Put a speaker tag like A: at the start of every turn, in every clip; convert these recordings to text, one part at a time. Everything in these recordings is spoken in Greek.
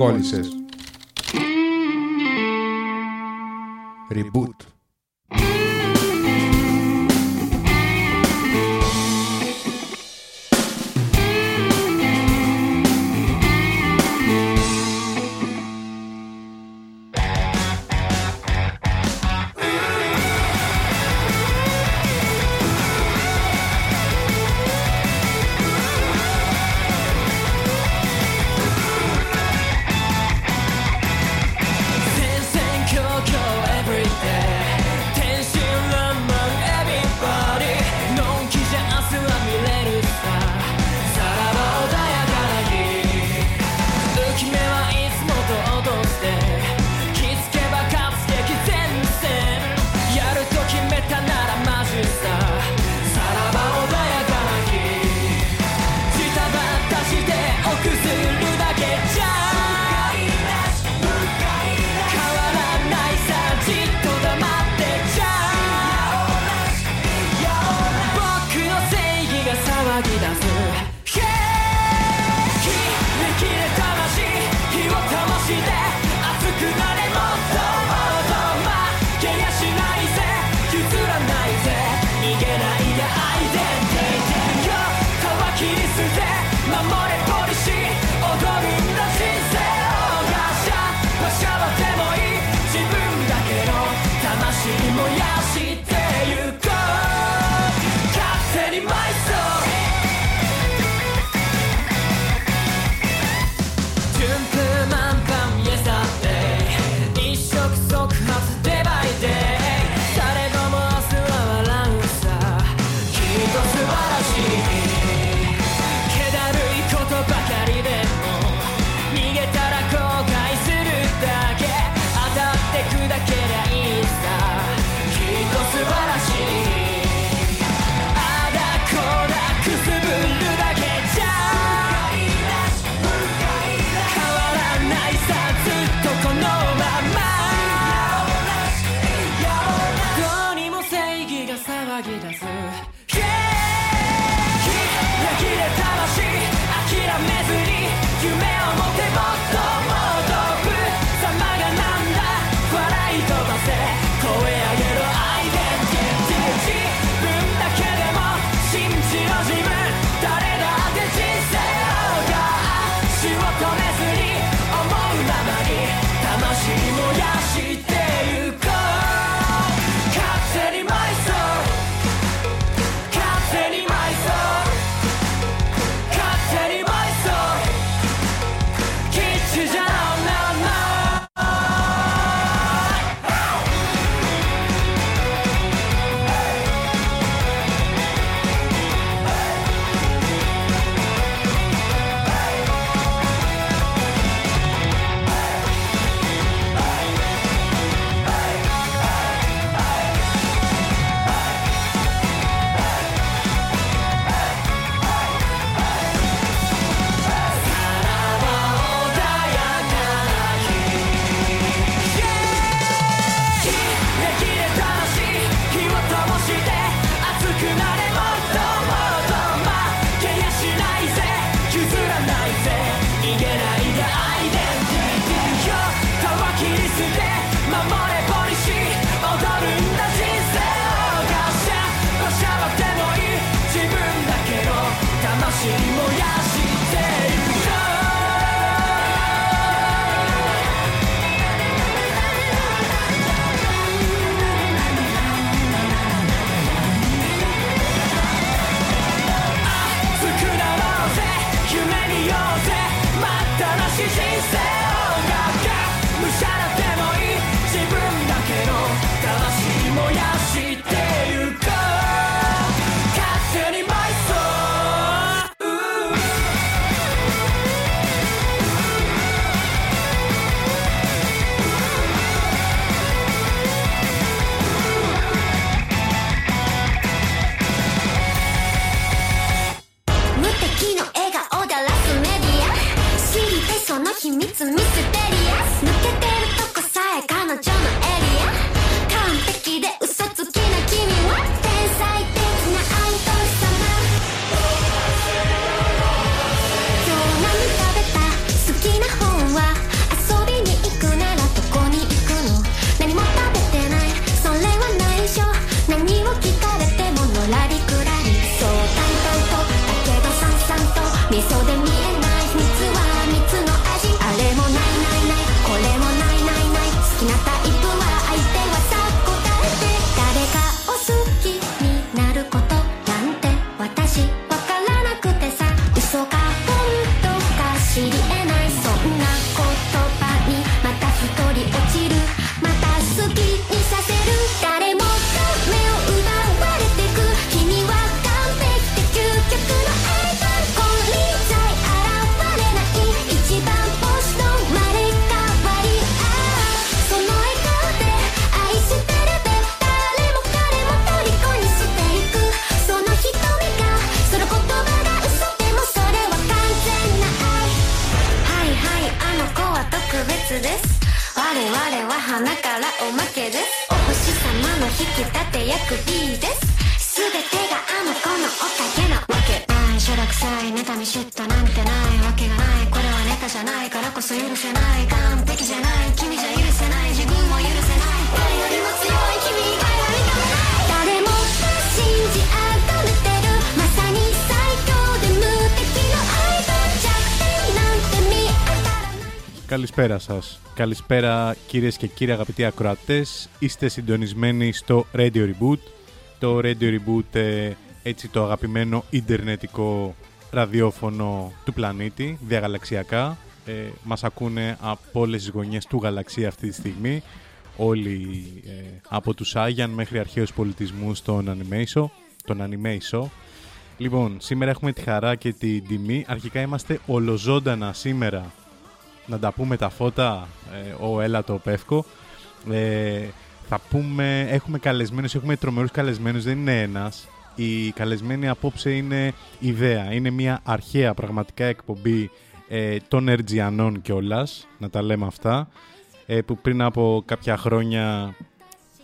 A: Κόλλησες. Reboot.
B: Σας. Καλησπέρα κυρίες και κύριοι αγαπητοί ακροατές. Είστε συντονισμένοι στο Radio Reboot. Το Radio Reboot, ε, έτσι το αγαπημένο ιντερνετικό ραδιόφωνο του πλανήτη, διαγαλαξιακά. Ε, μας ακούνε από όλες τις γωνιές του γαλαξία αυτή τη στιγμή. Όλοι ε, από τους Άγιαν μέχρι αρχαίους πολιτισμούς των Animation. Τον Animation. Λοιπόν, σήμερα έχουμε τη χαρά και την τιμή. Αρχικά είμαστε ολοζώντανα σήμερα να τα πούμε τα φώτα, ε, ο Έλα το Πεύκο. Ε, θα πούμε, έχουμε καλεσμένους, έχουμε τρομερούς καλεσμένους, δεν είναι ένας. Η καλεσμένη απόψε είναι ιδέα, είναι μια αρχαία πραγματικά εκπομπή ε, των Ερτζιανών κιόλας, να τα λέμε αυτά, ε, που πριν από κάποια χρόνια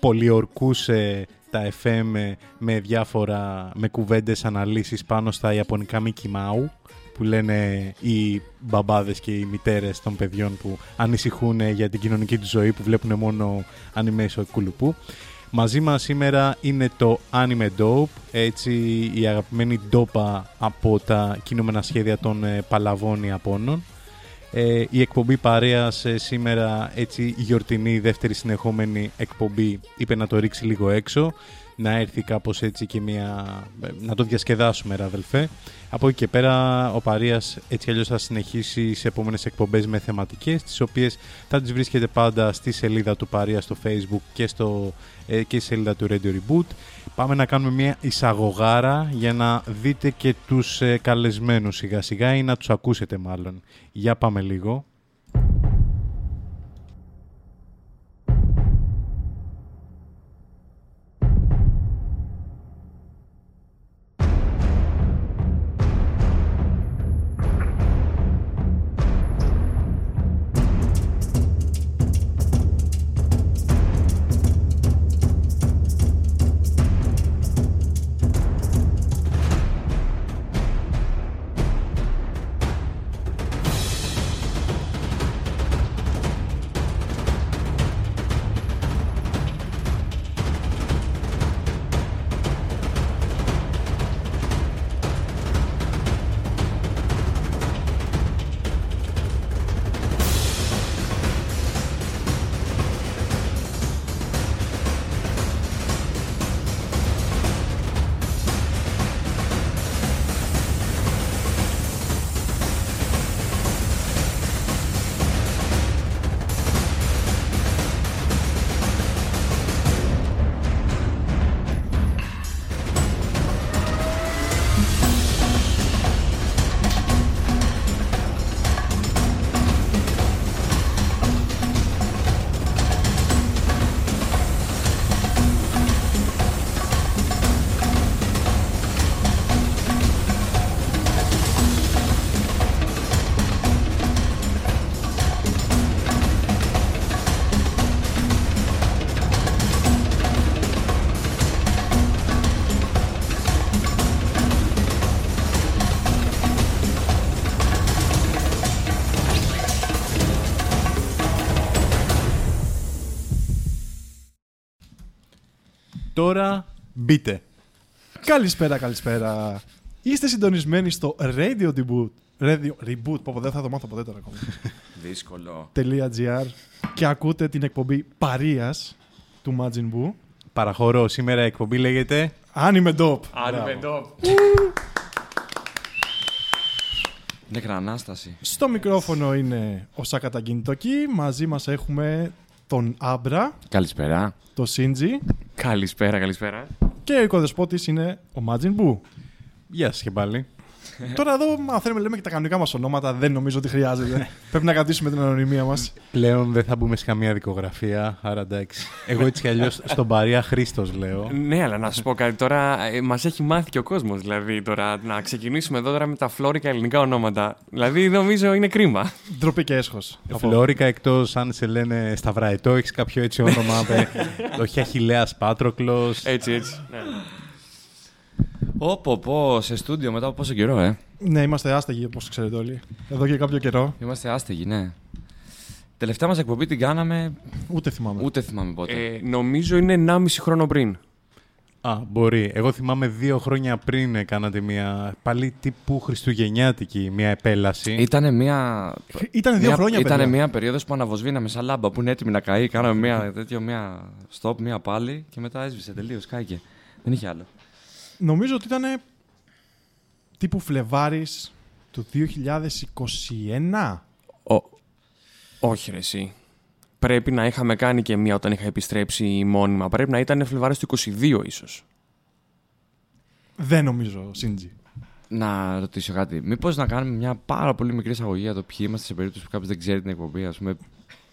B: πολιορκούσε τα FM με διάφορα, με κουβέντες αναλύσεις πάνω στα ιαπωνικά Mickey Mouse που λένε οι μπαμπάδες και οι μητέρες των παιδιών που ανησυχούν για την κοινωνική τους ζωή που βλέπουν μόνο animation κουλουπού. Μαζί μας σήμερα είναι το Anime Dope, έτσι η αγαπημένη ντόπα από τα κινούμενα σχέδια των ε, Παλαβών Ιαπώνων. Ε, η εκπομπή παρέας ε, σήμερα, έτσι η γιορτινή δεύτερη συνεχόμενη εκπομπή, είπε να το ρίξει λίγο έξω, να έρθει κάπως έτσι και μια... ε, να το διασκεδάσουμε ρε αδελφέ. Από εκεί και πέρα ο Παρίας έτσι αλλιώς θα συνεχίσει σε επόμενες εκπομπές με θεματικές, τις οποίες θα τις βρίσκετε πάντα στη σελίδα του Παρία στο facebook και, στο, ε, και στη σελίδα του Radio Reboot. Πάμε να κάνουμε μια εισαγωγάρα για να δείτε και τους ε, καλεσμένους σιγά σιγά ή να τους ακούσετε μάλλον. Για πάμε λίγο.
C: Καλησπέρα, καλησπέρα. Είστε συντονισμένοι στο Radio Debut, Radio Reboot, πω, πω, δεν θα το μάθω ποτέ τώρα ακόμα.
D: Δύσκολο.
C: .gr και ακούτε την εκπομπή Παρίας του Majin Buu.
B: Παραχωρώ, σήμερα η εκπομπή λέγεται
C: Anime Dope.
D: Ανιμεντό. Νεκρανάσταση.
C: Στο μικρόφωνο είναι ο Σάκατα Κινητοκή. Μαζί μας έχουμε τον Άμπρα,
D: Καλησπέρα.
C: το Σίντζι
D: Καλησπέρα, καλησπέρα.
C: Και ο οικοδεσπότης είναι ο Majin Buu.
B: Γεια σας και πάλι.
C: Τώρα εδώ μαθαίνουμε, λέμε και τα κανονικά μας ονόματα, δεν νομίζω ότι χρειάζεται. Πρέπει να κρατήσουμε την ανωνυμία μας.
B: Πλέον δεν θα μπούμε σε καμία δικογραφία, άρα εντάξει. Εγώ έτσι κι αλλιώς στον Παρία Χρήστος λέω.
D: Ναι, αλλά να σα πω κάτι τώρα. Ε, Μας έχει μάθει και ο κόσμος. Δηλαδή τώρα να ξεκινήσουμε εδώ τώρα με τα φλόρικα ελληνικά ονόματα. Δηλαδή νομίζω είναι κρίμα.
C: Ντροπή και έσχος. θα πω.
B: Φλόρικα εκτός αν σε λένε Σταυραετό, έχεις κάποιο έτσι όνομα. πε, το Χιαχιλέας Πάτροκλος.
D: Έτσι, έτσι. Ναι. Όπο, πω, σε στούντιο μετά από πόσο καιρό, ε.
C: Ναι, είμαστε άστεγοι όπως ξέρετε όλοι. Εδώ και κάποιο καιρό.
D: Είμαστε άστεγοι, ναι. Τελευταία μας εκπομπή την κάναμε,
C: Ούτε θυμάμαι.
D: ούτε θυμάμαι πότε.
E: Ε, νομίζω είναι 1,5 χρόνο πριν.
B: Α, μπορεί. Εγώ θυμάμαι δύο χρόνια πριν κάνατε μια πάλι τύπου Χριστουγεννιάτικη, μια επέλαση.
D: Ήτανε μια.
C: Ήταν δύο
D: μια,
C: χρόνια
D: Ήτανε
C: παιδιά.
D: μια περίοδος που αναβοσβήναμε σαν λάμπα που είναι έτοιμη να καεί. Κάναμε μια τέτοιο, μια stop, μια πάλι και μετά έσβησε τελείως. Κάηκε. Δεν είχε άλλο.
C: Νομίζω ότι ήταν τύπου Φλεβάρης του 2021.
E: Ο... Όχι, ρε, εσύ. Πρέπει να είχαμε κάνει και μία όταν είχα επιστρέψει μόνιμα. Πρέπει να ήταν Φλεβάρης του 22 ίσως.
C: Δεν νομίζω, Σίντζι.
D: Να ρωτήσω κάτι. Μήπως να κάνουμε μια πάρα πολύ μικρή εισαγωγή για το ποιοι είμαστε σε περίπτωση που κάποιος δεν ξέρει την εκπομπή, ας πούμε.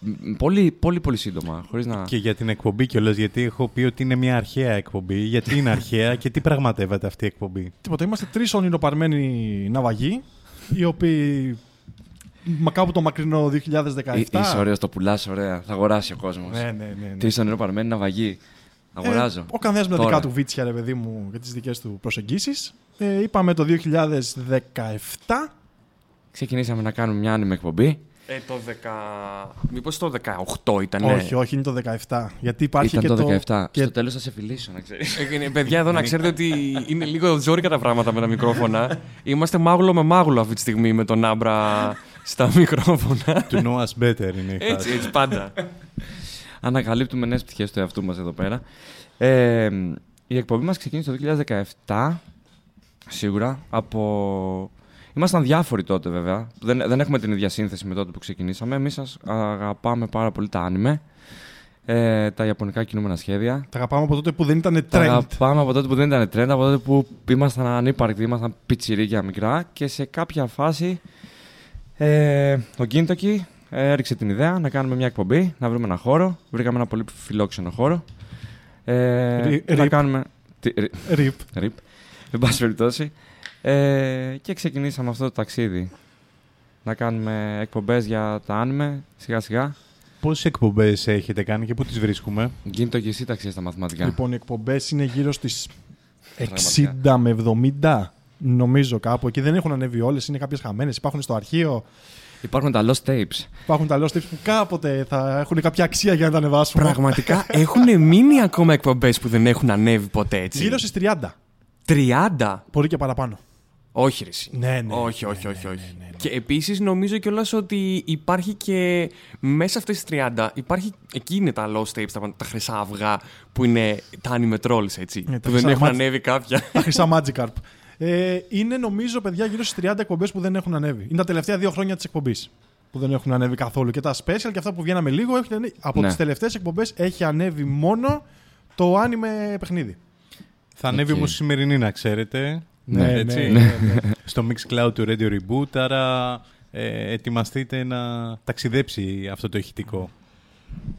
D: Μ, Πολύ, πολύ, πολύ σύντομα. Χωρίς να.
B: Και για την εκπομπή κιόλας, γιατί έχω πει ότι είναι μια αρχαία εκπομπή. Γιατί είναι αρχαία και τι πραγματεύεται αυτή η εκπομπή;
C: Τίποτα. Είμαστε τρεις ονειροπαρμένοι ναυαγοί, οι οποίοι μα κάπου το μακρινό 2017.
D: Ε, Είσαι ωραίος, το πουλάς, ωραία. Θα αγοράσει ο κόσμος.
C: Ναι, ναι, ναι. ναι.
D: Τρεις ονειροπαρμένοι ναυαγοί. Αγοράζω.
C: Ε, ο καθένα με τα
D: Τώρα.
C: δικά του βίτσια, ρε παιδί μου, και τις δικές του προσεγγίσεις. Ε, είπαμε το 2017.
D: Ξεκινήσαμε να κάνουμε μια άνιμη εκπομπή.
E: Ε, το 10... Μήπως το 18 ήταν.
C: Όχι, όχι, είναι το 17. Γιατί υπάρχει
D: Ήταν
C: και
D: το 17.
C: και-
D: Στο τέλος θα σε φιλήσω, να ξέρεις.
E: Ε, παιδιά, εδώ να ξέρετε ότι είναι λίγο ζόρικα τα πράγματα με τα μικρόφωνα. Είμαστε μάγουλο με μάγουλο αυτή τη στιγμή με τον Άμπρα στα μικρόφωνα.
B: to know us better είναι η
E: έτσι,
B: φάση.
E: έτσι, πάντα.
D: Ανακαλύπτουμε νέες πτυχές του εαυτού μας εδώ πέρα. Ε, η εκπομπή μας ξεκίνησε το 2017. Σίγουρα. Από. Ήμασταν διάφοροι τότε βέβαια. Δεν, δεν έχουμε την ίδια σύνθεση με τότε που ξεκινήσαμε. Εμείς αγαπάμε πάρα πολύ τα άνιμε. Ε, τα ιαπωνικά κινούμενα σχέδια.
C: Τα αγαπάμε από τότε που δεν ήταν
D: Τα
C: trend.
D: αγαπάμε από τότε που δεν ήταν trend, από τότε που ήμασταν ανύπαρκτοι, ήμασταν πιτσιρίκια μικρά και σε κάποια φάση ε, ο Γκίντοκι ε, έριξε την ιδέα να κάνουμε μια εκπομπή, να βρούμε ένα χώρο. Βρήκαμε ένα πολύ φιλόξενο χώρο. Ε,
C: Ρι-
D: να
C: ριπ.
D: κάνουμε. Τι, ρι-
C: Rip.
D: ριπ. Εν πάση περιπτώσει. Ε, και ξεκινήσαμε αυτό το ταξίδι. Να κάνουμε εκπομπές για τα άνιμε, σιγά σιγά.
B: Πόσες εκπομπές έχετε κάνει και πού τις βρίσκουμε;
D: Γκίντοκι εσύ ταξίδι στα μαθηματικά.
C: Λοιπόν, οι εκπομπές είναι γύρω στις
D: Πραγματικά.
C: 60 με 70. Νομίζω κάπου εκεί δεν έχουν ανέβει όλες, είναι κάποιες χαμένες. Υπάρχουν στο αρχείο,
D: Υπάρχουν τα lost tapes.
C: υπάρχουν τα lost tips που κάποτε θα έχουν κάποια αξία για να τα ανεβάσουμε.
E: Πραγματικά έχουν μείνει ακόμα εκπομπές που δεν έχουν ανέβει ποτέ έτσι.
C: Γύρω στις 30.
E: 30.
C: Μπορεί και παραπάνω.
E: Όχι, ρε. εσύ.
C: Ναι, ναι.
E: όχι,
C: ναι,
E: όχι,
C: ναι,
E: όχι.
C: ναι,
E: όχι.
C: ναι, ναι, ναι.
E: Και επίσης νομίζω κιόλας ότι υπάρχει και μέσα αυτές τις 30 υπάρχει. Εκεί είναι τα lost tapes, τα, τα χρυσά αυγά που είναι τα anime trolls, έτσι.
C: Ναι, τα
E: που δεν
C: χρυσά
E: έχουν
C: μάτς-
E: ανέβει κάποια.
C: Τα χρυσά Magikarp. Ε, είναι νομίζω, παιδιά, γύρω στις 30 εκπομπές που δεν έχουν ανέβει. Είναι τα τελευταία δύο χρόνια της εκπομπής που δεν έχουν ανέβει καθόλου. Και τα special και αυτά που βγαίναμε λίγο έχουν ανέβει. Από
D: Ναι.
C: τις τελευταίες εκπομπές έχει ανέβει μόνο το anime παιχνίδι.
B: Θα ανέβει
D: Οκ.
B: όμως η σημερινή, να ξέρετε.
C: Ναι,
B: έτσι.
C: ναι, ναι, ναι.
B: Στο Mixcloud του Radio Reboot, άρα ε, ετοιμαστείτε να ταξιδέψει αυτό το ηχητικό.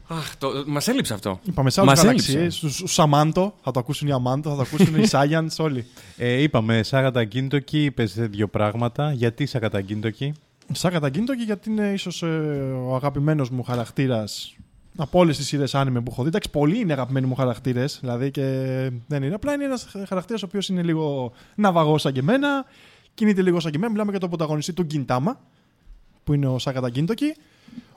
E: Αχ, το, μας έλειψε αυτό.
C: Είπαμε σε άλλε
E: Μας
C: γαλαξίε.
E: έλειψε.
C: Στους Σαμάντο, θα το ακούσουν οι Αμάντο, θα το ακούσουν οι Science, όλοι.
B: Ε, είπαμε, Σάγατα Γκίντοκι, είπες δύο πράγματα. Γιατί Σάγατα Γκίντοκι;
C: Σάκατα Γκίντοκι γιατί είναι ίσως ο αγαπημένος μου χαρακτήρας από όλες τις σειρέ άνιμε που έχω δει. Εντάξει, πολλοί είναι αγαπημένοι μου χαρακτήρες. Δηλαδή και δεν είναι. Απλά είναι ένας χαρακτήρας ο οποίος είναι λίγο ναυαγός σαν και εμένα. Κινείται λίγο σαν και εμένα. Μιλάμε για τον πρωταγωνιστή του Γκίντάμα, που είναι ο Σάκατα Γκίντοκι.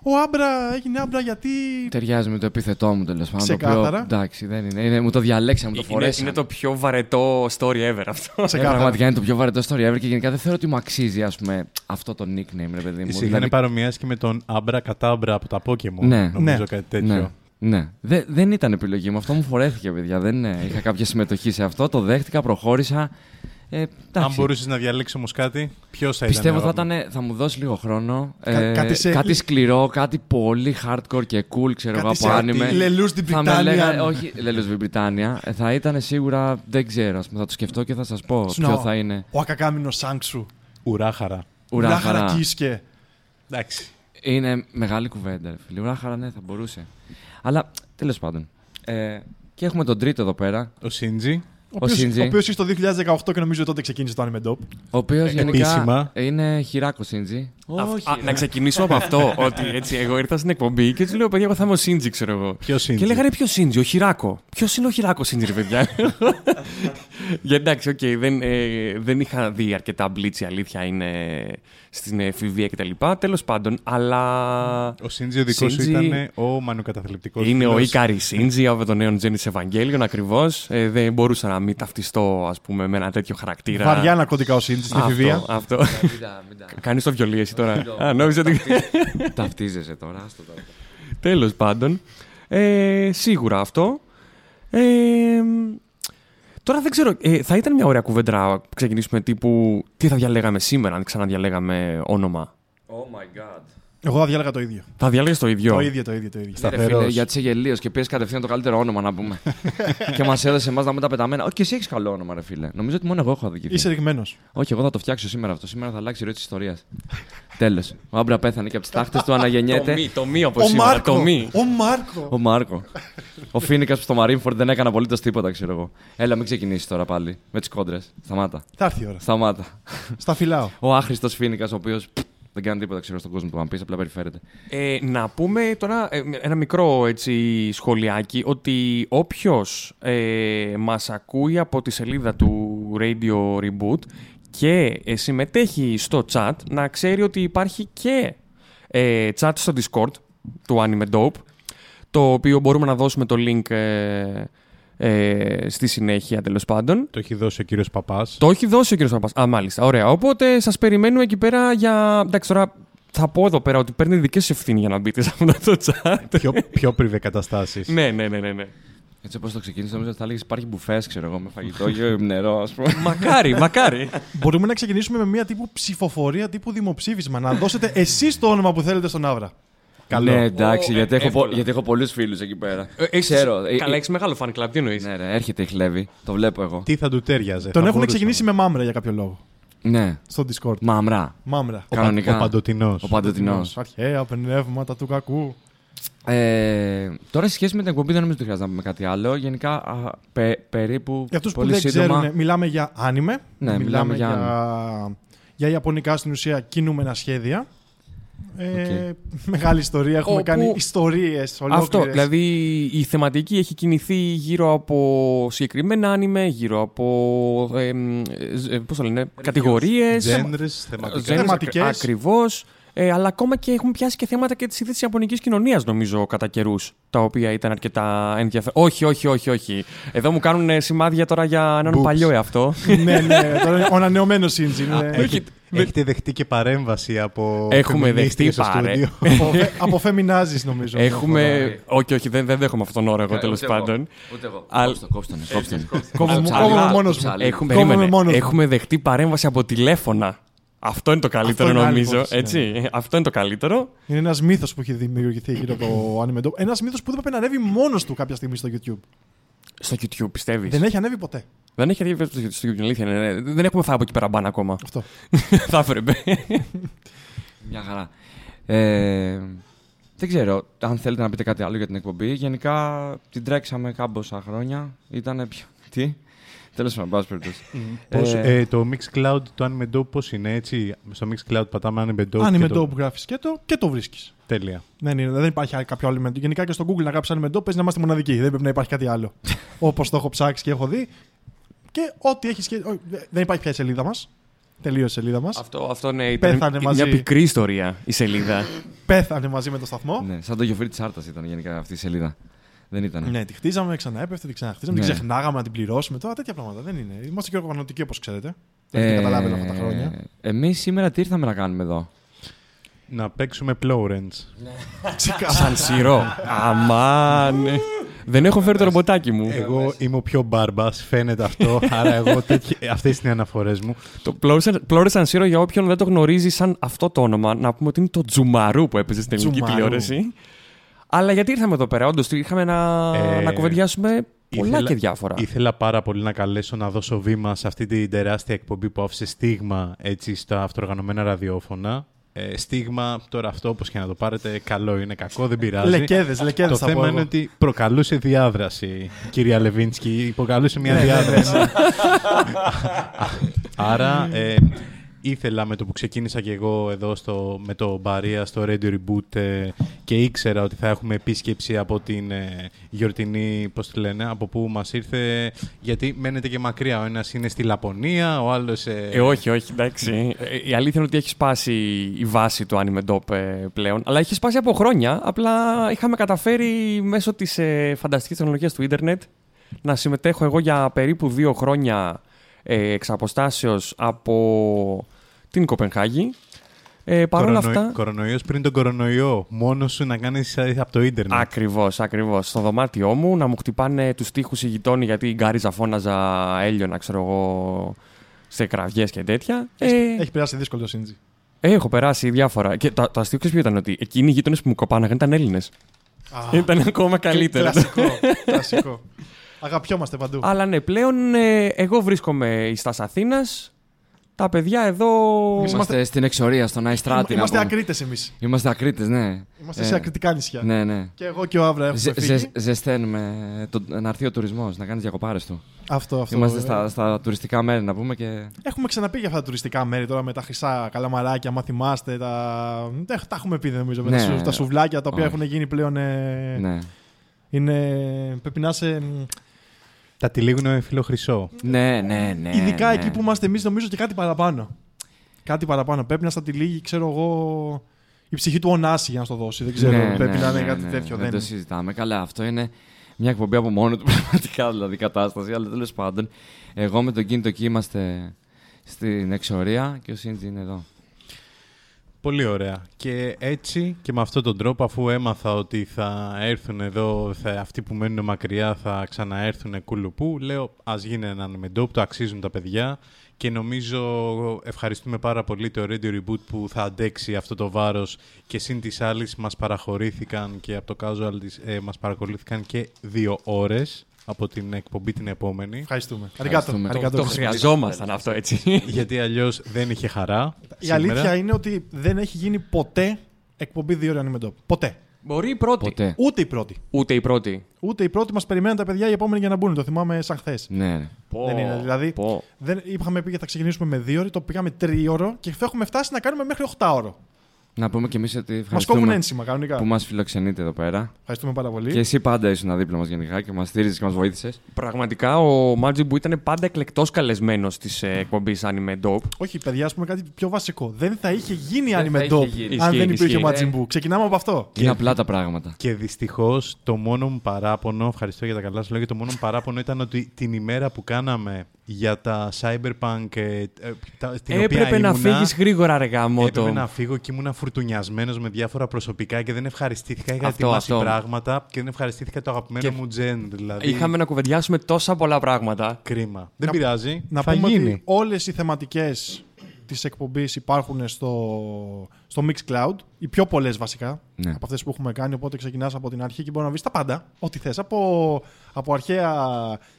C: Ο Άμπρα έγινε Άμπρα γιατί.
D: Ταιριάζει με το επίθετό μου τέλος πάντων. Το
C: Ξεκάθαρα.
D: οποίο, εντάξει, δεν είναι. είναι. Μου το διαλέξαμε, μου το
E: Είναι,
D: φορέσαμε.
E: είναι το πιο βαρετό story ever αυτό.
D: Ε,
C: Ξεκάθαρα.
D: πραγματικά είναι το πιο βαρετό story ever και γενικά δεν θεωρώ ότι μου αξίζει ας πούμε, αυτό το nickname, ρε παιδί μου.
B: Εσύ είχαν
D: Δηλαδή,
B: παρομοιάσει και με τον Άμπρα Κατάμπρα από τα Pokémon.
D: Ναι.
B: Νομίζω
C: Ναι.
B: κάτι τέτοιο.
D: ναι, ναι. Δε- δεν ήταν επιλογή μου. Αυτό μου φορέθηκε, παιδιά. Δεν ε, είχα κάποια συμμετοχή σε αυτό. Το δέχτηκα, προχώρησα. Ε, εντάξει.
B: Αν μπορούσες να διαλέξεις όμως κάτι, ποιος θα
D: Πιστεύω
B: ήταν.
D: θα
B: ο
D: ήταν, θα μου δώσεις λίγο χρόνο.
C: Κα-
D: ε,
C: κάτι σε-
D: κάτι σκληρό, κάτι πολύ hardcore και cool, ξέρω εγώ,
C: Κάτι
D: από
C: σε
D: άνιμε.
C: Λελούς στην
D: Θα με λέγα,
C: Βρυτάνια.
D: όχι, Λέλος στην Βρυτάνια. Ε, θα ήταν σίγουρα, δεν ξέρω, ας πούμε, θα το σκεφτώ και θα σας πω
C: Σου
D: ποιο
C: να-
D: θα είναι.
C: Ο Ακακάμινος Σάνξου.
B: Ουράχαρα.
D: Ουράχαρα.
C: Κίσκε.
B: Εντάξει.
D: Είναι μεγάλη κουβέντα, ρε φίλε. Ουράχαρα, ναι, θα μπορούσε. Αλλά, τέλος πάντων. Ε, και έχουμε τον τρίτο εδώ πέρα,
B: Ο Σίντζι.
C: Ο οποίος-
D: Σίντζι.
C: Ο οποίος ήρθε το 2018 και νομίζω τότε ξεκίνησε το Anime Dope.
D: ο οποίος γενικά
B: Επίσημα.
D: είναι Χιράκο Σίντζι.
E: Α, να ξεκινήσουμε από αυτό. ότι έτσι, εγώ ήρθα στην εκπομπή και τους λέω: Παιδιά, εγώ θα είμαι ο Σίντζι, ξέρω εγώ.
B: Ποιος Σίντζι;
E: Και λέγανε ποιος Σίντζι, ο Χιράκο. Ποιος είναι ο Χιράκο Σίντζι, ρε παιδιά; Για εντάξει, οκ, δεν, ε, δεν είχα δει αρκετά Bleach, η αλήθεια είναι στην εφηβεία κτλ. Τέλος πάντων, αλλά.
B: Ο Σίντζι ο δικός σου
E: Σίντζι
B: ήταν ο μανιοκαταθλιπτικός.
E: Είναι ο Ίκαρη Σίντζι από τον νέο Τζένις Ευαγγέλιον ακριβώς. Ε, δεν μπορούσα να μην ταυτιστώ, ας πούμε, με ένα τέτοιο χαρακτήρα.
C: Βαριά ναρκωτικά ο Σίντζι στην εφηβεία.
E: Αυτό. αυτό. Κάνεις το βιολί εσύ τώρα. Α, νόμιζα ότι.
D: Ταυτίζεσαι τώρα, άστο τώρα.
E: Τέλος πάντων. Ε, σίγουρα αυτό. Ε, τώρα δεν ξέρω. Ε, θα ήταν μια ωραία κουβέντα να ξεκινήσουμε τύπου τι θα διαλέγαμε σήμερα, αν ξαναδιαλέγαμε όνομα.
D: Oh my god.
C: Εγώ θα διάλεγα το ίδιο.
E: Θα διάλεγε το ίδιο.
C: Το ίδιο, το ίδιο, το ίδιο.
B: Στα-
D: Ναι, ρε
B: Σταθερός.
D: φίλε, γιατί είσαι γελίος και πήρε κατευθείαν το καλύτερο όνομα να πούμε. και μας έδωσε εμάς να πούμε τα πεταμένα. Όχι, και εσύ έχεις καλό όνομα, ρε φίλε. Νομίζω ότι μόνο εγώ έχω αδικηθεί.
C: Είσαι ρηγμένος.
D: Όχι, εγώ θα το φτιάξω σήμερα αυτό. Σήμερα θα αλλάξει η ροή της ιστορίας. Τέλος. Ο Άμπρα πέθανε και από τις τάχτες του αναγεννιέται.
E: Το μη, το μη όπως
C: Ο
E: σήμερα.
C: Μάρκο!
E: Το μη.
C: Ο Μάρκο!
D: Ο Μάρκο. Ο Φίνικας που στο Marineford δεν έκανε απολύτως τίποτα, ξέρω εγώ. Έλα, μην ξεκινήσεις τώρα πάλι με τις κόντρες. Σταμάτα.
C: Θα έρθει η ώρα.
D: Σταμάτα.
C: Στα φυλάω.
D: Ο άχρηστος Φίνικας, ο οποίος δεν κάνει τίποτα, ξέρω, στον κόσμο του One Piece, απλά περιφέρεται.
E: Ε, να πούμε τώρα ε, ένα μικρό έτσι, σχολιάκι ότι όποιος ε, μας ακούει από τη σελίδα του Radio Reboot και ε, συμμετέχει στο chat να ξέρει ότι υπάρχει και ε, chat στο Discord του Anime Dope το οποίο μπορούμε να δώσουμε το link ε, ε, στη συνέχεια τέλος πάντων.
B: Το έχει δώσει ο κύριος Παπάς.
E: Το έχει δώσει ο κ. Παπάς. Α, μάλιστα. Ωραία. Οπότε σας περιμένουμε εκεί πέρα για. Εντάξει, τώρα θα πω εδώ πέρα ότι παίρνει δικές σου ευθύνη για να μπείτε σε αυτό το chat.
B: πιο, πιο πριβε καταστάσεις.
E: ναι, ναι, ναι, ναι. ναι.
D: Έτσι όπως το ξεκίνησε, νομίζω ότι θα έλεγες υπάρχει μπουφές, ξέρω εγώ, με φαγητό και νερό, ας πούμε.
E: μακάρι, μακάρι.
C: Μπορούμε να ξεκινήσουμε με μια τύπου ψηφοφορία, τύπου δημοψήφισμα. Να δώσετε εσείς το όνομα που θέλετε στον Άβρα.
B: Καλό.
D: Ναι, εντάξει,
E: Ω,
D: γιατί,
E: ε,
D: έχω, πο-
E: εύκολα.
D: γιατί έχω πολλούς φίλους εκεί πέρα.
E: Ε, έχεις-
D: Ξέρω. ε,
E: Καλά,
D: ε,
E: έχεις μεγάλο fan club. Τι εννοείς;
D: Ναι, ρε, έρχεται η χλέβη. Το βλέπω εγώ.
B: Τι θα του τέριαζε.
C: Τον
B: θα
C: έχουν
B: μπορούσαμε.
C: ξεκινήσει με μάμρα για κάποιο λόγο.
D: Ναι,
C: Στο Discord.
D: Mumm-Ra.
C: Mumm-Ra.
B: Ο, πα-
D: Κανονικά.
B: ο παντοτινός.
D: Ο παντοτινός.
C: Αρχαία πνεύματα του κακού.
D: Ε, τώρα, σε σχέση με την εκπομπή, δεν νομίζω ότι χρειάζεται να πούμε κάτι άλλο. Γενικά, α, πε- περίπου.
C: Για αυτούς που
D: πολύ
C: δεν
D: σύντομα,
C: ξέρουν, μιλάμε για anime.
D: Ναι, μιλάμε για
C: για Ιαπωνικά στην ουσία κινούμενα σχέδια. Ε,
D: Οκ.
C: Μεγάλη ιστορία. Έχουμε
E: Όπου-
C: κάνει ιστορίες ολόκληρες.
E: Αυτό. Δηλαδή η θεματική έχει κινηθεί γύρω από συγκεκριμένα anime, γύρω από. Ε, Πώς το λένε, κατηγορίες.
B: Τζέντρε, θεματικά.
C: Ζεν- Θεματικές.
E: Ακριβώς. Ε, αλλά ακόμα και έχουμε πιάσει και θέματα και της ίδια της Ιαπωνικής κοινωνίας, νομίζω, κατά καιρούς. Τα οποία ήταν αρκετά ενδιαφέροντα. Όχι, όχι, όχι, όχι. Εδώ μου κάνουν ε, σημάδια τώρα για έναν
B: Boobs.
E: παλιό εαυτό.
C: ναι, ναι. Τώρα ο ανανεωμένος Σίντζι. είναι-
B: Έχετε, έχετε δεχτεί και παρέμβαση από.
E: Έχουμε
B: φεμινίστριες
E: δεχτεί
B: στο
E: παρέ-
B: στούντιο;
C: από, φε- από φεμινάζεις νομίζω.
E: Έχουμε. όχι, όχι, δεν, δεν δέχομαι αυτόν τον όρο εγώ τέλος
D: Ούτε
E: πάντων.
D: Ούτε εγώ.
E: Αλ-
D: Κόψτε, κόψτε, κόψτε.
C: Κόβω-
D: Ψάλι,
C: κόβω
D: το
C: μόνος μου.
D: ψάλι.
E: Έχουμε,
C: Κόβομαι
E: περίμενε,
C: μόνος μου.
E: έχουμε δεχτεί παρέμβαση από τηλέφωνα. Αυτό είναι το καλύτερο,
C: είναι άλλη
E: νομίζω.
C: υπόθεση, ναι.
E: έτσι. Αυτό είναι το καλύτερο.
C: Είναι ένας μύθος που έχει δημιουργηθεί γύρω από το Anime Dome. Ένας μύθος που δεν πρέπει να ανέβει μόνος του κάποια στιγμή στο YouTube.
E: Στο YouTube, πιστεύεις;
C: Δεν έχει ανέβει ποτέ.
E: Δεν έχει arrive στο στο YouTube, αλήθεια. είναι, ναι. Δεν έχουμε φάει από εκεί πέρα μπαν ακόμα.
C: Αυτό.
E: Θα έφερε.
D: Μια χαρά. Ε, δεν ξέρω αν θέλετε να πείτε κάτι άλλο για την εκπομπή. Γενικά την τρέξαμε κάμποσα χρόνια. Ήταν πιο. Τι; Τέλος πάντων, πάση περιπτώσει.
B: Πώς,
D: Ε,
B: ε, το Mixcloud, το Anime Dope, πώς είναι έτσι. Στο Mixcloud πατάμε Anime Dope.
C: Anime
B: και το-
C: Dome γράφεις και το και το βρίσκεις.
B: Τέλεια.
C: Δεν, είναι, δεν υπάρχει άλλο- κάποιο άλλο. Anime- Γενικά και στο Google να γράψεις Anime Dome παίζει να είμαστε μοναδικοί. Δεν πρέπει να υπάρχει κάτι άλλο. Όπως το έχω ψάξει και έχω δει. Και ό,τι έχεις σχέση. όχι, Δεν υπάρχει πια η σελίδα μας. Τελείωσε η σελίδα μας.
E: αυτό, αυτό ναι, ήταν
C: Πέθανε
E: μια
C: μαζί.
E: πικρή ιστορία η σελίδα.
C: πέθανε μαζί με το σταθμό.
D: Ναι, σαν το γιοφύρι τη Άρτας ήταν γενικά αυτή η σελίδα. Δεν ήταν.
C: Ναι, τη χτίζαμε, ξανά έπεφτε, τη ξαναχτίζαμε,
D: Ναι.
C: την ξεχνάγαμε να την πληρώσουμε. Τώρα τέτοια πράγματα δεν είναι. Είμαστε και οργανωτικοί όπως ξέρετε. Δεν
D: Ε,
C: έχετε καταλάβει αυτά τα χρόνια.
D: Εμείς σήμερα τι ήρθαμε να κάνουμε εδώ;
B: Να παίξουμε Plowrents.
E: Σαν σειρό. Αμάν. Δεν έχω φέρει το ρομποτάκι μου.
B: Εγώ είμαι ο πιο μπάρμπας, φαίνεται αυτό. άρα εγώ αυτές είναι οι αναφορές μου.
E: Το Πλόρε Σαν Σίρο, για όποιον δεν το γνωρίζει σαν αυτό το όνομα, να πούμε ότι είναι το Τζουμαρού που έπαιζε στην ελληνική
C: Τζουμαρού.
E: τηλεόραση. Αλλά γιατί ήρθαμε εδώ πέρα, όντως είχαμε να,
B: Ε,
E: να κουβεντιάσουμε πολλά
B: ήθελα-
E: και διάφορα.
B: Ήθελα πάρα πολύ να καλέσω να δώσω βήμα σε αυτή την τεράστια εκπομπή που άφησε στίγμα έτσι, στα αυτοργανωμένα ραδιόφωνα. Ε, στίγμα, τώρα αυτό όπως και να το πάρετε, καλό είναι, κακό, δεν πειράζει.
C: Λεκέδες, λεκέδες
B: το
C: θα πω.
B: θέμα
C: εγώ.
B: είναι ότι προκαλούσε διάδραση, κυρία Λεβίνσκι. Προκαλούσε μια
C: Ναι, ναι, ναι,
B: διάδραση.
C: ναι.
B: Άρα ε, ήθελα με το που ξεκίνησα και εγώ εδώ στο, με το Μπαρία στο Radio Reboot ε, και ήξερα ότι θα έχουμε επίσκεψη από την ε, γιορτινή, πώς τη λένε, από που μας ήρθε, γιατί μένετε και μακριά. Ο ένας είναι στη Λαπωνία, ο άλλος... Ε,
E: Ε, όχι, όχι, εντάξει. Ε, η αλήθεια είναι ότι έχει σπάσει η βάση του Anime Dop ε, πλέον. Αλλά έχει σπάσει από χρόνια. Απλά είχαμε καταφέρει μέσω της ε, φανταστικής τεχνολογίας του ίντερνετ να συμμετέχω εγώ για περίπου δύο χρόνια ε, εξ αποστάσεως από την Κοπενχάγη. Ε, Παρ' όλα
B: κορονοϊ-
E: αυτά.
B: Κορονοϊός πριν τον κορονοϊό. Μόνος σου να κάνεις ε, από το ίντερνετ.
E: Ακριβώς, ακριβώς. Στο δωμάτιό μου να μου χτυπάνε τους τοίχους οι γειτόνοι γιατί γκάριζα φώναζα έλιωνα, ξέρω εγώ, σε κραυγές και τέτοια. Ε,
C: Έχει περάσει δύσκολο το Σίντζι.
E: Ε, έχω περάσει διάφορα. Και το, το αστείο ξέρεις ποιο ήταν ότι εκείνοι οι γείτονες που μου κοπάναγαν ήταν Έλληνες. Ήταν ακόμα καλύτερο.
C: Κλασικό. κλασικό. Αγαπιόμαστε παντού.
E: Αλλά ναι, πλέον ε, εγώ βρίσκομαι στα Αθήνας. Τα παιδιά εδώ.
C: Εμείς
D: Είμαστε στην εξορία, στον Αϊστράτη. να
C: Είμαστε
D: πούμε.
C: ακρίτες εμείς.
D: Είμαστε ακρίτες, ναι.
C: Είμαστε
D: Ε,
C: σε ακριτικά νησιά.
D: Ναι, ναι.
C: Και εγώ και ο Άβρα έχουμε
D: Ζε,
C: φύγει.
D: ζε, ζεσταίνουμε το, να έρθει ο τουρισμός, να κάνεις διακοπάρες του.
C: Αυτό, αυτό.
D: Είμαστε
C: Ε,
D: στα, στα τουριστικά μέρη να πούμε και.
C: Έχουμε ξαναπεί για αυτά τα τουριστικά μέρη τώρα με τα χρυσά καλαμαράκια, αν θυμάστε. Τα... Τα, τα έχουμε πει νομίζω. Με
D: Ναι.
C: τα, σου- τα σουβλάκια τα οποία
D: Όχι.
C: έχουν γίνει πλέον. ε,
D: Ναι.
C: είναι... Πρέπει να είσαι.
B: Τα τυλίγουν φιλοχρυσό.
D: Ναι, ναι, ναι.
C: ειδικά
D: ναι.
C: εκεί που είμαστε εμείς, νομίζω και κάτι παραπάνω. Κάτι παραπάνω. Πρέπει να στα τυλίγει, ξέρω εγώ, η ψυχή του Ωνάση για να στο δώσει. Δεν ξέρω.
D: Ναι,
C: πρέπει
D: ναι,
C: να είναι
D: ναι,
C: κάτι
D: ναι,
C: τέτοιο.
D: Δεν
C: δεν
D: το συζητάμε. Καλά, αυτό είναι μια εκπομπή από μόνο του πραγματικά δηλαδή κατάσταση. Αλλά τέλος πάντων, εγώ με τον κίνητο εκεί είμαστε στην εξορία και ο Σίντζι είναι εδώ.
B: Πολύ ωραία. Και έτσι και με αυτόν τον τρόπο, αφού έμαθα ότι θα έρθουν εδώ, θα, αυτοί που μένουν μακριά θα ξαναέρθουν κουλουπού, λέω ας γίνει έναν με ντόπ, το αξίζουν τα παιδιά και νομίζω ευχαριστούμε πάρα πολύ το Radio Reboot που θα αντέξει αυτό το βάρος και συν της άλλης μας παραχωρήθηκαν και από το casual της, ε, μας παρακολούθηκαν και δύο ώρες από την εκπομπή την επόμενη.
C: Ευχαριστούμε.
D: Ευχαριστούμε.
C: Αριγκάτο.
E: Το
C: Αριγκάτο.
E: χρειαζόμασταν αυτό έτσι.
B: γιατί αλλιώς δεν είχε χαρά.
C: Η
B: σήμερα.
C: αλήθεια είναι ότι δεν έχει γίνει ποτέ εκπομπή δύο ώρων με Ποτέ.
E: Μπορεί η πρώτη.
D: Ποτέ.
C: Ούτε η πρώτη.
E: Ούτε η πρώτη.
C: Ούτε η πρώτη μας περιμένουν τα παιδιά οι επόμενοι για να μπουν. Το θυμάμαι σαν χθες.
D: Ναι, ναι.
C: Δεν είναι, δηλαδή-
E: Πω.
C: Δεν είχαμε πει ότι θα ξεκινήσουμε με δύο ώρες, το πήγαμε τρίωρο και θα έχουμε φτάσει να κάνουμε μέχρι 8 ώρο.
D: Να πούμε κι εμείς ότι
C: Μας κόβουν
D: ευχαριστούμε
C: ένσημα κανονικά.
D: που μας φιλοξενείτε εδώ πέρα.
C: Ευχαριστούμε πάρα πολύ.
D: Και εσύ πάντα ήσουν δίπλα μας γενικά και μας στήριζες και μας βοήθησες.
E: Πραγματικά ο Μάτζιμπου ήταν πάντα εκλεκτός καλεσμένος της εκπομπής Anime Dope.
C: Όχι, παιδιά, ας πούμε κάτι πιο βασικό. Δεν θα είχε γίνει
D: Δεν θα
C: anime
D: είχε
C: top
D: γίνει.
C: αν
E: Ισχύει,
C: δεν υπήρχε ο
E: ισχύει.
C: Majin Buu. Ξεκινάμε από αυτό.
D: Είναι απλά τα πράγματα.
B: Και δυστυχώς το μόνο μου παράπονο, ευχαριστώ για τα καλά σου λόγια, το μόνο μου παράπονο ήταν ότι την ημέρα που κάναμε για τα Cyberpunk. ε, ε, τα- στην οποία
E: Έπρεπε να
B: ήμουνα,
E: φύγεις γρήγορα, ρε γάμο
B: Έπρεπε να φύγω και ήμουν φουρτουνιασμένος με διάφορα προσωπικά και δεν ευχαριστήθηκα. Είχα
E: Αυτό,
B: ετοιμάσει
E: αυτό.
B: πράγματα και δεν ευχαριστήθηκα το αγαπημένο
E: Και
B: μου τζεν. Δηλαδή,
E: Είχαμε να κουβεντιάσουμε τόσα πολλά πράγματα.
B: κρίμα. Δεν
C: Να-
B: πειράζει.
C: Να
B: θα
C: πούμε
B: γίνει.
C: ότι όλες οι θεματικές της εκπομπής υπάρχουν στο, στο Mixcloud. Οι πιο πολλές βασικά
D: Ναι.
C: από αυτές που έχουμε κάνει. Οπότε ξεκινάς από την αρχή και μπορείς να βρεις τα πάντα. Ό,τι θες. Από, από αρχαία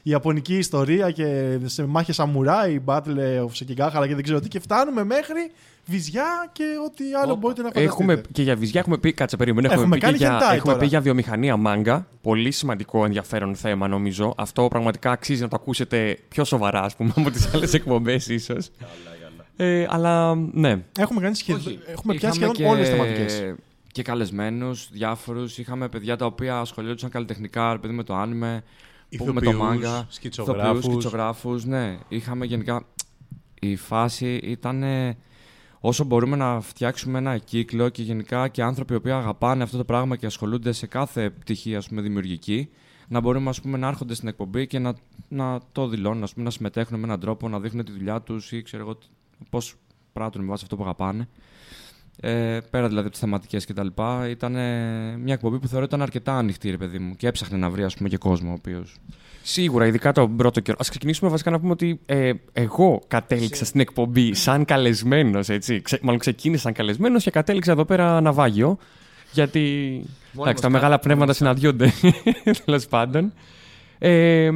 C: ιαπωνική ιστορία και σε μάχες σαμουράι, battle of Sekigahara και δεν ξέρω τι. Και φτάνουμε μέχρι βυζιά και ό,τι άλλο μπορείτε να φανταστείτε.
E: Έχουμε, και για βυζιά έχουμε πει, κάτσε περίμενε, έχουμε,
C: Έχουμε
E: πει, και
C: κάνει
E: για,
C: hentai
E: έχουμε
C: τώρα.
E: πει για βιομηχανία μάγκα. Πολύ σημαντικό ενδιαφέρον θέμα νομίζω. Αυτό πραγματικά αξίζει να το ακούσετε πιο σοβαρά ας πούμε, από τις άλλες εκπομπές ίσως. Ε, αλλά ναι,
C: Έχουμε, κάνει σχεδόν,
D: Όχι.
C: έχουμε πιάσει
D: Είχαμε
C: σχεδόν όλες τις θεματικές.
D: Και καλεσμένους διάφορους. Είχαμε παιδιά τα οποία ασχολιόντουσαν καλλιτεχνικά, ρε παιδί με το άνιμε, που- με το
B: Ηθοποιούς,
D: μάγκα.
B: σκητσογράφους.
D: σκητσογράφους, ναι. Είχαμε γενικά. Η φάση ήταν. όσο μπορούμε να φτιάξουμε ένα κύκλο και γενικά και άνθρωποι οι οποίοι αγαπάνε αυτό το πράγμα και ασχολούνται σε κάθε πτυχή ας πούμε, δημιουργική, να μπορούμε ας πούμε, να έρχονται στην εκπομπή και να, να το δηλώνουν, ας πούμε, να συμμετέχουν με έναν τρόπο, να δείχνουν τη δουλειά τους ή ξέρω εγώ πώς πράττουν με βάση αυτό που αγαπάνε. Ε, πέρα δηλαδή από τις θεματικές κτλ. Ήταν ε, μια εκπομπή που θεωρώ ήταν αρκετά ανοιχτή, ρε παιδί μου, και έψαχνε να βρει ας πούμε, και κόσμο ο οποίο.
E: Σίγουρα, ειδικά τον πρώτο καιρό. Α ξεκινήσουμε βασικά να πούμε ότι ε, εγώ κατέληξα στην εκπομπή σαν καλεσμένος. Ξε, μάλλον ξεκίνησα σαν καλεσμένος και κατέληξα εδώ πέρα ναυάγιο. Γιατί. εντάξει, τα μεγάλα πνεύματα συναντιόνται. Τέλος πάντων. Ε,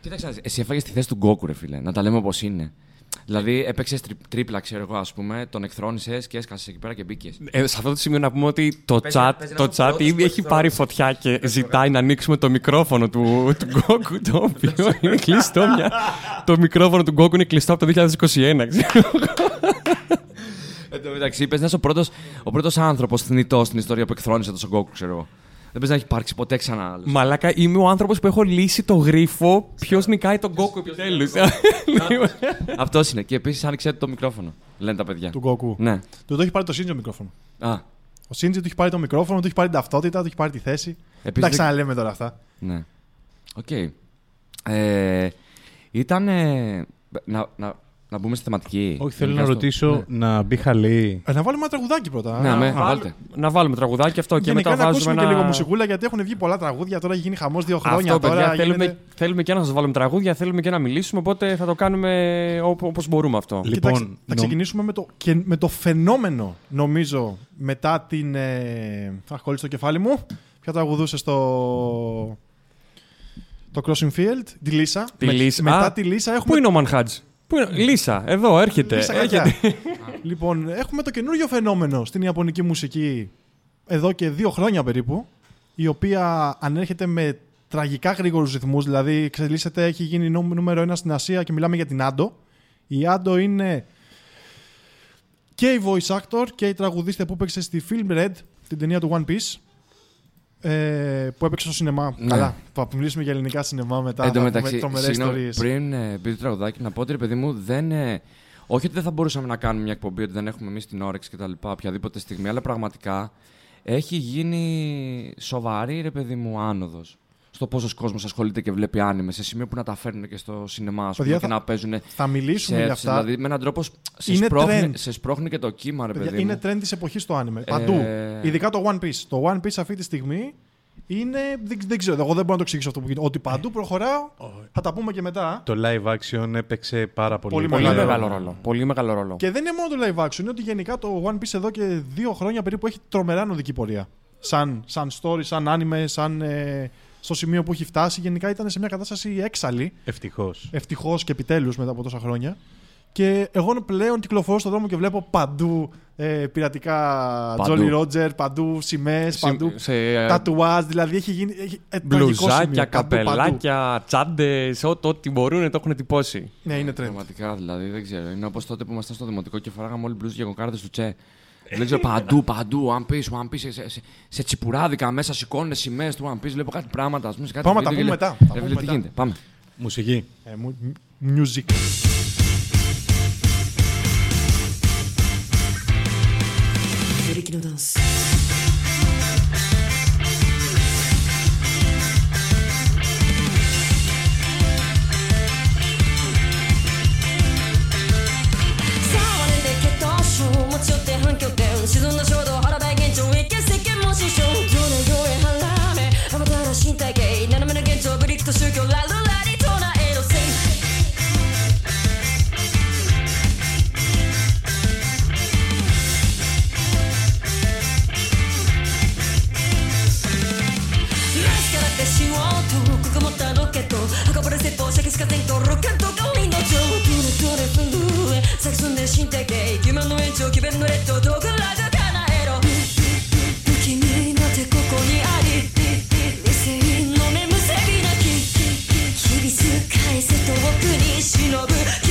D: Κοίταξε, εσύ έφαγες τη θέση του Γκόκου, ρε φίλε. Να τα λέμε όπως είναι. Δηλαδή έπαιξες τρίπλα, ξέρω εγώ, ας πούμε, τον εκθρόνησες και έσκασες εκεί πέρα και μπήκες.
E: Ε, σε αυτό το σημείο να πούμε ότι το παίζει, chat, παίζει το chat ήδη έχει πάρει φωτιά και ζητάει να ανοίξουμε το μικρόφωνο του, του Goku, το οποίο είναι κλειστό. Μια... το μικρόφωνο του Goku είναι κλειστό από το 2021, ξέρω
D: Εν τω μεταξύ, είπε να είσαι ο πρώτο άνθρωπος θνητός στην ιστορία που εκθρόνησε τον Goku, ξέρω εγώ. Δεν παίζει να έχει υπάρξει ποτέ ξανά άλλος.
E: Μαλάκα, είμαι ο άνθρωπος που έχω λύσει το γρίφο ποιος νικάει τον Goku επιτέλους.
D: Αυτός είναι. Και επίσης άνοιξε το μικρόφωνο. Λένε τα παιδιά.
C: Του Goku.
D: Ναι.
C: Του το έχει πάρει το Shinji το μικρόφωνο.
D: Α.
C: Ο Shinji του έχει πάρει το μικρόφωνο, του έχει πάρει την ταυτότητα, του έχει πάρει τη θέση. Δεν τα ξαναλέμε τώρα αυτά.
D: Ναι. OK. Okay. Ε, ήταν. Να, να, να μπούμε στη θεματική.
B: Όχι, θέλω να ρωτήσω ναι. να μπει χαλί.
C: Ε, να βάλουμε ένα τραγουδάκι πρώτα.
D: Ναι,
C: να,
D: με, βάλτε.
E: να βάλουμε τραγουδάκι αυτό και μετά
C: να
E: βάζουμε.
C: ακούσουμε
E: ένα...
C: και λίγο μουσικούλα γιατί έχουν βγει πολλά τραγούδια. Τώρα έχει γίνει χαμός δύο χρόνια.
E: Αυτό,
C: τώρα,
E: παιδιά, θέλουμε,
C: γίνεται...
E: θέλουμε και να σας βάλουμε τραγούδια, θέλουμε και να μιλήσουμε. Οπότε θα το κάνουμε όπως μπορούμε αυτό.
C: Λοιπόν, Κοιτάξτε, θα ξεκινήσουμε με το, και με το φαινόμενο, νομίζω, μετά την. Ε... Αχ, το κεφάλι μου. Ποια τραγουδούσε στο. Το Crossing Field, τη Λίσα.
E: Τη Λίσα.
C: Μετά τη Λίσα έχουμε.
E: Πού είναι ο Μανχάτζ. Πού είναι... Λίσα, εδώ έρχεται.
C: Λίσα έρχεται. λοιπόν, έχουμε το καινούριο φαινόμενο στην Ιαπωνική μουσική εδώ και δύο χρόνια περίπου, η οποία ανέρχεται με τραγικά γρήγορους ρυθμούς, δηλαδή εξελίσσεται, έχει γίνει νούμερο ένα στην Ασία και μιλάμε για την Άντο. Η Άντο είναι και η voice actor και η τραγουδίστρια που έπαιξε στη Film Red, την ταινία του One Piece, ε, που έπαιξε στο σινεμά. Ναι. Καλά. Θα μιλήσουμε για ελληνικά σινεμά μετά.
D: Εν τω μεταξύ, πριν ε, πει το τραγουδάκι, να πω ότι ρε παιδί μου δεν. Ε, όχι ότι δεν θα μπορούσαμε να κάνουμε μια εκπομπή, ότι δεν έχουμε εμείς την όρεξη κτλ. οποιαδήποτε στιγμή, αλλά πραγματικά έχει γίνει σοβαρή ρε παιδί μου άνοδος στο πόσος κόσμος ασχολείται και βλέπει άνιμε σε σημείο που να τα φέρνουν και στο σινεμά πούμε, θα, και να παίζουν.
C: Θα μιλήσουμε για αυτά.
D: Δηλαδή με έναν τρόπο σε, σπρώχνει, σε σπρώχνει και το κύμα, ρε παιδιά, παιδί.
C: Είναι trend της εποχής το άνιμε. Ε... Παντού. Ειδικά το One Piece. Το One Piece αυτή τη στιγμή είναι. Δεν, δεν ξέρω, εγώ δεν μπορώ να το εξηγήσω αυτό που γίνεται. Ότι παντού προχωράω. Θα τα πούμε και μετά.
B: Το live action έπαιξε πάρα πολύ,
E: πολύ, μεγάλο, μεγάλο ρόλο. Πολύ μεγάλο ρόλο.
C: Και δεν είναι μόνο το live action, είναι ότι γενικά το One Piece εδώ και δύο χρόνια περίπου έχει τρομερά νοδική πορεία. Σαν, σαν story, σαν anime, σαν. Ε, στο σημείο που έχει φτάσει. Γενικά ήταν σε μια κατάσταση έξαλλη.
B: Ευτυχώς.
C: Ευτυχώς και επιτέλους μετά από τόσα χρόνια. Και εγώ πλέον κυκλοφορώ στον δρόμο και βλέπω παντού ε, πειρατικά Jolly Roger, παντού σημαίες, παντού σε, τατουάζ. Δηλαδή έχει γίνει. Έχει,
E: ε, μπλουζάκια, καπελάκια, τσάντες, ό,τι μπορούν το έχουν τυπώσει.
C: Ναι, είναι τρέντ.
D: Πραγματικά δηλαδή δεν ξέρω. Είναι όπως τότε που ήμασταν στο δημοτικό και φοράγαμε όλοι μπλουζ και κοκάρδε του Τσε. Δεν ξέρω παντού, παντού. One Piece, One Piece. Σε, σε, σε τσιπουράδικα μέσα σηκώνουν σημαίες του One Piece. Βλέπω κάτι πράγματα. Πούμε, κάτι
C: Πάμε, τα πούμε μετά.
D: τι γίνεται. Πάμε.
B: Μουσική.
C: Ε, music. の
F: と宗教ラルラリ唱えろせナイスからってしようとここ持ったロケット運ばれせ放射器しかせんとロケットがみんな上空のトレフルへ作寸で身体系夢の延長気弁のレッドドグラ遠くに忍ぶ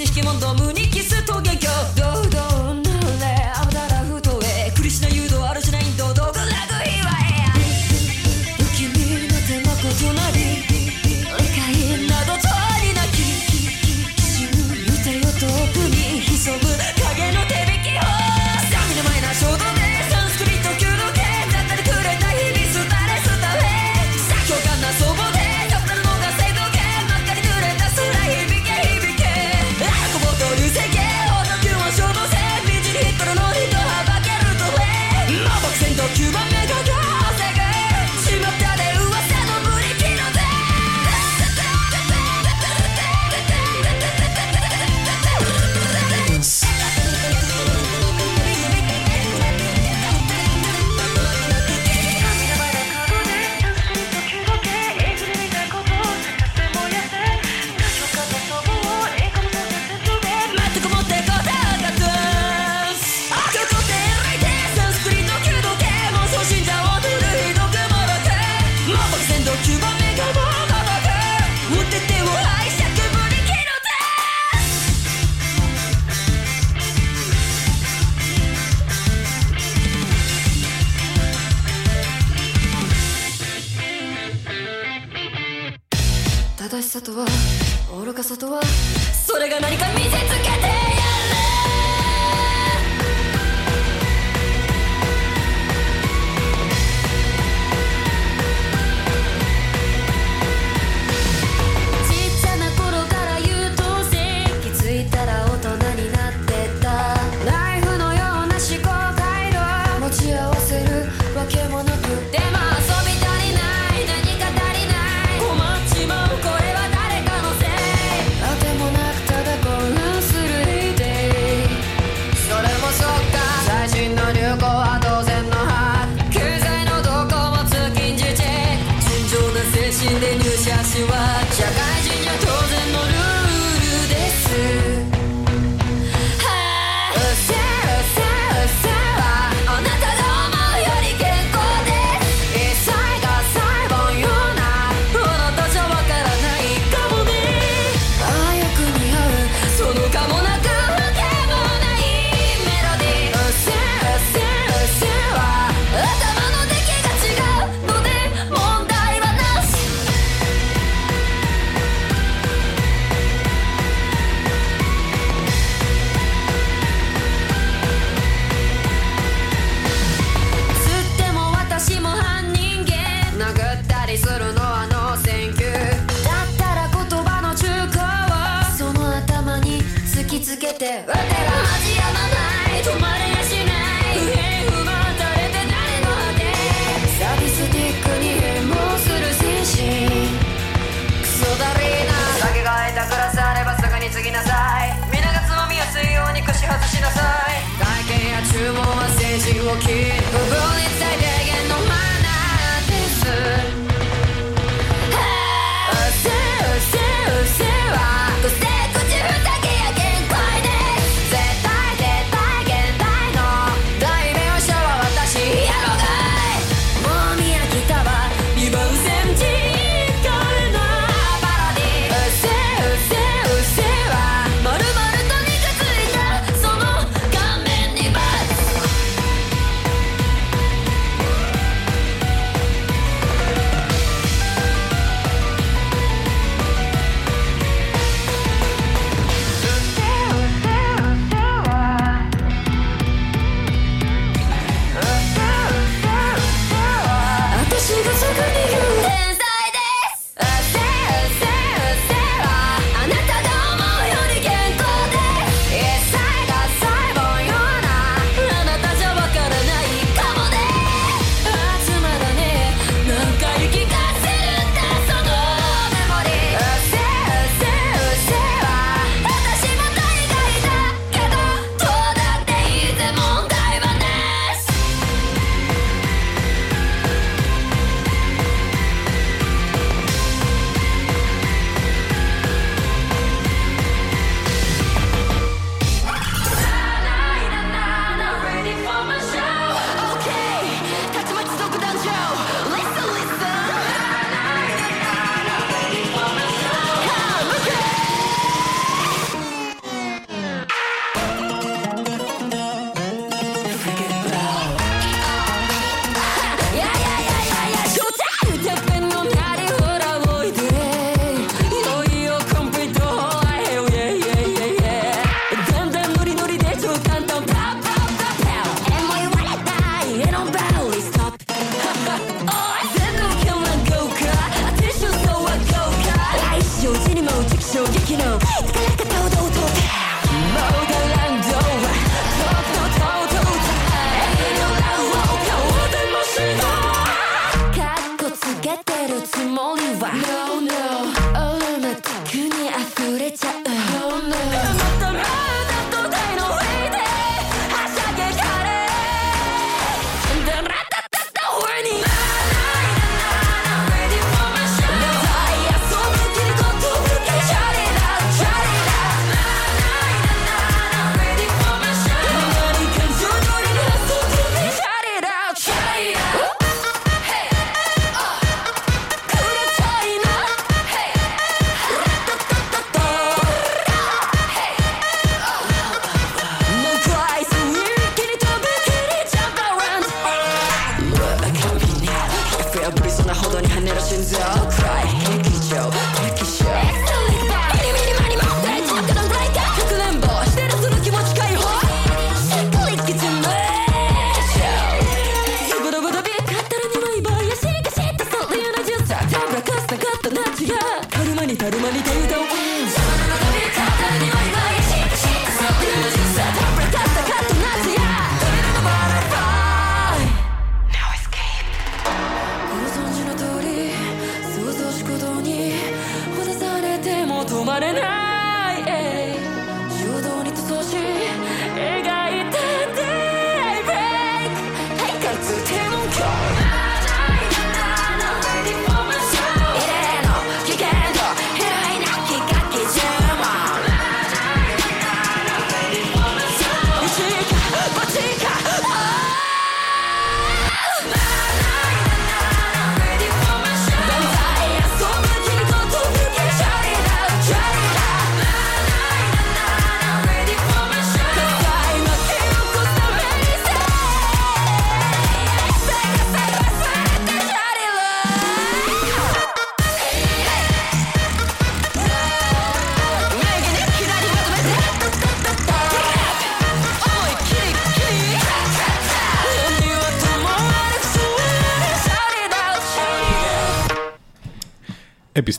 F: ダンス の四匹問答無に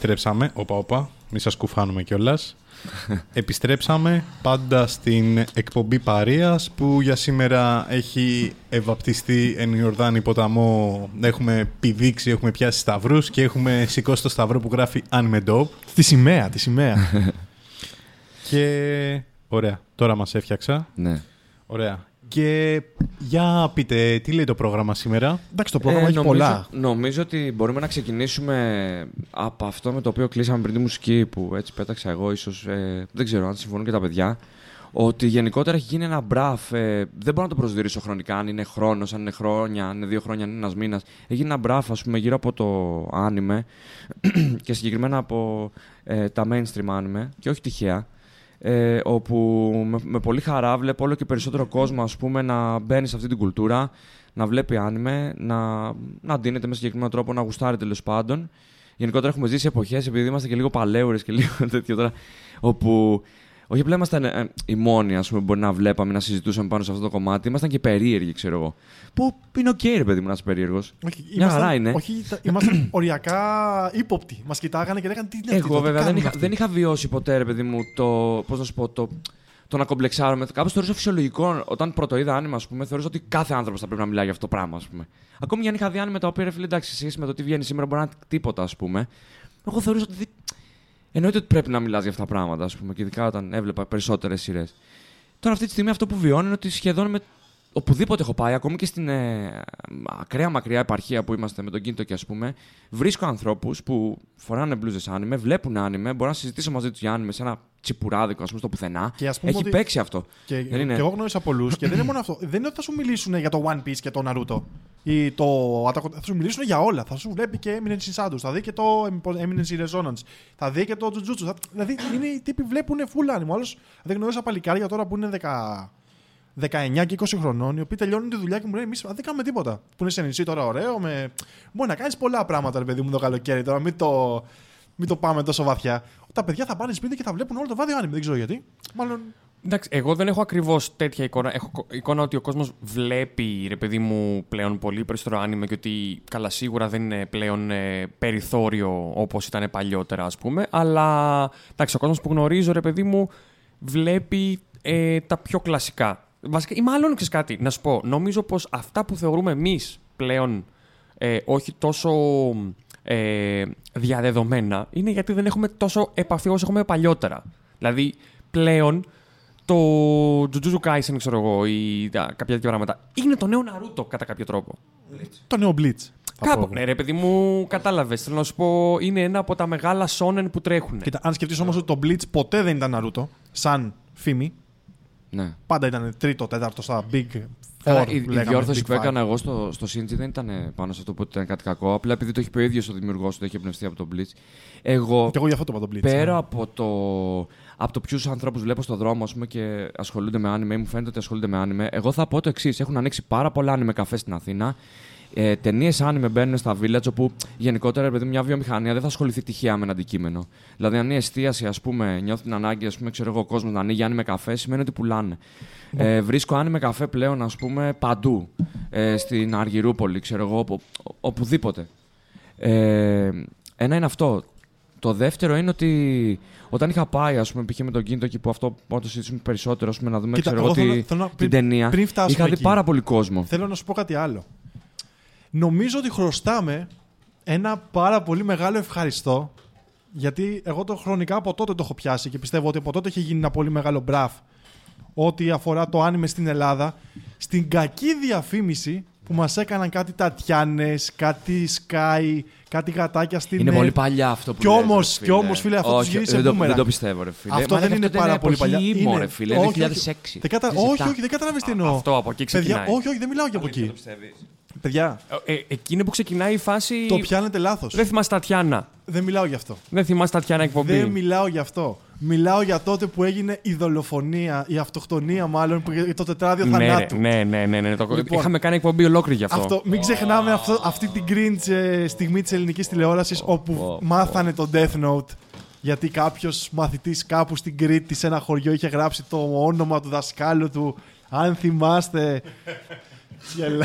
B: Επιστρέψαμε. Όπα, όπα. Μη σας κουφάνουμε κιόλας. Επιστρέψαμε πάντα στην εκπομπή Παρίας που για σήμερα έχει ευαπτιστεί εν Ιορδάνη ποταμό. Έχουμε πηδήξει, έχουμε πιάσει σταυρούς και έχουμε σηκώσει το σταυρό που γράφει Anime Dope.
C: Τη σημαία, τη σημαία.
B: Και ωραία, τώρα μας έφτιαξα.
D: Ναι.
B: Ωραία. Και για πείτε, τι λέει το πρόγραμμα σήμερα;
C: Εντάξει, το πρόγραμμα έχει
D: νομίζω,
C: πολλά.
D: Νομίζω ότι μπορούμε να ξεκινήσουμε από αυτό με το οποίο κλείσαμε πριν τη μουσική που έτσι πέταξα εγώ, ίσως, ε, δεν ξέρω αν συμφωνούν και τα παιδιά. Ότι γενικότερα έχει γίνει ένα μπραφ. Ε, δεν μπορώ να το προσδιορίσω χρονικά, αν είναι χρόνος, αν είναι χρόνια, αν είναι δύο χρόνια, αν είναι ένας μήνας. Έχει ένα μπραφ, ας πούμε, γύρω από το άνιμε και συγκεκριμένα από ε, τα mainstream άνιμε και όχι τυχαία. Ε, όπου με, με πολύ χαρά βλέπω όλο και περισσότερο κόσμο ας πούμε, να μπαίνει σε αυτή την κουλτούρα, να βλέπει anime, να, να ντύνεται με συγκεκριμένο τρόπο, να γουστάρει τέλος πάντων. Γενικότερα έχουμε ζήσει εποχές, επειδή είμαστε και λίγο παλαιώρε και λίγο τέτοιο τώρα, όπου όχι απλά ήμασταν ε, οι μόνοι ας πούμε, που μπορεί να βλέπαμε, να συζητούσαμε πάνω σε αυτό το κομμάτι, ήμασταν και περίεργοι, ξέρω εγώ. Που είναι οκ, ρε παιδί μου, να είσαι περίεργος.
C: Όχι,
D: Μια χαρά είναι.
C: Όχι, τα- ήμασταν οριακά ύποπτοι. Μας κοιτάγανε και λέγανε τι είναι αυτοί,
D: Εγώ
C: τι
D: βέβαια δεν
C: κάνουν
D: είχα,
C: αυτοί;
D: δεν είχα βιώσει ποτέ, ρε παιδί μου, το. Πώς να σου πω, το. Το να κομπλεξάρουμε. Κάπως θεωρούσα φυσιολογικό. Όταν πρώτο είδα άνιμα, ας πούμε, θεωρούσα ότι κάθε άνθρωπος θα πρέπει να μιλάει για αυτό το πράγμα, ας πούμε. Ακόμη και αν είχα δει άνιμα τα οποία, ρε φίλε, εντάξει, σε σχέση με το τι βγαίνει σήμερα μπορεί να είναι τίποτα, ας πούμε. Εγώ θεωρούσα ότι. Δεν- Εννοείται ότι πρέπει να μιλάς για αυτά τα πράγματα, ας πούμε, και ειδικά όταν έβλεπα περισσότερες σειρές. Τώρα αυτή τη στιγμή αυτό που βιώνω είναι ότι σχεδόν με οπουδήποτε έχω πάει, ακόμη και στην ε, ακραία μακριά επαρχία που είμαστε με τον κίνητο και ας πούμε, βρίσκω ανθρώπους που φοράνε μπλούζες άνιμε, βλέπουν άνιμε, μπορώ να συζητήσω μαζί τους για άνιμε σε ένα τσιπουράδικο, ας πούμε, στο πουθενά.
C: Και ας πούμε
D: Έχει
C: ότι-
D: παίξει αυτό.
C: Και,
D: Δεν είναι.
C: και εγώ γνώρισα πολλούς και δεν είναι μόνο αυτό. Δεν είναι ότι θα σου μιλήσουν για το One Piece και το Naruto ή το Attack on- Θα σου μιλήσουν για όλα. Θα σου βλέπει και Eminence in Shadows. Θα δει και το Eminence in Resonance. Θα δει και το Jujutsu. Θα... Δηλαδή είναι οι τύποι βλέπουν full anime. Άλλος δεν γνώρισα παλικάρια τώρα που είναι 10... 19 και 20 χρονών, οι οποίοι τελειώνουν τη δουλειά και μου λένε: Εμείς δεν κάνουμε τίποτα. Που είναι σε νησί τώρα, ωραίο. Με... Μπορεί να κάνεις πολλά πράγματα, ρε παιδί μου, το καλοκαίρι τώρα. Μην το, μην το πάμε τόσο βαθιά. Τα παιδιά θα πάνε σπίτι και θα βλέπουν όλο το βάδιο άνιμη. Δεν ξέρω γιατί. Μάλλον
E: Εντάξει, εγώ δεν έχω ακριβώς τέτοια εικόνα. Έχω κο- εικόνα ότι ο κόσμος βλέπει, ρε παιδί μου, πλέον πολύ περισσότερο άνιμε και ότι καλά σίγουρα δεν είναι πλέον ε, περιθώριο όπως ήταν παλιότερα, ας πούμε. Αλλά εντάξει, ο κόσμος που γνωρίζω, ρε παιδί μου, βλέπει ε, τα πιο κλασικά. Βασικά, ή μάλλον ξέρεις κάτι, να σου πω. Νομίζω πως αυτά που θεωρούμε εμείς πλέον ε, όχι τόσο ε, διαδεδομένα είναι γιατί δεν έχουμε τόσο επαφή όσο έχουμε παλιότερα. Δηλαδή, πλέον το Jujutsu Kaisen, ξέρω εγώ, ή τα, κάποια τέτοια πράγματα, είναι το νέο Naruto κατά κάποιο τρόπο.
C: το νέο Bleach. θα
E: Κάπου,
C: πω.
E: ναι, ρε παιδί μου, κατάλαβες. Θέλω να σου πω, είναι ένα από τα μεγάλα σόνεν που τρέχουν.
C: Κοίτα, αν σκεφτείς όμως ότι το Bleach ποτέ δεν ήταν Naruto, σαν φήμη,
D: Ναι.
C: πάντα ήταν τρίτο, τέταρτο στα Big
D: Καλά,
C: Four.
D: η, η
C: λέγαμε,
D: διόρθωση
C: Big
D: που
C: Five.
D: έκανα εγώ στο, στο Shinji δεν ήταν πάνω σε αυτό που ήταν κάτι κακό. Απλά επειδή το έχει πει ο ίδιος ο δημιουργός του, το έχει εμπνευστεί από τον Bleach. Εγώ,
C: Και εγώ γι' αυτό το είπα το Bleach.
D: πέρα
C: ναι.
D: από, το, από το ποιους ανθρώπους βλέπω στον δρόμο ας πούμε, και ασχολούνται με άνιμε, μου φαίνεται ότι ασχολούνται με άνιμε, εγώ θα πω το εξής: Έχουν ανοίξει πάρα πολλά άνιμε καφές στην Αθήνα. Ε, Ταινίες άνιμε μπαίνουν στα village όπου γενικότερα επειδή μια βιομηχανία δεν θα ασχοληθεί τυχαία με ένα αντικείμενο. Δηλαδή, αν η εστίαση, ας πούμε, νιώθει την ανάγκη, ας πούμε, ξέρω εγώ, ο κόσμος να ανοίγει άνιμε καφές, σημαίνει ότι πουλάνε. Ε, βρίσκω άνιμε καφέ πλέον, ας πούμε, παντού. Ε, στην Αργυρούπολη, ξέρω εγώ, οπου- οπουδήποτε. Ε, ένα είναι αυτό. Το δεύτερο είναι ότι όταν είχα πάει, ας πούμε, π.χ. με τον κίνητο εκεί που αυτό που το συζητήσουμε περισσότερο, ας πούμε, να δούμε
C: Κοίτα,
D: ξέρω,
C: εγώ
D: εγώ,
C: θέλω-
D: τη-
C: θέλω να-
D: την
C: πριν-
D: ταινία.
C: πριν φτάσουμε
D: είχα δει
C: εκεί.
D: πάρα πολύ κόσμο.
C: Θέλω να σου πω κάτι άλλο. Νομίζω ότι χρωστάμε ένα πάρα πολύ μεγάλο ευχαριστώ. Γιατί εγώ το χρονικά από τότε το έχω πιάσει και πιστεύω ότι από τότε έχει γίνει ένα πολύ μεγάλο μπραφ ό,τι αφορά το άνιμε στην Ελλάδα. Στην κακή διαφήμιση που μας έκαναν κάτι Τατιάνες, κάτι Sky, κάτι γατάκια στην
D: Είναι
C: ε,
D: πολύ παλιά αυτό που
C: Κι
D: λες,
C: όμως-
D: ρε
C: κι όμως, φίλε, αυτό τους
D: όχι,
C: γύρισε
D: δεν το,
C: boomerang.
D: δεν το πιστεύω, ρε φίλε.
C: Αυτό
D: Μα
C: δεν
D: ρε,
C: είναι
D: ήταν
C: πάρα πολύ
D: εποχή
C: παλιά.
D: ήμο,
C: Είναι-
D: ρε φίλε.
C: όχι,
D: Είναι
C: όχι.
D: 2006.
C: Δεν κατα...
D: Δεν
C: Όχι,
D: ζητά.
C: όχι, δεν καταλαβαίνεις τι εννοώ.
E: Αυτό από εκεί
C: Παιδιά,
E: ξεκινάει.
C: όχι, όχι, δεν μιλάω για από εκεί.
D: πιστεύεις.
C: Παιδιά,
E: Ε, ε, εκείνη που ξεκινάει η φάση.
C: το πιάνετε λάθος.
E: Δεν θυμάσαι Τατιάνα.
C: Δεν μιλάω γι' αυτό.
E: Δεν θυμάσαι Τατιάνα εκπομπή.
C: Δεν μιλάω γι' αυτό. Μιλάω για τότε που έγινε η δολοφονία, η αυτοκτονία μάλλον, που- το τετράδιο
E: ναι, ρε,
C: θανάτου.
E: ναι, ναι, ναι, ναι. Το...
C: Λοιπόν.
E: Είχαμε κάνει εκπομπή ολόκληρη γι' αυτό.
C: Αυτό, μην ξεχνάμε αυτό, αυτή την cringe ε, στιγμή της ελληνικής τηλεόρασης όπου
D: πω,
C: μάθανε το Death Note γιατί κάποιος μαθητής κάπου στην Κρήτη σε ένα χωριό είχε γράψει το όνομα του δασκάλου του αν θυμάστε Γελάνε.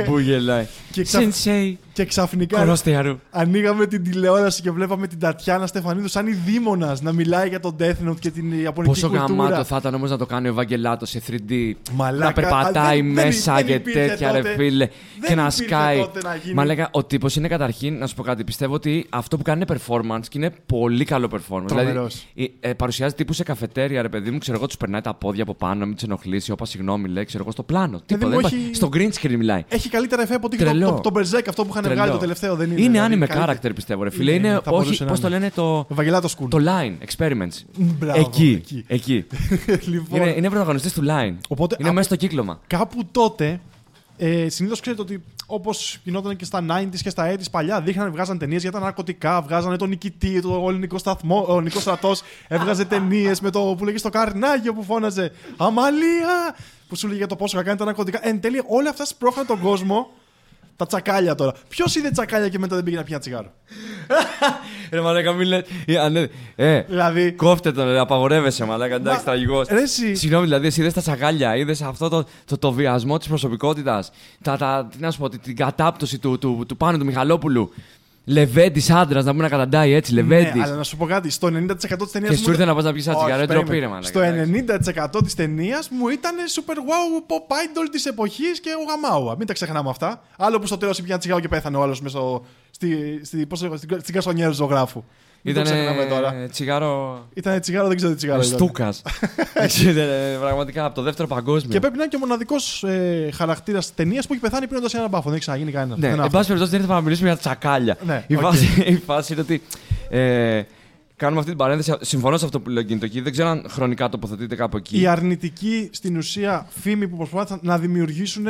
D: Ο Μπού γελάει.
C: Και ξαφ-
D: Σενσέι.
C: Και ξαφνικά
D: Κορόστιαρου.
C: ανοίγαμε την τηλεόραση και βλέπαμε την Τατιάνα Στεφανίδου σαν η δίμονας να μιλάει για το Death Note και την Ιαπωνική
D: Πόσο
C: κουλτούρα.
D: γαμάτο θα ήταν όμως να το κάνει ο Ευαγγελάτος σε 3D.
C: Μαλάκα,
D: να περπατάει
C: α, δεν- δεν-
D: μέσα
C: δεν
D: και
C: υπήρχε
D: τέτοια,
C: τότε.
D: ρε φίλε.
C: Δεν
D: και να
C: υπήρχε
D: σκάει.
C: τότε να γίνει.
D: Μα λέγα, ο τύπος είναι καταρχήν, να σου πω κάτι. Πιστεύω ότι αυτό που κάνει είναι performance και είναι πολύ καλό performance.
C: Τρομερός.
D: Δηλαδή, ε, ε, παρουσιάζει τύπους σε καφετέρια, ρε παιδί μου, ξέρω εγώ, τους περνάει τα πόδια από πάνω, μην τους ενοχλήσει. Όπα, συγγνώμη, λέει, ξέρω εγώ, στο πλάνο. Τίποτα.
C: μου,
D: δεν
C: έχει-
D: υπάρχει. Στο green screen μιλάει.
C: Έχει καλύτερα εφέ από ότι και
D: Τρελό.
C: το, το, το Berserk αυτό που είχαν
D: Τρελό.
C: βγάλει το τελευταίο. Δεν είναι,
D: Είναι
C: δηλαδή,
D: anime
C: καλύτερο.
D: character, πιστεύω, ρε φίλε.
C: Είναι,
D: Είναι,
C: θα μπορούσε
D: όχι,
C: να
D: πώς το
C: είναι.
D: λένε, το.
C: Ευαγγελάτο Σκούλ.
D: Το line experiments.
C: Μπράβο,
D: εκεί.
C: εκεί.
D: εκεί.
C: λοιπόν,
D: είναι είναι πρωταγωνιστής του line.
C: Οπότε,
D: είναι
C: από-
D: μέσα στο κύκλωμα.
C: κάπου τότε, ε, συνήθως ξέρετε ότι όπως γινόταν και στα 90s και στα 80s παλιά, δείχνανε, βγάζαν ταινίες για τα ναρκωτικά, βγάζανε τον νικητή, το ελληνικό σταθμό, ο Νικό Στρατός, έβγαζε ταινίες με το που λέγε στο Καρνάγιο που φώναζε Αμαλία! Που σου λέγε για το πόσο κακά είναι τα ναρκωτικά. Εν τέλει, όλα αυτά σπρώχναν τον κόσμο. Τα τσακάλια τώρα. Ποιος είδε τσακάλια και μετά δεν πήγε να πιει ένα τσιγάρο;
D: Ρε μαλάκα, μην λες. Ε, αν δεν- Ε,
C: Δηλαδή.
D: κόφτε τον, ρε, απαγορεύεσαι, μαλάκα. Εντάξει,
C: Μα-
D: τραγικός.
C: Ρε, εσύ.
D: Συγγνώμη, δηλαδή, εσύ είδες τα τσακάλια, είδες αυτό το, το, το βιασμό της προσωπικότητας. Τα, τα, τι να σου πω, την, την κατάπτωση του, του, του, πάνω του Μιχαλόπουλου. Λεβέντης άντρας να μπορεί να καταντάει έτσι, Λεβέντης.
C: Ναι, αλλά να σου πω κάτι. Στο 90% της ταινίας.
D: και σου ήρθε να πας να πιεις ένα τσιγάρο, δεν τροπή, ρε μαλάκα.
C: Στο
D: εντάξει.
C: 90% της ταινίας μου ήταν super wow pop idol της εποχής και ο Γαμάουα. Μην τα ξεχνάμε αυτά. Άλλο που στο τέλος είπε ένα τσιγάρο και πέθανε ο άλλος μέσα στο- στη, στη, πώς το λέγω, στην, στην κασονιέρα του ζωγράφου. Μην το ξεχνάμε τώρα.
D: Ήταν τσιγάρο.
C: Ήταν τσιγάρο, δεν ξέρω τι τσιγάρο ήταν.
D: Στούκας. Πραγματικά από το δεύτερο παγκόσμιο.
C: Και πρέπει να είναι και ο μοναδικός ε, χαρακτήρας ταινίας που έχει πεθάνει πίνοντας ένα μπάφο. Δεν έχει ξαναγίνει κανένα.
D: Ναι, εν πάση περιπτώσει δεν ήρθαμε να μιλήσουμε για τα τσακάλια.
C: Ναι,
D: η,
C: οκ.
D: φάση, η φάση είναι ότι. Ε, κάνουμε αυτή την παρένθεση. Συμφωνώ σε αυτό που λέει ο Κινητοκή. Δεν ξέρω αν χρονικά τοποθετείται κάπου εκεί.
C: Η αρνητική στην ουσία φήμη που προσπάθησαν να δημιουργήσουν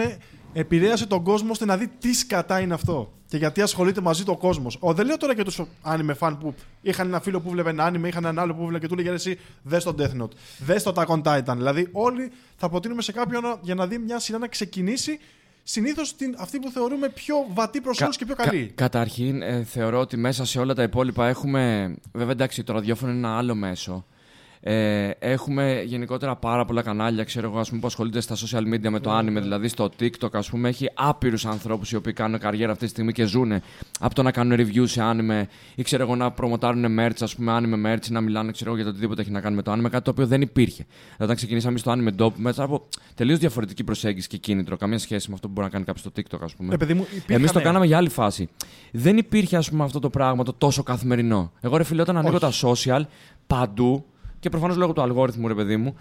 C: επηρέασε τον κόσμο ώστε να δει τι σκατά είναι αυτό. Και γιατί ασχολείται μαζί του ο κόσμο. Δεν λέω τώρα για τους anime fan που είχαν ένα φίλο που βλέπει ένα anime, είχαν ένα άλλο που βλέπει και του λέγε εσύ δες το Death Note, δες το Attack on Titan. Δηλαδή, όλοι θα προτείνουμε σε κάποιον για να δει μια σειρά να ξεκινήσει συνήθως αυτή που θεωρούμε πιο βατή προς όλους και πιο καλή.
D: καταρχήν, ε, θεωρώ ότι μέσα σε όλα τα υπόλοιπα έχουμε. Βέβαια, εντάξει, το ραδιόφωνο είναι ένα άλλο μέσο. Ε, έχουμε γενικότερα πάρα πολλά κανάλια ξέρω εγώ, ας πούμε, που ασχολούνται στα social media με το anime. Δηλαδή στο TikTok, ας πούμε, έχει άπειρους ανθρώπους οι οποίοι κάνουν καριέρα αυτή τη στιγμή και ζουν από το να κάνουν review σε anime ή ξέρω εγώ, να προμοτάρουν merch, ας πούμε, anime merch, να μιλάνε ξέρω, εγώ, για το οτιδήποτε έχει να κάνει με το anime. Κάτι το οποίο δεν υπήρχε. Δηλαδή, όταν ξεκινήσαμε στο anime dop, μέσα από τελείως διαφορετική προσέγγιση και κίνητρο, καμία σχέση με αυτό που μπορεί να κάνει κάποιος στο TikTok, ας πούμε.
C: Ε, παιδί μου, υπήρχαν-
D: Εμείς το κάναμε για άλλη φάση. Δεν υπήρχε, ας πούμε, αυτό το πράγμα το τόσο καθημερινό. Εγώ, ρε φίλε, όταν ανοίγω τα social, παντού, και προφανώς λόγω του αλγόριθμου, ρε παιδί μου,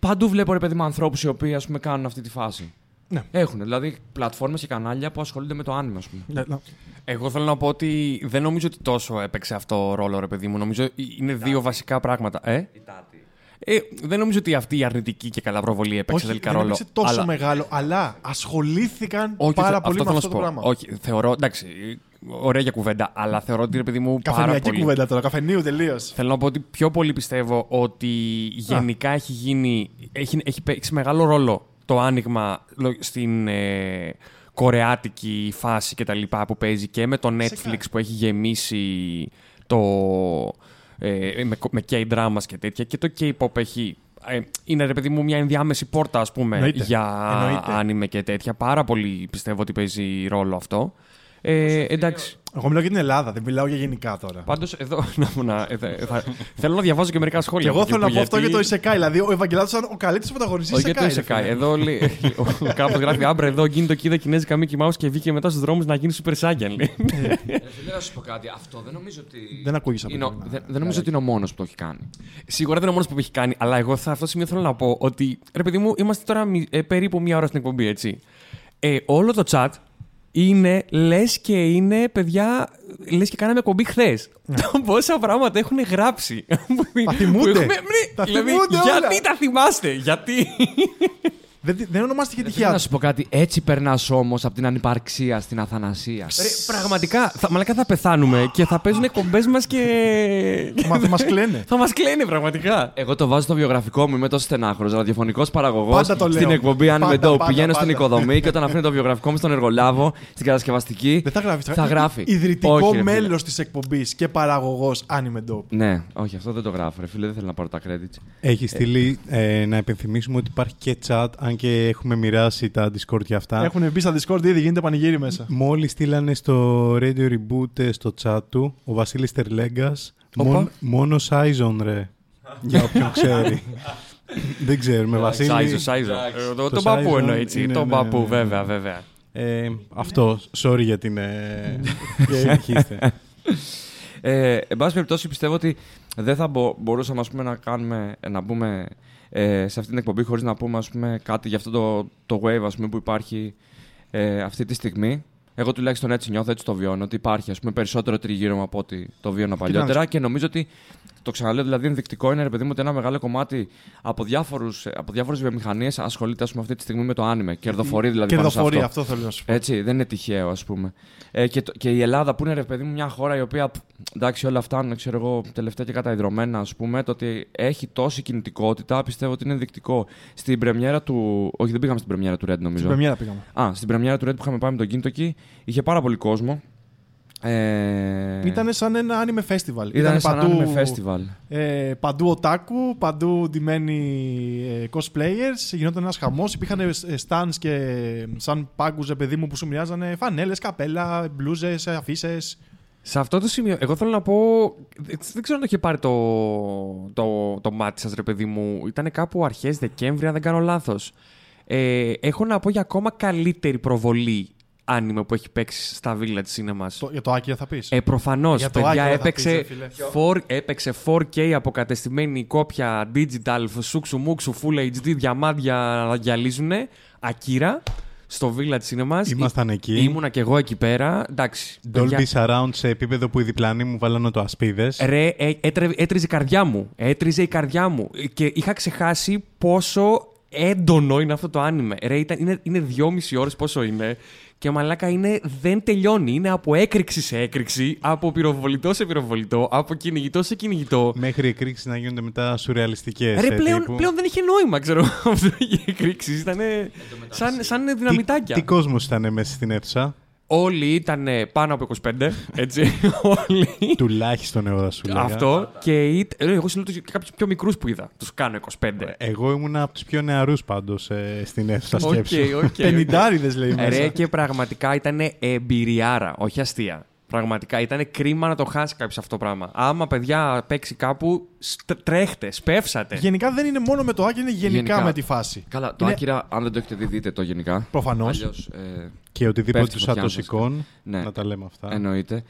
D: παντού βλέπω, ρε παιδί μου, ανθρώπους οι οποίοι, ας πούμε, κάνουν αυτή τη φάση.
C: Ναι.
D: Έχουν δηλαδή πλατφόρμες και κανάλια που ασχολούνται με το άνοιγμα, ας πούμε.
C: Ναι, ναι.
E: Εγώ θέλω να πω ότι δεν νομίζω ότι τόσο έπαιξε αυτό ρόλο, ρε παιδί μου. Νομίζω είναι δύο βασικά πράγματα. Ε; Ε, δεν νομίζω ότι αυτή η αρνητική και καλά προβολή έπαιξε
C: Όχι,
E: τελικά
C: δεν
E: ρόλο.
C: έπαιξε τόσο
E: αλλά-
C: μεγάλο, αλλά ασχολήθηκαν
E: Όχι,
C: πάρα
E: θε-
C: πολύ
E: αυτό
C: με
E: θέλω
C: αυτό
E: να
C: το
E: σου πω.
C: πράγμα.
E: Όχι, θεωρώ. Εντάξει, ωραία για κουβέντα, αλλά θεωρώ ότι ρε παιδί μου. πάρα
C: Καφενιακή
E: πολύ...
C: κουβέντα τώρα, καφενείου τελείως.
E: Θέλω να πω ότι πιο πολύ πιστεύω ότι γενικά έχει γίνει. Έχει, έχει παίξει μεγάλο ρόλο το άνοιγμα λο- στην ε, κορεάτικη φάση κτλ. που παίζει και με το Netflix που έχει γεμίσει το. Ε, με, με K-dramas και τέτοια και το K-pop έχει. ε, είναι ρε παιδί μου μια ενδιάμεση πόρτα ας πούμε
C: Εννοείται.
E: για
C: Εννοείται.
E: άνιμε και τέτοια. Πάρα πολύ πιστεύω ότι παίζει ρόλο αυτό. Ε, εντάξει.
C: Εγώ μιλάω για την Ελλάδα, δεν μιλάω για γενικά τώρα.
E: Πάντως εδώ. Να, να, ε, θα- θα- θέλω να διαβάζω και μερικά σχόλια.
C: Και εγώ
E: από
C: θέλω να
E: εκεί
C: πω
E: που
C: αυτό για το
E: γιατί-
C: Isekai. Δηλαδή, ο Ευαγγελάτος ήταν ο καλύτερος πρωταγωνιστής
E: Όχι για το
C: Isekai. ρε
E: Isekai.
C: φίλε.
E: Εδώ λέει. Κάπω γράφει άμπρα εδώ γίνεται το κοίτα κινέζικα Mickey Mouse και βγήκε μετά στους δρόμους να γίνει Super Saiyan. λέει.
D: Ρε φίλε, να σου πω κάτι. Αυτό δεν νομίζω ότι.
C: Δεν ακούγεις από
D: είναι ο-
C: μένα.
D: δεν, δεν νομίζω ότι είναι ο μόνος που το έχει κάνει.
E: Σίγουρα δεν είναι ο μόνος που έχει κάνει, αλλά εγώ σε αυτό το σημείο θέλω να πω ότι ρε παιδί μου, είμαστε τώρα μι- ε, περίπου μία ώρα στην εκπομπή, έτσι. Ε, όλο το chat είναι λες και είναι παιδιά. Λες και κάναμε εκπομπή χθες. Πόσα πράγματα έχουν γράψει.
C: Τα θυμούνται.
E: Που έχουμε-
C: Τα
E: δηλαδή,
C: θυμούνται όλα.
E: γιατί τα θυμάστε, γιατί;
C: Δεν, δεν ονομάστηκε
D: Ρε φίλε,
C: τυχαία.
D: να σου πω κάτι. Έτσι περνάς όμως από την ανυπαρξία στην αθανασία.
E: Ρε, πραγματικά, θα, μαλακά θα πεθάνουμε και θα παίζουν εκπομπές μας και.
C: Μα θα μας κλαίνε.
E: θα μας κλαίνε πραγματικά.
D: Εγώ το βάζω στο βιογραφικό μου, είμαι τόσο στενάχωρο. Ραδιοφωνικός παραγωγός
C: Πάντα το λέω.
D: στην εκπομπή Anime
C: Πάντα,
D: Dope.
C: πάντα,
D: Πηγαίνω στην
C: πάντα.
D: οικοδομή και όταν αφήνω το βιογραφικό μου στον εργολάβο, στην κατασκευαστική.
C: Δεν θα γράφεις.
D: Θα γράφει.
C: Ιδρυτικό
D: Όχι, ρε φίλε.
C: μέλος της εκπομπής και παραγωγός Anime Dope.
D: Ναι, όχι, αυτό δεν το γράφω. Ρε φίλε, δεν θέλω να πάρω τα credits.
B: Έχει στείλει ε, να υπενθυμίσουμε ότι υπάρχει και chat, αν και έχουμε μοιράσει τα Discord για αυτά.
C: Έχουν μπει στα Discord ήδη, γίνεται πανηγύρι μέσα.
B: Μόλις στείλανε στο Radio Reboot ε, στο chat του ο Βασίλης Τερλέγκας
E: Οπα.
B: μόνος Σάιζον ρε για όποιον ξέρει δεν ξέρουμε Βασίλη
E: Σάιζο, Σάιζο. Ε, το-
B: Το
E: Τον παππού
B: Σάιζο
E: εννοεί έτσι.
B: είναι,
E: Τον
B: ναι,
E: παππού,
B: ναι, ναι.
E: βέβαια, βέβαια.
B: ε, αυτό sorry για την ε, για συνεχίστε.
D: Ε, εν πάση περιπτώσει, πιστεύω ότι δεν θα μπο- μπορούσαμε ας πούμε, να, κάνουμε, να μπούμε ε, σε αυτή την εκπομπή χωρίς να πούμε ας πούμε, κάτι για αυτό το, το wave ας πούμε, που υπάρχει ε, αυτή τη στιγμή. Εγώ τουλάχιστον έτσι νιώθω, έτσι το βιώνω, ότι υπάρχει ας πούμε, περισσότερο τριγύρω από ό,τι το βίωνα παλιότερα και νομίζω ότι το ξαναλέω, δηλαδή ενδεικτικό είναι ρε παιδί μου ότι ένα μεγάλο κομμάτι από, διάφορους, από διάφορες βιομηχανίες ασχολείται ας πούμε, αυτή τη στιγμή με το άνιμε. Κερδοφορεί δηλαδή πάνω σε
C: Κερδοφορία,
D: αυτό.
C: αυτό θέλω να σου πω.
D: Έτσι, δεν είναι τυχαίο, ας πούμε. Ε, και, το- και η Ελλάδα που είναι, ρε παιδί μου, μια χώρα η οποία. π, Εντάξει, όλα φτάνουν, ξέρω εγώ, τελευταία και καταϊδρωμένα, ας πούμε. Το ότι έχει τόση κινητικότητα πιστεύω ότι είναι ενδεικτικό. Στην πρεμιέρα του. Όχι, δεν πήγαμε στην πρεμιέρα του Red, νομίζω.
C: Στην πρεμιέρα πήγαμε.
D: Α, στην πρεμιέρα του Red που είχαμε πάει με τον Κίντοκι, είχε πάρα πολύ κόσμο. Ε,
C: Ήταν σαν ένα anime festival.
D: ήταν σαν
C: παντού,
D: anime festival.
C: Ε, παντού οτάκου, παντού ντυμένοι ε, cosplayers. Γινόταν ένας χαμός. Υπήρχαν ε, stands και σαν πάγκους, ρε παιδί μου, που σου μοιράζανε φανέλες, καπέλα, μπλούζες, αφήσει.
E: Σε αυτό το σημείο, εγώ θέλω να πω. Δεν δεν ξέρω αν το είχε πάρει το, το, το μάτι σας, ρε παιδί μου. Ήταν κάπου αρχές Δεκέμβρη, αν δεν κάνω λάθος. Ε, έχω να πω για ακόμα καλύτερη προβολή άνιμε που έχει παίξει στα Village Cinemas.
C: Για το Άκυρα θα πεις.
E: Ε, Προφανώς.
C: Για το
E: Παιδιά,
C: Άκυρα θα
E: έπαιξε,
C: πεις, ρε φίλε.
E: 4, έπαιξε 4K αποκατεστημένη κόπια digital, σούξου μουξου, full HD, διαμάντια να γυαλίζουν. Ακύρα στο Village Cinemas.
B: Ήμασταν εκεί.
E: Ήμουνα κι εγώ εκεί πέρα. Εντάξει.
B: Dolby
E: παιδιά,
B: Surround σε επίπεδο που οι διπλανοί μου βάλανε το ασπίδες
E: Ρε, ε, έτρε- έτριζε η καρδιά μου. Έτριζε η καρδιά μου. Και είχα ξεχάσει πόσο έντονο είναι αυτό το άνιμε. Ρε, ήταν, είναι, είναι δυόμιση ώρες πόσο είναι. Και μαλάκα είναι, δεν τελειώνει. Είναι από έκρηξη σε έκρηξη, από πυροβολητό σε πυροβολητό, από κυνηγητό σε κυνηγητό.
B: μέχρι εκρήξεις να γίνονται μετά σουρεαλιστικές
E: Ρε,
B: ε,
E: πλέον,
B: τύπου.
E: πλέον δεν είχε νόημα, ξέρω αυτό οι εκρήξεις. Ήταν σαν, σαν
B: τι,
E: δυναμητάκια.
B: τι κόσμος ήταν μέσα στην αίθουσα;
E: Όλοι ήταν πάνω από 25, έτσι. Όλοι.
B: τουλάχιστον εγώ θα σου λέγα
E: Αυτό. Και είτε- ε, εγώ συλλογώ κάποιους πιο μικρούς που είδα. Τους κάνω 25.
B: εγώ ήμουν από τους πιο νεαρούς πάντως ε, στην αίθουσα
E: Οκ,
B: σκέψου
E: οκ.
C: Πενιντάριδε λέει
E: Ρε
C: μέσα.
E: και πραγματικά ήταν εμπειριάρα, όχι αστεία. Πραγματικά ήταν κρίμα να το χάσει κάποιος αυτό το πράγμα. Άμα παιδιά παίξει κάπου, στ- τρέχτες, σπεύσατε.
C: Γενικά δεν είναι μόνο με το Άκυρα, είναι γενικά,
D: Γενικά.
C: με τη φάση.
D: Καλά, το
C: Είναι-
D: Άκυρα, αν δεν το έχετε δει, δείτε το γενικά.
C: Προφανώς.
D: Αλλιώς, ε,
B: και οτιδήποτε
D: Πέφτει
B: τους
D: φωτιά μας.
B: Σατοσικών
D: Ναι.
B: να τα λέμε αυτά
D: εννοείται.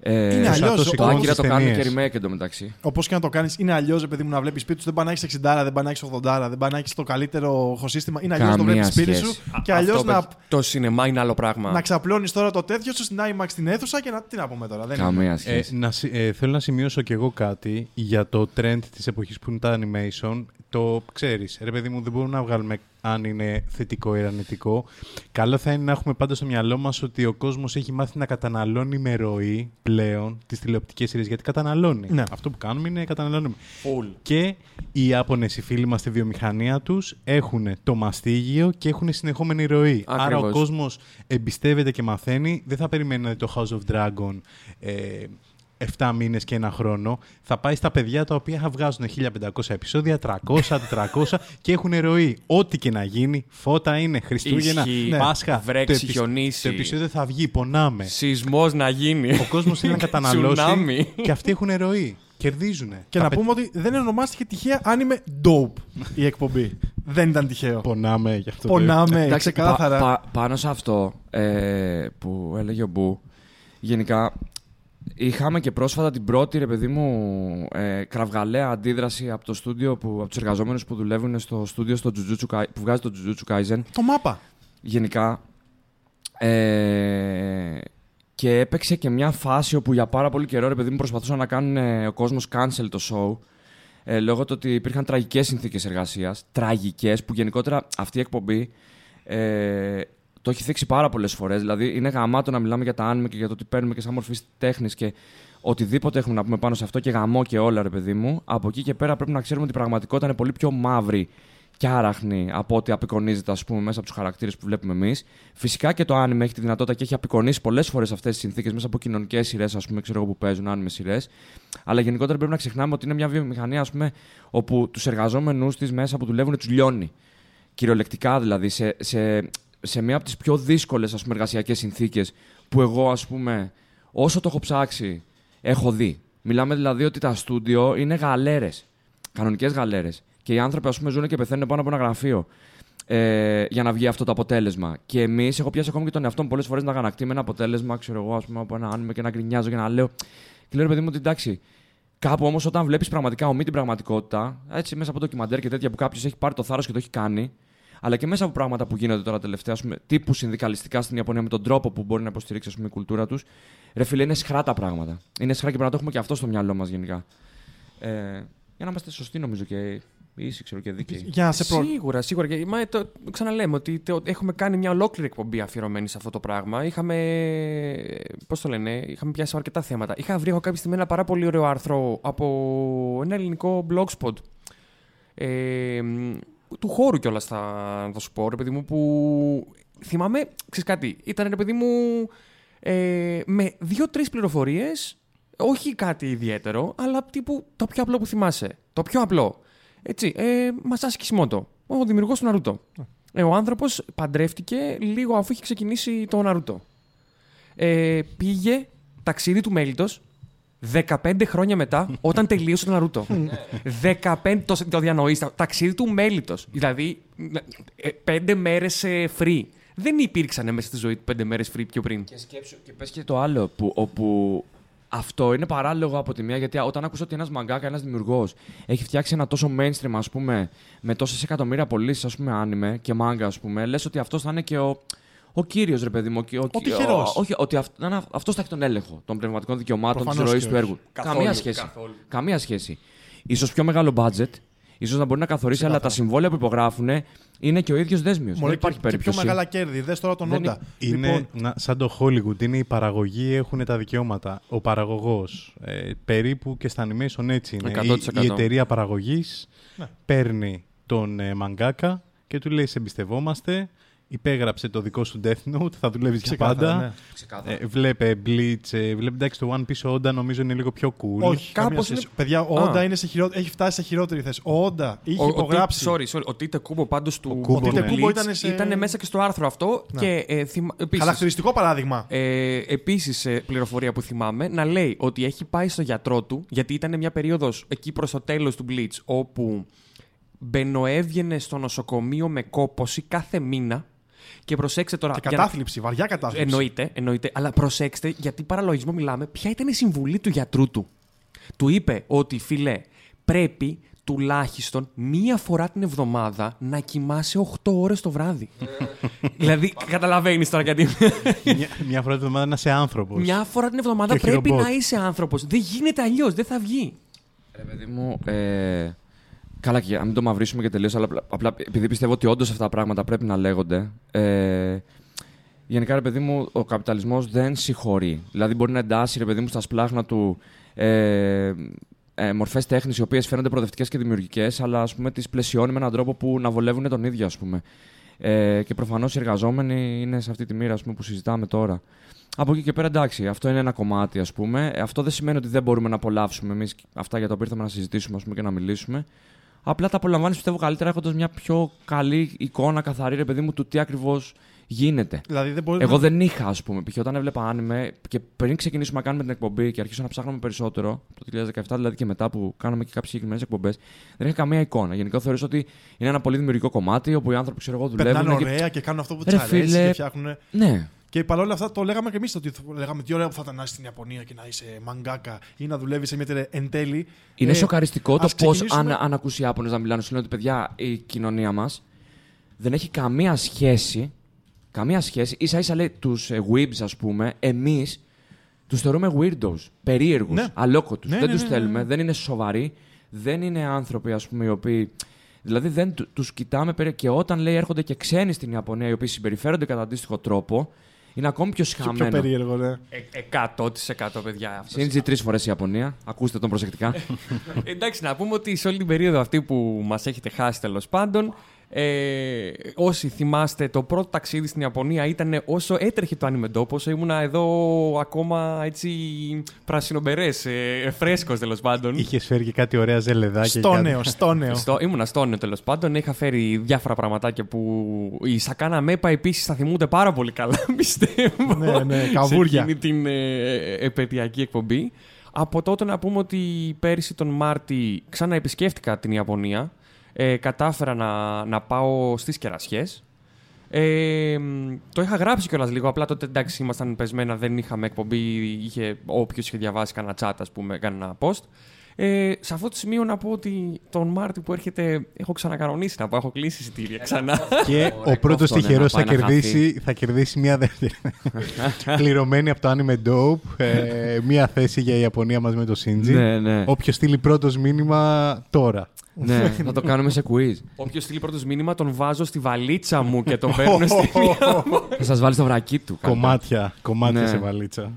D: Ε,
C: Είναι
B: το
C: αλλιώς.
B: Σάτος
D: το
B: εικόνα
D: Άκυρα
B: στις
D: το κάνουν
B: ταινίες.
D: και remake εντωμεταξύ.
C: Όπως και να το κάνεις, είναι αλλιώς, παιδί μου, να βλέπεις σπίτι σου. Δεν πάει να έχεις 60, δεν πάει να έχεις 80, δεν πάει να έχεις το καλύτερο ηχοσύστημα. Είναι αλλιώς να το
D: Καμία
C: βλέπεις σπίτι
D: σχέση.
C: σου και αλλιώς
E: Αυτό,
C: να,
E: παιδιά, Το σινεμά είναι άλλο πράγμα.
C: να ξαπλώνεις τώρα το τέτοιο σου στην IMAX στην αίθουσα και να. Τι να πούμε τώρα. Δεν είναι.
D: Καμία
B: Ε,
D: σχέση.
B: να, συ- ε, θέλω να σημειώσω κι εγώ κάτι για το trend της εποχής που είναι τα animation. Το ξέρεις. Ρε παιδί μου, δεν μπορούμε να βγάλουμε αν είναι θετικό ή αρνητικό. Καλό θα είναι να έχουμε πάντα στο μυαλό μας ότι ο κόσμος έχει μάθει να καταναλώνει με ροή πλέον τις τηλεοπτικές σειρές, γιατί καταναλώνει.
C: Ναι.
B: Αυτό που κάνουμε είναι καταναλώνουμε.
E: Full.
B: Και οι Ιάπωνες, οι φίλοι μας στη βιομηχανία τους, έχουν το μαστίγιο και έχουν συνεχόμενη ροή. Άρα ο
E: Ακριβώς.
B: κόσμος εμπιστεύεται και μαθαίνει. Δεν θα περιμένει να δει το House of Dragon ε, 7 μήνες και ένα χρόνο. Θα πάει στα παιδιά τα οποία θα βγάζουν 1500 επεισόδια, 300, 400 και έχουν ροή. Ό,τι και να γίνει, φώτα είναι, Χριστούγεννα,
E: Ισχύει.
C: Ναι.
B: Πάσχα.
E: Βρέξει,
B: το, επεισ-
E: χιονίσει.
B: το επεισόδιο θα βγει, πονάμε.
E: Σεισμός να γίνει.
B: Ο κόσμος θέλει να καταναλώσει
E: Τσουνάμι.
B: και αυτοί έχουν ροή. Κερδίζουν.
C: Και να πούμε ότι δεν ονομάστηκε τυχαία αν είμαι dope η εκπομπή. δεν ήταν τυχαίο.
B: Πονάμε γι' αυτό. το-
C: Πονάμε,
D: Εντάξει,
C: ξεκάθαρα.
D: πα- πα- πάνω σε αυτό ε, που έλεγε ο Μπού, γενικά είχαμε και πρόσφατα την πρώτη, ρε παιδί μου, ε, κραυγαλαία αντίδραση από το στούντιο, που, από τους εργαζόμενους που δουλεύουν στο στούντιο στο Jujutsu Kai- που βγάζει το Jujutsu Kaisen.
C: Το μάπα.
D: γενικά. Ε, και έπαιξε και μια φάση όπου για πάρα πολύ καιρό, ρε παιδί μου, προσπαθούσαν να κάνουν ε, ο κόσμος cancel το show. Ε, λόγω του ότι υπήρχαν τραγικές συνθήκες εργασίας. Τραγικές, που γενικότερα αυτή η εκπομπή ε, το έχει θίξει πάρα πολλές φορές. Δηλαδή, είναι γαμάτο να μιλάμε για τα άνιμε και για το τι παίρνουμε και σαν μορφή τέχνης και οτιδήποτε έχουμε να πούμε πάνω σε αυτό και γαμό και όλα, ρε παιδί μου. Από εκεί και πέρα πρέπει να ξέρουμε ότι η πραγματικότητα είναι πολύ πιο μαύρη και άραχνη από ό,τι απεικονίζεται, ας πούμε, μέσα από τους χαρακτήρες που βλέπουμε εμείς. Φυσικά και το άνιμε έχει τη δυνατότητα και έχει απεικονίσει πολλές φορές αυτές τις συνθήκες μέσα από κοινωνικές σειρές, ας πούμε, ξέρω εγώ που παίζουν άνιμε σειρές. Αλλά γενικότερα πρέπει να ξεχνάμε ότι είναι μια βιομηχανία, ας πούμε, όπου τους εργαζόμενους της μέσα που δουλεύουν τους λιώνει. Κυριολεκτικά δηλαδή, σε, σε, σε μία από τις πιο δύσκολες εργασιακές συνθήκες που εγώ, ας πούμε, όσο το έχω ψάξει, έχω δει. Μιλάμε δηλαδή ότι τα στούντιο είναι γαλέρες. Κανονικές γαλέρες. Και οι άνθρωποι, ας πούμε, ζουν και πεθαίνουν πάνω από ένα γραφείο ε, για να βγει αυτό το αποτέλεσμα. Και εμείς, έχω πιάσει ακόμη και τον εαυτό μου πολλές φορές να γανακτεί με ένα αποτέλεσμα, ξέρω εγώ, ας πούμε, από ένα άνιμε και να γκρινιάζω και να λέω. Και λέω, ρε παιδί μου, ότι εντάξει. Κάπου όμως, όταν βλέπεις πραγματικά ομοί την πραγματικότητα, έτσι μέσα από ντοκιμαντέρ και τέτοια που κάποιος έχει πάρει το θάρρος και το έχει κάνει, αλλά και μέσα από πράγματα που γίνονται τώρα τελευταία, ας πούμε, τύπου συνδικαλιστικά στην Ιαπωνία με τον τρόπο που μπορεί να υποστηρίξει ας πούμε, η κουλτούρα τους, ρε φίλε, είναι σχρά τα πράγματα. Είναι σχρά και πρέπει να το έχουμε και αυτό στο μυαλό μας γενικά. Ε, για να είμαστε σωστοί, νομίζω και ίσοι, ξέρω και δίκαιοι.
C: Για να σε προ...
E: Σίγουρα, σίγουρα. Και, μα, το, ξαναλέμε ότι το, έχουμε κάνει μια ολόκληρη εκπομπή αφιερωμένη σε αυτό το πράγμα. Είχαμε. Πώς το λένε, είχαμε πιάσει αρκετά θέματα. Είχα βρει εγώ κάποια στιγμή ένα πάρα πολύ ωραίο άρθρο από ένα ελληνικό blogspot. Ε, μ, του χώρου κιόλας θα, θα σου πω, ρε παιδί μου, που θυμάμαι, ξέρεις κάτι, ήταν ρε παιδί μου ε, με δύο-τρεις πληροφορίες, όχι κάτι ιδιαίτερο, αλλά τύπου το πιο απλό που θυμάσαι. Το πιο απλό. Έτσι, ε, Μασάσι Κισιμότο, ο δημιουργός του Ναρούτο. Ε, ο άνθρωπος παντρεύτηκε λίγο αφού είχε ξεκινήσει το Ναρούτο. Ε, πήγε ταξίδι του μέλητος 15 χρόνια μετά, όταν τελείωσε το Ναρούτο. 15, το, το διανοείστε. Ταξίδι του μέλητος. Δηλαδή, ε, πέντε μέρες ε, free. Δεν υπήρξαν μέσα στη ζωή του πέντε μέρες free πιο πριν.
D: Και σκέψου και πες και το άλλο, που, όπου αυτό είναι παράλογο από τη μία, γιατί όταν ακούσω ότι ένας μαγκάκα, ένας δημιουργός, έχει φτιάξει ένα τόσο mainstream, ας πούμε, με τόσες εκατομμύρια πωλήσεις, ας πούμε, άνιμε και μάγκα, ας πούμε, λες ότι αυτός θα είναι και ο, ο κύριος, ρε παιδί μου. Ο, ο,
C: τυχερός.
D: όχι, ότι αυ, να είναι- αυτός θα έχει τον έλεγχο των πνευματικών δικαιωμάτων της
C: Προφανώς
D: ροής
C: και
D: του
C: όχι.
D: έργου.
E: Καθόλου,
D: Καμία σχέση.
E: καθόλου.
D: Καμία σχέση. Ίσως πιο μεγάλο budget, ίσως να μπορεί να καθορίσει, αλλά τα συμβόλαια που υπογράφουν είναι και ο ίδιος δέσμιος.
C: Μωρέ,
D: Δεν υπάρχει
C: και, και πιο
D: περίπτωση.
C: μεγάλα κέρδη. Δες τώρα τον
D: Δεν
C: Όντα.
B: Είναι
C: Λοιπόν,
B: να- σαν το Hollywood. Είναι οι παραγωγοί έχουν τα δικαιώματα. Ο παραγωγός. Ε, περίπου και στα animation έτσι είναι.
E: 100%.
B: Η, η εταιρεία παραγωγής
C: Ναι.
B: παίρνει τον ε, μαγκάκα και του λέει: Σε εμπιστευόμαστε. Υπέγραψε το δικό σου Death Note. Θα δουλεύεις για
C: ξεκάθαρα,
B: πάντα.
C: ναι.
D: Ξεκάθαρα.
B: Ε, βλέπε Bleach. Ε, βλέπει εντάξει το One Piece Oda νομίζω είναι λίγο πιο cool.
C: Όχι,
E: Κάπως
C: κάπως
E: είναι-
C: Παιδιά, ο
E: Α.
C: Όντα είναι σε χειρο... έχει φτάσει σε χειρότερη θέση. Ο Όντα είχε
E: Ο- ο
C: υπογράψει.
E: Τίτε- sorry, sorry. Ο Τίτε Κούμπο πάντως του
B: Ο Κούμπο,
E: του
B: ναι.
E: Bleach
C: Κούμπο ήταν σε-
E: ήταν μέσα και στο άρθρο αυτό.
C: Ναι.
E: Και ε, θυμα... επίσης,
C: Χαρακτηριστικό παράδειγμα.
E: ε, επίσης, ε, πληροφορία που θυμάμαι, να λέει ότι έχει πάει στο γιατρό του, γιατί ήταν μια περίοδος εκεί προς το τέλος του Bleach, όπου μπαινοέβγαινε στο νοσοκομείο με κόπωση κάθε μήνα. Και προσέξτε τώρα.
C: Και
E: για να-
C: κατάθλιψη, βαριά κατάθλιψη.
E: Εννοείται, εννοείται. Αλλά προσέξτε, γιατί παραλογισμό μιλάμε, ποια ήταν η συμβουλή του γιατρού του. Του είπε ότι, φιλέ, πρέπει τουλάχιστον μία φορά την εβδομάδα να κοιμάσαι 8 ώρες το βράδυ. δηλαδή, καταλαβαίνεις τώρα γιατί.
B: μια, μια φορά τη βδομάδα να είσαι άνθρωπος.
E: Μια φορά την εβδομάδα
B: Και όχι
E: πρέπει
B: ρομπότ.
E: να είσαι άνθρωπος. Δεν γίνεται αλλιώς, δεν θα βγει.
D: Ρε παιδί μου, ε, Καλά, και να μην το μαυρίσουμε και τελείως, αλλά απλά- απλά επειδή πιστεύω ότι όντως αυτά τα πράγματα πρέπει να λέγονται. Ε, γενικά, ρε παιδί μου, ο καπιταλισμός δεν συγχωρεί. Δηλαδή, μπορεί να εντάσσει, ρε παιδί μου, στα σπλάχνα του ε, ε, μορφές τέχνης οι οποίες φαίνονται προοδευτικές και δημιουργικές, αλλά ας πούμε τις πλαισιώνει με έναν τρόπο που να βολεύουν τον ίδιο, ας πούμε. Ε, και προφανώς οι εργαζόμενοι είναι σε αυτή τη μοίρα ας πούμε, που συζητάμε τώρα. Από εκεί και πέρα, εντάξει, αυτό είναι ένα κομμάτι, ας πούμε. Ε, Αυτό δεν σημαίνει ότι δεν μπορούμε να απολαύσουμε εμείς αυτά για τα οποία ήρθαμε να συζητήσουμε ας πούμε, και να μιλήσουμε. Απλά τα απολαμβάνεις, πιστεύω, καλύτερα έχοντας μια πιο καλή εικόνα, καθαρή, ρε παιδί μου, του τι ακριβώς γίνεται.
C: Δηλαδή δεν μπορεί
D: Εγώ
C: να...
D: δεν είχα, ας πούμε, π.χ. όταν έβλεπα άνιμε και πριν ξεκινήσουμε να κάνουμε την εκπομπή και αρχίσω να ψάχνουμε περισσότερο, από το 2017 δηλαδή και μετά που κάναμε και κάποιες συγκεκριμένες εκπομπές, δεν είχα καμία εικόνα. Γενικά θεωρώ ότι είναι ένα πολύ δημιουργικό κομμάτι όπου οι άνθρωποι, ξέρω εγώ, δουλεύουν.
C: Περνάνε
D: και-
C: ωραία και κάνουν αυτό που
D: Ρε
C: τους αρέσει
D: φίλε,
C: και φτιάχνουν.
D: Ναι,
C: Και παρόλα αυτά το λέγαμε και εμείς ότι λέγαμε τι ωραία που θα ήταν να είσαι στην Ιαπωνία και να είσαι μαγκάκα ή να δουλεύεις σε μια εταιρεία εν τέλει.
D: Είναι
C: ε,
D: σοκαριστικό το
C: ας
D: πώς,
C: ξεκινήσουμε-
D: αν, αν ακούσει οι Ιάπωνες να μιλάνε, σου λένε ότι παιδιά, η κοινωνία μας δεν έχει καμία σχέση. Καμία σχέση. σα ίσα λέει τους ε, weebs, ας πούμε, εμείς τους θεωρούμε weirdos, περίεργους,
C: Ναι.
D: αλόκοτους.
C: Ναι,
D: δεν
C: ναι,
D: τους
C: ναι, ναι,
D: θέλουμε,
C: ναι.
D: δεν είναι σοβαροί, δεν είναι άνθρωποι, ας πούμε, οι οποίοι. Δηλαδή δεν τους κοιτάμε περί... και όταν λέει έρχονται και ξένοι στην Ιαπωνία οι οποίοι συμπεριφέρονται κατά αντίστοιχο τρόπο, είναι ακόμη πιο
C: και πιο
D: σχαμένο.
C: περίεργο, ναι.
E: Ε, 100% παιδιά. αυτό
D: Σύντζι τρεις φορές η Ιαπωνία. Ακούστε τον προσεκτικά.
E: Εντάξει, να πούμε ότι σε όλη την περίοδο αυτή που μας έχετε χάσει τέλος πάντων, ε, όσοι θυμάστε, το πρώτο ταξίδι στην Ιαπωνία ήταν όσο έτρεχε το Anime Dop, όσο ήμουνα εδώ ακόμα έτσι πρασινομπερές, ε, φρέσκος τέλος πάντων.
B: Είχες φέρει και κάτι ωραία ζελεδάκια.
C: Στο
B: κάτι-
C: νέο, στο νέο.
E: Στο, ήμουνα στο νέο τέλος πάντων. Είχα φέρει διάφορα πραγματάκια που η Σακάνα Μέπα επίσης θα θυμούνται πάρα πολύ καλά, πιστεύω.
C: Ναι, ναι, καβούρια.
E: Σε εκείνη την ε, επαιτειακή εκπομπή. Από τότε να πούμε ότι πέρυσι τον Μάρτι ξαναεπισκέφτηκα την Ιαπωνία. Ε, κατάφερα να, να πάω στις κερασιές. Ε, μ, το είχα γράψει κιόλας λίγο. Απλά τότε εντάξει, ήμασταν πεσμένα, δεν είχαμε εκπομπή. Είχε, όποιος είχε διαβάσει κανένα chat, ας πούμε, κάνει ένα post. Ε, σε αυτό το σημείο να πω ότι τον Μάρτιο που έρχεται έχω ξανακανονίσει να πάω. Έχω κλείσει εισιτήρια ξανά.
B: Και ο
D: Ωραία,
B: πρώτος
D: κόφτουνε
B: τυχερός
D: να
B: θα
D: πάει να
B: κερδίσει, θα κερδίσει μια δεύτερη. Πληρωμένη από το Anime Dope. ε, μια θέση για η Ιαπωνία μαζί με το Shinji.
D: ναι, ναι.
B: Όποιος στείλει πρώτος μήνυμα τώρα.
D: ναι, θα το κάνουμε σε quiz.
E: Όποιος στείλει πρώτος μήνυμα, τον βάζω στη βαλίτσα μου και τον παίρνω στη
D: θα σας βάλει στο βρακί του. καλά.
B: κομμάτια κομμάτια
D: Ναι.
B: σε βαλίτσα.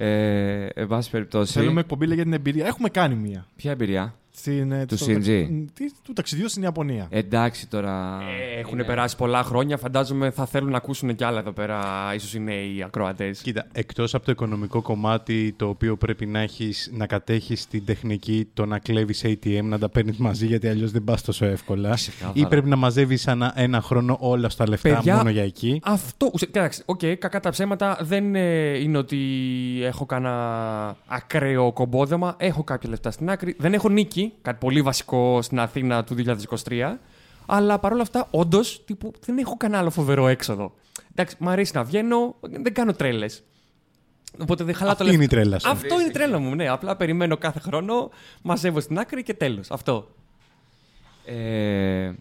D: Ε, εν πάση περιπτώσει.
C: Θέλουμε εκπομπή λέει, για την εμπειρία. Έχουμε κάνει μία.
D: Ποια εμπειρία;
C: Στην, ε,
D: Του
C: στο-
D: Shinji.
C: τι- Του ταξιδιού στην Ιαπωνία.
D: Εντάξει τώρα.
E: Ε, Έχουν
D: είναι-
E: περάσει πολλά χρόνια. Φαντάζομαι θα θέλουν να ακούσουν κι άλλα εδώ πέρα. ίσως οι νέοι ακροατές.
B: Κοίτα, εκτός από το οικονομικό κομμάτι το οποίο πρέπει να, έχεις, να κατέχεις την τεχνική, το να κλέβεις ATM, να τα παίρνεις μαζί γιατί αλλιώς δεν πας τόσο εύκολα.
D: Ξεκάθαρα.
B: Ή πρέπει να μαζεύεις ένα, ένα χρόνο όλα στα λεφτά
E: Παιδιά,
B: μόνο για εκεί.
E: Αυτό. ουσε- Κοίταξε, οκ, κακά τα ψέματα δεν ε, είναι ότι έχω κάνα ακραίο κομπόδεμα. Έχω κάποια λεφτά στην άκρη. Δεν έχω νοίκι, κάτι πολύ βασικό στην Αθήνα του 2023. Αλλά παρόλα αυτά, όντως, δεν έχω κανένα άλλο φοβερό έξοδο. Εντάξει, μου αρέσει να βγαίνω, δεν κάνω τρέλες. Οπότε δεν χαλάω το
B: Αυτή είναι η
E: λεφτά.
B: τρέλα σου.
E: Αυτό είναι η τρέλα μου, ναι. Απλά περιμένω κάθε χρόνο, μαζεύω στην άκρη και τέλος. Αυτό.
D: Ε,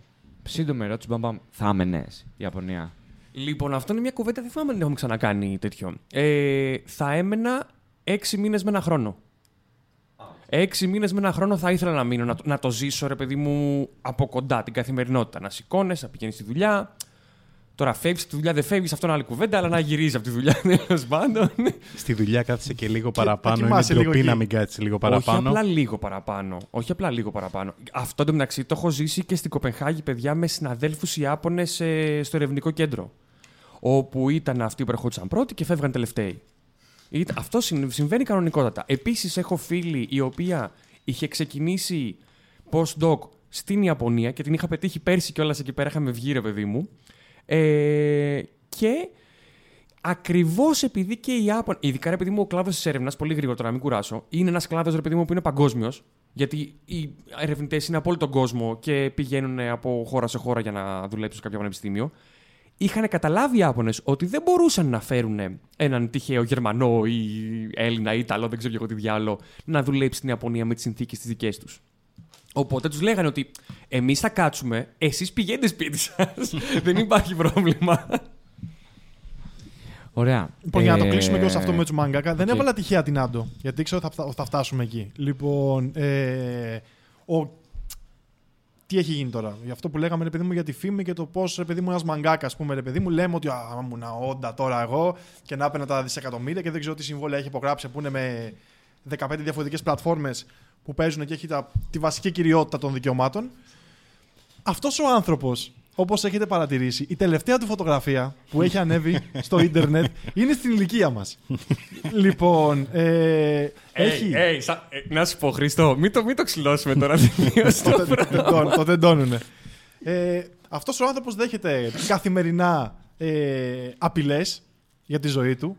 D: σύντομη ερώτηση, μπαμπαμ. Θα έμενε η Ιαπωνία.
E: Λοιπόν, αυτό είναι μια κουβέντα, δεν θυμάμαι αν έχουμε ξανακάνει τέτοιο. Ε, θα έμενα έξι μήνες με ένα χρόνο. Έξι μήνες με ένα χρόνο θα ήθελα να μείνω, να, το- να το ζήσω, ρε παιδί μου, από κοντά την καθημερινότητα. Να σηκώνε, να πηγαίνεις στη δουλειά. Τώρα φεύγεις στη δουλειά, δεν φεύγεις, αυτό είναι άλλη κουβέντα, αλλά να γυρίζει από τη δουλειά τέλος πάντων.
B: Στη δουλειά κάθεσαι και λίγο παραπάνω. Είναι
C: κοιμάσαι λίγο
B: ντροπή
C: εκεί.
B: να μην κάτσεις λίγο
E: Όχι
B: παραπάνω.
E: απλά λίγο παραπάνω. Όχι απλά λίγο παραπάνω. Αυτό το μεταξύ το έχω ζήσει και στην Κοπενχάγη, παιδιά, με συναδέλφους Ιάπωνες ε, στο ερευνητικό κέντρο. Όπου ήταν αυτοί που ερχόντουσαν πρώτοι και φεύγαν τελευταίοι. Ήταν- Αυτό συν- συμβαίνει κανονικότατα. Επίσης, έχω φίλη η οποία είχε ξεκινήσει post-doc στην Ιαπωνία και την είχα πετύχει πέρσι κιόλας εκεί πέρα. Είχαμε βγει, ρε παιδί μου. Ε, και Ακριβώς επειδή και οι Ιάπωνε. Ειδικά ρε παιδί μου, ο κλάδος της έρευνας, πολύ γρήγορα να μην κουράσω, είναι ένας κλάδος ρε παιδί μου που είναι παγκόσμιος. Γιατί οι ερευνητές είναι από όλο τον κόσμο και πηγαίνουν από χώρα σε χώρα για να δουλέψουν σε κάποιο πανεπιστήμιο. Είχαν καταλάβει οι Ιάπωνες ότι δεν μπορούσαν να φέρουν έναν τυχαίο Γερμανό ή Έλληνα ή Ιταλό, δεν ξέρω και εγώ τι διάλογο, να δουλέψει στην Ιαπωνία με τις συνθήκες τις δικές τους. Οπότε τους λέγανε ότι εμείς θα κάτσουμε, εσείς πηγαίνετε σπίτι σας. δεν υπάρχει πρόβλημα.
D: Ωραία.
C: Λοιπόν, για να το
D: Ε,
C: κλείσουμε και σε αυτό με τους μαγκάκα, δεν
D: οκ.
C: έβαλα τυχαία την Ado. Γιατί ήξερα ότι θα, φτα- θα φτάσουμε εκεί. Λοιπόν, ε, ο... τι έχει γίνει τώρα; Για αυτό που λέγαμε, ρε παιδί μου, για τη φήμη και το πώς, ρε παιδί μου, ένας μαγκάκας, ας πούμε, ρε παιδί μου, λέμε ότι α, ήμουν όντα τώρα εγώ και να έπαιρνα τα δισεκατομμύρια και δεν ξέρω τι συμβόλαια έχει υπογράψει που είναι με 15 διαφορετικές πλατφόρμες που παίζουν και έχει τα, τη βασική κυριότητα των δικαιωμάτων. Αυτός ο άνθρωπος, όπως έχετε παρατηρήσει, η τελευταία του φωτογραφία που έχει ανέβει στο ίντερνετ είναι στην ηλικία μας. λοιπόν, ε, έχει.
E: Hey, σα- ε, να σου πω, Χριστό, μην το, μην το ξυλώσουμε τώρα τελείως το
C: το,
E: πράγμα.
C: τεντών- το τεντώνουνε. Ε, αυτός ο άνθρωπος δέχεται καθημερινά ε, απειλές για τη ζωή του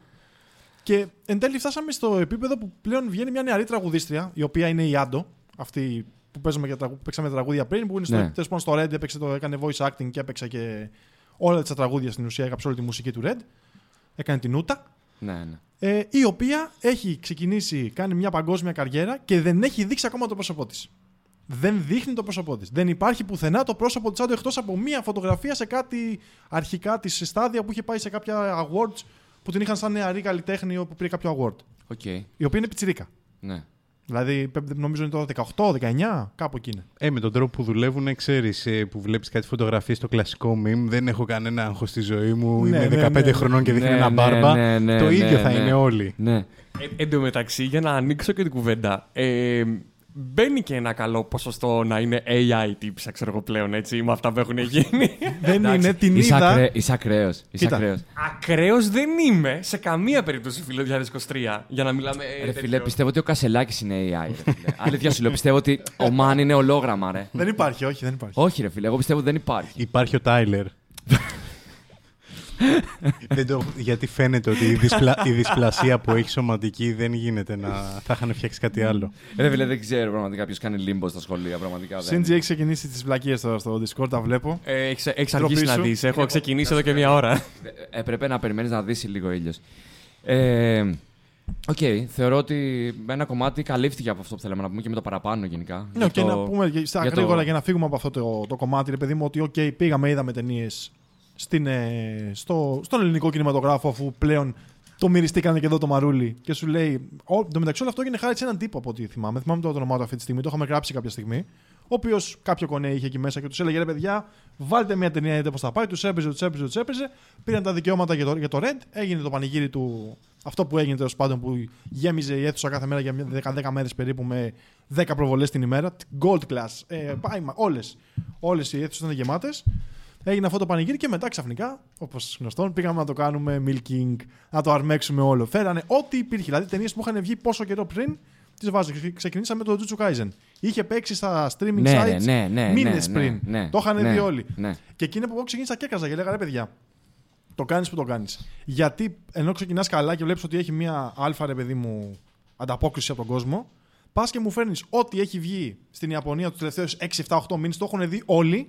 C: και εν τέλει φτάσαμε στο επίπεδο που πλέον βγαίνει μια νεαρή τραγουδίστρια η οποία είναι η Άντο αυτή που παίζαμε, για τραγου- παίξαμε τραγούδια πριν που είναι στο,
D: Ναι.
C: τέλος πάντων στο Red έπαιξε το, έκανε voice acting και έπαιξε και όλα τα τραγούδια στην ουσία έγραψε όλη τη μουσική του Red έκανε την Uta
D: Ναι, ναι.
C: ε, η οποία έχει ξεκινήσει, κάνει μια παγκόσμια καριέρα και δεν έχει δείξει ακόμα το πρόσωπό της. Δεν δείχνει το πρόσωπό της. Δεν υπάρχει πουθενά το πρόσωπο της Ado εκτός από μια φωτογραφία σε κάτι αρχικά της στάδια που είχε πάει σε κάποια awards που την είχαν σαν νεαρή καλλιτέχνη που πήρε κάποιο award.
D: OK.
C: Η οποία είναι πιτσιρίκα.
D: Ναι.
C: Δηλαδή πε- νομίζω είναι το 18, 19, κάπου εκεί είναι.
B: Ε, με τον τρόπο που δουλεύουν, ξέρεις, που βλέπεις κάτι φωτογραφίες στο κλασικό meme. Δεν έχω κανένα άγχος στη ζωή μου.
C: Ναι,
B: είμαι
C: ναι,
B: 15
C: ναι, ναι.
B: χρονών και δείχνει
D: Ναι,
B: ένα
D: ναι,
B: μπάρμπα.
D: ναι, ναι,
B: το
D: ναι,
B: ίδιο θα
D: ναι.
B: είναι όλοι.
D: Ναι.
E: Ε, εν τω μεταξύ, για να ανοίξω και την κουβέντα, ε, μπαίνει και ένα καλό ποσοστό να είναι AI τύψα, ξέρω εγώ πλέον, έτσι, με αυτά που έχουν γίνει.
C: Δεν είναι την
D: Είσαι,
C: είδα.
D: ακραίο, είσαι ακραίος. Είσαι
C: Κοίτα.
D: ακραίος.
E: Ακραίος δεν είμαι σε καμία περίπτωση, φίλε, 2023, για να μιλάμε. ε,
D: Ρε
E: τέτοιο.
D: φίλε, πιστεύω ότι ο Κασελάκης είναι AI. Ρε, φίλε. Αλήθεια σου λέω, πιστεύω ότι ο Μαν είναι ολόγραμμα, ρε.
C: Δεν υπάρχει, όχι, δεν υπάρχει.
D: Όχι, ρε φίλε, εγώ πιστεύω ότι δεν υπάρχει.
B: Υπάρχει ο Τάιλερ. Δεν το, γιατί φαίνεται ότι η, δυσπλα, η δυσπλασία που έχει σωματική δεν γίνεται να. θα είχαν φτιάξει κάτι άλλο.
D: Ρε φίλε, δεν ξέρω πραγματικά ποιος κάνει λίμπο στα σχολεία. Πραγματικά δεν.
C: Σίντζι έχει ξεκινήσει τις βλακίες τώρα στο Discord, τα βλέπω.
E: Ε, έχεις, έχεις
C: Ντροπή
E: αργήσει να
C: σου.
E: δεις, έχω ξεκινήσει εδώ και μία ώρα.
D: Ε, Έπρεπε να περιμένεις να δεις λίγο ήλιος. Ε, Οκ, θεωρώ ότι ένα κομμάτι καλύφθηκε από αυτό που θέλαμε να πούμε και με το παραπάνω γενικά.
C: Ναι,
D: Για
C: και
D: το-
C: να πούμε και στα
D: για το-
C: γρήγορα για να φύγουμε από αυτό το, το κομμάτι, ρε παιδί μου, ότι OK, πήγαμε, είδαμε ταινίες στο, στον ελληνικό κινηματογράφο, αφού πλέον το μυριστήκανε και εδώ το μαρούλι. Και σου λέει. Ο, το μεταξύ όλο αυτό έγινε χάρη σε έναν τύπο από ό,τι θυμάμαι. Θυμάμαι το όνομά του αυτή τη στιγμή, το είχαμε γράψει κάποια στιγμή. Ο οποίος κάποιο κονέ είχε εκεί μέσα και τους έλεγε ρε παιδιά, βάλτε μια ταινία, δείτε πώς θα πάει. Τους έπαιζε, τους έπαιζε, τους έπαιζε. Πήραν τα δικαιώματα για το, για το Red, έγινε το πανηγύρι του. Αυτό που έγινε τέλος πάντων που γέμιζε η αίθουσα κάθε μέρα για 10, 10 μέρες περίπου με 10 προβολές την ημέρα. Gold class. Ε, Όλες. Όλες οι αίθουσες ήταν γεμάτες. Έγινε αυτό το πανηγύρι και μετά ξαφνικά, όπως γνωστόν, πήγαμε να το κάνουμε milking, να το αρμέξουμε όλο. Φέρανε ό,τι υπήρχε. Δηλαδή ταινίες που είχαν βγει πόσο καιρό πριν, τις βάζανε. Ξεκινήσαμε με το Jujutsu Kaisen. Είχε παίξει στα streaming
D: Ναι,
C: sites
D: ρε, ναι, ναι,
C: μήνες
D: ναι,
C: πριν.
D: ναι,
C: το είχαν
D: ναι,
C: δει όλοι.
D: Ναι.
C: Και εκείνη που εγώ ξεκίνησα και έκαζα και λέγα ρε παιδιά, το κάνεις που το κάνεις. Γιατί ενώ ξεκινάς καλά και βλέπεις ότι έχει μια αλφα ρε παιδί μου ανταπόκριση από τον κόσμο, πας και μου φέρνεις ό,τι έχει βγει στην Ιαπωνία τους τελευταίους 6, 7, 8 μήνες, το έχουν δει όλοι.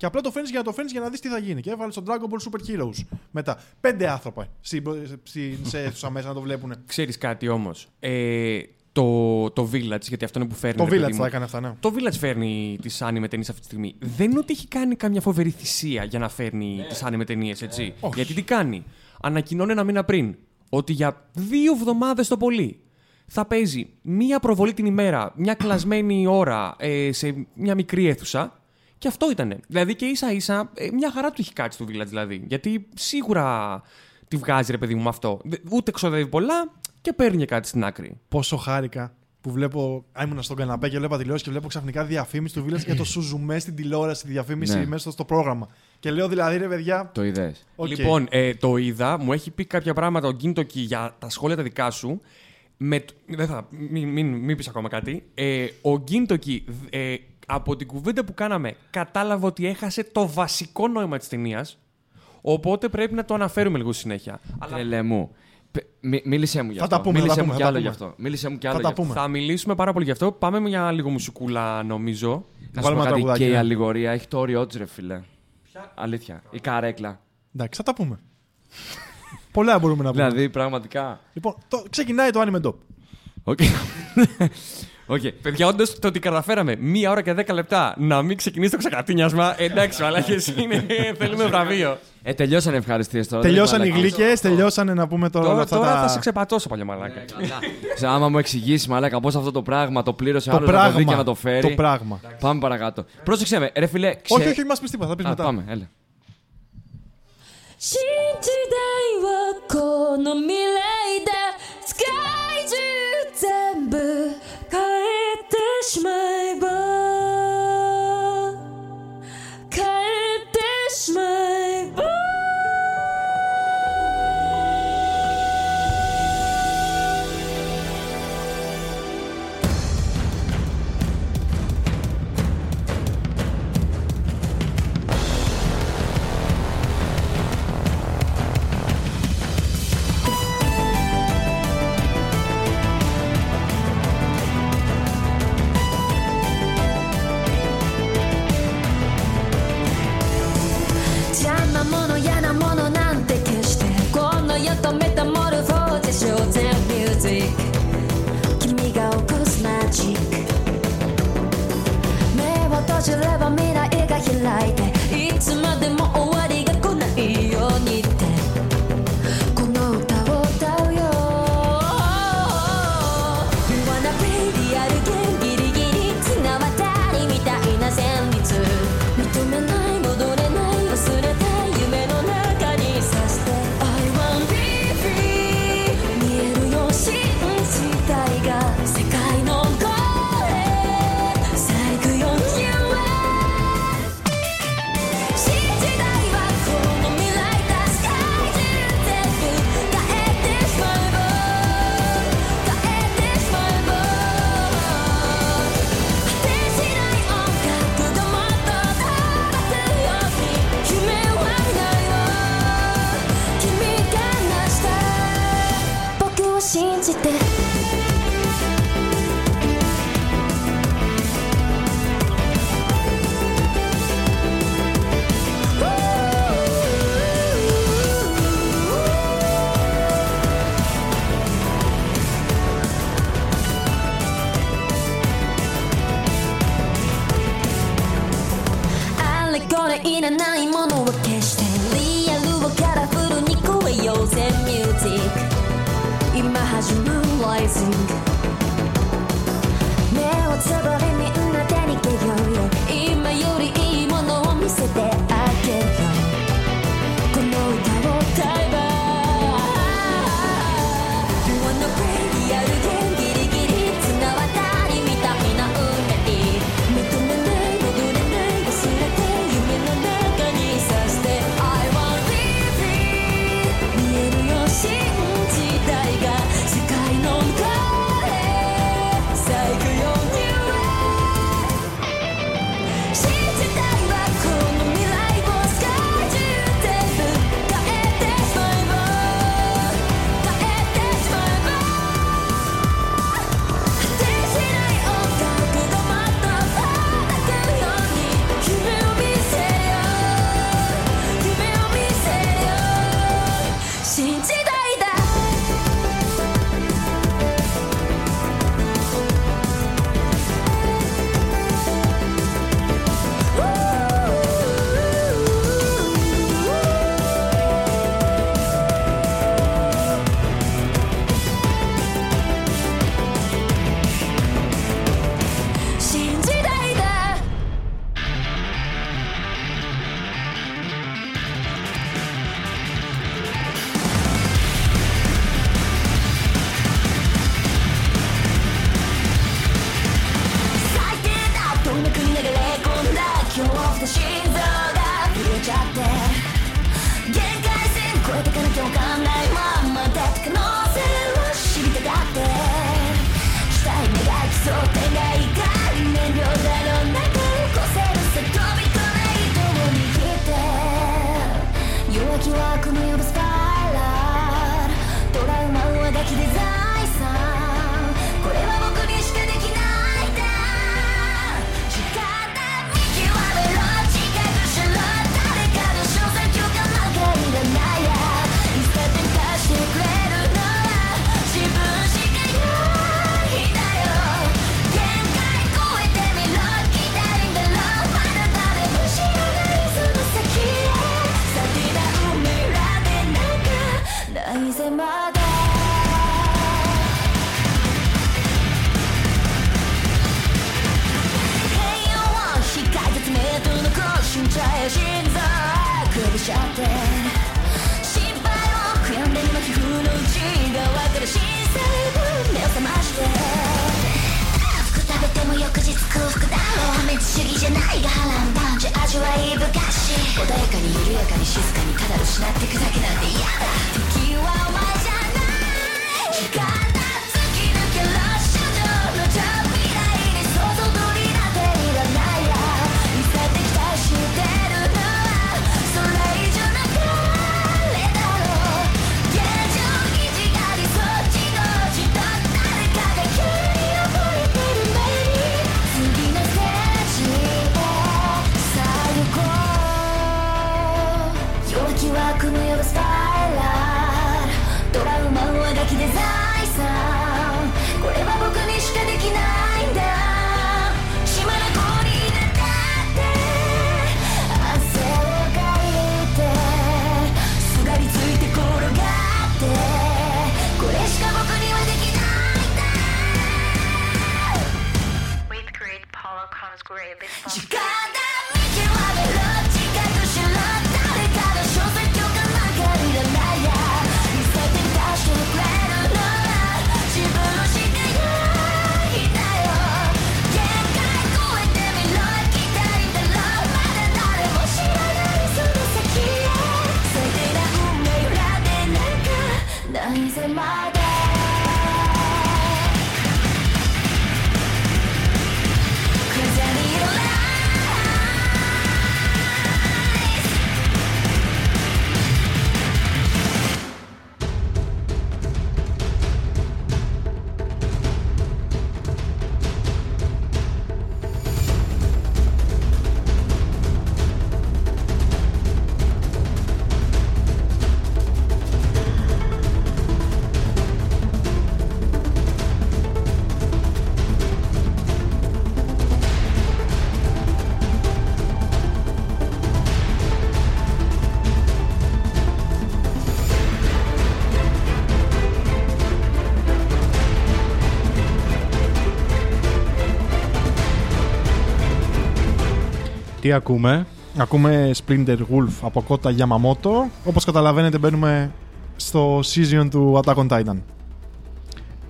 C: Και απλά το φέρνεις για να το φέρνεις για να δεις τι θα γίνει. Και έβαλες στον Dragon Ball Super Heroes μετά. Πέντε άνθρωποι στην, στην, σε αίθουσα μέσα να το βλέπουν.
E: Ξέρεις κάτι όμως. Ε, το, το Village, γιατί αυτό είναι που φέρνει.
C: Το
E: ρε παιδί
C: Village
E: μου.
C: θα έκανε αυτά, ναι.
E: Το Village φέρνει τις άνιμε ταινίες αυτή τη στιγμή. Δεν είναι ότι έχει κάνει καμιά φοβερή θυσία για να φέρνει
C: Ναι.
E: τις άνιμε ταινίες, έτσι. Γιατί τι κάνει; Ανακοινώνει ένα μήνα πριν ότι για δύο εβδομάδες το πολύ θα παίζει μία προβολή την ημέρα, μια κλασμένη ώρα ε, σε μια μικρή αίθουσα. Και αυτό ήτανε. Δηλαδή και ίσα ίσα ε, μια χαρά του έχει κάτσει το Village δηλαδή. Γιατί σίγουρα τη βγάζει ρε παιδί μου με αυτό. Δε- Ούτε ξοδεύει πολλά και παίρνει και κάτι στην άκρη.
C: Πόσο χάρηκα που βλέπω. Α, ήμουν στον καναπέ και βλέπα τηλεόραση και βλέπω ξαφνικά διαφήμιση του Village για το Σουζουμέ στην τηλεόραση, τη διαφήμιση
D: Ναι.
C: μέσα στο πρόγραμμα. Και λέω δηλαδή, ρε παιδιά.
D: Το είδες.
C: οκ.
E: Λοιπόν, ε, το είδα, μου έχει πει κάποια πράγματα ο Γκίντοκι για τα σχόλια τα δικά σου. Με, τ- δεν θα, μην, μην, μην πεις ακόμα κάτι. Ε, ο Γκίντοκι ε, από την κουβέντα που κάναμε κατάλαβα ότι έχασε το βασικό νόημα της ταινίας. Οπότε πρέπει να το αναφέρουμε λίγο συνέχεια. Αλλά...
D: Μου. Μίλησέ μου γι' αυτό.
C: Θα τα πούμε,
D: μίλησέ
C: θα
D: μου κι άλλο γι' αυτό. Μίλησέ μου κι άλλο.
C: Θα, τα πούμε.
E: θα μιλήσουμε πάρα πολύ γι' αυτό. Πάμε μια λίγο μουσικούλα, νομίζω.
D: Να σου πω κάτι και η
C: ναι.
D: αλληγορία έχει το όριό της, φίλε. Ποια... Αλήθεια. Η καρέκλα.
C: Εντάξει, θα τα πούμε. Πολλά μπορούμε να πούμε.
D: Δηλαδή, πραγματικά.
C: Λοιπόν, το... ξεκινάει το anime top.
D: Okay. Okay.
E: Παιδιά, όντως το ότι καταφέραμε μία ώρα και δέκα λεπτά να μην ξεκινήσει το ξεκατίνιασμα. Εντάξει, αλλά και εσύ είναι. Θέλουμε βραβείο.
D: Ε, τελειώσαν ευχαριστίες τώρα.
C: Τελειώσαν οι γλύκε, τελειώσανε να πούμε τώρα.
E: Τώρα,
C: αυτά
E: τώρα
C: τα...
E: θα σε ξεπατώσω, παλιά μαλάκα.
D: Ε, άμα μου εξηγήσεις, μαλάκα, πώς αυτό το πράγμα το πλήρωσε άλλο να το και να το φέρει.
C: Το πράγμα.
D: Πάμε παρακάτω. Πρόσεξε με, ρε φιλέ. Ξε...
C: Όχι, όχι, μας πεις τίποτα, θα
D: πεις
C: μετά.
D: Πάμε, έλα.
F: 全部変えてしまえばミュージック君が起こすマジック。目を閉じれば未来が開いて
B: ακούμε;
C: Ακούμε Splinter Wolf από Κότα Yamamoto. Όπως καταλαβαίνετε μπαίνουμε στο season του Attack on Titan.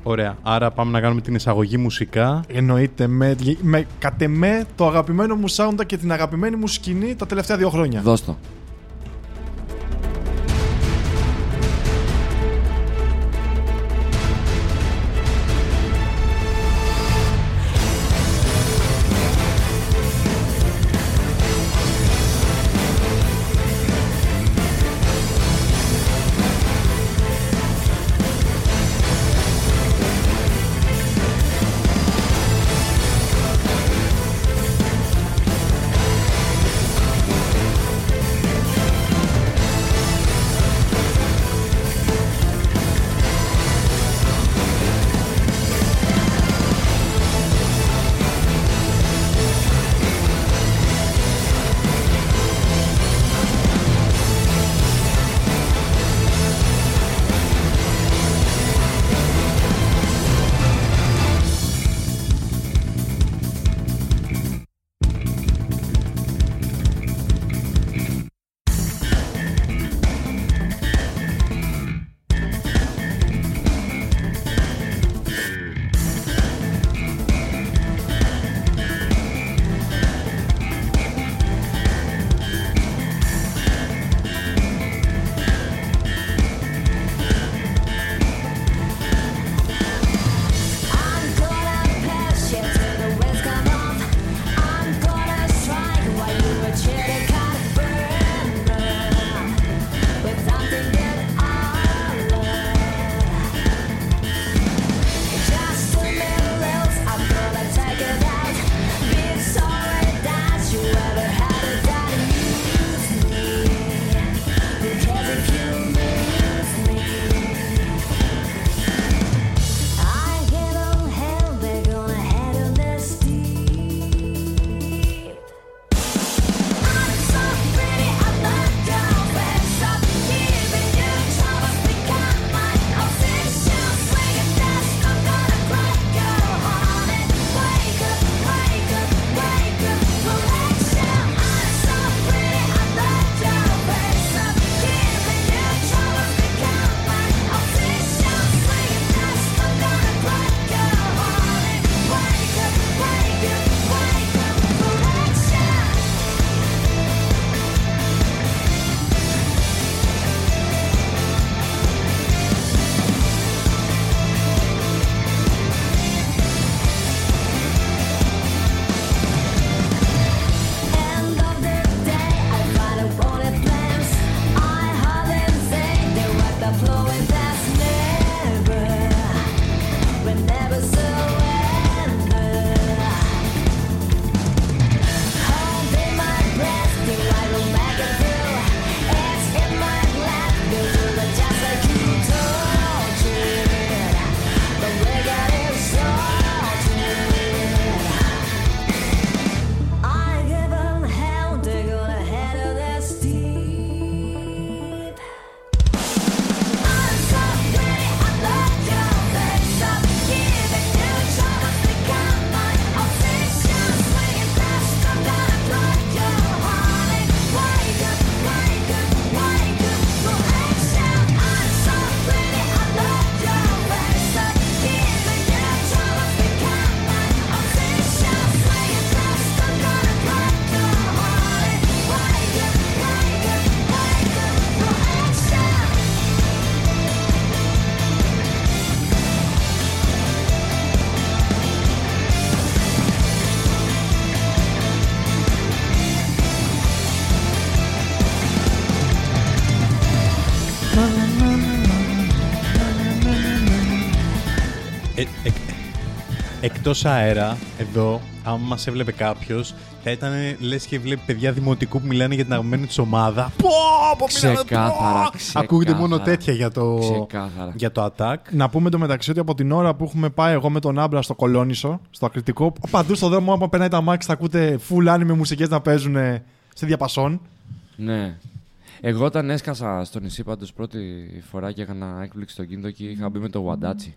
B: Ωραία, άρα πάμε να κάνουμε την εισαγωγή μουσικά.
C: Εννοείται, με, με το αγαπημένο μου soundtrack και την αγαπημένη μου σκηνή τα τελευταία δύο χρόνια.
D: Δώσ'
B: εκτός αέρα, εδώ, άμα μας έβλεπε κάποιος, θα ήταν λες και βλέπει παιδιά δημοτικού που μιλάνε για την αγαπημένη της ομάδα. Πω, πω, μιλάνε,
D: Ξεκάθαρα,
B: πω. Ακούγεται μόνο
D: ξεκάθαρα.
B: τέτοια για το,
D: Ξεκάθαρα.
B: για το attack.
C: Να πούμε το μεταξύ ότι από την ώρα που έχουμε πάει εγώ με τον Άμπρα στο Κολόνισο, στο ακριτικό, παντού στο δρόμο, άμα περνάει τα μάξι, θα ακούτε full anime μουσικές να παίζουν σε διαπασόν.
D: Ναι. Εγώ όταν έσκασα στο νησί πάντως πρώτη φορά και έκανα έκπληξη στο κίνητο και είχα μπει με το Wadachi.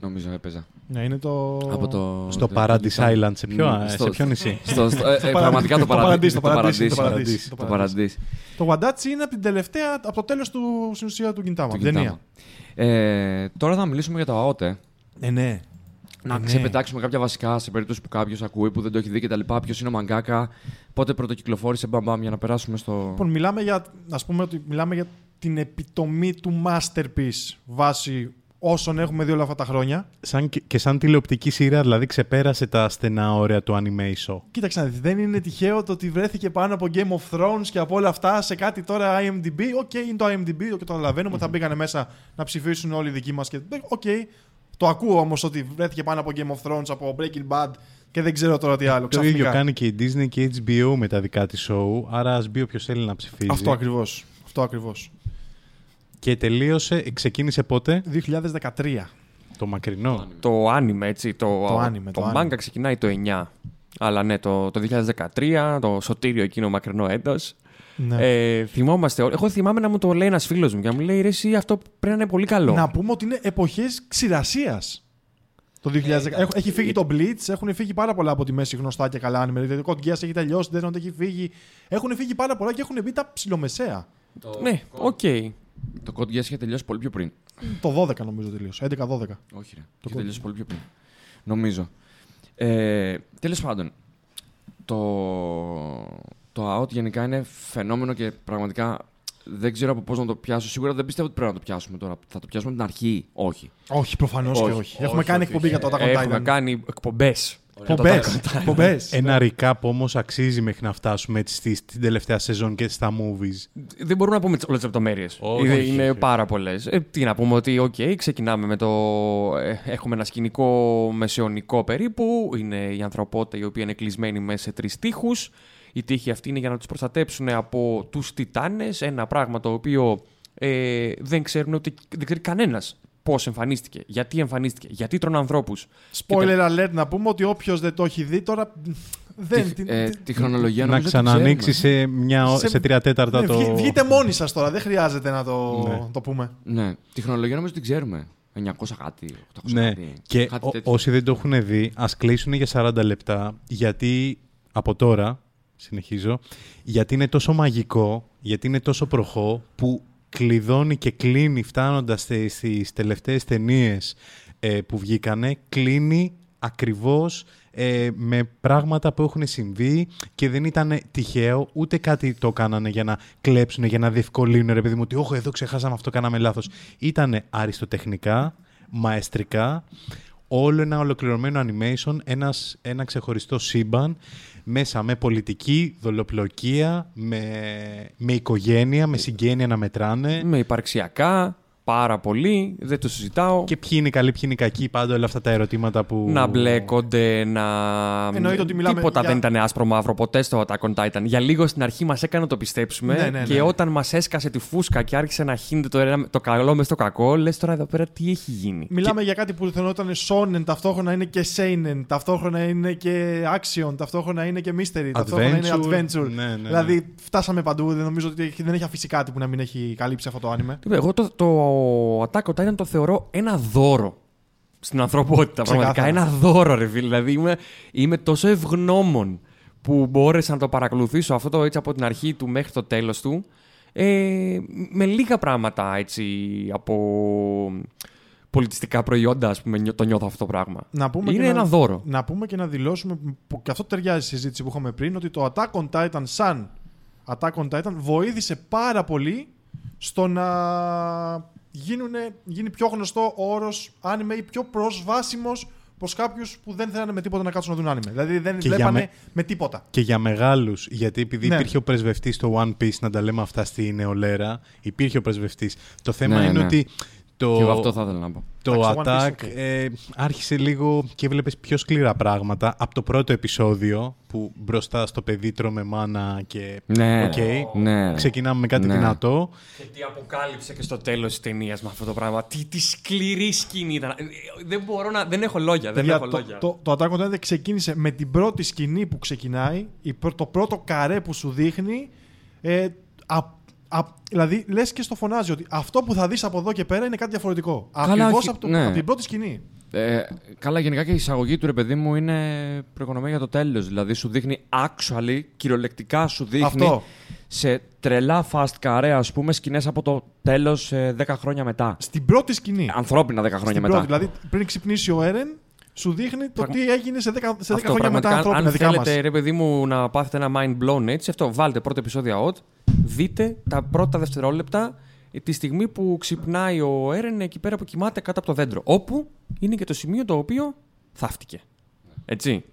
D: Νομίζω έπαιζα.
C: Ναι, είναι το.
D: Από το...
B: Στο
D: το-
B: Paradise
D: το-
B: Island, σε ποιο,
D: Ναι,
B: σε
D: στο-
B: ποιο νησί;
D: Στο, στο, ε, ε,
C: παραδείσι,
D: πραγματικά το
C: το παραδείσι,
D: παραδείσι.
C: το
D: Το
C: παραδείσι,
D: παραδείσι.
C: το παραδείσι,
D: Το
C: το
D: παραδείσι.
C: Το Wadachi είναι από την τελευταία, από το τέλος του στην ουσία του Κιντάμα.
D: Του
C: την ταινία.
D: Κιντάμα. Ε, τώρα θα μιλήσουμε για το ΑΟΤΕ.
C: Ε, ναι.
D: Να
C: ναι.
D: ξεπετάξουμε κάποια βασικά σε περίπτωση που κάποιος ακούει που δεν το έχει δει κτλ. Ποιος είναι ο Μαγκάκα, πότε πρωτοκυκλοφόρησε μπαμπάμ για να περάσουμε στο.
C: Λοιπόν, μιλάμε για, ας πούμε ότι μιλάμε για την επιτομή του masterpiece βάσει όσων έχουμε δει όλα αυτά τα χρόνια.
B: Σαν, και- και σαν τηλεοπτική σειρά, δηλαδή ξεπέρασε τα στενά όρια του animation.
C: Κοίταξε να δεις, δεν είναι τυχαίο το ότι βρέθηκε πάνω από Game of Thrones και από όλα αυτά σε κάτι τώρα IMDb. OK, είναι το IMDb και το καταλαβαίνουμε ότι θα μπήκανε μέσα να ψηφίσουν όλοι οι δικοί μας. Και... Οκ, το ακούω όμως ότι βρέθηκε πάνω από Game of Thrones, από Breaking Bad και δεν ξέρω τώρα τι άλλο.
B: Το ίδιο
C: ξαφνικά.
B: κάνει και η Disney και η HBO με τα δικά της show, άρα ας μπει όποιος θέλει να ψηφίζει.
C: Αυτό ακριβώς. Αυτό ακριβώς.
B: Και τελείωσε, ξεκίνησε πότε,
C: 2013.
B: το μακρινό.
E: Το anime, έτσι. Το,
C: Το anime,
E: το
C: το
E: manga
C: anime.
E: ξεκινάει το 9. Αλλά ναι, το, το 2013, το σωτήριο εκείνο μακρινό έτος.
C: Ναι.
E: Ε, θυμόμαστε όλοι. Εγώ θυμάμαι να μου το λέει ένας φίλος μου και να μου λέει ρε, εσύ αυτό πρέπει να είναι πολύ καλό.
C: Να πούμε ότι είναι εποχές ξηρασίας. Το 2010. Έχ- έχει φύγει το Blitz, έχουν φύγει πάρα πολλά από τη μέση γνωστά και καλά. Δηλαδή, το Code Geass έχει τελειώσει, δεν έχει φύγει. Έχουν φύγει πάρα πολλά και έχουν μπει τα ψηλομεσαία.
E: Ναι, οκ.
D: Το Code Geass είχε τελειώσει πολύ πιο πριν.
C: Το 12 νομίζω τελείωσε. 11-12.
D: Όχι, ρε.
C: Το
D: είχε
C: Code
D: τελειώσει πολύ πιο πριν. Νομίζω. Ε, Τέλος πάντων, το, το AOT γενικά είναι φαινόμενο και πραγματικά δεν ξέρω από πώς να το πιάσω. Σίγουρα δεν πιστεύω ότι πρέπει να το πιάσουμε τώρα. Θα το πιάσουμε από την αρχή. Όχι.
C: Όχι, προφανώς και
D: Όχι,
C: όχι.
D: όχι,
C: Έχουμε κάνει
D: όχι,
C: εκπομπή για το Attack on
E: Έχουμε
C: Titan.
E: κάνει εκπομπές.
C: Εκπομπές, εκπομπές.
B: Ένα recap όμως αξίζει μέχρι να φτάσουμε έτσι στη, στην τελευταία σεζόν και στα movies.
E: Δεν μπορούμε να πούμε όλες τις λεπτομέρειες.
B: Όχι,
E: Είναι,
B: όχι,
E: είναι
B: όχι.
E: πάρα πολλές. Ε, τι να πούμε, ότι οκ, ξεκινάμε με το. ε, έχουμε ένα σκηνικό μεσαιωνικό περίπου. Είναι η ανθρωπότητα η οποία είναι κλεισμένη μέσα σε τρεις τείχους. Οι τείχοι αυτοί είναι για να τους προστατέψουν από τους Τιτάνες. Ένα πράγμα το οποίο ε, δεν ξέρουν ότι δεν ξέρει κανένας πώς εμφανίστηκε, γιατί εμφανίστηκε, γιατί τρώνε ανθρώπους.
C: Spoiler alert να πούμε ότι όποιος δεν το έχει δει τώρα. Δεν.
D: τη,
C: την-
D: ε,
C: την-
D: τη χρονολογία
B: να
D: νομίζω ότι
B: ξανανοίξει
D: ξέρουμε.
B: σε, μια,
C: Σε-
B: σε τρία τέταρτα
C: Ναι,
B: το...
C: βγει- Βγείτε μόνοι σας τώρα, δεν χρειάζεται να το,
B: Ναι.
C: το πούμε.
D: Ναι, τη χρονολογία νομίζω ότι την ξέρουμε. 900 κάτι, 800
B: Ναι,
D: κάτι.
B: και
D: κάτι
B: ό-
D: τέτοιο.
B: όσοι δεν το έχουν δει, ας κλείσουν για 40 λεπτά, γιατί από τώρα, συνεχίζω, γιατί είναι τόσο μαγικό, γιατί είναι τόσο προχώ, που κλειδώνει και κλείνει φτάνοντας στε- στις τελευταίες ταινίες που βγήκανε, κλείνει ακριβώς ε, με πράγματα που έχουν συμβεί και δεν ήταν τυχαίο, ούτε κάτι το κάνανε για να κλέψουν, για να διευκολύνουν, ρε παιδί μου, ότι όχι εδώ ξεχάσαμε αυτό, κάναμε λάθος. Ήτανε αριστοτεχνικά, μαεστρικά, όλο ένα ολοκληρωμένο animation, ένας, ένα ξεχωριστό σύμπαν, μέσα με πολιτική, δολοπλοκία, με, με οικογένεια, με συγγένεια να μετράνε.
E: Με υπαρξιακά, πάρα πολύ, δεν το συζητάω.
B: Και ποιοι είναι οι καλοί, ποιοι είναι οι κακοί, πάντα όλα αυτά τα ερωτήματα που...
E: να μπλέκονται, να.
C: Εννοείται ότι μιλάμε
E: Τίποτα
C: για-
E: δεν ήταν άσπρο-μαύρο ποτέ στο Attack on Titan. Για λίγο στην αρχή μας έκανε να το πιστέψουμε.
C: Ναι, ναι, ναι.
E: Και όταν μας έσκασε τη φούσκα και άρχισε να χύνεται το, ένα- το καλό μες στο κακό, λες τώρα εδώ πέρα τι έχει γίνει.
C: Μιλάμε για κάτι που θεωρούταν shonen, ταυτόχρονα είναι και seinen, ταυτόχρονα είναι και action, ταυτόχρονα είναι και mystery, ταυτόχρονα είναι
B: Adventure.
C: adventure.
B: Ναι, ναι, ναι.
C: Δηλαδή φτάσαμε παντού, δεν νομίζω ότι έχει- δεν έχει αφήσει κάτι που να μην έχει καλύψει αυτό το anime.
E: Τι πω, Εγώ το, το Attack on Titan το θεωρώ ένα δώρο στην ανθρωπότητα.
C: Ξεκάθαρα.
E: Πραγματικά ένα δώρο, ρε φίλε. Δηλαδή είμαι, είμαι τόσο ευγνώμων που μπόρεσα να το παρακολουθήσω αυτό το έτσι από την αρχή του μέχρι το τέλος του. Ε, με λίγα πράγματα έτσι από πολιτιστικά προϊόντα, ας πούμε, νιώ- το νιώθω αυτό το πράγμα.
C: Να πούμε
E: Είναι
C: και
E: ένα
C: να,
E: δώρο.
C: Να πούμε και να δηλώσουμε, που και αυτό ταιριάζει στη συζήτηση που είχαμε πριν, ότι το Attack on Titan σαν Attack on Titan βοήθησε πάρα πολύ στο να γίνουνε, γίνει πιο γνωστό ο όρος anime ή πιο προσβάσιμος προς κάποιους που δεν θέλανε με τίποτα να κάτσουν να δουν anime. Δηλαδή δεν
B: Και για
C: βλέπανε
B: με-
C: με τίποτα.
B: Και για μεγάλους, γιατί επειδή
C: Ναι.
B: υπήρχε ο πρεσβευτής στο One Piece, να τα λέμε αυτά στη νεολαία, υπήρχε ο πρεσβευτής. Το θέμα
D: Ναι,
B: είναι
D: ναι.
B: ότι το,
D: Και εγώ αυτό θα ήθελα να πω.
B: Το το
C: Εντάξει, One Piece,
B: Attack
C: OK.
B: ε, άρχισε λίγο και έβλεπες πιο σκληρά πράγματα από το πρώτο επεισόδιο που μπροστά στο παιδί τρώμε μάνα και
D: Ναι,
B: οκ,
D: ναι.
B: ξεκινάμε με κάτι
D: Ναι.
B: δυνατό.
E: Και τι αποκάλυψε και στο τέλος της ταινίας με αυτό το πράγμα. Τι, τι σκληρή σκηνή ήταν. Ε, Δεν μπορώ να. Δεν έχω λόγια. Δεν
C: Παιδιά,
E: έχω
C: το,
E: λόγια.
C: το, το Attack on Titan ξεκίνησε με την πρώτη σκηνή που ξεκινάει, η, πρω- το πρώτο καρέ που σου δείχνει. Ε, α, α, δηλαδή, λες και στο φωνάζει ότι αυτό που θα δεις από εδώ και πέρα είναι κάτι διαφορετικό.
D: Καλά,
C: Ακριβώς
D: όχι,
C: από, το-
D: ναι.
C: από την πρώτη σκηνή.
D: Ε, καλά, γενικά και η εισαγωγή του ρε παιδί μου είναι προοικονομία για το τέλος. Δηλαδή σου δείχνει actually, κυριολεκτικά σου δείχνει
C: Αυτό.
D: σε τρελά fast carré, ας πούμε, σκηνές από το τέλος 10 χρόνια μετά.
C: Στην πρώτη σκηνή.
D: Ανθρώπινα 10 χρόνια
C: Στην
D: μετά.
C: πρώτη, δηλαδή, πριν ξυπνήσει ο Έρεν, σου δείχνει το
E: Πραγμα-
C: τι έγινε σε 10, σε 10
E: Αυτό,
C: χρόνια μετά
E: πραγματικά,
C: ανθρώπινα
E: αν
C: δικά μας.
E: θέλετε, ρε παιδί μου, να πάθετε ένα mind blown έτσι, αυτό, βάλτε πρώτα επεισόδια OT, δείτε τα πρώτα δευτερόλεπτα ε, τη στιγμή που ξυπνάει ο Έρεν εκεί πέρα που κοιμάται κάτω από το δέντρο. Όπου είναι και το σημείο το οποίο θαύτηκε. Έτσι.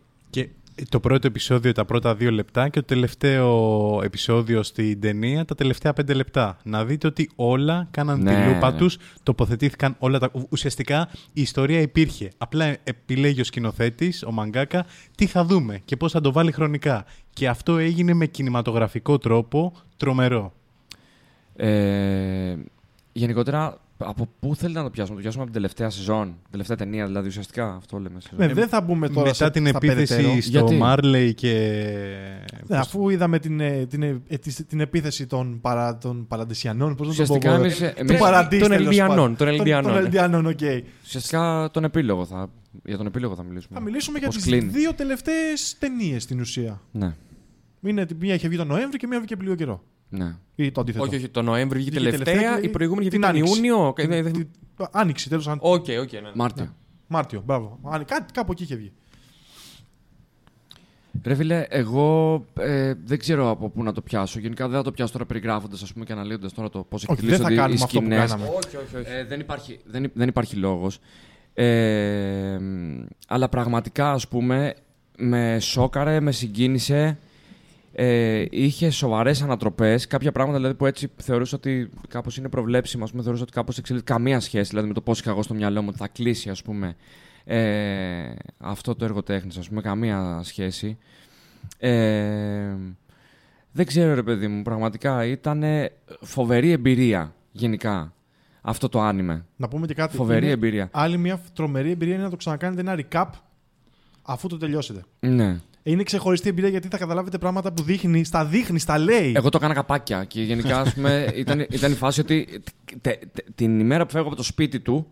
B: Και το πρώτο επεισόδιο τα πρώτα δύο λεπτά και το τελευταίο επεισόδιο στην ταινία τα τελευταία πέντε λεπτά. Να δείτε ότι όλα κάναν
D: Ναι,
B: τη λούπα
D: ναι.
B: τους, τοποθετήθηκαν όλα τα... Ουσιαστικά η ιστορία υπήρχε. Απλά επιλέγει ο σκηνοθέτης, ο Μαγκάκα, τι θα δούμε και πώς θα το βάλει χρονικά. Και αυτό έγινε με κινηματογραφικό τρόπο τρομερό.
D: Ε, γενικότερα, από πού θέλετε να το πιάσουμε, το πιάσουμε από την τελευταία σεζόν, τελευταία ταινία δηλαδή ουσιαστικά, αυτό λέμε. σεζόν.
C: Ναι, δεν θα μπούμε τώρα
B: Μετά
C: σε,
B: την
C: στα
B: επίθεση
C: περαιτέρω.
B: στο
D: Γιατί;
B: Μάρλεϊ και...
C: Ναι, αφού είδαμε την, ε, την, ε, ε, της- την επίθεση των, παρα, των Παραντισιανών, πώς να το πω,
D: Ουσιαστικά
C: ε,
D: εμείς-
C: του
D: εμείς-
C: παραντής,
E: των
C: τέλος
E: Ελδιανών,
C: πάντων.
E: των Ελδιανών,
C: Των
E: ναι.
C: Ελδιανών, οκ.
D: Ουσιαστικά τον επίλογο θα, για τον επίλογο θα μιλήσουμε.
C: Θα μιλήσουμε για
D: Πώς
C: τις
D: κλείνει.
C: δύο τελευταίες ταινίες στην ουσία.
D: Ναι,
C: Είναι, μία είχε βγει τον Νοέμβρη και μία βγήκε πριν λίγο καιρό.
D: Ναι.
C: Ή το αντίθετο.
E: Όχι, όχι, το Νοέμβρη βγήκε
C: Βγήκε
E: τελευταία,
C: και
E: η προηγούμενη
C: την
E: γιατί τον
C: Άνοιξη.
E: Ιούνιο.
C: Την-
E: Ε, δεν-
C: την- Άνοιξη, τέλος πάντων.
E: OK, OK, ναι.
D: Μάρτιο.
C: Μάρτιο, μπράβο. Α, Κάτι, κάπου εκεί είχε βγει.
D: Ρε φίλε, εγώ ε, δεν ξέρω από πού να το πιάσω. Γενικά δεν θα το πιάσω τώρα περιγράφοντας και αναλύοντας τώρα το πώς
C: Όχι, δεν θα
D: εκτελήσονται οι
C: κάνουμε αυτό που
D: σκηνές.
C: κάναμε.
E: Όχι, όχι, όχι.
D: Ε, δεν υπάρχει, δεν, υ- δεν υπάρχει λόγος. Ε, αλλά πραγματικά, ας πούμε, με σόκαρε, με συγκίνησε. Ε, είχε σοβαρές ανατροπές. Κάποια πράγματα δηλαδή, που έτσι θεωρούσα ότι κάπως είναι προβλέψιμα. Ας πούμε, θεωρούσα ότι κάπως εξελίσσεται καμία σχέση δηλαδή, με το πώς είχα εγώ στο μυαλό μου ότι θα κλείσει ας πούμε, ε, αυτό το έργο τέχνης. Ας πούμε, καμία σχέση. Ε, δεν ξέρω ρε παιδί μου, πραγματικά ήταν φοβερή εμπειρία γενικά αυτό το άνιμε.
C: Να πούμε και κάτι.
D: Φοβερή
C: Είναι
D: εμπειρία.
C: Άλλη μια τρομερή εμπειρία είναι να το ξανακάνετε ένα recap αφού το τελειώσετε.
D: Ναι.
C: Είναι ξεχωριστή εμπειρία γιατί θα καταλάβετε πράγματα που δείχνει, στα δείχνει, στα λέει.
D: Εγώ το έκανα καπάκια και γενικά ας πούμε, ήταν, ήταν η φάση ότι τε- τε- την ημέρα που φεύγω από το σπίτι του,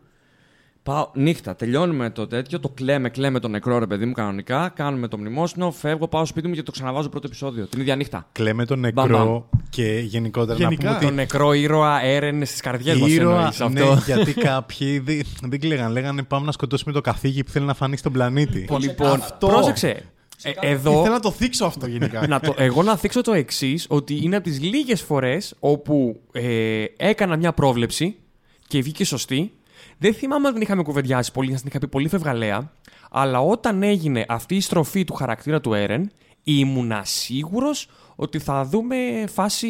D: πάω νύχτα, τελειώνουμε το τέτοιο, το κλαίμε, κλαίμε το νεκρό ρε παιδί μου κανονικά, κάνουμε το μνημόσυνο, φεύγω, πάω στο σπίτι μου και το ξαναβάζω πρώτο επεισόδιο. Την ίδια νύχτα.
B: Κλαίμε τον
D: Μπαμ,
B: νεκρό και γενικότερα
C: Γενικά.
B: να πούμε
E: Το
B: ότι
E: νεκρό ήρωα έρενε στις καρδιές μας.
B: Ήρωα,
E: αυτό.
B: ναι, γιατί κάποιοι δεν, δεν κλαίγαν. Λέγανε πάμε να σκοτώσουμε το καθήκη που θέλει να φανεί στον πλανήτη.
E: Λοιπόν,
C: Αυτό.
E: πρόσεξε. Ε, εδώ,
C: Ήθελα να το θίξω αυτό γενικά.
E: να το, εγώ να θίξω το εξής, ότι είναι από τις λίγες φορές όπου ε, έκανα μια πρόβλεψη και βγήκε σωστή. Δεν θυμάμαι αν την είχαμε κουβεντιάσει πολύ, να την είχα πει πολύ φευγαλέα. Αλλά όταν έγινε αυτή η στροφή του χαρακτήρα του Έρεν, ήμουνα σίγουρος ότι θα δούμε φάση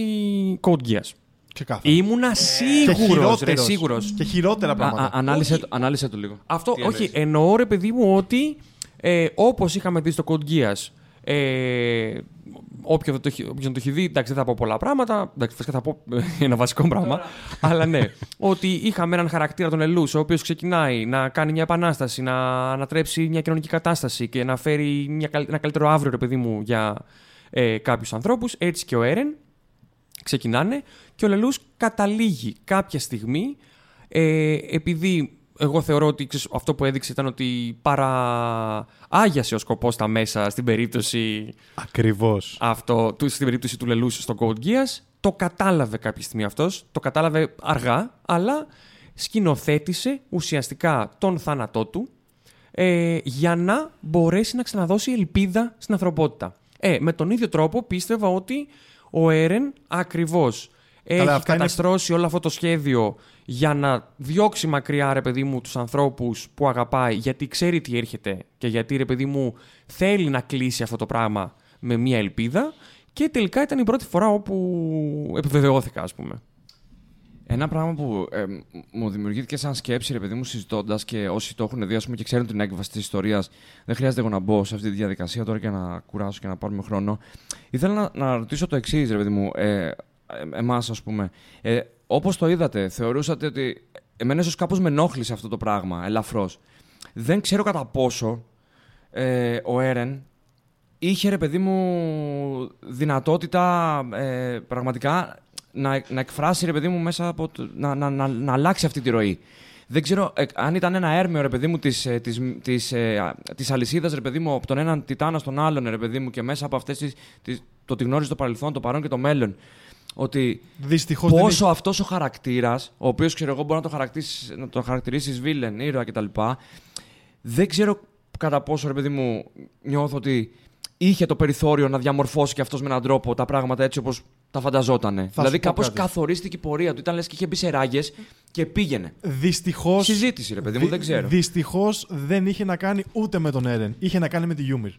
E: Code Geass.
C: Ξεκάθαρα.
E: Ήμουνα
C: Και
E: σίγουρος, ρε,
C: χειρότερος.
E: σίγουρος.
C: Και χειρότερα
D: Α,
C: πράγματα.
D: α, ανάλυσε, το, ανάλυσε το λίγο.
E: Αυτό,
D: Τι
E: όχι,
D: εννοείς;
E: εννοώ ρε παιδί μου ότι ε, όπως είχαμε δει στο Code Geass, ε, όποιο δεν το, έχει- όποιος δεν το έχει δει, εντάξει, δεν θα πω πολλά πράγματα. Εντάξει, φυσικά θα πω ε, ένα βασικό πράγμα. αλλά ναι, ότι είχαμε έναν χαρακτήρα τον Ελού, ο οποίος ξεκινάει να κάνει μια επανάσταση, να ανατρέψει μια κοινωνική κατάσταση και να φέρει μια, καλ- ένα καλύτερο αύριο, ρε παιδί μου, για ε, κάποιους ανθρώπους. Έτσι και ο Έρεν ξεκινάνε και ο Λελούς καταλήγει κάποια στιγμή ε, επειδή εγώ θεωρώ ότι ξέρεις, αυτό που έδειξε ήταν ότι παρά άγιασε ο σκοπός τα μέσα στην περίπτωση
B: Ακριβώς.
E: αυτό, του, στην περίπτωση του Λελούς στο Code Geass το κατάλαβε κάποια στιγμή αυτός, το κατάλαβε αργά αλλά σκηνοθέτησε ουσιαστικά τον θάνατό του ε, για να μπορέσει να ξαναδώσει ελπίδα στην ανθρωπότητα. Ε, με τον ίδιο τρόπο πίστευα ότι ο Έρεν ακριβώς έχει
C: αυτά είναι-
E: καταστρώσει όλο αυτό το σχέδιο για να διώξει μακριά, ρε παιδί μου, τους ανθρώπους που αγαπάει, γιατί ξέρει τι έρχεται και γιατί, ρε παιδί μου, θέλει να κλείσει αυτό το πράγμα με μία ελπίδα και τελικά ήταν η πρώτη φορά όπου επιβεβαιώθηκα, ας πούμε.
D: Ένα πράγμα που ε, μου δημιουργήθηκε σαν σκέψη, ρε παιδί μου, συζητώντας και όσοι το έχουν δει ας πούμε, και ξέρουν την έκβαση της ιστορίας, δεν χρειάζεται εγώ να μπω σε αυτή τη διαδικασία τώρα και να κουράσω και να πάρουμε χρόνο. Ήθελα να, να ρωτήσω το εξής, ρε παιδί μου, ε, εμάς, ας πούμε. Ε, Όπως το είδατε, θεωρούσατε ότι. Εμένα ίσως κάπως με ενόχλησε αυτό το πράγμα, ελαφρώς. Δεν ξέρω κατά πόσο ε, ο Έρεν είχε, ρε παιδί μου, δυνατότητα ε, πραγματικά να, να εκφράσει, ρε παιδί μου, μέσα από. το- να, να, να, να αλλάξει αυτή τη ροή. Δεν ξέρω ε, αν ήταν ένα έρμεο, ρε παιδί μου, της, ε, της, της, ε, α, της αλυσίδας, ρε παιδί μου, από τον έναν τιτάνα στον άλλον, ρε παιδί μου, και μέσα από αυτές τις, τις, το ότι γνώριζε το παρελθόν, το παρόν και το μέλλον. Ότι
C: Δυστυχώς δεν
D: πόσο αυτός ο χαρακτήρας, ο οποίος, ξέρω εγώ, μπορεί να το, χαρακτηρίσεις- να το χαρακτηρίσεις βίλεν, ήρωα κτλ. Δεν ξέρω κατά πόσο, ρε παιδί μου, νιώθω ότι είχε το περιθώριο να διαμορφώσει και αυτός με έναν τρόπο τα πράγματα έτσι όπως τα φανταζότανε.
C: σου
D: δηλαδή
C: πω
D: κάπως
C: κάτι.
D: καθορίστηκε η πορεία του. Ήταν λες και είχε μπει σε ράγες και πήγαινε.
C: Δυστυχώς.
D: Συζήτηση, ρε παιδί μου, δεν ξέρω.
C: Δυστυχώς δεν είχε να κάνει ούτε με τον Έρεν. Είχε να κάνει με τη Γιούμιρ.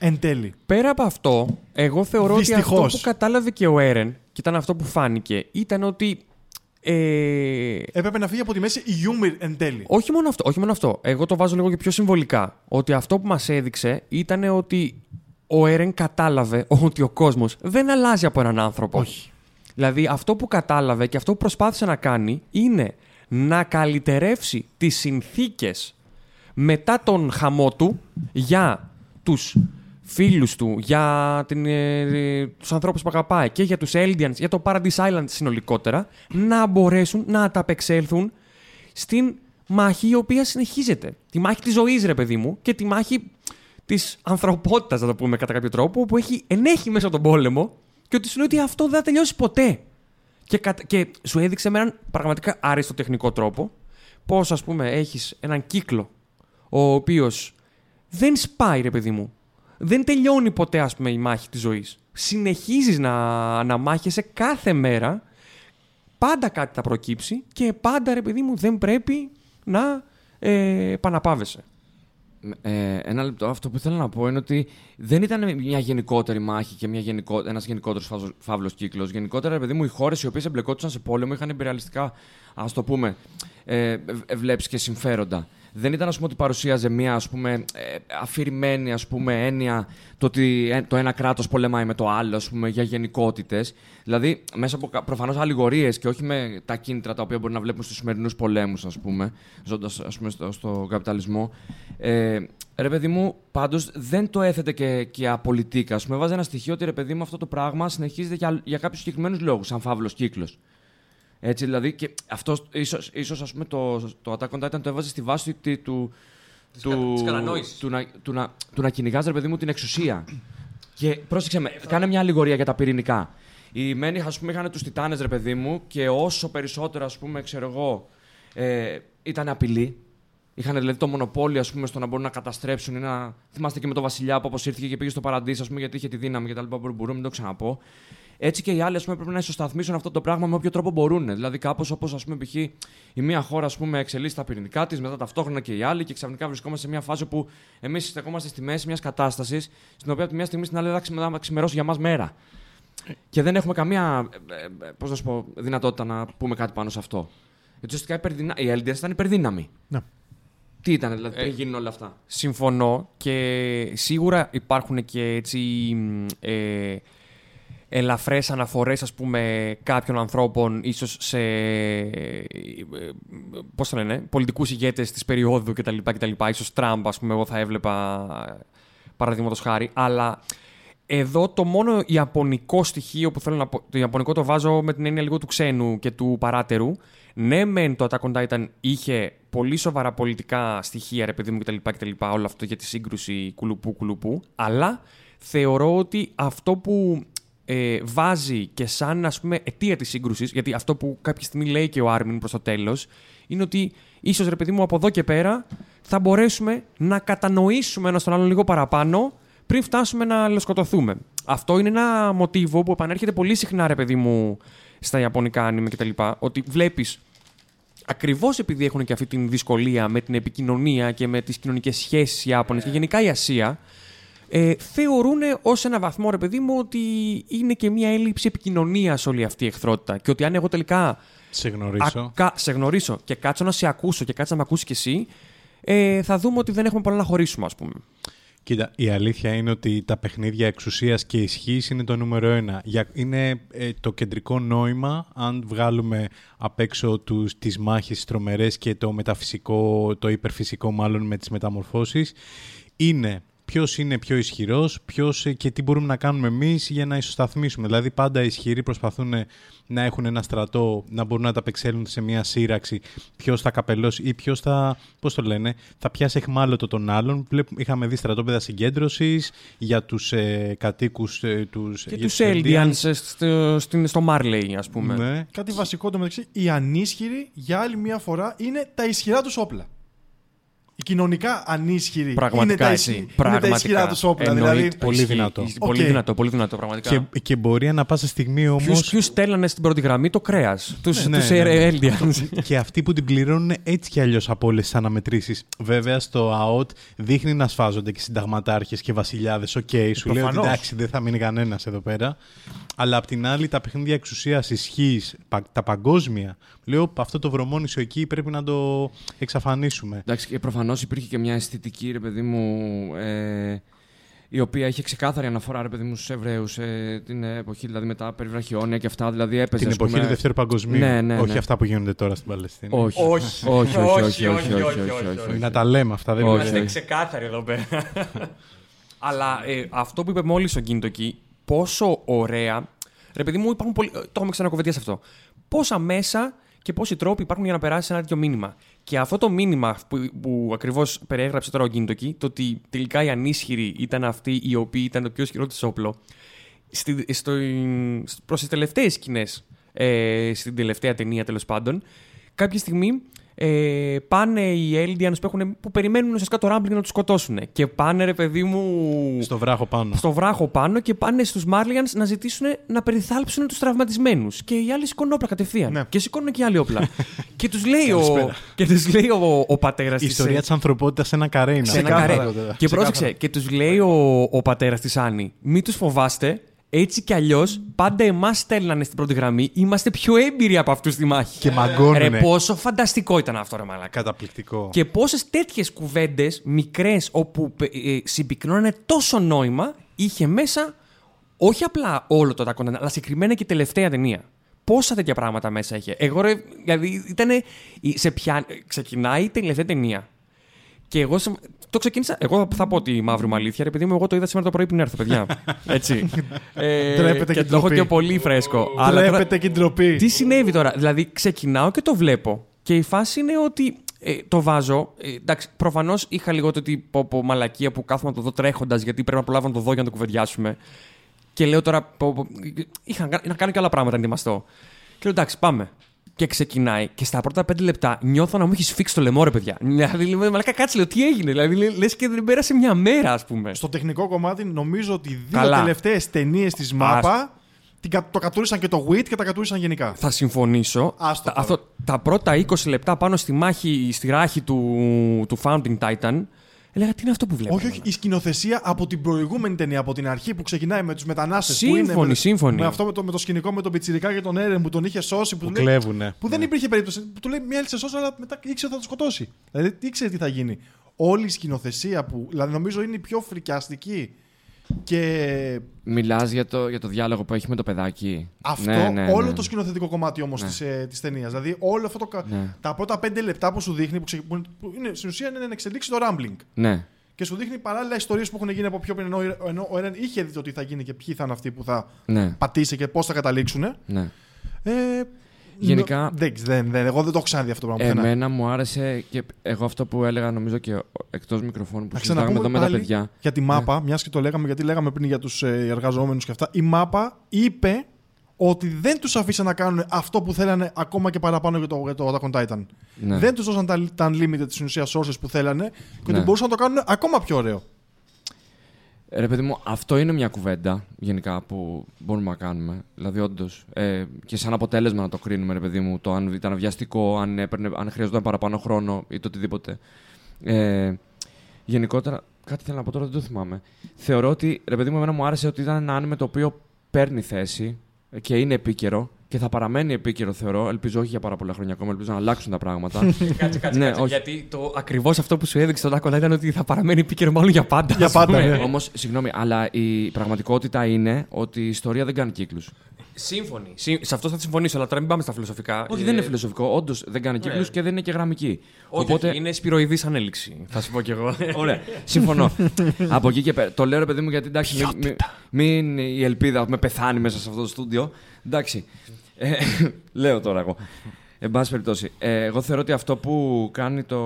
C: Εν τέλει.
E: Πέρα από αυτό, εγώ θεωρώ ότι
C: Δυστυχώς.
E: αυτό που κατάλαβε και ο Έρεν, και ήταν αυτό που φάνηκε, ήταν ότι. Ε,
C: Έπρεπε να φύγει από τη μέση η Γιούμιρ εν τέλει.
E: όχι μόνο αυτό, όχι μόνο αυτό. Εγώ το βάζω λίγο και πιο συμβολικά. Ότι αυτό που μας έδειξε ήταν ότι ο Έρεν κατάλαβε ότι ο κόσμος δεν αλλάζει από έναν άνθρωπο.
C: Όχι.
E: Δηλαδή αυτό που κατάλαβε και αυτό που προσπάθησε να κάνει είναι να καλυτερεύσει τις συνθήκες μετά τον χαμό του για τους φίλους του, για την, ε, ε, τους ανθρώπους που αγαπάει και για τους Eldians, για το Paradise Island συνολικότερα, να μπορέσουν να ανταπεξέλθουν στην μάχη η οποία συνεχίζεται. Τη μάχη της ζωής, ρε παιδί μου, και τη μάχη της ανθρωπότητας, να το πούμε κατά κάποιο τρόπο, που έχει, ενέχει μέσα τον πόλεμο και ότι σου λέει ότι αυτό δεν θα τελειώσει ποτέ. Και, κατα- και σου έδειξε με έναν πραγματικά άριστο τεχνικό τρόπο πώς ας πούμε έχεις έναν κύκλο ο οποίος δεν σπάει ρε παιδί μου. Δεν τελειώνει ποτέ ας πούμε η μάχη της ζωής. Συνεχίζεις να, να μάχεσαι κάθε μέρα. Πάντα κάτι θα προκύψει και πάντα ρε παιδί μου δεν πρέπει να ε, επαναπάβεσαι.
D: Ε, ένα λεπτό. Αυτό που ήθελα να πω είναι ότι δεν ήταν μια γενικότερη μάχη και μια γενικό, ένας γενικότερος φαύλος κύκλος. Γενικότερα, ρε παιδί μου, οι χώρες οι οποίες εμπλεκόντουσαν σε πόλεμο είχαν imperialιστικά, ας το πούμε, ε, ε, βλέψεις και συμφέροντα. Δεν ήταν, ας πούμε, ότι παρουσίαζε μια, ας πούμε, ε, αφηρημένη, ας πούμε, έννοια το ότι ε, το ένα κράτος πολεμάει με το άλλο, ας πούμε, για γενικότητες. Δηλαδή, μέσα από κα- προφανώς αλληγορίες και όχι με τα κίνητρα τα οποία μπορεί να βλέπουμε στους σημερινούς πολέμους, ας πούμε, ζώντας, ας πούμε, στο, στο καπιταλισμό. Ε, ρε παιδί μου, πάντως δεν το έθετε και, και απολυτικά. Ας πούμε, βάζει ένα στοιχείο ότι, ρε παιδί μου, αυτό το πράγμα συνεχίζεται για, για κάποιους συγκεκριμένους λόγους, σαν φαύλος κύκλος. Έτσι, δηλαδή, και αυτός ίσως, ίσως ας πούμε, το, το Attack on Titan το έβαζε στη βάση του, του, του,
E: της κατανόησης.
D: του, να, του, να, του να κυνηγάς, ρε παιδί μου, την εξουσία. και πρόσεξε με, κάνε μια αλληγορία για τα πυρηνικά. Οι Μένοι, ας πούμε, είχαν τους Τιτάνες, ρε παιδί μου, και όσο περισσότερο, ας πούμε, ξέρω εγώ, ε, ήταν απειλή. Είχαν δηλαδή το μονοπόλιο, ας πούμε, στο να μπορούν να καταστρέψουν ή να. Θυμάστε και με τον Βασιλιά που όπως ήρθε και πήγε στο παραντήσ, ας πούμε, γιατί είχε τη δύναμη και τα λοιπά. Μπορούμε να μην το ξαναπώ. Έτσι και οι άλλοι, ας πούμε, πρέπει να ισοσταθμίσουν αυτό το πράγμα με όποιο τρόπο μπορούν. Δηλαδή, κάπως όπως, ας πούμε, π.χ. η μία χώρα, ας πούμε, εξελίσσει τα πυρηνικά της, μετά ταυτόχρονα και οι άλλοι, και ξαφνικά βρισκόμαστε σε μια φάση που εμείς στεκόμαστε στη μέση μιας κατάστασης, στην οποία από τη μια στιγμή στην άλλη θα ξημε- θα ξημερώσει για μας μέρα. Και δεν έχουμε καμία ε, ε, πώς να σου πω, δυνατότητα να πούμε κάτι πάνω σε αυτό. Γιατί ουσιαστικά υπερδυνα... οι Eldians ήταν υπερδύναμη.
C: Ναι.
D: Τι ήταν, δηλαδή, πριν γίνουν όλα αυτά;
E: Συμφωνώ και σίγουρα υπάρχουν και έτσι μ, ε, ελαφρές αναφορές ας πούμε κάποιων ανθρώπων ίσως σε ε, πώς το λένε, πολιτικούς ηγέτες της περίοδου κτλ. κτλ. Ίσως Τραμπ ας πούμε εγώ θα έβλεπα παραδείγματος χάρη αλλά εδώ το μόνο ιαπωνικό στοιχείο που θέλω να πω, το ιαπωνικό το βάζω με την έννοια λίγο του ξένου και του παράτερου. Ναι, μεν το Attack on Titan είχε πολύ σοβαρά πολιτικά στοιχεία, ρε παιδί μου κτλ. κτλ όλο αυτό για τη σύγκρουση κουλουπού-κουλουπού. Αλλά θεωρώ ότι αυτό που ε, βάζει και σαν ας πούμε αιτία της σύγκρουσης, γιατί αυτό που κάποια στιγμή λέει και ο Άρμιν προς το τέλος, είναι ότι ίσως ρε παιδί μου από εδώ και πέρα θα μπορέσουμε να κατανοήσουμε ένα τον άλλον λίγο παραπάνω πριν φτάσουμε να λεσκοτωθούμε. Αυτό είναι ένα μοτίβο που επανέρχεται πολύ συχνά, ρε παιδί μου, στα Ιαπωνικά άνιμε κτλ. Ότι βλέπεις ακριβώς επειδή έχουν και αυτή την δυσκολία με την επικοινωνία και με τις κοινωνικές σχέσεις οι Ιάπωνες και γενικά η Ασία, ε, θεωρούν ως ένα βαθμό, ρε παιδί μου, ότι είναι και μια έλλειψη επικοινωνίας όλη αυτή η εχθρότητα. Και ότι αν εγώ τελικά
B: Σε γνωρίσω.
E: ακα- σε γνωρίσω και κάτσω να σε ακούσω και κάτσω να με ακούσει κι εσύ, ε, θα δούμε ότι δεν έχουμε πολλά να χωρίσουμε, ας πούμε.
B: Κοίτα, η αλήθεια είναι ότι τα παιχνίδια εξουσίας και ισχύς είναι το νούμερο ένα. Για, είναι ε, το κεντρικό νόημα, αν βγάλουμε απ' έξω τους, τις μάχες τις τρομερές και το μεταφυσικό, το υπερφυσικό μάλλον με τις μεταμορφώσεις, είναι ποιος είναι πιο ισχυρός ποιος, ε, και τι μπορούμε να κάνουμε εμείς για να ισοσταθμίσουμε. Δηλαδή πάντα οι ισχυροί προσπαθούν να έχουν ένα στρατό, να μπορούν να τα απεξέλθουν σε μια σύραξη, ποιος θα καπελώσει ή ποιος θα, πώς το λένε, θα πιάσει εχμάλωτο τον άλλον. Βλέπουμε, είχαμε δει στρατόπεδα συγκέντρωσης για τους ε, κατοίκους ε, τους,
E: Και
B: για
E: τους Eldians ε, στο, στην- στο Marley, ας πούμε.
B: Ναι.
C: Κάτι βασικό το μεταξύ, οι ανίσχυροι για άλλη μια φορά είναι τα ισχυρά τους όπλα. Οι κοινωνικά ανίσχυροι
E: Πραγματικά
C: είναι, τα,
E: έτσι.
C: ισχυ- είναι
E: Πραγματικά.
C: τα ισχυρά τους όπλα.
E: Εννοείται.
C: Δηλαδή,
B: Πολύ
E: Ισχύει.
B: δυνατό.
E: Πολύ
C: Οκ.
E: δυνατό, πολύ δυνατό, πραγματικά.
B: Και, και μπορεί ανα πάσα στιγμή όμως.
E: Ποιους στέλνανε στην πρώτη γραμμή το κρέας. Του
B: Ναι, ναι, ναι, ναι.
E: Eldians.
B: και αυτοί που την πληρώνουν έτσι κι αλλιώς από όλες τις αναμετρήσεις. Βέβαια, στο AOT δείχνει να σφάζονται και συνταγματάρχες και βασιλιάδες. Οκ, σου λέει ότι
C: Προφανώς.
B: εντάξει, δεν θα μείνει κανένας εδώ πέρα. Αλλά απ' την άλλη, τα παιχνίδια εξουσίας ισχύ, τα παγκόσμια, Λέω αυτό το βρωμόνισο εκεί πρέπει να το εξαφανίσουμε.
D: Εντάξει, και προφανώς υπήρχε και μια αισθητική, ρε παιδί μου. Ε, η οποία είχε ξεκάθαρη αναφορά, ρε παιδί μου, στους Εβραίους ε, την εποχή, δηλαδή μετά περιβραχιόνια και αυτά. Δηλαδή έπαιζε.
B: Την εποχή του Δευτέρου Παγκοσμίου.
D: Ναι, ναι,
B: όχι
D: ναι.
B: αυτά που γίνονται τώρα στην Παλαιστίνη.
D: Όχι.
E: Όχι,
D: όχι, όχι, όχι,
E: όχι,
B: Να τα λέμε αυτά, δεν είναι
E: ξεκάθαροι εδώ πέρα. Αλλά ε, αυτό που είπε μόλις ο Γκίντο εκεί, πόσο ωραία. Ρε παιδί μου, υπάρχουν πολλοί. Το έχουμε ξανακοβεντιάσει αυτό. Πόσα μέσα και πόσοι τρόποι υπάρχουν για να περάσει ένα τέτοιο μήνυμα. Και αυτό το μήνυμα που, που ακριβώς περιέγραψε τώρα ο Γκίντο εκεί, το ότι τελικά οι ανίσχυροι ήταν αυτοί οι οποίοι ήταν το πιο ισχυρό τη όπλο, στη, στο, προς τις τελευταίες σκηνές, ε, στην τελευταία ταινία τέλος πάντων, κάποια στιγμή ε, πάνε οι Eldians που, έχουν, που περιμένουν ουσιαστικά το Rambling να τους σκοτώσουν. Και πάνε ρε παιδί μου
B: Στο βράχο πάνω.
E: στο βράχο πάνω και πάνε στους Marlians να ζητήσουν να περιθάλψουν τους τραυματισμένους. Και οι άλλοι σηκώνουν όπλα κατευθείαν.
C: Ναι.
E: Και σηκώνουν και οι άλλοι όπλα. και τους λέει, ο,
B: Καλησπέρα.
E: και τους λέει ο, ο πατέρας
B: Η
E: της,
B: ιστορία
E: ε,
B: της ανθρωπότητας σε ένα καρέινα.
E: σε ένα
C: Ξεκάθαρα.
E: καρέ.
C: Ξεκάθαρα.
E: Και πρόσεξε, και τους λέει ο, ο πατέρας της Άννη, μην τους φοβάστε. Έτσι κι αλλιώς, πάντα εμάς στέλνανε στην πρώτη γραμμή. Είμαστε πιο έμπειροι από αυτούς στη μάχη.
B: Και μαγκώνουνε.
E: Ρε, πόσο φανταστικό ήταν αυτό, ρε Μαλάκα.
B: Καταπληκτικό.
E: Και πόσες τέτοιες κουβέντες μικρές όπου ε, ε, συμπυκνώνανε τόσο νόημα είχε μέσα όχι απλά όλο το Attack on Titan, αλλά συγκεκριμένα και η τελευταία ταινία. Πόσα τέτοια πράγματα μέσα είχε. Εγώ ρε, δηλαδή ήταν. Σε ποια, ξεκινάει η τελευταία ταινία. Και εγώ σε- το ξεκίνησα. Εγώ θα πω τη μαύρη μου αλήθεια, ρε παιδί μου, εγώ το είδα σήμερα το πρωί πριν έρθω, παιδιά. Έτσι. ε,
C: Ντρέπεται
E: και
C: και
E: το έχω
C: ντροπή.
E: και πολύ φρέσκο. Αλλά τώρα-
C: Τρέπεται και η ντροπή.
E: τι συνέβη τώρα, δηλαδή ξεκινάω και το βλέπω. Και η φάση είναι ότι ε, το βάζω. Ε, εντάξει, προφανώς είχα λίγο το ότι πω, πω, μαλακία που κάθομαι να το δω τρέχοντας, γιατί πρέπει να προλάβω να το δω για να το κουβεντιάσουμε. Και λέω τώρα. Πω, πω, είχα να- να κάνω και άλλα πράγματα να ετοιμαστώ. Και λέω εντάξει, πάμε. Και ξεκινάει. Και στα πρώτα πέντε λεπτά νιώθω να μου έχεις φίξει το λαιμό, ρε παιδιά. Δηλαδή, λέω, μαλακά, κάτσε, λέω, τι έγινε; Δηλαδή, λες και δεν πέρασε μια μέρα, ας πούμε.
C: Στο τεχνικό κομμάτι νομίζω ότι οι δύο
E: Καλά.
C: τελευταίες ταινίες της ΜΑΠΑ την κα- το κατούρισαν και το WIT και τα κατούρισαν γενικά.
E: Θα συμφωνήσω.
C: Άστο
E: τα,
C: τώρα.
E: αυτό, τα πρώτα 20 λεπτά πάνω στη μάχη, στη ράχη του, του Founding Titan, έλεγα τι είναι αυτό που βλέπω.
C: Όχι, όχι, η σκηνοθεσία από την προηγούμενη ταινία, από την αρχή που ξεκινάει με τους μετανάστες.
E: Σύμφωνη,
C: με,
E: σύμφωνη.
C: Με αυτό με το, με το σκηνικό με τον Πιτσιρικά και τον Έρεν που τον είχε σώσει. Που,
B: Που
C: του λέει-
B: κλέβουνε.
C: που δεν υπήρχε περίπτωση. Που του λέει μια σε σώσει, αλλά μετά ήξερε ότι θα το σκοτώσει. Δηλαδή ήξερε τι θα γίνει. Όλη η σκηνοθεσία που. Δηλαδή νομίζω είναι η πιο φρικιαστική. Και
D: Μιλάς για το, για το διάλογο που έχεις με το παιδάκι.
C: αυτό,
D: Ναι, ναι,
C: όλο
D: ναι.
C: το σκηνοθετικό κομμάτι όμως
D: Ναι.
C: της, ε, της ταινίας. Δηλαδή, όλο αυτό το. κα-
D: Ναι.
C: Τα πρώτα πέντε λεπτά που σου δείχνει, που, ξε- που που είναι, στην ουσία είναι να εξελίξει το rambling.
D: Ναι.
C: Και σου δείχνει παράλληλα ιστορίες που έχουν γίνει από πιο πριν. Ενώ, ενώ ο Έρεν είχε δει το τι θα γίνει και ποιοι θα είναι αυτοί που θα
D: Ναι.
C: πατήσει και πώς θα καταλήξουν.
D: ναι.
C: Ε,
D: Γενικά-
C: νο- Δεν, δεν, δεν, εγώ δεν το έχω ξαναδεί αυτό το πράγμα. πουθενά.
D: Εμένα μου άρεσε και εγώ αυτό που έλεγα νομίζω και εκτός μικροφώνου που
C: Να
D: συζητάγαμε
C: ξαναπούμε
D: εδώ με τα
C: πάλι
D: παιδιά.
C: Για τη μάπα, μιας και το λέγαμε, γιατί λέγαμε πριν για τους εργαζόμενους και αυτά. Η μάπα είπε ότι δεν τους αφήσαν να κάνουν αυτό που θέλανε ακόμα και παραπάνω για το, για το Attack on Titan.
D: Ναι.
C: Δεν τους δώσαν τα, τα unlimited της ουσίας sources που θέλανε και ότι
D: Ναι.
C: μπορούσαν να το κάνουν ακόμα πιο ωραίο.
D: Ρε παιδί μου, αυτό είναι μια κουβέντα γενικά που μπορούμε να κάνουμε. Δηλαδή, όντως. Ε, και σαν αποτέλεσμα να το κρίνουμε, ρε παιδί μου, το αν ήταν βιαστικό, αν, έπαιρνε, αν χρειαζόταν παραπάνω χρόνο ή το οτιδήποτε. Ε, γενικότερα, κάτι θέλω να πω τώρα, δεν το θυμάμαι. Θεωρώ ότι, ρε παιδί μου, εμένα μου άρεσε ότι ήταν ένα άνιμε το οποίο παίρνει θέση και είναι επίκαιρο και θα παραμένει επίκαιρο, θεωρώ. Ελπίζω όχι για πάρα πολλά χρόνια ακόμα, ελπίζω να αλλάξουν τα πράγματα.
E: Κάτσε, κάτσε,
D: Ναι,
E: κάτσε.
D: όχι.
E: Γιατί το ακριβώς αυτό που σου έδειξε τον Άκολα ήταν ότι θα παραμένει επίκαιρο μάλλον για πάντα.
C: Για
E: ας
C: πάντα,
E: πούμε.
C: ναι.
D: Όμως, συγγνώμη, αλλά η πραγματικότητα είναι ότι η ιστορία δεν κάνει κύκλους.
E: Σύμφωνοι. Συ- Σε αυτό θα συμφωνήσω, αλλά τώρα μην πάμε στα φιλοσοφικά.
D: Όχι,
E: Ε,
D: δεν είναι φιλοσοφικό. Όντως δεν κάνει κύκλους και δεν είναι και γραμμική.
E: Όχι,
D: Οπότε.
E: όχι, είναι σπυροειδής ανέλυξη. Θα σου πω κι εγώ.
D: Ωραία. Συμφωνώ. Από εκεί και πέρα. Το λέω ρε παιδί μου γιατί εντάξει, μην, μην, μην η ελπίδα με πεθάνει μέσα σε αυτό το στούντιο. Εντάξει. Ε, λέω τώρα εγώ. Εν πάση περιπτώσει. Ε, εγώ θεωρώ ότι αυτό που κάνει το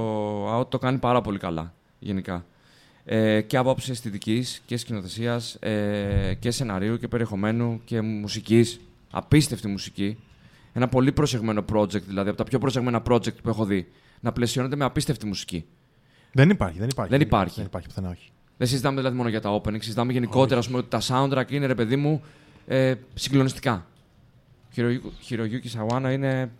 D: ΑΟΤ το κάνει πάρα πολύ καλά. Γενικά. Ε, και από άποψη αισθητικής και σκηνοθεσίας ε, και σεναρίου και περιεχομένου και μουσικής. Απίστευτη μουσική. Ένα πολύ προσεγμένο project, δηλαδή από τα πιο προσεγμένα project που έχω δει. Να πλαισιώνεται με απίστευτη μουσική.
C: Δεν υπάρχει, δεν υπάρχει.
D: Δεν υπάρχει.
C: Δεν υπάρχει πουθενά, όχι.
D: Δεν συζητάμε δηλαδή μόνο για τα opening, συζητάμε γενικότερα ας πούμε, ότι τα soundtrack είναι ρε παιδί μου ε, συγκλονιστικά. Χειρογιούκης Σαβάνα είναι.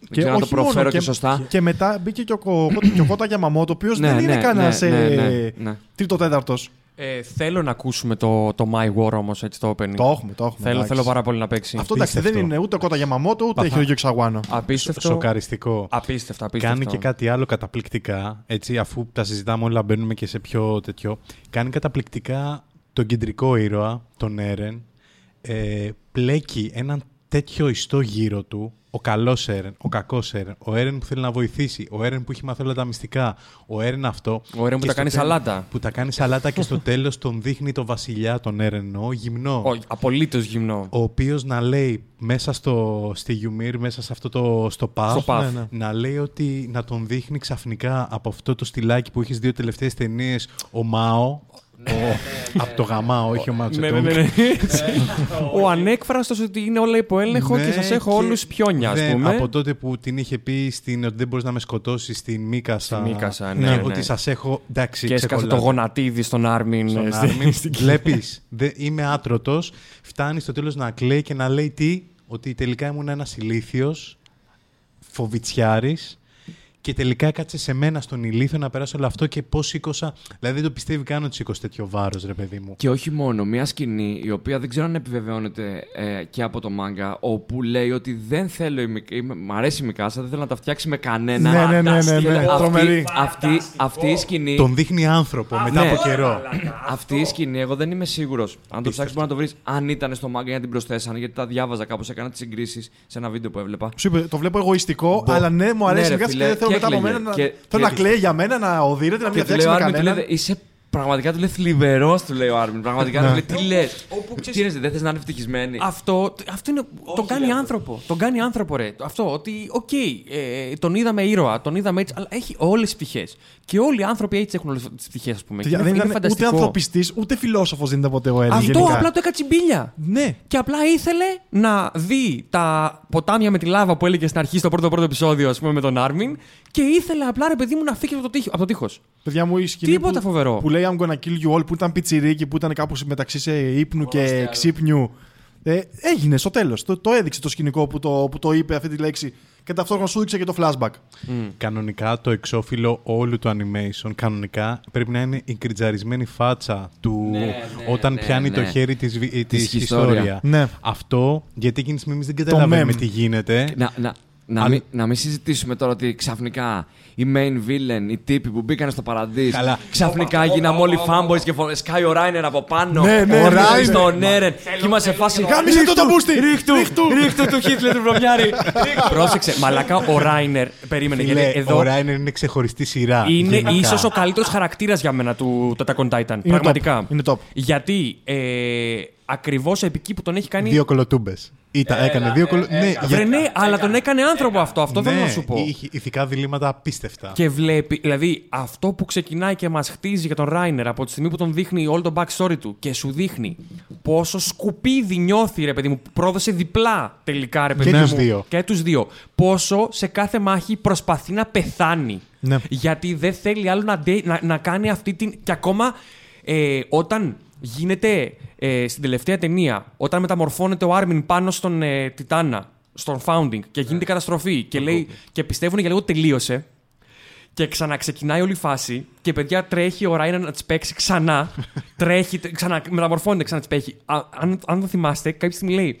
D: Δεν ξέρω να το
C: όχι μόνο,
D: προφέρω και,
C: και,
D: σωστά.
C: Και μετά μπήκε και ο, Κο- και ο Κότα Γιαμαμότο, ο οποίος
D: Ναι,
C: δεν είναι
D: ναι,
C: κανένας
D: ναι, ναι, ναι, ναι.
C: τρίτο-τέταρτος.
E: Ε, θέλω να ακούσουμε το, το My War όμως, έτσι το opening.
C: Το έχουμε, το έχουμε.
E: Θέλω,
C: εντάξει.
E: θέλω πάρα πολύ να παίξει.
C: Αυτό εντάξει, δεν
B: Απίστευτο.
C: είναι ούτε ο Κότα Γιαμαμότο ούτε
B: Παθά.
C: Χιρογιούκη Σαγουάνο.
E: Απίστευτο.
B: Σοκαριστικό.
E: Απίστευτο, απίστευτο.
B: Κάνει και κάτι άλλο καταπληκτικά, έτσι, αφού τα συζητάμε όλα, μπαίνουμε και σε πιο τέτοιο. Κάνει καταπληκτικά τον κεντρικό ήρωα, τον Έρεν, ε, πλέκει έναν τέτοιο ιστό γύρω του, ο καλός Έρεν, ο κακός Έρεν, ο Έρεν που θέλει να βοηθήσει, ο Έρεν που έχει μάθει όλα τα μυστικά, ο Έρεν αυτό.
E: Ο Έρεν που
B: Και
E: τα
B: στο
E: κάνει
B: τέλος-
E: σαλάτα.
B: Που τα κάνει σαλάτα και στο τέλος τον δείχνει το βασιλιά, τον Έρεν, ο γυμνό.
E: Όχι, απολύτως γυμνό.
B: Ο οποίος να λέει μέσα στο, στη Γιουμίρ, μέσα σε αυτό το στο path,
E: Στο path.
C: Ναι, ναι.
B: να λέει ότι να τον δείχνει ξαφνικά από αυτό το στυλάκι που έχεις δύο τελευταίες ταινίες, ο Μάο. Ο, από το Γαμάο, όχι ο Μάο
E: Ναι, ναι, ναι, ναι. Ο ανέκφραστος ότι είναι όλα υπό έλεγχο και σας έχω όλους πιόνια, ας
B: Ναι, δεν-
E: πούμε.
B: Από τότε που την είχε πει στην, ότι δεν μπορείς να με σκοτώσεις στην Μίκασα.
E: Στη Μίκασα, ναι,
B: ναι,
E: ναι.
B: Ότι σας έχω. Εντάξει,
E: Και έσκασε το
B: ξεκολλάτε.
E: γονατίδι στον Άρμιν.
B: Στον
E: ε, στη-
B: Άρμιν.
E: στην-
B: Βλέπεις, δε- είμαι άτρωτος. Φτάνει στο τέλος να κλαίει και να λέει τι, ότι τελικά ήμουν ένας ηλίθιος, φοβιτσιάρης και τελικά έκατσε σε μένα στον ηλίθιο να περάσω όλο αυτό και πώς σήκωσα. Δηλαδή δεν το πιστεύει καν ότι σήκωσε τέτοιο βάρος, ρε παιδί μου.
D: Και όχι μόνο, μια σκηνή η οποία δεν ξέρω αν επιβεβαιώνεται ε, και από το μάγκα, όπου λέει ότι δεν θέλω η Μικ- είμαι- Μ' αρέσει η Μικάσα, δεν θέλω να τα φτιάξει με κανένα.
C: Ναι, ναι, ναι, ναι, ναι.
D: Αυτή,
C: Τρομερή.
D: αυτή, αυτή η σκηνή.
B: Τον δείχνει άνθρωπο μετά
D: Ναι.
B: από καιρό.
D: Αυτή η σκηνή, εγώ δεν είμαι σίγουρος. Αν το ψάξεις, μπορεί να το βρεις. Αν ήταν στο μάγκα για να την προσθέσανε, γιατί τα διάβαζα κάπως. Έκανα τις συγκρίσει σε ένα βίντεο που έβλεπα.
C: Σου είπε, το βλέπω εγωιστικό, αλλά ναι, μου αρέσει
D: Ναι,
C: η
D: ρε,
C: Μικάσα και
D: φίλε,
C: δεν θέλω
D: και
C: μετά από
D: έκλαιγε.
C: μένα να.
D: Και-
C: Θέλω
D: και
C: να
D: της-
C: κλαίει για μένα, να οδύρεται, να μην
D: Και του
C: φτιάξει
D: λέει ο
C: με
D: Άρμιν, του
C: κανέναν.
D: λέει, είσαι πραγματικά του λέει θλιβερός, του λέει ο Άρμιν. Πραγματικά του λέει, τι λες;
E: Όπου
D: Τι
E: ξέρεις-
D: είναι, δεν θες να είναι ευτυχισμένη;
E: Αυτό, αυτό είναι, τον κάνει άνθρωπο. Τον κάνει άνθρωπο, ρε. Αυτό, ότι, οκ, ε, τον είδαμε ήρωα, τον είδαμε έτσι, αλλά έχει όλες τις πτυχές. Και όλοι οι άνθρωποι έτσι έχουν όλες τις πτυχές, ας πούμε. Και
C: Δεν
E: είναι- είναι
C: ήταν ούτε
E: φανταστικό.
C: ανθρωπιστής, ούτε φιλόσοφος δεν ήταν ποτέ ο Έρεν.
E: Αυτό
C: γενικά.
E: απλά το έκατσε μπίλια.
C: Ναι.
E: Και απλά ήθελε να δει τα ποτάμια με τη λάβα που έλεγε στην αρχή στο πρώτο πρώτο επεισόδιο, ας πούμε, με τον Άρμιν. Και ήθελε απλά, ρε παιδί μου, να φύγει από το, τείχο, από το τείχος.
C: Παιδιά μου, η σκηνή
E: Τίποτα
C: που,
E: φοβερό.
C: που λέει I'm gonna kill you all, που ήταν πιτσιρίκι, που ήταν κάπου μεταξύ σε ύπνου και ξύπνιου. Ε, έγινε στο τέλος. Το, το έδειξε το σκηνικό που το, που το είπε αυτή τη λέξη. Και ταυτόχρονα σου έδειξε και το flashback.
B: Κανονικά το εξώφυλλο όλου του animation, κανονικά πρέπει να είναι η κριτζαρισμένη φάτσα του όταν
D: ναι,
B: πιάνει
D: ναι.
B: το χέρι της, βι- της,
D: Της
B: ιστορία.
D: ιστορίας.
C: Ναι.
B: Αυτό, γιατί εκείνης τη στιγμή εμείς δεν καταλαβαίνουμε
C: meme.
B: τι γίνεται.
D: Να, να, να,
B: Αλλά-
D: μην, να μην συζητήσουμε τώρα ότι ξαφνικά οι main villain, οι τύποι που μπήκαν στο παραδείσ,
B: Καλά.
D: ξαφνικά γίναμε όλοι fanboys και φο- σκάει ο Ράινερ από πάνω.
C: Ναι, ναι,
D: ο
C: ναι,
D: Ράινερ
C: ναι.
D: στον Έρεν. Και είμαστε σε φάση.
C: Γάμισε το το μπούστι!
D: Ρίχτου, ρίχτου του Χίτλερ του βρωμιάρη.
E: Πρόσεξε, μαλακά ο Ράινερ. Περίμενε,
B: Φίλε,
E: γιατί εδώ
B: ο Ράινερ είναι ξεχωριστή σειρά.
E: είναι
B: γενικά.
E: ίσως ο καλύτερος χαρακτήρας για μένα του του Attack on Titan.
C: Είναι
E: Πραγματικά.
C: top. Είναι top.
E: Γιατί ε, ακριβώς επί εκεί που τον έχει κάνει.
B: Δύο κολοτούμπες. Ήταν, έκανε δύο κολοτούμπε. Ναι,
E: Βρε,
B: για-
E: ναι, αλλά τον έκανε άνθρωπο αυτό. Αυτό θέλω
B: ναι,
E: να σου πω.
B: είχε ηθικά διλήμματα απίστευτα.
E: Και βλέπει, δηλαδή αυτό που ξεκινάει και μας χτίζει για τον Ράινερ από τη στιγμή που τον δείχνει όλο το backstory του και σου δείχνει πόσο σκουπίδι νιώθει, ρε παιδί μου, που πρόδωσε διπλά τελικά, ρε παιδί
B: Και
E: μου.
B: τους δύο.
E: Και τους δύο. Πόσο σε κάθε μάχη προσπαθεί να πεθάνει.
C: Ναι.
E: Γιατί δεν θέλει άλλο να, ντε- να, να κάνει αυτή την. Και ακόμα ε, όταν γίνεται ε, στην τελευταία ταινία, όταν μεταμορφώνεται ο Άρμιν πάνω στον ε, Τιτάνα, στον Founding και γίνεται η καταστροφή και, λέει, και πιστεύουν για λίγο τελείωσε. Και ξαναξεκινάει όλη η φάση και παιδιά τρέχει ο Ράινερ να της παίξει ξανά. τρέχει, τε- ξανα, μεταμορφώνεται ξανά να της παίξει. Α, αν, αν το θυμάστε, κάποια στιγμή λέει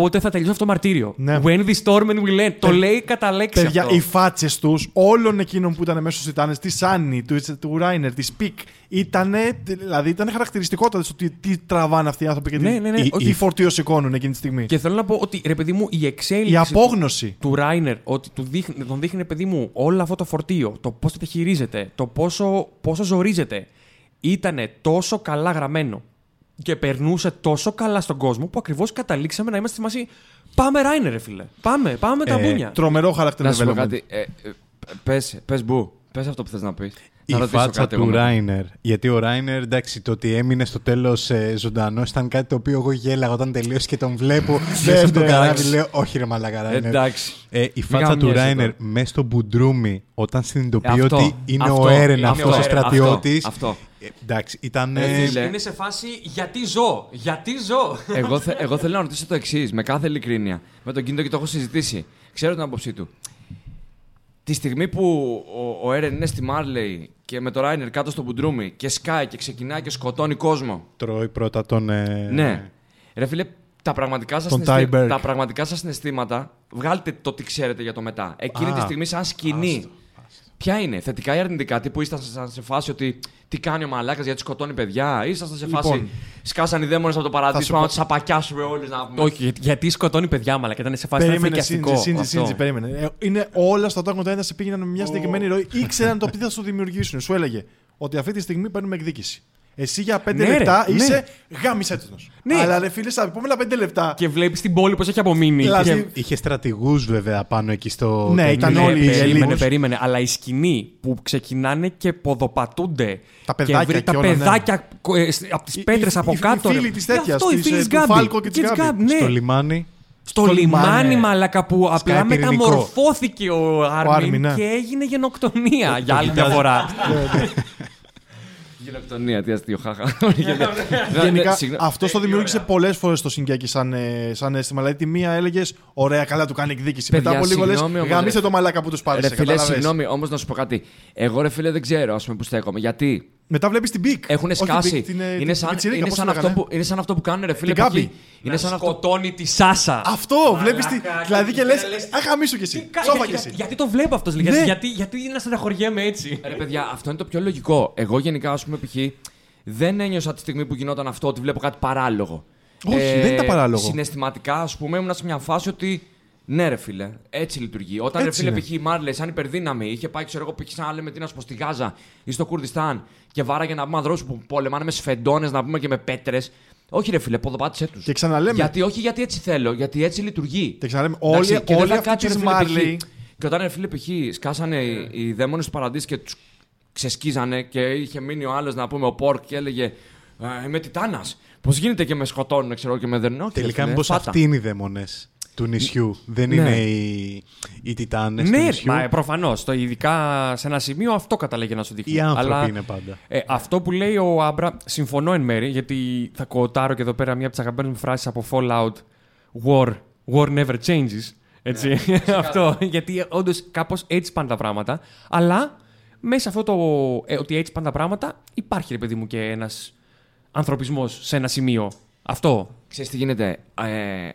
E: Πότε θα τελειώσει αυτό το μαρτύριο.
C: Ναι.
E: When the storm will end. Το
C: Παι-
E: λέει κατά λέξη
C: Παιδιά,
E: αυτό.
C: οι φάτσες τους, όλων εκείνων που ήταν μέσα στους Τιτάνες, της Σάνι, του, του Ράινερ, της Πικ, ήταν, δηλαδή, ήταν χαρακτηριστικότατες στο τι, τι τραβάνε αυτοί οι άνθρωποι και
E: Ναι,
C: τι,
E: ναι, ναι.
C: τι
E: Ότι-
C: φορτίο σηκώνουν εκείνη τη στιγμή.
E: Και θέλω να πω ότι ρε παιδί μου, η εξέλιξη.
C: Η απόγνωση.
E: του Ράινερ, ότι του δείχνει, τον δείχνει, παιδί μου, όλο αυτό το φορτίο, το πώς το χειρίζεται, το πόσο, πόσο ζορίζεται, ήταν τόσο καλά γραμμένο και περνούσε τόσο καλά στον κόσμο που ακριβώς καταλήξαμε να είμαστε στη μάση. Πάμε Ράινερ, ρε φίλε. Πάμε, πάμε τα
B: Ε,
E: μπούνια.
C: Τρομερό χαρακτήρα
D: Να σου πω
C: development.
D: κάτι. Ε, ε, πες, πες μπου. Πες αυτό που θες να πεις.
B: Η
D: να ρωτήσω
B: φάτσα
D: κάτι εγώ
B: του
D: μετά.
B: Ράινερ. Γιατί ο Ράινερ, εντάξει, το ότι έμεινε στο τέλος ε, ζωντανό ήταν κάτι το οποίο εγώ γέλαγα όταν τελείωσε και τον βλέπω μέσα στο
C: ναι,
B: καράβι.
C: εντάξει.
B: Λέω, Όχι, ρε Μαλάκα Ράινερ.
D: Εντάξει.
B: Ε, η φάτσα
D: κάνουμε
B: του
D: μια
B: Ράινερ
D: εδώ.
B: μέσα στο μπουντρούμι όταν συνειδητοποιεί
D: Αυτό,
B: ότι είναι
D: αυτό,
B: ο Έρεν
D: είναι
B: αυτός
D: ο
B: ο
D: Έρεν,
B: στρατιώτη.
D: Αυτό,
B: Εντάξει, ήταν.
D: Ε,
B: ε,
D: φίλε.
E: Είναι σε φάση γιατί ζω, γιατί ζω.
D: εγώ, θε, εγώ θέλω να ρωτήσω το εξής, με κάθε ειλικρίνεια. Με τον Κίντο και το έχω συζητήσει. Ξέρω την άποψή του. Τη στιγμή που ο, ο Έρεν είναι στη Μάρλεϊ και με το Ράινερ κάτω στο μπουντρούμι και σκάει και ξεκινάει και σκοτώνει κόσμο.
B: Τρώει πρώτα τον. ε,
D: Ναι. Ρε φίλε, τα πραγματικά, σας
C: Τον
D: συναισθή-
C: Ty Burke.
D: τα πραγματικά σας συναισθήματα, βγάλτε το τι ξέρετε για το μετά. Εκείνη
B: Α,
D: τη στιγμή σαν σκηνή. Ποια είναι, θετικά ή αρνητικά, τι που ήσασταν σε- σε φάση ότι τι κάνει ο μαλάκας γιατί σκοτώνει παιδιά, ή ήσασταν σε φάση
C: Λοιπόν.
D: σκάσαν οι δαίμονες από το
C: Θα
D: παράδεισο,
C: σου
D: πάμε
C: πω-
D: να τους απακιάσουμε όλους να πούμε.
E: Όχι, γιατί, γιατί σκοτώνει παιδιά, μαλα και ήταν σε φάση ήταν
C: Περίμενε,
E: φρικιαστικό.
C: Σίντζι, Σίντζι,
E: αυτό.
C: Σίντζι, περίμενε. Ε, Είναι όλα στο Attack on Titan σε πήγαιναν με μια συγκεκριμένη ροή. Ήξεραν το τι θα σου δημιουργήσουν. Σου έλεγε ότι αυτή τη στιγμή παίρνουμε εκδίκηση. Εσύ για 5
E: Ναι, ρε,
C: λεπτά
E: ναι.
C: είσαι γάμισε έτοιμος.
E: Ναι.
C: Αλλά ρε φίλε, στα επόμενα 5 λεπτά.
E: Και βλέπεις την πόλη πώς έχει απομείνει.
C: Δηλαδή,
E: Και-
B: Είχε στρατηγούς βέβαια πάνω εκεί στο.
C: Ναι,
B: το
C: ήταν
B: νησί.
C: όλοι οι
E: περίμενε,
C: Ελλήνες.
E: περίμενε. Αλλά η σκηνή που ξεκινάνε και ποδοπατούνται.
C: Τα παιδάκια
E: και βρει-
C: και
E: τα
C: όλα, ναι.
E: παιδάκια από τις
C: Οι-
E: πέτρες
C: οι-
E: από
C: οι-
E: κάτω.
C: οι
E: ρε.
C: φίλοι της
E: Ε,
C: τέτοιας,
E: Αυτό, οι
C: της,
E: φίλοι
C: ε,
E: της
C: του
E: Γκάμπη.
C: Φάλκο και της
E: της
C: Γκάμπη.
E: Γκάμπη, ναι.
B: Στο λιμάνι.
E: Στο
C: Στο
E: λιμάνι,
C: λιμάνι.
E: μαλακα που απλά
B: πυρηνικό.
E: μεταμορφώθηκε ο Άρμιν
C: Άρμιν, ναι.
E: και έγινε γενοκτονία για άλλη μια φορά.
D: Γενοκτονία, τι αστείο, χάχα.
C: Γενικά,
D: Ναι, συγγνώ-
C: αυτό το δημιούργησε πολλές φορές το Σιγκέκι σαν, ε, σαν αίσθημα. Δηλαδή, τη μία έλεγες, Ωραία, καλά του κάνει εκδίκηση.
D: Παιδιά,
C: Μετά από λίγο λες,
D: συγγνώμη όμως,
C: γαμίσε
D: ρε.
C: το μαλάκα που τους πάρει.
D: Ρε φίλε, συγγνώμη, όμως να σου πω κάτι. Εγώ ρε φίλε δεν ξέρω ας πούμε, που στέκομαι. Γιατί;
C: Μετά βλέπεις την Big.
D: έχουν
C: Όχι την
D: σκάσει.
C: Big, την, ε,
D: είναι,
C: την
D: σαν,
C: πιτσιρίκα,
D: είναι,
C: πώς
D: σαν
C: το
D: αυτό
C: λέγανε;
D: που, είναι σαν αυτό που κάνουν ρε φίλε.
C: Την Γκάμπη.
D: π.χ. Είναι σαν αυτό.
E: σκοτώνει τη Σάσα.
C: Αυτό, βλέπεις τη. Δηλαδή και λες, Αχαμίσου κι εσύ.
E: Κα-
C: Σώμα
E: για-
C: κι
E: για-
C: εσύ.
E: Γιατί το βλέπω αυτός,
C: Ναι.
E: γιατί, γιατί, γιατί να στεναχωριέμαι έτσι.
D: Ρε παιδιά, αυτό είναι το πιο λογικό. Εγώ γενικά, ας πούμε, π.χ. δεν ένιωσα τη στιγμή που γινόταν αυτό ότι βλέπω κάτι παράλογο. Ε,
C: Όχι, δεν ήταν παράλογο.
D: Συναισθηματικά, ας πούμε, ήμουν σε μια φάση ότι. Ναι, ρε φίλε, έτσι λειτουργεί. Όταν
C: Έτσι
D: ρε φίλε,
C: είναι.
D: π.χ. η Μάρλε, σαν υπερδύναμη, είχε πάει, ξέρω εγώ, π.χ. σαν να λέμε τι να σου πω, στη Γάζα ή στο Κουρδιστάν και βάραγε να πούμε ανθρώπους που πολεμάνε με σφεντώνες, να πούμε και με πέτρες. Όχι, ρε φίλε, ποδοπάτησε τους.
C: Και ξαναλέμε.
D: Γιατί, όχι γιατί έτσι θέλω, γιατί έτσι λειτουργεί.
C: Και ξαναλέμε,
D: Εντάξει,
C: όλοι,
D: και δεν
C: όλοι
D: θα
C: αυτοί
D: κάτσει,
C: της
D: ρε φίλε,
C: Μάρλι.
D: π.χ. Και όταν ρε φίλε, π.χ. σκάσανε οι- οι δαίμονες του παραδείσου και τους ξεσκίζανε και είχε μείνει ο άλλος να πούμε ο Πόρκ και έλεγε «Ε, Είμαι Τιτάνας. Πώς γίνεται και με σκοτώνουν, ξέρω εγώ, και με δερνώ.
B: Τελικά, μήπως αυτοί είναι οι δαίμονες του νησιού. Δεν
D: Ναι.
B: είναι οι, οι τιτάνες του
E: Ναι,
B: νησιού.
E: μα προφανώς. Ειδικά σε ένα σημείο αυτό καταλέγει να σου δείχνει.
B: Οι άνθρωποι
E: Αλλά,
B: είναι πάντα.
E: ε, αυτό που λέει ο Άμπρα, συμφωνώ εν μέρη, γιατί θα κοτάρω και εδώ πέρα μία από τις αγαπημένες μου φράσεις από Fallout. War, war never changes. Έτσι. αυτό. γιατί όντως κάπως έτσι πάνε τα πράγματα. Αλλά μέσα σε αυτό το. Ε, ότι έτσι πάνε τα πράγματα, υπάρχει ρε παιδί μου και ένας ανθρωπισμός σε ένα σημείο. Αυτό.
D: Ξέρεις τι γίνεται. Ε,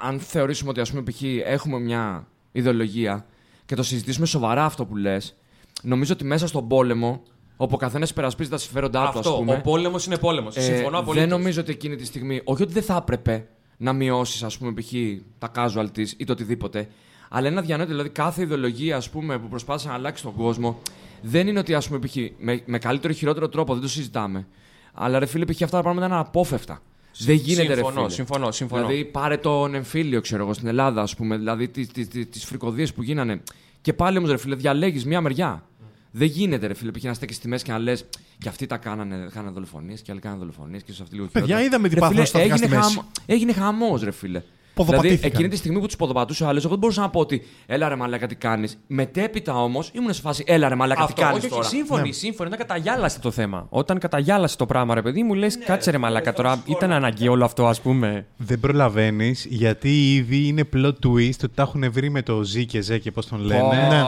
D: αν θεωρήσουμε ότι ας πούμε π.χ. έχουμε μια ιδεολογία και το συζητήσουμε σοβαρά αυτό που λες, νομίζω ότι μέσα στον πόλεμο, όπου ο καθένας υπερασπίζει τα συμφέροντά του, ας
E: αυτό.
D: πούμε,
E: Ο πόλεμος είναι πόλεμος.
D: ε,
E: Συμφωνώ απολύτως.
D: δεν νομίζω ότι εκείνη τη στιγμή, όχι ότι δεν θα έπρεπε να μειώσεις, ας πούμε, π.χ. τα casualties ή το οτιδήποτε, αλλά ένα διανόητο, δηλαδή κάθε ιδεολογία ας πούμε, που προσπάθησε να αλλάξει τον κόσμο, δεν είναι ότι ας πούμε, π.χ. Με, με καλύτερο ή χειρότερο τρόπο, δεν το συζητάμε. Αλλά ρε φίλε, π.χ. αυτά τα πράγματα είναι απόφευκτα. Δεν γίνεται
E: συμφωνώ,
D: ρε φίλε.
E: συμφωνώ, συμφωνώ.
D: Δηλαδή πάρε τον εμφύλιο, ξέρω εγώ, στην Ελλάδα, ας πούμε, δηλαδή τις, τις, τις, τις φρικοδίες που γίνανε. Και πάλι όμως, ρε φίλε, διαλέγεις μία μεριά. Δεν γίνεται, ρε φίλε, π.χ. να στέκει στη μέση και να λες και αυτοί τα κάνανε, κάνανε δολοφονίες και άλλοι κάνανε δολοφονίες και ίσως αυτοί λίγο
C: Παιδιά,
D: χειρότερα.
C: είδαμε τι
D: Ρε
C: πάθουν
D: φίλε,
C: στα
D: έγινε,
C: στη μέση.
D: χαμ... έγινε χαμός, ρε φίλε. Δηλαδή,
C: Ποδοπατήθηκαν.
D: εκείνη τη στιγμή που τους ποδοπατούσε ο άλλος, εγώ δεν μπορούσα να πω ότι έλα ρε μαλάκα τι κάνεις. Μετέπειτα όμως ήμουν σε φάση έλα ρε μαλάκα τι
E: Αυτό,
D: κάνεις
E: όχι, όχι,
D: τώρα.
E: σύμφωνοι,
C: Ναι.
E: σύμφωνοι. Όταν καταγιάλασε το θέμα. Όταν καταγιάλασε το πράγμα, ρε παιδί μου, λες, κάτσε ρε μαλάκα τώρα. Ήταν αναγκαίο όλο αυτό, ας πούμε.
B: Δεν προλαβαίνεις γιατί ήδη είναι plot twist ότι τα έχουν βρει με το Z και Z και πώς τον λένε.
C: Ναι.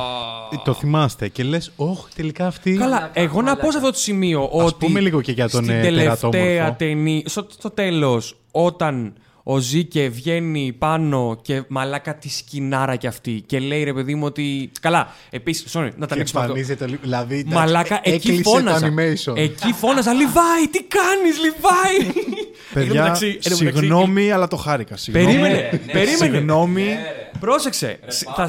B: το θυμάστε και λες, Όχι, τελικά αυτή.
E: Καλά, εγώ να πω σε αυτό το σημείο ότι.
B: πούμε λίγο και για τον,
E: Στην
B: ε,
E: τελευταία
B: τερατόμορφο.
E: ταινία, στο, στο τέλος, όταν ο Ζήκε βγαίνει πάνω και μαλάκα τη σκηνάρα κι αυτή και λέει ρε παιδί μου ότι. Καλά, επίσης, sorry, να τα
B: Και
E: ανοίξουμε αυτό.
B: εμφανίζεται λίγο. Δηλαδή, εντάξει,
E: Μαλάκα, εκεί
B: έκλεισε
E: φώναζα.
B: Το animation.
E: Εκεί φώναζα, Λιβάη, τι κάνεις, Λιβάη; Εν τω
C: Παιδιά,
E: μεταξύ- εν τω μεταξύ-
C: συγγνώμη, αλλά το χάρηκα. Συγγνώμη.
E: Περίμενε, περίμενε.
C: Συγγνώμη,
E: Πρόσεξε. Σ- Θα,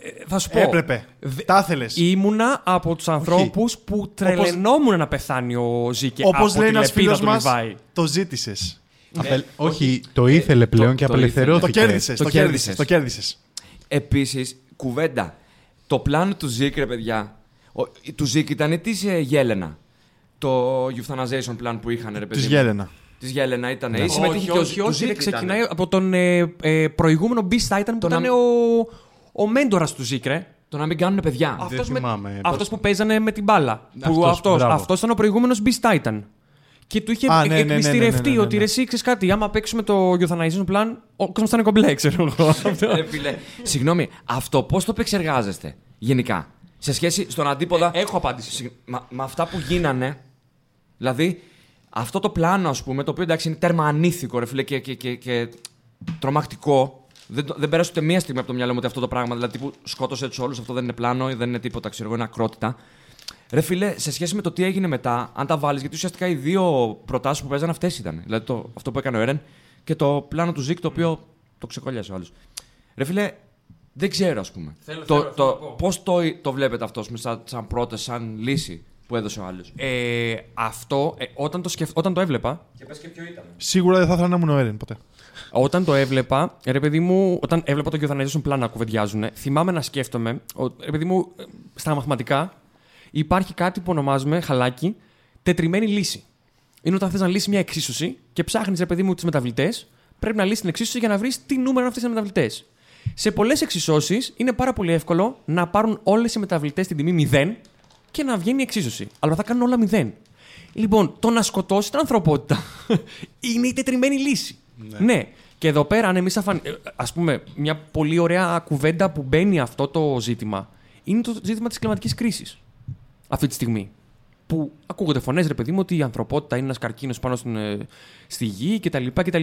E: ε, θα σου πω.
C: έπρεπε.
E: Δε-
C: Τα ήθελες.
E: Ήμουνα από τους ανθρώπους που τρελαινόμουν να πεθάνει ο Ζήκε.
C: Όπως
E: από
C: λέει
E: τη
C: ένας
E: λεπίδα
C: φίλος
E: του
C: μας,
E: Λιβάη.
C: το ζήτησες.
B: Απελ- Όχι, το ήθελε πλέον και
D: το
B: απελευθερώθηκε.
C: Το κέρδισες.
D: Το
C: Το κέρδισες.
D: κέρδισες.
C: Το κέρδισες.
D: Επίσης, κουβέντα. Το πλάνο του Ζήκ, ρε παιδιά. Ο, του Ζήκ ήταν της ε, Γέλενα; Το euthanization plan που είχαν, ρε παιδί.
C: Τη
D: μου.
C: Γέλενα.
D: Της Γέλενα ήταν.
E: Όχι,
D: Συμμετείχε και ο-
E: όχι,
D: του
E: όχι,
D: Ζήκ
E: ρε,
D: ήταν.
E: ξεκινάει από τον ε, ε, προηγούμενο Beast Titan που
D: Τον
E: ήταν
D: αμ-
E: ο, ο μέντορας του Ζήκρε.
D: Το να μην κάνουν παιδιά.
E: Αυτός, με,
B: θυμάμαι.
E: αυτός που παίζανε με την μπάλα. Που
B: Αυτός,
E: αυτός,
B: μπράβο.
E: αυτός ήταν ο προηγούμενος Beast Titan. Και του είχε
C: Α, ναι, ναι, ναι, ναι,
E: εκμυστηρευτεί
C: ναι, ναι, ναι.
E: ότι ρε, εσύ ξέρεις κάτι. Άμα παίξουμε το euthanization plan, ο κόσμος θα είναι κομπλέ, ξέρω εγώ. Αυτό.
D: Ρε φίλε, συγγνώμη, αυτό πώς το επεξεργάζεστε γενικά; Σε σχέση στον αντίποδα.
E: Ε, έχω απάντηση.
D: Συγ- Μα, με αυτά που γίνανε. Δηλαδή, αυτό το πλάνο, ας πούμε, το οποίο εντάξει είναι τέρμα ανήθικο, ρε φίλε, και, και, και, και τρομακτικό. Δεν, το- δεν πέρασε ούτε μία στιγμή από το μυαλό μου ότι αυτό το πράγμα. Δηλαδή, τύπου σκότωσε τους όλους, αυτό δεν είναι πλάνο, δεν είναι τίποτα, ξέρω εγώ, είναι ακρότητα. Ρε φίλε, σε σχέση με το τι έγινε μετά, αν τα βάλεις, γιατί ουσιαστικά οι δύο προτάσεις που παίζανε αυτές ήταν. Δηλαδή το, αυτό που έκανε ο Έρεν και το πλάνο του Ζήκ, το οποίο το ξεκολλιάσε ο άλλος. Ρε φίλε, δεν ξέρω, ας πούμε.
E: Θέλω-
D: το,
E: θέλω,
D: το,
E: θέλω να πω.
D: Πώς το, το βλέπετε αυτό, ας πούμε, σαν, σαν πρόταση, σαν λύση που έδωσε ο άλλος.
E: Ε, αυτό, ε, όταν, το σκεφ... όταν το έβλεπα,
D: Και πες και ποιο ήταν.
C: Σίγουρα δεν θα ήθελα να ήμουν ο Έρεν ποτέ.
E: Όταν το έβλεπα, ρε παιδί μου, όταν έβλεπα το euthanization plan να κουβεντιάζουν, θυμάμαι να σκέφτομαι, ο- ρε παιδί μου, ε, στα μαθηματικά υπάρχει κάτι που ονομάζουμε χαλάκι τετριμένη λύση. Είναι όταν θες να λύσεις μια εξίσωση και ψάχνεις, ρε παιδί μου, τις μεταβλητές, πρέπει να λύσεις την εξίσωση για να βρεις τι νούμερο είναι αυτές οι μεταβλητές. Σε πολλές εξισώσεις είναι πάρα πολύ εύκολο να πάρουν όλες οι μεταβλητές την τιμή 0 και να βγαίνει η εξίσωση. Αλλά θα κάνουν όλα 0. Λοιπόν, το να σκοτώσει την ανθρωπότητα είναι η τετριμένη λύση. Ναι. Και εδώ πέρα, αν εμεί Α πούμε, μια πολύ ωραία κουβέντα που μπαίνει αυτό το ζήτημα είναι το ζήτημα της κλιματικής κρίσης. Αυτή τη στιγμή. Που ακούγονται φωνές, ρε παιδί μου, ότι η ανθρωπότητα είναι ένας καρκίνος πάνω στην, ε, στη γη κτλ. κτλ.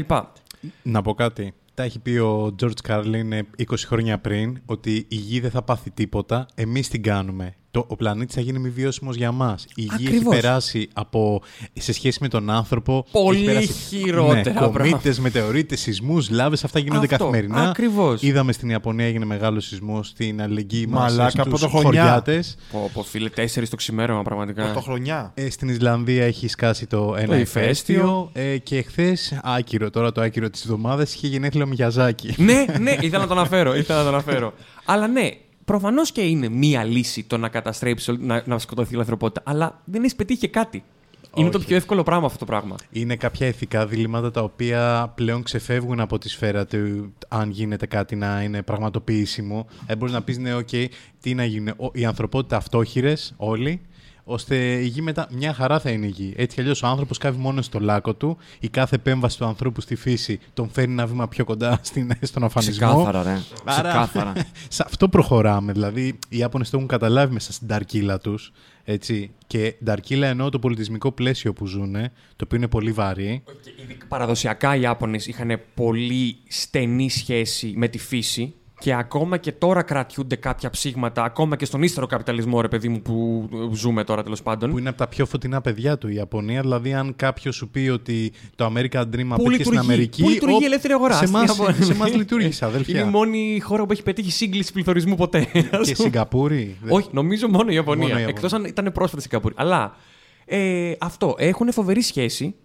B: Να πω κάτι. Τα έχει πει ο George Carlin ε, 20 χρόνια πριν ότι η γη δεν θα πάθει τίποτα, εμείς την κάνουμε. Το, ο πλανήτης θα γίνει μη βιώσιμος για μας. Η γη έχει
E: Ακριβώς.
B: περάσει από, σε σχέση με τον άνθρωπο...
E: Πολύ
B: έχει περάσει,
E: χειρότερα
B: Ναι,
E: πράγματα.
B: κομήτες, μετεωρίτες, σεισμούς, λάβες, αυτά γίνονται
E: Αυτό,
B: καθημερινά.
E: ακριβώς.
B: Είδαμε στην Ιαπωνία έγινε μεγάλος σεισμός στην αλληλεγγύη μας
C: Μαλάκα,
B: στους
C: πρωτοχρονιά.
B: χωριάτες.
E: Πω, πω, φίλε, 4 το ξημέρωμα πραγματικά.
C: Πρωτοχρονιά.
B: Ε, στην Ισλανδία έχει σκάσει το ένα
E: Το
B: ηφαίστειο.
E: ηφαίστειο.
B: Ε, και χθες, άκυρο τώρα το άκυρο της εβδομάδας, είχε γενέθλια ο Μιαζάκη.
E: ναι, ναι, ήθελα να το αναφέρω. Ήθελα να το αναφέρω. Αλλά ναι, προφανώς και είναι μία λύση το να καταστρέψει, όλη- να, να σκοτωθεί η ανθρωπότητα. Αλλά δεν έχεις πετύχει και κάτι. Είναι το
B: Όχι.
E: πιο εύκολο πράγμα αυτό το πράγμα.
B: Είναι κάποια ηθικά διλήμματα τα οποία πλέον ξεφεύγουν από τη σφαίρα του αν γίνεται κάτι να είναι πραγματοποιήσιμο. Ε, μπορείς να πεις, ναι, οκ, τι να γίνει. Ο- Η ανθρωπότητα αυτόχειρες, όλοι, ώστε η γη μετά μια χαρά θα είναι η γη. Έτσι κι αλλιώς ο άνθρωπος κάβει μόνο στο λάκκο του. Η κάθε επέμβαση του ανθρώπου στη φύση τον φέρνει ένα βήμα πιο κοντά στην, στον αφανισμό.
D: Ξεκάθαρα, ρε.
B: Άρα,
D: Ξεκάθαρα.
B: σε αυτό προχωράμε. Δηλαδή, οι Ιάπωνες το έχουν καταλάβει μέσα στην ταρκύλα τους. Έτσι. Και ταρκύλα εννοώ το πολιτισμικό πλαίσιο που ζουν, το οποίο είναι πολύ βαρύ.
E: Παραδοσιακά οι Ιάπωνες είχαν πολύ στενή σχέση με τη φύση και ακόμα και τώρα κρατιούνται κάποια ψήγματα, ακόμα και στον ύστερο καπιταλισμό, ρε παιδί μου, που ζούμε τώρα τέλος πάντων.
B: Που είναι από τα πιο φωτεινά παιδιά του η Ιαπωνία. Δηλαδή, αν κάποιος σου πει ότι το American Dream
E: Πού
B: απέτυχε στην
E: λειτουργεί,
B: Αμερική.
E: πού λειτουργεί
B: οπ,
E: η ελεύθερη αγορά.
B: Σε
E: στην
B: εμάς-
E: Ιαπωνία.
B: σε εμά λειτουργήσε, αδελφιά.
E: Είναι η μόνη χώρα που έχει πετύχει σύγκληση πληθωρισμού ποτέ.
B: Και Σιγκαπούρη. δεν-
E: Όχι, νομίζω μόνο η Ιαπωνία.
B: Μόνο η Ιαπωνία.
E: Εκτός αν ήταν πρόσφατα στην Καπούρη. Αλλά ε, αυτό. Έχουν φοβερή σχέση.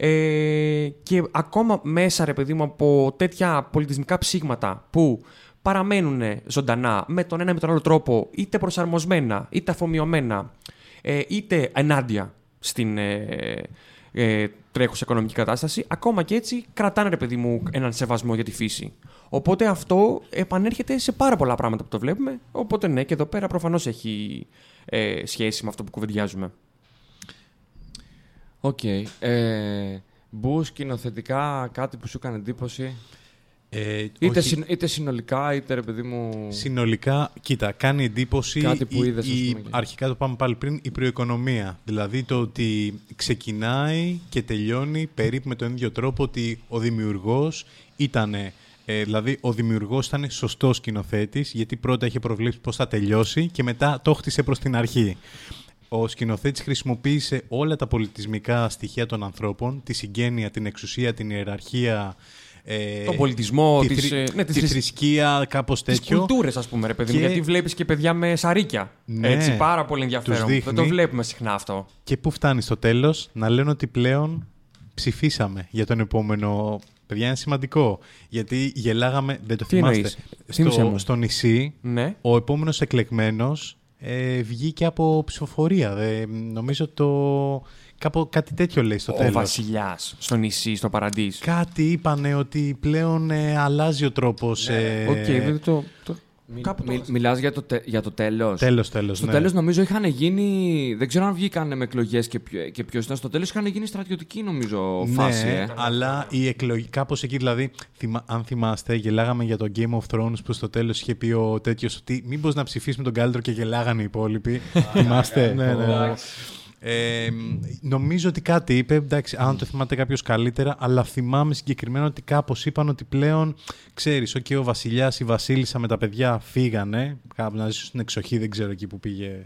E: Ε, και ακόμα μέσα, ρε παιδί μου, από τέτοια πολιτισμικά ψήγματα που παραμένουν ζωντανά με τον ένα ή με τον άλλο τρόπο, είτε προσαρμοσμένα, είτε αφομοιωμένα, ε, είτε ενάντια στην ε, ε, τρέχουσα οικονομική κατάσταση, ακόμα και έτσι κρατάνε, ρε παιδί μου, έναν σεβασμό για τη φύση. Οπότε αυτό επανέρχεται σε πάρα πολλά πράγματα που το βλέπουμε. Οπότε ναι, και εδώ πέρα προφανώς έχει ε, σχέση με αυτό που κουβεντιάζουμε.
D: Οκ. Ε, Μπούς σκηνοθετικά κάτι που σου έκανε εντύπωση;
B: Ε,
D: Είτε,
B: όχι,
D: συν- είτε συνολικά, είτε ρε παιδί μου.
B: Συνολικά, κοίτα, κάνει εντύπωση
D: Κάτι που
B: η-
D: είδες, ας
B: η-
D: πούμε, και-
B: αρχικά το πάμε πάλι πριν, η προοικονομία. Δηλαδή το ότι ξεκινάει και τελειώνει περίπου με τον ίδιο τρόπο ότι ο δημιουργός ήταν... Ε, δηλαδή, ο δημιουργός ήταν σωστός σκηνοθέτης, γιατί πρώτα είχε προβλέψει πώς θα τελειώσει και μετά το χτίσε προς την αρχή. Ο σκηνοθέτης χρησιμοποίησε όλα τα πολιτισμικά στοιχεία των ανθρώπων, τη συγγένεια, την εξουσία, την ιεραρχία, ε,
E: Τον πολιτισμό,
B: τη,
E: τις,
B: θρη-
E: ε, ναι, τις
B: τη
E: θρησκ-
B: θρησκεία, κάπως
E: Τις
B: τέτοιο.
E: κουλτούρες, ας πούμε, ρε παιδί μου.
B: Και-
E: Γιατί βλέπεις και παιδιά με σαρίκια.
B: Ναι.
E: Έτσι, πάρα πολύ ενδιαφέρον.
B: Τους
E: Δεν το
B: δείχνει.
E: βλέπουμε συχνά αυτό.
B: Και πού φτάνει στο τέλος να λένε ότι πλέον ψηφίσαμε για τον επόμενο. Παιδιά, είναι σημαντικό. Γιατί γελάγαμε. Δεν το
E: Τι
B: θυμάστε.
E: εννοείς; Θύμισε
B: Στο,
E: μου.
B: στο νησί,
E: Ναι.
B: ο επόμενος εκλεγμένος ε, βγήκε από ψηφοφορία. Ε, νομίζω το. Κάπου, κάτι τέτοιο λέει στο
E: Ο
B: τέλος.
E: βασιλιάς στο νησί, στο Παραντί.
B: Κάτι είπανε ότι πλέον ε, αλλάζει ο τρόπος. ε,
E: Οκ, δεν το. το...
D: Μι,
E: Κάπου το-
D: μι, μιλάς για το, τε, για το τέλος.
B: Τέλος, τέλος.
D: Στο
B: ναι.
D: τέλος νομίζω είχαν γίνει. Δεν ξέρω αν βγήκαν με εκλογές και, ποιο- και ποιος ήταν. Στο τέλος είχαν γίνει στρατιωτική νομίζω φάση.
B: Ναι,
D: ε.
B: αλλά η εκλογή, κάπως εκεί δηλαδή, θυμα- αν θυμάστε, γελάγαμε για το Game of Thrones που στο τέλος είχε πει ο τέτοιος ότι μήπως να ψηφίσουμε τον καλύτερο και γελάγανε οι υπόλοιποι. θυμάστε;
C: ναι, ναι.
B: Ο- Ε, νομίζω ότι κάτι είπε, εντάξει, αν το θυμάται κάποιος καλύτερα, αλλά θυμάμαι συγκεκριμένα ότι κάπως είπαν ότι πλέον, ξέρεις, okay, ο βασιλιάς, η βασίλισσα με τα παιδιά φύγανε. Κάπου να ζήσουν στην εξοχή, δεν ξέρω εκεί που πήγε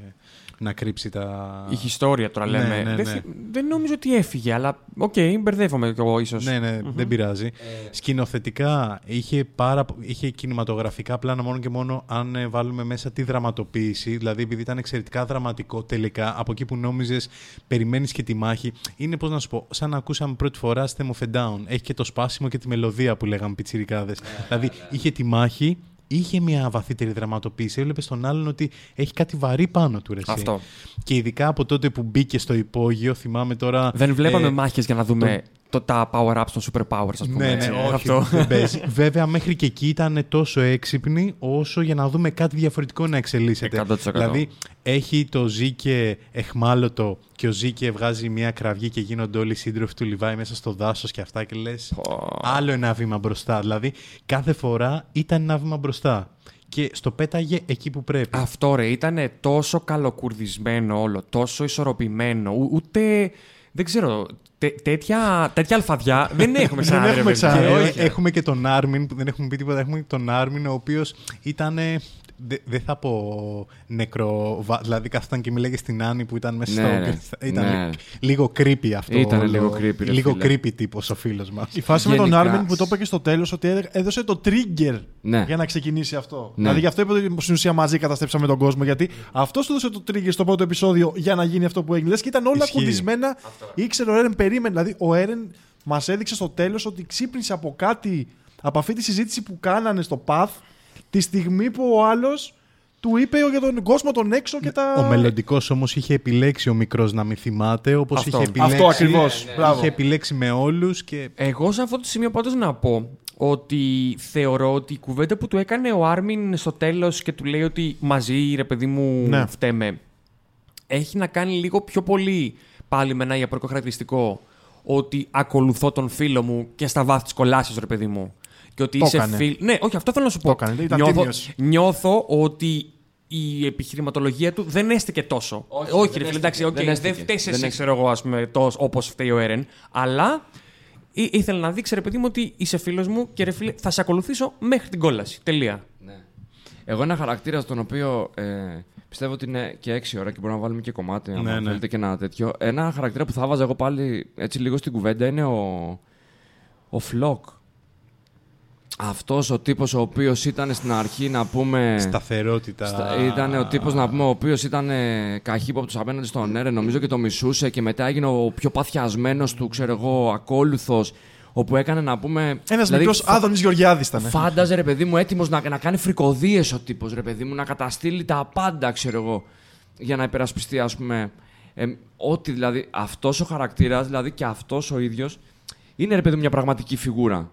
B: να κρύψει τα.
E: Είχε ιστορία τώρα
B: Ναι,
E: λέμε.
B: ναι,
E: δεν,
B: ναι.
E: θυ- δεν νομίζω ότι έφυγε, αλλά οκ, μπερδεύομαι κι εγώ ίσως.
B: Ναι, ναι, δεν πειράζει. Σκηνοθετικά είχε, πάρα, πο- είχε κινηματογραφικά πλάνα μόνο και μόνο αν ε, βάλουμε μέσα τη δραματοποίηση. Δηλαδή, επειδή ήταν εξαιρετικά δραματικό τελικά, από εκεί που νόμιζες, περιμένεις και τη μάχη. Είναι, πώς να σου πω, σαν να ακούσαμε πρώτη φορά System of a Down. Έχει και το σπάσιμο και τη μελωδία που λέγαμε πιτσιρικάδες. δηλαδή, είχε τη μάχη. Είχε μια βαθύτερη δραματοποίηση. Έβλεπες στον άλλον ότι έχει κάτι βαρύ πάνω του. Ρε, εσύ.
E: Αυτό.
B: Και ειδικά από τότε που μπήκε στο υπόγειο, θυμάμαι τώρα.
E: Δεν βλέπαμε
B: ε,
E: μάχες για να δούμε το, τα power-ups των super powers, ας πούμε.
B: ναι,
E: έτσι.
B: ναι, όχι,
E: Αυτό.
B: δεν παίζει. Βέβαια, μέχρι και εκεί ήταν τόσο έξυπνοι όσο για να δούμε κάτι διαφορετικό να εξελίσσεται.
E: 100%.
B: Δηλαδή, έχει το Ζήκε εχμάλωτο και ο Ζήκε βγάζει μια κραυγή και γίνονται όλοι οι σύντροφοι του Λιβάη μέσα στο δάσος και αυτά και λες. Άλλο ένα βήμα μπροστά. Δηλαδή, κάθε φορά ήταν ένα βήμα μπροστά. Και στο πέταγε εκεί που πρέπει.
E: Αυτό ρε, ήταν τόσο καλοκουρδισμένο όλο, τόσο ισορροπημένο, ου- ούτε. Δεν ξέρω, τέ- τέτοια, τέτοια αλφαδιά δεν έχουμε ξανά.
C: έχουμε
E: ρε, παιδιά.
C: ξανά.
B: Και
C: Ε,
B: όχι, έχουμε και τον Άρμιν που δεν έχουμε πει τίποτα. Έχουμε και τον Άρμιν ο οποίος ήταν. Δεν θα πω νεκρο. Δηλαδή καθόταν και μιλάγε στην Άννη που ήταν μέσα
D: Ναι,
B: στο. Ήταν
D: ναι.
B: λίγο creepy αυτό.
D: Ήταν
B: όλο.
D: λίγο creepy, ρε
B: Λίγο
D: φίλε.
B: creepy τύπος ο φίλος μας.
C: Η φάση με τον
D: Γενικά.
C: Άρμιν που το είπε και στο τέλος ότι έδε- έδωσε το trigger
D: Ναι.
C: για να ξεκινήσει αυτό.
D: Ναι.
C: Δηλαδή γι' αυτό είπε ότι στην ουσία μαζί καταστρέψαμε τον κόσμο. Γιατί αυτός του έδωσε το trigger στο πρώτο επεισόδιο για να γίνει αυτό που έγινε. Λες και ήταν όλα
B: Ισχύει.
C: κουρδισμένα. Ήξερε ο Έρεν, περίμενε. Δηλαδή ο Έρεν μας έδειξε στο τέλος ότι ξύπνησε από κάτι, από αυτή τη συζήτηση που κάνανε στο Path, τη στιγμή που ο άλλος του είπε για τον κόσμο τον έξω και τα.
B: Ο μελλοντικός όμως είχε επιλέξει ο μικρός να μην θυμάται, όπως
E: Αυτό.
B: είχε επιλέξει.
C: Αυτό ακριβώς. Μπράβο.
B: Είχε επιλέξει με όλους και.
E: Εγώ σε αυτό το σημείο πάντως να πω ότι θεωρώ ότι η κουβέντα που του έκανε ο Άρμιν στο τέλος και του λέει ότι μαζί ρε παιδί μου
C: Ναι.
E: φταίμε έχει να κάνει λίγο πιο πολύ πάλι με ένα ιαπωνικό χαρακτηριστικό ότι ακολουθώ τον φίλο μου και στα βάθη της κολάσεως ρε παιδί μου και ότι
C: Το
E: είσαι
C: έκανε.
E: φίλ... Ναι, όχι, αυτό θέλω να σου πω.
C: έκανε, ήταν
E: νιώθω,
C: τίμιος.
E: νιώθω ότι η επιχειρηματολογία του δεν έστηκε τόσο.
D: Όχι,
E: Όχι,
D: δεν
E: ρε φίλε,
D: έστηκε,
E: εντάξει, οκ,
D: δεν
E: δεν,
D: έστηκε.
E: φταίει
D: Δεν
E: εσύ,
D: έστηκε.
E: ξέρω εγώ, ας πούμε, τόσο, όπως φταίει ο Έρεν, αλλά Ή, ήθελε να δείξει, ρε παιδί μου, ότι είσαι φίλος μου και ρε φίλε, θα σε ακολουθήσω μέχρι την κόλαση. Τελεία.
D: Ναι. Εγώ ένα χαρακτήρα στον οποίο ε, πιστεύω ότι είναι και 6 ώρα και μπορούμε να βάλουμε και κομμάτι, αν
B: Ναι, ναι.
D: θέλετε και ένα τέτοιο. Ένα χαρακτήρα που θα βάζα εγώ πάλι έτσι λίγο στην κουβέντα είναι ο, ο Φλοκ. Αυτός ο τύπος ο οποίος ήταν στην αρχή να πούμε...
B: Σταθερότητα.
D: Στα- Ήταν ο τύπος να πούμε, ο οποίος ήταν ε, καχύποπτος απέναντι στον Έρε, νομίζω και το μισούσε και μετά έγινε ο πιο παθιασμένος του, ξέρω εγώ, ακόλουθος, όπου έκανε να πούμε.
C: Ένας
D: δηλαδή,
C: μικρός
D: φα-
C: Άδωνης Γεωργιάδης ήταν.
D: Φάνταζε ρε παιδί μου έτοιμος να, να κάνει φρικοδίες ο τύπος, ρε παιδί μου, να καταστήλει τα πάντα, ξέρω εγώ, για να υπερασπιστεί, ας πούμε. Ε, ότι δηλαδή αυτός ο χαρακτήρας, δηλαδή και αυτός ο ίδιος, είναι ρε παιδί μου μια πραγματική φιγούρα.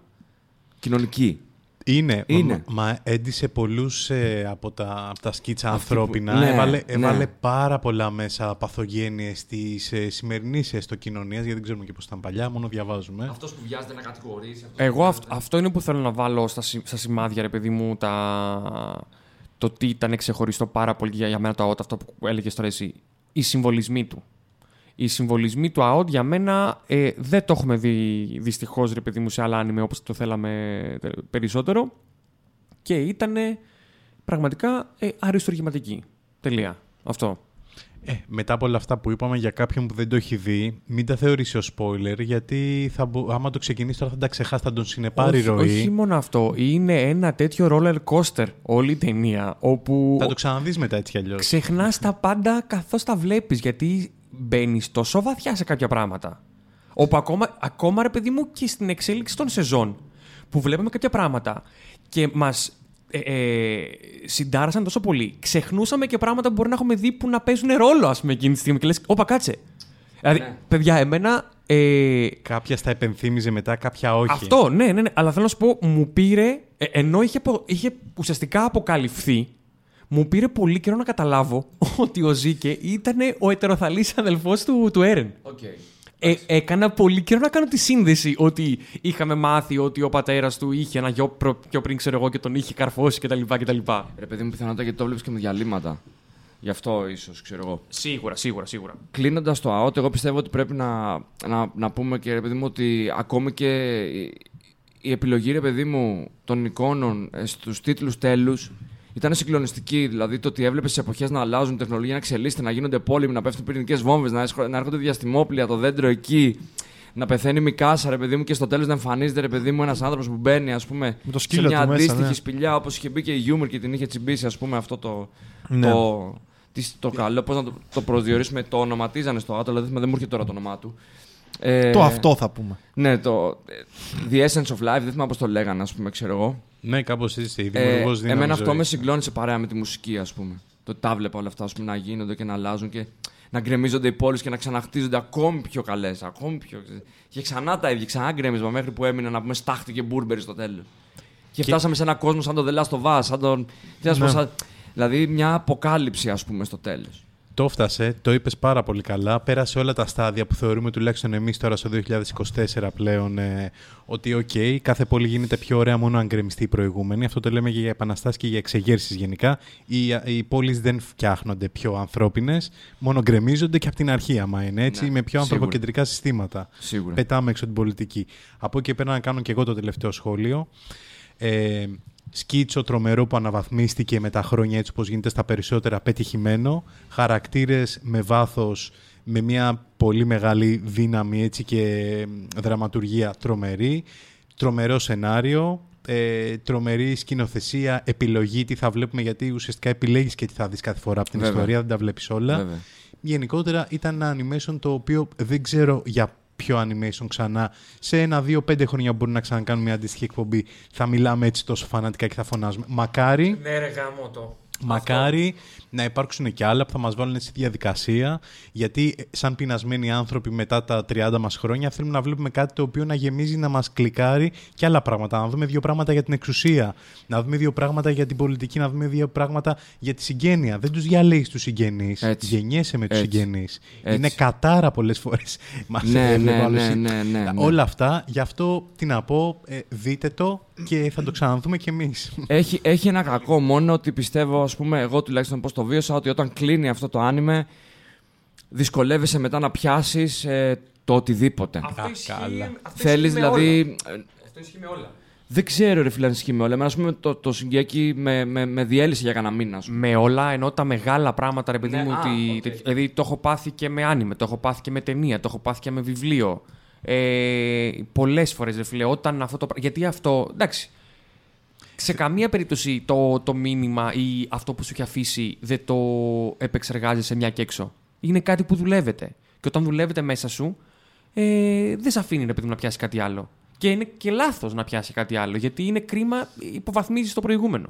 D: Κοινωνική.
B: Είναι.
D: Είναι.
B: Μα, μα έντυσε πολλούς από, τα, από τα σκίτσα
D: Αυτή που-
B: ανθρώπινα.
D: ναι,
B: έβαλε,
D: ναι.
B: έβαλε πάρα πολλά μέσα παθογένειες της ε, σημερινής έστω κοινωνίας, γιατί δεν ξέρουμε και πώς ήταν παλιά, μόνο διαβάζουμε.
D: Αυτός που βιάζεται να κατηγορήσει. αυτός
E: Εγώ
D: που
E: αυ-
D: βιάζεται-
E: αυτό είναι που θέλω να βάλω στα, σι- στα σημάδια, ρε παιδί μου, τα... το τι ήταν ξεχωριστό πάρα πολύ για, για μένα το ΑΟΤ, αυτό που έλεγες τώρα εσύ. Οι συμβολισμοί του. Οι συμβολισμοί του ΑΟΤ για μένα ε, δεν το έχουμε δει δυστυχώς, ρε παιδί μου, σε άλλα άνιμε όπως το θέλαμε ε, περισσότερο. Και ήταν πραγματικά ε, αριστοργηματική. Τελεία. Αυτό.
B: Ε, μετά από όλα αυτά που είπαμε για κάποιον που δεν το έχει δει, μην τα θεωρήσει ως spoiler, γιατί θα, μπο- άμα το ξεκινήσεις τώρα θα τα ξεχάσεις, θα τον συνεπάρει
E: όχι,
B: ροή.
E: όχι μόνο αυτό. Είναι ένα τέτοιο roller coaster όλη η ταινία. Όπου
B: Θα το ξαναδείς μετά έτσι κι αλλιώς.
E: ξεχνάς τα πάντα καθώς τα βλέπεις. Γιατί μπαίνεις τόσο βαθιά σε κάποια πράγματα. Όπου ακόμα, ακόμα ρε παιδί μου και στην εξέλιξη των σεζόν που βλέπουμε κάποια πράγματα και μας ε, ε, συντάρασαν τόσο πολύ. Ξεχνούσαμε και πράγματα που μπορεί να έχουμε δει που να παίζουν ρόλο, ας πούμε, εκείνη τη στιγμή. Και λες, Όπα, κάτσε. Δηλαδή,
D: Ναι.
E: παιδιά, εμένα. Ε,
B: Κάποια στα επενθύμιζε μετά, κάποια όχι.
E: αυτό, ναι, ναι, ναι. Αλλά θέλω να σου πω, μου πήρε. ε, ενώ είχε, απο- είχε ουσιαστικά αποκαλυφθεί, μου πήρε πολύ καιρό να καταλάβω ότι ο Zeke ήταν ο ετεροθαλής αδελφός του, του Έρεν.
D: Οκ.
E: Ε, έκανα πολύ καιρό να κάνω τη σύνδεση ότι είχαμε μάθει ότι ο πατέρας του είχε ένα γιο προ- πιο πριν, ξέρω εγώ, και τον είχε καρφώσει κτλ. κτλ.
D: Ρε παιδί μου, πιθανότατα γιατί το βλέπεις και με διαλείμματα. Γι' αυτό ίσως, ξέρω εγώ.
E: Σίγουρα, σίγουρα, σίγουρα.
D: Κλείνοντας το AOT, εγώ πιστεύω ότι πρέπει να, να, να πούμε και ρε παιδί μου ότι ακόμη και η, η επιλογή ρε παιδί μου των εικόνων ε, στους τίτλους τέλους ήταν συγκλονιστική. Δηλαδή το ότι έβλεπες σε εποχές να αλλάζουν τεχνολογία, να εξελίσσεται, να γίνονται πόλεμοι, να πέφτουν πυρηνικές βόμβες, να, έσχο- να έρχονται διαστημόπλια, το δέντρο εκεί. Να πεθαίνει η Μικάσα, ρε παιδί μου, και στο τέλος να εμφανίζεται, ρε παιδί μου, ένας άνθρωπος που μπαίνει, ας πούμε,
C: Με το
D: σε
C: σκύλο
D: μια
C: του μέσα,
D: αντίστοιχη
C: ναι.
D: σπηλιά, όπως είχε μπει και η Γιούμερ και την είχε τσιμπήσει, ας πούμε, αυτό το.
C: Ναι.
D: το τι- το καλό, πώς να το, το προσδιορίσουμε, το ονοματίζανε στο άτομο, δηλαδή δεν μου έρχεται τώρα το όνομά του. Ε,
C: Το αυτό θα πούμε.
D: Ναι, το. ε, The Essence of Life, δεν θυμάμαι πώς το λέγανε, ας πούμε, ξέρω εγώ.
B: Ναι, κάπως έτσι. Η
D: Ε,
B: δημιουργός δύναμης.
D: εμένα αυτό
B: ζωής.
D: με συγκλώνησε παρέα με τη μουσική, ας πούμε. Το ότι τα βλέπα όλα αυτά ας πούμε, να γίνονται και να αλλάζουν και να γκρεμίζονται οι πόλεις και να ξαναχτίζονται ακόμη πιο καλές. Ακόμη πιο. Και ξανά τα ίδια, ξανά γκρέμισμα μέχρι που έμεινε να πούμε στάχτη και μπουρμπερι στο τέλος. Και, φτάσαμε σε ένα κόσμο σαν το The Last of Us, σαν τον. τι να σου πω,
C: Ναι.
D: σαν- Δηλαδή μια αποκάλυψη, ας πούμε, στο τέλος.
B: Το έφτασε, το είπες πάρα πολύ καλά. Πέρασε όλα τα στάδια που θεωρούμε τουλάχιστον εμείς τώρα στο 2024 πλέον ε, ότι, οκ, κάθε πόλη γίνεται πιο ωραία μόνο αν γκρεμιστεί η προηγούμενη. Αυτό το λέμε και για επαναστάσεις και για εξεγέρσεις γενικά. Οι, οι πόλεις δεν φτιάχνονται πιο ανθρώπινες, μόνο γκρεμίζονται και από την αρχή, άμα είναι έτσι,
D: Ναι,
B: με πιο
D: σίγουρα.
B: ανθρωποκεντρικά συστήματα.
D: Σίγουρα.
B: Πετάμε έξω την πολιτική. Από εκεί και πέρα να κάνω και εγώ το τελευταίο σχόλιο. Ε, σκίτσο τρομερό που αναβαθμίστηκε με τα χρόνια έτσι όπως γίνεται στα περισσότερα πετυχημένο. Χαρακτήρες με βάθος, με μια πολύ μεγάλη δύναμη έτσι και δραματουργία τρομερή. Τρομερό σενάριο, ε, τρομερή σκηνοθεσία, επιλογή, τι θα βλέπουμε γιατί ουσιαστικά επιλέγεις και τι θα δεις κάθε φορά από την
D: Βέβαια.
B: ιστορία, δεν τα βλέπεις όλα.
D: Βέβαια.
B: Γενικότερα ήταν ένα animation το οποίο δεν ξέρω για ποιο animation ξανά σε ένα, δύο, πέντε χρόνια που μπορεί να ξανακάνουμε μια αντίστοιχη εκπομπή θα μιλάμε έτσι τόσο φανατικά και θα φωνάζουμε. Μακάρι,
E: Ναι, ρε γάμο το.
B: Μακάρι να υπάρξουν και άλλα που θα μας βάλουν στη διαδικασία γιατί ε, σαν πεινασμένοι άνθρωποι μετά τα 30 μας χρόνια θέλουμε να βλέπουμε κάτι το οποίο να γεμίζει, να μας κλικάρει και άλλα πράγματα. Να δούμε δύο πράγματα για την εξουσία, να δούμε δύο πράγματα για την πολιτική, να δούμε δύο πράγματα για τη συγγένεια. Δεν τους διαλέγεις τους συγγενείς,
D: Έτσι.
B: γεννιέσαι με τους
D: Έτσι.
B: συγγενείς.
D: Έτσι.
B: Είναι κατάρα πολλές φορές. Μας
D: Ναι,
B: έβλεπε
D: ναι,
B: άλλος.
D: ναι, ναι, ναι, ναι.
B: Όλα αυτά, γι' αυτό τι να πω, ε, δείτε το και θα το ξαναδούμε κι εμείς.
D: Έχει, έχει ένα κακό μόνο ότι πιστεύω, ας πούμε, εγώ τουλάχιστον πώς το βίωσα, ότι όταν κλείνει αυτό το άνιμε, δυσκολεύεσαι μετά να πιάσεις ε, το οτιδήποτε.
E: Αυτό
B: Α,
E: ισχύει,
B: καλά.
E: αυτό
D: Θέλεις
E: ισχύει με
D: δηλαδή...
E: όλα.
D: ε,
E: Αυτό ισχύει με όλα.
D: Δεν ξέρω ρε φίλε αν ισχύει με όλα. Εμένα, ας πούμε, το, το Shingeki με, με, με διέλυσε για κανένα μήνα. ας πούμε.
E: Με όλα ενώ τα μεγάλα πράγματα, ρε παιδί
D: Ναι,
E: μου.
D: α,
E: ότι,
D: οκ.
E: Δηλαδή το έχω πάθει και με άνιμε, το έχω πάθει και με ταινία, το έχω πάθει και με βιβλίο. Ε, Πολλές φορές, ρε φίλε, όταν αυτό το. πρά- Γιατί αυτό. Εντάξει. Σε καμία περίπτωση το, το μήνυμα ή αυτό που σου έχει αφήσει δεν το επεξεργάζεσαι μια και έξω. Είναι κάτι που δουλεύεται. Και όταν δουλεύεται μέσα σου, ε, δεν σε αφήνει ρε παιδί μου, να πιάσει κάτι άλλο. Και είναι και λάθος να πιάσει κάτι άλλο. Γιατί είναι κρίμα, υποβαθμίζεις το προηγούμενο.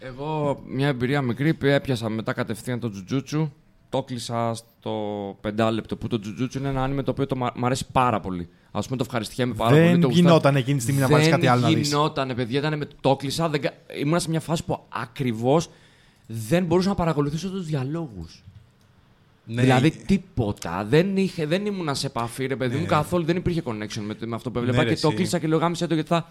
D: Εγώ μια εμπειρία μικρή που έπιασα μετά κατευθείαν το τζουτζούτσου. Το κλείσα στο πεντάλεπτο που το Jujutsu είναι ένα άνιμε το οποίο το μα- μ' αρέσει πάρα πολύ. Α πούμε, το ευχαριστιέμαι πάρα πολύ.
C: Δεν
D: το γουστάρω.
C: γινόταν εκείνη τη στιγμή να βάλεις κάτι άλλο να
D: Δεν
C: δεις.
D: γινόταν, παιδιά, ήταν με το κλείσα. Δεν... κα- Ήμουνα σε μια φάση που ακριβώς δεν μπορούσα να παρακολουθήσω τους διαλόγους.
B: Ναι,
D: δηλαδή τίποτα. Δεν, είχε, δεν ήμουνα σε επαφή, ρε παιδί μου,
B: Ναι.
D: καθόλου. Δεν υπήρχε connection με, με αυτό που έβλεπα
B: Ναι, ρε,
D: και το
B: εσύ.
D: κλείσα και λέω γάμισε το γιατί θα.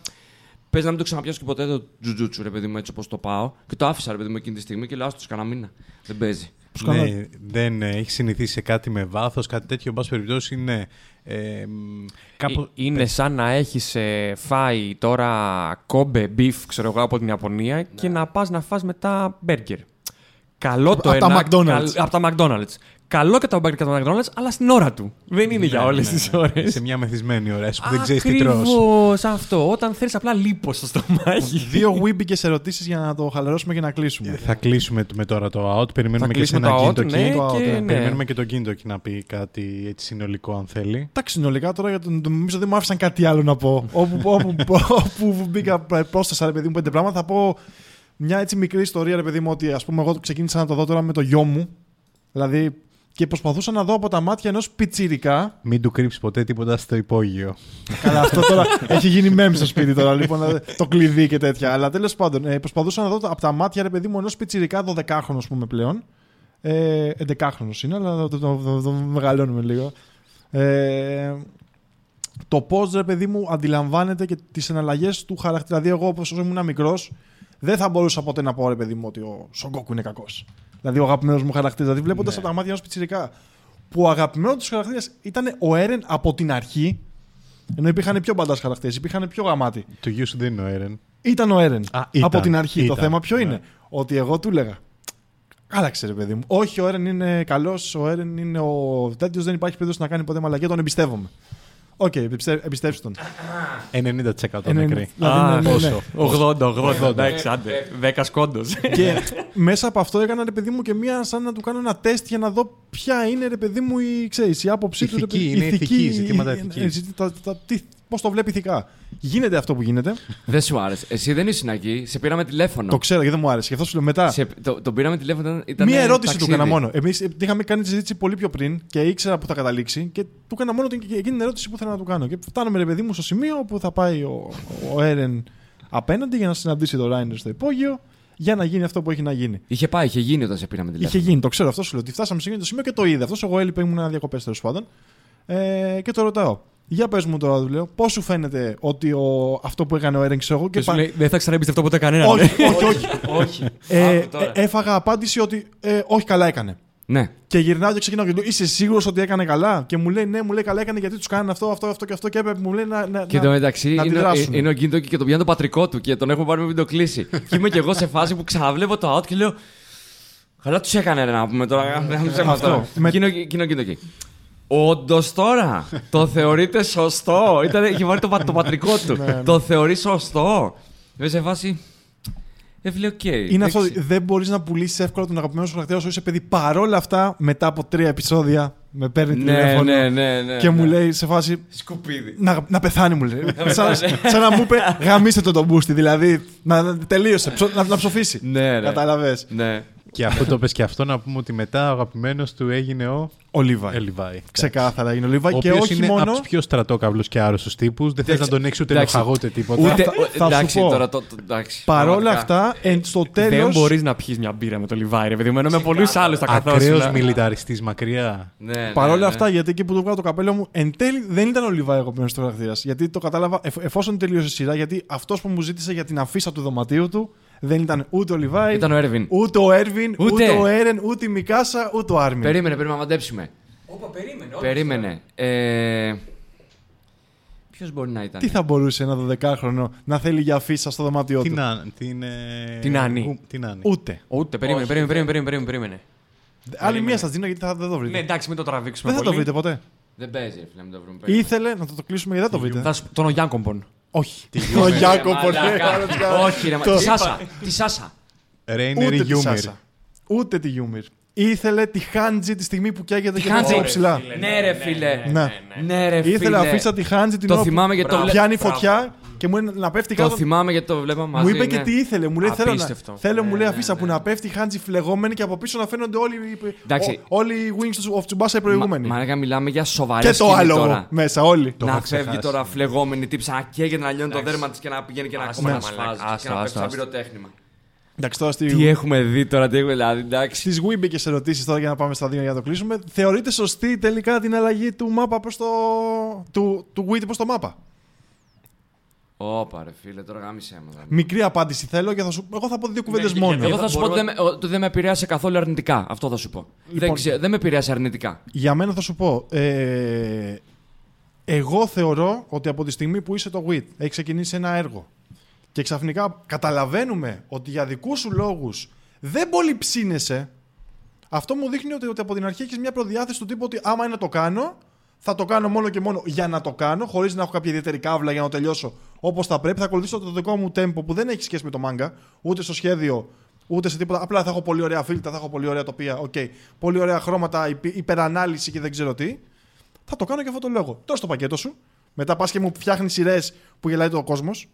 D: Πες να μην το ξαναπιάσω και ποτέ το Jujutsu, ρε παιδί μου, έτσι όπως το πάω. Και το άφησα, ρε παιδί μου, εκείνη τη στιγμή και λέω άστο κανένα μήνα. Δεν παίζει.
C: Τους κάνω-
B: Ναι, δεν ε, έχεις συνηθίσει σε κάτι με βάθος, κάτι τέτοιο. Εν πάση περιπτώσει είναι. Ε, μ, κάπου...
E: Ε, Είναι σαν να έχεις φάει τώρα Kobe beef, ξέρω εγώ, από την Ιαπωνία και να πας να φας μετά μπέργκερ. Καλό το
C: Απ' τα
E: ένα.
C: McDonald's.
E: καλ- απ' τα McDonald's. Καλό και το μπέργκερ και τα McDonald's, αλλά στην ώρα του. Δεν είναι για
B: Ναι,
E: όλες
B: ναι,
E: τις
B: ναι.
E: ώρες.
B: Σε μια μεθυσμένη ώρα, σου που δεν ξέρεις τι τρως.
E: Ακριβώ αυτό. Όταν θέλεις απλά λίπος στο στομάχι.
C: Δύο βίμπικε ερωτήσεις για να το χαλαρώσουμε και να κλείσουμε.
B: Θα κλείσουμε με τώρα το AOT. Περιμένουμε
E: Θα
B: και σε
E: κλείσουμε
B: ένα
E: το AOT,
B: Gintoki.
E: ναι,
C: το out,
E: και
C: ναι.
E: ναι.
B: Περιμένουμε και τον Gintoki να πει κάτι έτσι συνολικό, αν θέλει.
C: Εντάξει, συνολικά τώρα για τον, τον νομίζω δεν μου άφησαν κάτι άλλο να πω. όπου, όπου, όπου μπήκα, πρόσθεσα ρε παιδί μου πέντε πράγματα, θα πω μια έτσι μικρή ιστορία, ρε παιδί μου, ότι ας πούμε εγώ ξεκίνησα να το δω τώρα με το γιο μου. Δηλαδή, και προσπαθούσα να δω από τα μάτια ενός πιτσιρικά.
B: Μην του κρύψεις ποτέ τίποτα στο υπόγειο.
C: Καλά, αυτό τώρα έχει γίνει μέμ στο σπίτι τώρα, λοιπόν, το κλειδί και τέτοια. Αλλά τέλος πάντων, ε, προσπαθούσα να δω από τα μάτια, ρε παιδί μου, ενός πιτσιρικά 12χρονο, ας πούμε πλέον. Ε, 11χρονο είναι, αλλά το, το, το, το, το μεγαλώνουμε λίγο. Ε, το πώς, ρε παιδί μου, αντιλαμβάνεται και τις εναλλαγές του χαρακτήρα. Δηλαδή, εγώ, όπως ήμουν μικρός, δεν θα μπορούσα ποτέ να πω, ρε παιδί μου, ότι ο Σογκόκου είναι κακός. Δηλαδή, ο αγαπημένος μου χαρακτήρας. Δηλαδή, βλέποντας
B: Ναι.
C: από τα μάτια ενός πιτσιρικά, που ο αγαπημένος του χαρακτήρας ήταν ο Έρεν από την αρχή, ενώ υπήρχαν πιο μπαντάς χαρακτήρες, υπήρχαν πιο γαμάτι.
B: Το γιο σου δεν είναι ο Έρεν.
C: Ήταν ο Έρεν.
B: Α, ήταν,
C: από την αρχή. Το
B: ήταν.
C: θέμα ποιο
B: Ναι.
C: είναι; Ότι εγώ του έλεγα. Άλλαξε ρε παιδί μου. Όχι, ο Έρεν είναι καλός, ο Έρεν είναι ο τέτοιος, δεν υπάρχει περίπτωση να κάνει ποτέ μαλακία, τον εμπιστεύομαι. Οκ, εμπιστε- εμπιστεύσου τον.
B: 90%
C: Ε, ναι,
B: νεκρή.
C: δηλαδή, ναι, ναι, ναι.
E: 80, 80. Εντάξει, άντε. 10 σκόντο.
C: και μέσα από αυτό έκανα ρε παιδί μου και μία σαν να του κάνω ένα τεστ για να δω ποια είναι ρε παιδί μου η, ξέρεις, η άποψή τους. ρε
B: Ηθική,
C: παιδί-
B: είναι ηθική, ζητήματα
C: ε,
B: ηθικής.
C: ε, ζητη- τα- τα- τι- Πώς το βλέπει ηθικά. Γίνεται αυτό που γίνεται.
D: Δεν σου άρεσε. Εσύ δεν ήσουν εκεί, σε πήραμε τηλέφωνο.
C: Το ξέρω γιατί δεν μου άρεσε. Γι' αυτό σου λέω μετά.
D: Σε, το, τον πήραμε τηλέφωνο. Ήταν, ήταν
C: Μία ερώτηση
D: ταξίδι.
C: του έκανα μόνο. Εμείς είχαμε κάνει τη συζήτηση πολύ πιο πριν και ήξερα που θα καταλήξει και του έκανα μόνο την, εκείνη την ερώτηση που ήθελα να του κάνω. Και φτάνουμε, ρε παιδί μου, στο σημείο που θα πάει ο, ο Έρεν απέναντι για να συναντήσει τον Ράινερ στο υπόγειο για να γίνει αυτό που έχει να γίνει.
D: Είχε πάει, είχε γίνει όταν σε πήραμε τηλέφωνο.
C: Είχε γίνει, το ξέρω, αυτό σου λέω. Ότι φτάσαμε σε εκείνο το σημείο και το είδε. Αυτό εγώ έλειπε, ήμουν διακοπές τέλος πάντων. Ε, και το ρωτάω. Για πες μου τώρα, του λέω, πώς σου φαίνεται ότι ο, αυτό που έκανε ο Έρεν, ξέρω εγώ. Και
E: Και σου
C: πα-
E: λέει, δεν θα ξαναεμπιστευτώ ποτέ κανέναν.
C: όχι,
E: ε».
C: όχι, όχι.
D: Όχι.
C: ε,
D: Άκου τώρα.
C: ε, έφαγα απάντηση ότι ε, όχι, καλά έκανε.
D: Ναι.
C: Και γυρνάω και ξεκινάω και του λέω: Είσαι σίγουρος ότι έκανε καλά; Και μου λέει: Ναι, μου λέει καλά έκανε γιατί τους κάνανε αυτό, αυτό, αυτό και αυτό. Και έπρεπε μου λέει να. να
D: Και
C: να-
D: το μεταξύ
C: να
D: είναι,
C: αντιδράσουν.
D: είναι ο Γκίντοκι και τον πιάνει το πατρικό του και τον έχουμε πάρει με βιντεοκλήση. και είμαι και εγώ σε φάση που ξαναβλέπω το out και λέω. Καλά τους έκανε ρε, να πούμε τώρα. να μην ψέμα
C: Αυτό.
D: τώρα.
C: Με-
D: Και είναι ο- και είναι ο Γκίντοκι. Όντως τώρα το θεωρείτε σωστό. Ήταν, είχε βάλει το, πα- το πατρικό του. το θεωρεί σωστό. Είμαι σε φάση. Ε, φίλε, οκ.
C: Είναι αυτό.
D: εντάξει.
C: Δεν μπορείς να πουλήσεις εύκολα τον αγαπημένο σου χαρακτήρα όσο είσαι παιδί. Παρόλα αυτά, μετά από τρία επεισόδια, με παίρνει
D: Ναι,
C: τηλέφωνο
D: ναι, ναι, ναι.
C: και μου
D: ναι.
C: λέει σε φάση.
D: Σκουπίδι.
C: Να, να πεθάνει, μου λέει. σαν, σαν να μου είπε γαμίστε τον τον πούστη. Δηλαδή να, να τελείωσε. ψω- να, να ψοφήσει.
D: Ναι, ρε.
C: Κατάλαβες.
D: Ναι.
B: Και αφού το πες και αυτό, να πούμε ότι μετά ο αγαπημένος του έγινε ο
C: Ο Λίβαϊ.
B: Ελιβάη.
C: Ξεκάθαρα είναι ο Λίβαϊ
B: Ο
C: και
B: οποίος
C: όχι
B: είναι
C: μόνο.
B: από τους πιο στρατόκαυλους και άρρωστους τύπους. Δεν θες να τον έχεις ούτε
D: εντάξει.
B: λοχαγό ούτε τίποτα.
D: Ούτε.
C: θα- θα σου
D: εντάξει,
C: πω.
D: τώρα το. το- εντάξει.
C: Παρόλα
D: Πραγματικά.
C: αυτά, εν, στο τέλο.
E: Δεν μπορείς να πιεις μια μπύρα με το λιβάρι, ρε παιδί μου. Ενώ με πολλούς άλλους τα
B: Ακραίος
E: καθόσουνα.
B: μιλιταριστής μακριά.
D: Ναι, ναι,
C: Παρ' όλα
D: ναι.
C: αυτά, γιατί εκεί που του βγάλω το καπέλο μου, εν τέλει δεν ήταν ο Λιβάη αγαπημένος του χαρακτήρα. Γιατί το κατάλαβα εφ- εφόσον τελείωσε η σειρά, γιατί αυτός που μου ζήτησε για την αφίσα του δωματίου του δεν ήταν ούτε ο Λιβάη,
D: Ήταν ο Έρβιν.
C: ούτε ο Έρβιν, ούτε,
D: Ούτε.
C: ο Έρεν, ούτε η Μικάσα, ούτε ο Άρμιν.
D: Περίμενε, περίμενε να μαντέψουμε.
E: Όπα, περίμενε.
D: Περίμενε. Ε... Ποιος μπορεί να ήταν;
C: Τι θα μπορούσε ένα 12χρονο να θέλει για αφίσα στο δωμάτιό
B: Την,
C: του;
B: Α- την, ε,
E: Την Άννη.
B: Ου- Την Άννη.
C: Ούτε.
E: Ούτε, περίμενε, περίμενε, περίμενε, περίμενε, περίμενε.
C: Άλλη μία σας δίνω γιατί θα δεν το βρείτε.
E: Ναι, εντάξει, μην το τραβήξουμε.
C: δεν θα το
E: πολύ.
C: βρείτε ποτέ.
D: Δεν παίζει, ρε φίλε, να μην το βρούμε. Περίμενε.
C: Ήθελε να το, το κλείσουμε γιατί δεν το βρείτε.
E: Θα σου- Τον Ογιάνκομπον.
C: Όχι. Ο Γιάκοπος, ναι,
D: Μαλάκα. Όχι, ρε, μα-
C: Το-
D: τη Σάσα. Τη Σάσα.
B: Ρέινερ
C: Ούτε τη
B: Γιούμιρ.
C: Σάσα. Ούτε τη Γιούμιρ. Ήθελε τη Χάντζη τη στιγμή που καίγεται και
D: Χάντζη.
C: είναι ψηλά.
D: Ναι, ρε φίλε.
C: Ναι.
D: Ναι, ρε φίλε.
C: Ήθελε αφίσα τη Χάντζη την
D: Το
C: ώρα που
D: θυμάμαι και το
C: πιάνει
D: Μπράβο.
C: φωτιά Και μου είναι να πέφτει
D: Το
C: κάτω.
D: θυμάμαι γιατί το βλέπαμε μαζί.
C: Μου είπε και
D: ναι.
C: τι ήθελε. Μου λέει θέλω, να,
E: Απίστευτο.
C: θέλω μου
D: Ναι,
C: λέει
D: ναι,
C: αφήσα
D: ναι.
C: που να πέφτει χάντζι φλεγόμενη και από πίσω να φαίνονται όλοι, οι-
D: Εντάξει.
C: ο- όλοι οι wings of Tsubasa οι προηγούμενοι.
D: Μα, μα μιλάμε για σοβαρή
C: και το
D: σκηνή
C: άλλο
D: τώρα.
C: μέσα όλοι.
B: Το
D: να
B: είχα
D: φεύγει
B: ξεχάσει.
D: τώρα φλεγόμενη τύψη, να καίγεται να λιώνει το
E: Εντάξει.
D: δέρμα της και να πηγαίνει και να
E: Άστα,
D: ακόμα να
E: μαλάκα,
D: σφάζει. Και
E: άστα,
D: να πέφτει
E: άστα,
D: σαν
E: άστα.
D: πυροτέχνημα.
C: Εντάξει, τώρα στη,
D: Τι έχουμε δει τώρα, τι έχουμε δηλαδή, εντάξει.
C: Στις Wii μπήκε ερωτήσεις τώρα για να πάμε στα δύο για να το κλείσουμε. Θεωρείτε σωστή τελικά την αλλαγή του μάπα προς το. του, του Wii προς το μάπα.
D: Όπα ρε φίλε, τώρα γάμισε με. δηλαδή.
C: Μικρή απάντηση θέλω και θα σου... εγώ θα πω δύο κουβέντες
D: Ναι,
C: μόνο.
D: Εγώ θα σου πω
E: Μπορώ-
D: ότι δεν με, ότι δεν με επηρέασε καθόλου αρνητικά. Αυτό θα σου πω. Δεν,
C: Λοιπόν.
D: ξέ- δεν με επηρέασε αρνητικά.
C: Για μένα θα σου πω. Ε, εγώ θεωρώ ότι από τη στιγμή που είσαι το WIT, έχει ξεκινήσει ένα έργο και ξαφνικά καταλαβαίνουμε ότι για δικούς σου λόγους δεν πολύ ψήνεσαι, αυτό μου δείχνει ότι, ότι από την αρχή έχεις μια προδιάθεση του τύπου ότι άμα είναι να το κάνω, θα το κάνω μόνο και μόνο για να το κάνω, χωρίς να έχω κάποια ιδιαίτερη κάβλα για να το τελειώσω όπως θα πρέπει. Θα ακολουθήσω το δικό μου tempo που δεν έχει σχέση με το μάγκα, ούτε στο σχέδιο, ούτε σε τίποτα. Απλά θα έχω πολύ ωραία φίλτρα, θα έχω πολύ ωραία τοπία, okay. πολύ ωραία χρώματα, υπη- υπερανάλυση και δεν ξέρω τι. Θα το κάνω και αυτό το λόγο. Τώρα στο πακέτο σου. Μετά πας και μου φτιάχνεις σειρές που γελάει το κόσμος.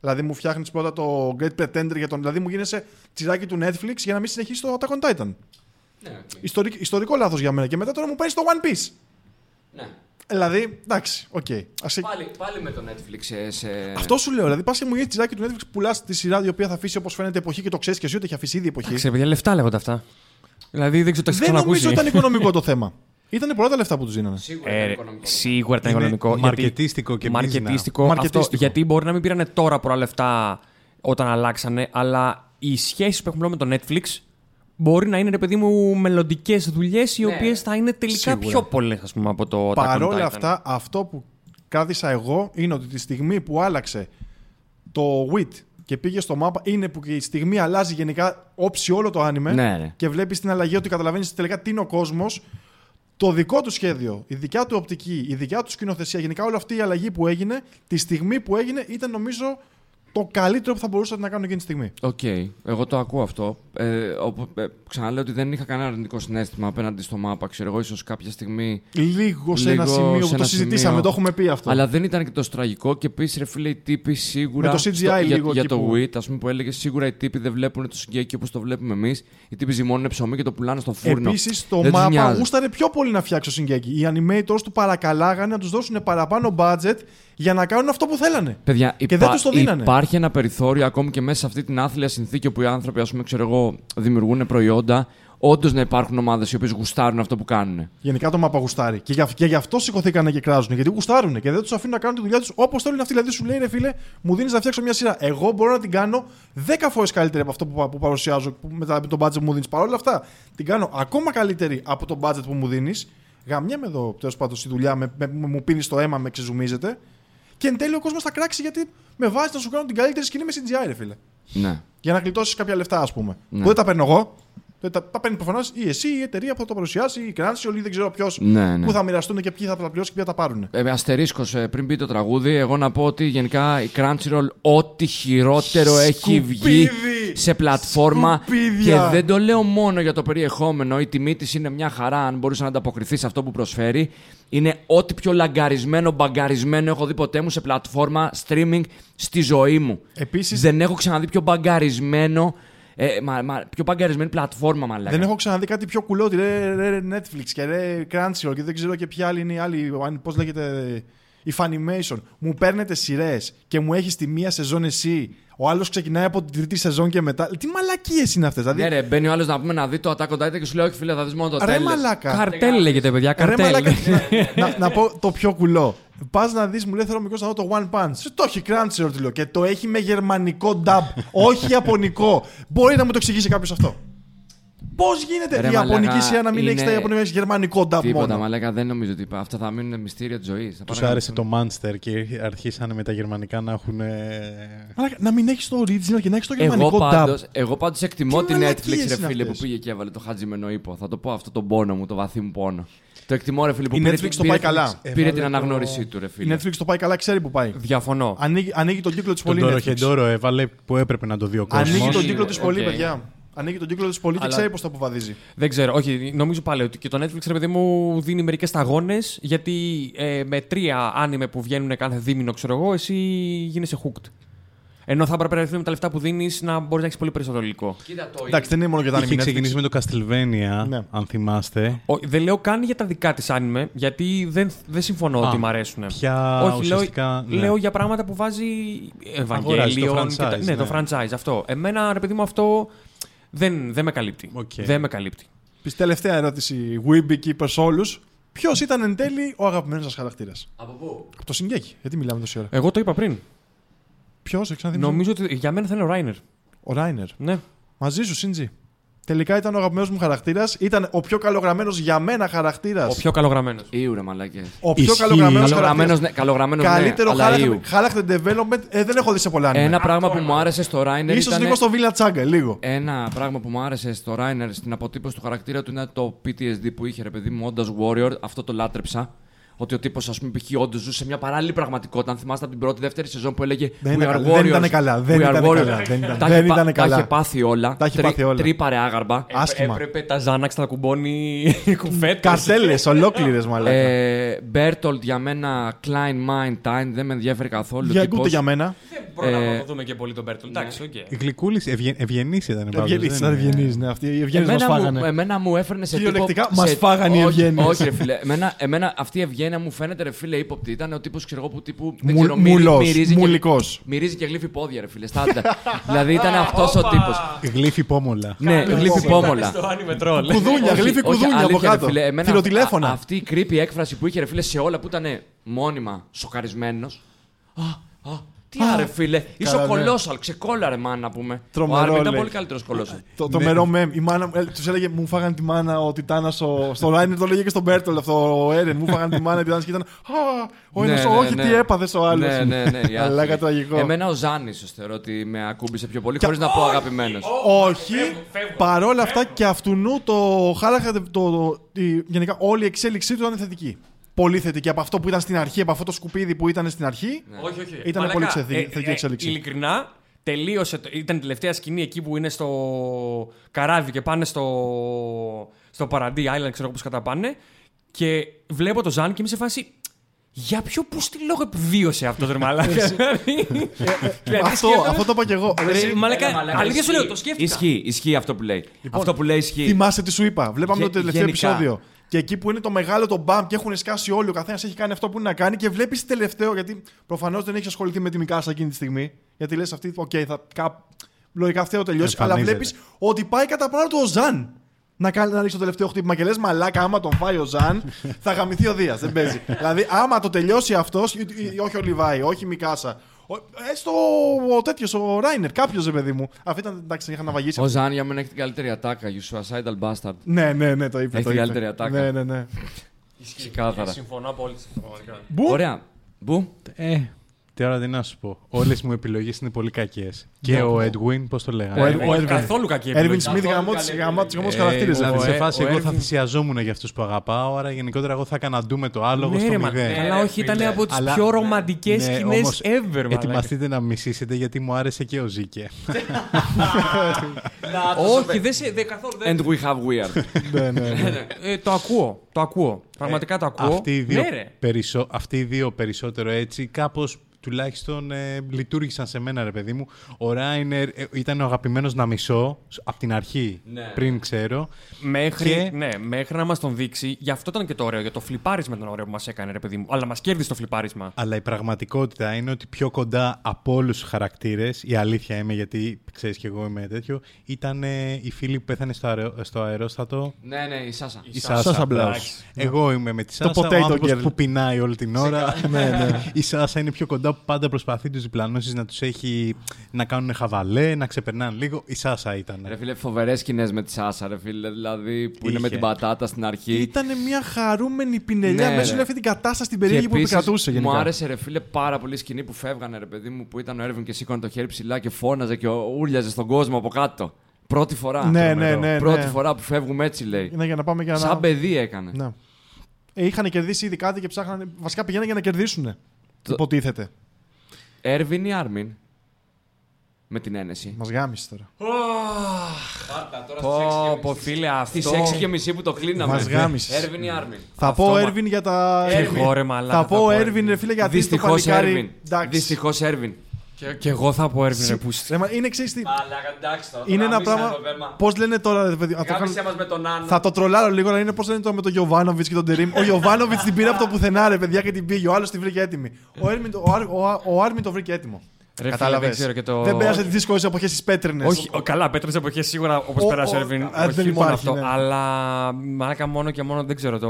C: Δηλαδή μου φτιάχνεις πρώτα το Great Pretender για τον. Δηλαδή μου γίνεσαι τσιράκι του Netflix για να μην συνεχίσει το Attack on Titan.
D: Ναι,
C: Ιστορικ- ιστορικό λάθος για μένα. Και μετά τώρα μου παίρνει το One Piece.
D: Ναι.
C: Δηλαδή, εντάξει, οκ. Ας...
D: Πάλι, πάλι με το Netflix σε. σε...
C: Αυτό σου λέω. Δηλαδή, πας και μου γίνει τσιράκι του Netflix, πουλάς τη σειρά η οποία θα αφήσει όπως φαίνεται εποχή και το ξέρεις και εσύ ότι έχει αφήσει ήδη εποχή.
E: Εντάξει, παιδιά, λεφτά λέγονται αυτά. Δηλαδή δεν ξέρω, το έχεις
C: Δεν νομίζω
E: ξανακούσει.
C: ότι ήταν οικονομικό το θέμα. Ήταν πολλά τα λεφτά που τους δίνανε.
D: Σίγουρα
E: Ε,
D: είναι
E: ρε,
D: οικονομικό.
E: σίγουρα ήταν
B: Είναι
E: οικονομικό. γιατί-
B: μαρκετίστικο και
E: μαρκετίστικο,
C: Μαρκετίστικο.
E: Αυτό, γιατί μπορεί να μην πήρανε τώρα πολλά λεφτά όταν αλλάξανε, αλλά οι σχέσει που έχουμε πλέον με το Netflix μπορεί να είναι, ρε παιδί μου, μελλοντικές δουλειές οι
D: Ναι.
E: οποίες θα είναι τελικά
C: Σίγουρα.
E: πιο πολλές, ας πούμε, από το Attack on
C: Παρόλα
E: Titan.
C: αυτά, αυτό που κράτησα εγώ είναι ότι τη στιγμή που άλλαξε το WIT και πήγε στο MAPPA είναι που και η στιγμή αλλάζει γενικά όψη όλο το άνιμε
D: Ναι, ναι.
C: και βλέπεις την αλλαγή ότι καταλαβαίνεις τελικά τι είναι ο κόσμος. Το δικό του σχέδιο, η δικιά του οπτική, η δικιά του σκηνοθεσία, γενικά όλη αυτή η αλλαγή που έγινε, τη στιγμή που έγινε ήταν νομίζω το καλύτερο που θα μπορούσανε να κάνουν εκείνη τη στιγμή.
D: Οκ, εγώ το ακούω αυτό. Ε, όπου, ε, ξαναλέω ότι δεν είχα κανένα αρνητικό συναίσθημα απέναντι στο MAPPA. Ξέρω εγώ, ίσως κάποια στιγμή.
C: Λίγο σε
D: Λίγο
C: ένα σημείο
D: σε
C: που το
D: ένα
C: συζητήσαμε,
D: σημείο.
C: το έχουμε πει αυτό.
D: Αλλά δεν ήταν και τόσο τραγικό και επίσης, ρε φίλε, οι τύποι σίγουρα.
C: Με το CGI
D: για,
C: λίγο
D: για
C: εκεί
D: το
C: που-
D: WIT, ας πούμε, που έλεγε σίγουρα οι τύποι δεν βλέπουν το Shingeki όπως το βλέπουμε εμείς. Οι τύποι ζυμώνουν ψωμί και το πουλάνε στο φούρνο.
C: Επίσης, το
D: Δεν τους
C: mapa
D: νοιάζει.
C: γούσταρε πιο πολύ να φτιάξει ο Σιγκέκη. Οι animators του παρακαλάγανε να τους δώσουν παραπάνω budget για να κάνουν αυτό που θέλανε.
D: Παιδιά,
C: Και δεν τους το δίνανε.
D: Υπάρχει ένα περιθώριο ακόμη και μέσα σε αυτή την άθλια συνθήκη όπου οι άνθρωποι, ας πούμε, ξέρω εγώ, δημιουργούν προϊόντα, όντως να υπάρχουν ομάδες οι οποίες γουστάρουν αυτό που κάνουν.
C: Γενικά το mapa γουστάρει. Και, για, και γι' αυτό σηκωθήκανε και κράζουν. Γιατί γουστάρουν και δεν τους αφήνουν να κάνουν τη δουλειά τους όπως θέλουν αυτοί. Δηλαδή σου λέει, ρε φίλε, μου δίνεις να φτιάξω μια σειρά. Εγώ μπορώ να την κάνω 10 φορές καλύτερη από αυτό που, πα- που παρουσιάζω που, με, τα- με τον budget που μου δίνεις. Παρ' όλα αυτά, την κάνω ακόμα καλύτερη από το budget που μου δίνεις. Γαμιά με εδώ τέλος πάντων στη δουλειά, με, με- με- μου πίνεις το αίμα, με ξεζουμίζεται. Και εν τέλει ο κόσμος θα κράξει γιατί με βάζει να σου κάνω την καλύτερη σκηνή με CGI, ρε φίλε.
D: Ναι.
C: Για να γλιτώσεις κάποια λεφτά, ας πούμε.
D: Ναι.
C: Που δεν τα παίρνω εγώ. Δεν τα, τα παίρνει προφανώς ή εσύ, ή η εταιρεία που θα το παρουσιάσει, η Crunchyroll ή δεν ξέρω ποιος
D: Ναι, ναι.
C: που θα μοιραστούν και ποιοι θα τα πληρώσει και ποιοι θα τα πάρουν.
D: Ε, αστερίσκος, πριν μπει το τραγούδι, εγώ να πω ότι γενικά η Crunchyroll ό,τι χειρότερο έχει
C: Σκουπίδι!
D: βγει σε πλατφόρμα.
C: Σκουπίδια!
D: Και δεν το λέω μόνο για το περιεχόμενο. Η τιμή της είναι μια χαρά, αν μπορούσε να ανταποκριθείς σε αυτό που προσφέρει. Είναι ό,τι πιο λαγκαρισμένο, μπαγκαρισμένο έχω δει ποτέ μου σε πλατφόρμα streaming στη ζωή μου.
C: Επίσης-
D: Δεν έχω ξαναδεί πιο μπαγκαρισμένο. Ε, μα, μα, πιο μπαγκαρισμένη πλατφόρμα, μαλάκα.
C: Δεν έχω ξαναδεί κάτι πιο κουλό ότι ρε, ρε, ρε Netflix και ρε Crunchyroll και δεν ξέρω και ποια άλλη είναι η άλλη. Πώς λέγεται. Η Funimation. Μου παίρνετε σειρές και μου έχεις τη μία σεζόν εσύ. Ο άλλος ξεκινάει από την τρίτη σεζόν και μετά. Τι μαλακίες είναι αυτές. Δηλαδή,
D: Ναι, ρε, μπαίνει ο άλλος να πούμε να δει το Attack on Titan και σου λέει: Όχι, φίλε, θα δεις μόνο το
C: ρε
D: τέλος».
C: μαλάκα.
E: Καρτέλ λέγεται, παιδιά.
C: Ρε
E: Καρτέλ.
C: μαλάκα, να, να, να πω το πιο κουλό. Πας να δεις, μου λέει θέλω μικρό να δω το One Punch. Σου το έχει Crunchyroll, του λέω. Και το έχει με γερμανικό dub, όχι ιαπωνικό. Μπορεί να μου το εξηγήσει κάποιος αυτό. Πώς γίνεται
D: Ρε
C: η Ιαπωνική
D: μαλάκα,
C: σειρά να μην έχει
D: είναι-
C: τα Ιαπωνικά έχει γερμανικό dub
D: Τίποτα,
C: μόνο;
D: μαλάκα, δεν νομίζω ότι είπα. Αυτά θα μείνουν μυστήρια της ζωής.
B: Τους άρεσε το Monster και αρχίσανε με τα γερμανικά να έχουν.
C: Μαλάκα, να μην έχεις το original και να έχεις το
D: Εγώ
C: γερμανικό
D: πάντως,
C: dub.
D: εγώ πάντως εκτιμώ
C: Τι
D: την
C: μαλακίες
D: Netflix, ρε
C: είναι
D: φίλε,
C: αυτές;
D: που πήγε και έβαλε το χατζιμενό ύπο. Θα το πω αυτό τον πόνο μου, το βαθύ μου πόνο. Το εκτιμώ, ρε φίλε, που
C: Η
D: πήρε,
C: Netflix
D: την-
C: το
D: πήρε
C: πάει
D: την-
C: καλά.
D: Πήρε
B: Έβαλε
D: την
B: το-
D: αναγνώρισή του, ρε
C: Η
D: φίλε.
C: Netflix το πάει καλά, ξέρει που πάει.
E: Διαφωνώ.
C: Ανοίγει, ανοίγει τον κύκλο της
B: Τον
C: πολύ.
B: Τόρο
C: Netflix.
B: Χεντόρο έβαλε που έπρεπε να το δει ο κόσμος.
C: Ανοίγει τον κύκλο της
E: Οκ.
C: πολύ, παιδιά. Ανοίγει τον κύκλο της πολύ και
E: Αλλά-
C: ξέρει πώς το αποβαδίζει.
E: Δεν ξέρω, όχι. Νομίζω πάλι ότι και το Netflix, ρε παιδί μου, δίνει μερικές σταγόνες. Γιατί ε, με τρία άνιμε που βγαίνουν κάθε δίμηνο, ξέρω εγώ, εσύ γίνεσαι hooked. Ενώ θα έπρεπε ρε φίλε, με τα λεφτά που δίνεις να μπορείς να έχεις πολύ περισσότερο υλικό.
D: Κοίτα το.
C: Εντάξει, δεν είναι μόνο για τα
B: Είχε
C: anime
B: ξεκινήσει
C: Netflix.
B: με το Castlevania,
C: Ναι.
B: αν θυμάστε.
E: Ο, δεν λέω καν για τα δικά της άνιμε, γιατί δεν, δεν συμφωνώ
B: Α,
E: ότι μ' αρέσουν.
B: Πια
E: Όχι, λέω,
B: ουσιαστικά. ναι.
E: λέω για πράγματα που βάζει
B: Αγοράζει το
E: Evangelion. και τα-
B: franchise,
E: ναι, το
B: ναι.
E: franchise αυτό. Εμένα, ρε παιδί μου, αυτό δεν, δεν με καλύπτει.
B: Οκ.
E: Δεν με καλύπτει.
C: Puis, τελευταία ερώτηση. Weeby Keeper σε όλους. Ποιος ήταν εν τέλει ο αγαπημένος σας χαρακτήρας;
D: Από πού;
C: Από το Σιγκέκι. Γιατί μιλάμε τόση ώρα;
E: Εγώ το είπα πριν.
C: Ποιος, ξαναδείξω.
E: Νομίζω ότι για μένα θα είναι ο Ράινερ.
C: Ο Ράινερ.
E: Ναι.
C: Μαζί σου, Σίντζι. Τελικά ήταν ο αγαπημένος μου χαρακτήρας. Ήταν ο πιο καλογραμμένος για μένα χαρακτήρας.
E: Ο πιο καλογραμμένος.
D: Ήουρε μαλακέ.
C: Ο πιο
B: Ισχύει.
C: καλογραμμένος
D: Καλογραμμένος,
C: χαρακτήρα.
D: ναι, καλογραμμένος, ναι,
C: Καλύτερο
D: αλλά
C: character,
D: ήου.
C: character development ε, δεν έχω δει σε πολλά anime.
D: Ένα πράγμα που μου άρεσε στο Ράινερ.
C: Ίσως
D: ήταν...
C: λίγο στο Villa Changa, λίγο.
D: Ένα πράγμα που μου άρεσε στο Ράινερ στην αποτύπωση του χαρακτήρα του είναι το PTSD που είχε ρε παιδί μου, όντα Warrior. Αυτό το λάτρεψα. Ότι ο τύπος, ας πούμε, π.χ. όντως ζούσε σε μια παράλληλη πραγματικότητα. Αν θυμάστε από την πρώτη, δεύτερη σεζόν που έλεγε
C: Δεν
D: We
C: ήταν
D: are
C: καλά, δεν
D: warriors.
C: ήταν καλά, δεν
D: We are
C: ήταν
D: warriors».
C: καλά, δεν ήταν-
D: Τα
C: δεν
D: είχε πα-
C: ήταν
D: Τα
C: καλά.
D: είχε πάθει όλα.
C: Τα είχε πάθει όλα.
D: Τρύπαρε άγαρμα.
C: Άσχημα.
E: Έπρεπε τα Ζάναξ να τα κουμπώνει κουφέτες.
C: Καρτέλες, ολόκληρες μαλάκα.
D: Ε, Μπέρτολτ για μένα, Klein Mind Time, δεν με ενδιαφέρει καθόλου.
C: για
D: τύπος.
C: ούτε για μένα.
E: Πρόλαβα
D: Ε,
E: να το δούμε και πολύ τον Μπέρτολ. Εντάξει, οκ.
B: Γλυκούλης, ευγενής ήταν πάντως,
C: Ευγενεί,
B: δεν
C: ήταν
B: είναι-
C: ευγενεί. Ναι, αυτοί οι ευγενεί μας
D: Εμένα μου,
C: φάγανε.
D: εμένα μου έφερνε σε τύπο...
C: Κυριολεκτικά,
D: σε-
C: μας φάγανε οι
D: όχι,
C: ευγένειες.
D: Όχι, ρε φίλε. Εμένα, εμένα αυτή η ευγένεια μου φαίνεται, ρε φίλε, ύποπτη. Ήταν ο τύπος, ξέρω εγώ, που τύπου. Δεν
C: Μου-
D: ξέρω, μυρι-
C: μουλός,
D: μυρίζει και-
C: μουλικός.
D: Μυρίζει και γλύφει πόδια, ρε φίλε. Στάντα. δηλαδή ήταν αυτός ο τύπος.
B: Γλύφη πόμολα.
D: ναι, γλύφει πόμολα.
E: Στο άνιμε τρόλ.
C: Κουδούνια,
D: Όχι,
C: γλύφει
D: όχι,
C: κουδούνια από
D: αλήθεια, ρε
C: κάτω.
D: φίλε, εμένα
C: Θηροτηλέφωνα.
D: α- Αυτή η creepy έκφραση που είχε ρε φίλε σε όλα που ήταν μόνιμα σοκαρισμένος. Α, α, τι άρε φίλε, είσαι
C: Καλά,
D: ο
C: ναι.
D: κολόσαλ, ξεκόλαρε μάνα να πούμε.
C: Τρομερό,
D: ο Άρμιν ήταν
C: λέει.
D: πολύ καλύτερος κολόσαλ.
C: Το, το μερό μεμ. Η μάνα τους έλεγε Μου φάγανε τη μάνα ο Τιτάνα. Στο, στο Ράινερ το λέγε και στον Μπέρτολ αυτό ο Έρεν. Μου φάγανε τη μάνα ο Τιτάνα και ήταν. Α, ο
D: Ναι,
C: ένας,
D: ναι,
C: όχι,
D: ναι.
C: τι έπαθες ο άλλος.
D: Ναι, ναι, ναι. η
C: Μαλάκα
D: άσχημη.
C: τραγικό.
D: Εμένα ο Ζάνης, θεωρώ ότι με ακούμπησε πιο πολύ, χωρίς να πω αγαπημένος.
C: Όχι. Παρόλα αυτά και αυτού το χάλαχα. Το, το, η- γενικά όλη η εξέλιξή του ήταν θετική. Πολύ θετική. Από αυτό που ήταν στην αρχή, από αυτό το σκουπίδι που ήταν στην αρχή.
E: Όχι, όχι.
C: Ήταν
E: Μαλάκα,
C: πολύ ξεθι-
E: ε,
C: θετική
E: ε,
C: εξέλιξη.
E: Ειλικρινά, τελείωσε. το- Ήταν η τελευταία σκηνή εκεί που είναι στο καράβι και πάνε στο, στο Paradis Island, ξέρω πώς κατά πάνε. Και βλέπω το Ζαν και είμαι σε φάση. Για ποιο που στη λόγο επιβίωσε αυτό το μαλάκα. Δηλαδή, δηλαδή,
C: αυτό,
E: σκέφτομαι-
C: αυτό το είπα και εγώ.
E: Ρε,
C: Εσύ,
E: μαλάκα,
D: Έλα, μαλάκα,
E: αλήθεια σου
D: ισχύει.
E: λέω, το σκέφτηκα.
D: Ισχύει, ισχύει αυτό που λέει. αυτό που λέει ισχύει.
C: Θυμάσαι τι σου είπα. Βλέπαμε
D: Γε-
C: το τελευταίο
D: γενικά.
C: επεισόδιο. Και εκεί που είναι το μεγάλο το μπαμ και έχουν σκάσει όλοι, ο καθένας έχει κάνει αυτό που είναι να κάνει και βλέπεις τελευταίο. Γιατί προφανώς δεν έχεις ασχοληθεί με τη Μικάσα εκείνη τη στιγμή. Γιατί λες αυτή, οκ, θα. Κά... Λογικά αυτό θα τελειώσει. Αλλά
B: Εμφανίζεται.
C: βλέπεις ότι πάει κατά πάνω του ο Ζαν. Να, κάνει, να ρίξει το τελευταίο χτύπημα και λες μαλάκα, άμα τον φάει ο Ζαν, θα γαμηθεί ο Δίας. Δεν παίζει. δηλαδή, άμα το τελειώσει αυτός, όχι ο Λιβάη, όχι η Μικάσα. Ο- Έστω ο τέτοιος, ο Ράινερ, κάποιος ρε παιδί μου. Αυτή ήταν εντάξει, είχαν ναυαγίσει.
D: Ο Ζαν για μένα έχει την καλύτερη ατάκα. You suicidal bastard.
C: Ναι, ναι, ναι, το είπε.
D: Έχει
C: το
D: την
C: είπε.
D: καλύτερη ατάκα.
C: Ναι, ναι, ναι.
D: Ξεκάθαρα.
E: Συμφωνώ απόλυτα. πραγματικά.
C: Μπου.
D: Ωραία. Μπου.
B: Ε, τώρα τι να σου πω. Όλες μου επιλογές είναι πολύ κακές. Και ο Edwin, πώς το λέγανε;
C: Ο
E: Ε,
C: Ed-
E: όχι
C: Erwin.
E: καθόλου κακή
C: Έρβιν
E: επιλογή.
C: Σμιθ γαμώ
D: καλή
C: του
D: επιλογή.
C: χαρακτήρε.
B: Δηλαδή,
E: ο
B: σε
E: Ε-
B: φάση,
E: ο
B: εγώ
E: Erwin-
B: θα θυσιαζόμουν για αυτούς που αγαπάω, άρα γενικότερα εγώ θα έκανα ντου με το άλογο
E: Ναι,
B: στο
E: ρε, μα-
B: μηδέν.
E: Αλλά όχι, ήταν από τις
B: Αλλά-
E: πιο ρομαντικές
B: Ναι,
E: σκηνές
B: όμως,
E: ever. μαλάκα.
B: Ετοιμαστείτε να μισήσετε γιατί μου άρεσε και ο Ζήκε.
E: Όχι, δεν σε. δεν καθόλου. δεν-
D: And we have weird.
C: Ναι, ναι, ναι.
E: Ε, το ακούω. Το ακούω. Πραγματικά το ακούω.
B: Αυτοί οι, δύο
E: Ναι, ρε.
B: περισσο... Αυτοί οι δύο περισσότερο έτσι, κάπως τουλάχιστον ε, λειτουργήσαν σε μένα, ρε παιδί μου. Ο Ράινερ ε, ήταν ο αγαπημένος να μισώ από την αρχή,
D: Ναι.
B: πριν ξέρω.
E: Μέχρι,
B: Και-
E: ναι, μέχρι να μας τον δείξει. Γι' αυτό ήταν και το ωραίο. Για το φλιπάρισμα ήταν ωραίο που μας έκανε, ρε παιδί μου. Αλλά μας κέρδισε το φλιπάρισμα.
B: Αλλά η πραγματικότητα είναι ότι πιο κοντά από όλους τους χαρακτήρες, η αλήθεια είμαι γιατί ξέρεις κι εγώ είμαι τέτοιο, ήταν ε, η φίλη που πέθανε στο, αερο... στο αερόστατο.
D: ναι, ναι, η Σάσα.
B: Η
C: Σάσα
B: Σάσα.
C: Μπλάους.
B: Εγώ είμαι με τη Σάσα,
C: potato
B: ο άνθρωπος
C: girl.
B: που πεινάει όλη την ώρα.
C: Ναι, ναι.
B: Η Σάσα είναι πιο κοντά που πάντα προσπαθεί τους διπλανώσεις να τους έχει να κάνουν χαβαλέ, να ξεπερνάνε λίγο. Η Σάσα ήταν.
D: Ρε φίλε, φοβερές σκηνές με τη Σάσα, ρε φίλε. Δηλαδή που είναι με
B: Είχε.
D: την πατάτα στην αρχή.
C: Ήταν μια χαρούμενη πινελιά
D: Ναι,
C: μέσα σε
D: ρε.
C: όλη αυτή την κατάσταση την
D: Και
C: περίεργη που
D: επίσης,
C: επικρατούσε γενικά.
D: Μου άρεσε ρε φίλε πάρα πολύ η σκηνή που φεύγανε ρε παιδί μου που ήταν ο Έρβιν και σήκωνε το χέρι ψηλά και φώναζε και ούρλιαζε στον κόσμο από κάτω. Πρώτη φορά.
C: Ναι, ναι,
B: τρομερό.
C: ναι. ναι.
D: Πρώτη φορά που φεύγουμε έτσι λέει.
C: Ναι, για να πάμε για να.
D: Σαν παιδί έκανε.
C: Ναι. Ε, είχαν κερδίσει ήδη κάτι και ψάχνανε. Βασικά πηγαίνανε για να κερδίσουν.
D: Το-
C: Υποτίθεται.
D: Έρβιν ή Άρμιν; Με την ένεση.
C: Μας γάμισε τώρα.
E: πω φίλε αυτό.
D: Στις 6 και μισή που το κλείναμε.
C: Μας γάμισες.
D: Έρβιν ή Άρμιν.
C: Θα
E: Αυτό
C: πω
E: μα-
C: Έρβιν για τα.
E: Και εγώ, ρε μαλάκα,
C: Θα πω Έρβιν, ρε φίλε, γιατί στο
D: Δυστυχώ
C: παλικάρι.
D: Έρβιν.
C: Εντάξει.
D: Δυστυχώς Έρβιν.
E: Και, και εγώ θα πω Έρβιν, ρε πούστη.
C: Ρε, μα Είναι εξή.
D: Μαλάκα, εντάξει τώρα.
C: Είναι ένα πράγμα. Πώς λένε τώρα, ρε παιδί. θα το κάνω-
D: Γάμισε μας με τον Άνω.
C: Θα το τρολάρω λίγο να είναι πώς λένε τώρα με τον Γιωβάνοβιτς και τον Τερήμ. Ο Γιωβάνοβιτς την πήρε από το πουθενά, ρε παιδιά, και την πήγε. Ο άλλος την βρήκε έτοιμη. Ο, Έρμιν, ο, Άρ- ο, Άρ- ο Άρμιν το βρήκε έτοιμο.
E: Ρε,
C: Κατάλαβες;
E: φίλε, δεν ξέρω και το-
C: Δεν πέρασε τις δύσκολες εποχές τη πέτρινες.
E: Όχι, ο, καλά, πέτρε εποχές σίγουρα όπως
C: Ο-
E: πέρασε ο
C: ο-
E: Έρβιν.
C: α,
E: Όχι
C: δεν
E: μόνο
C: υπάρχει,
E: αυτό.
C: ναι.
E: Αλλά μαλάκα μόνο και μόνο δεν ξέρω. Το...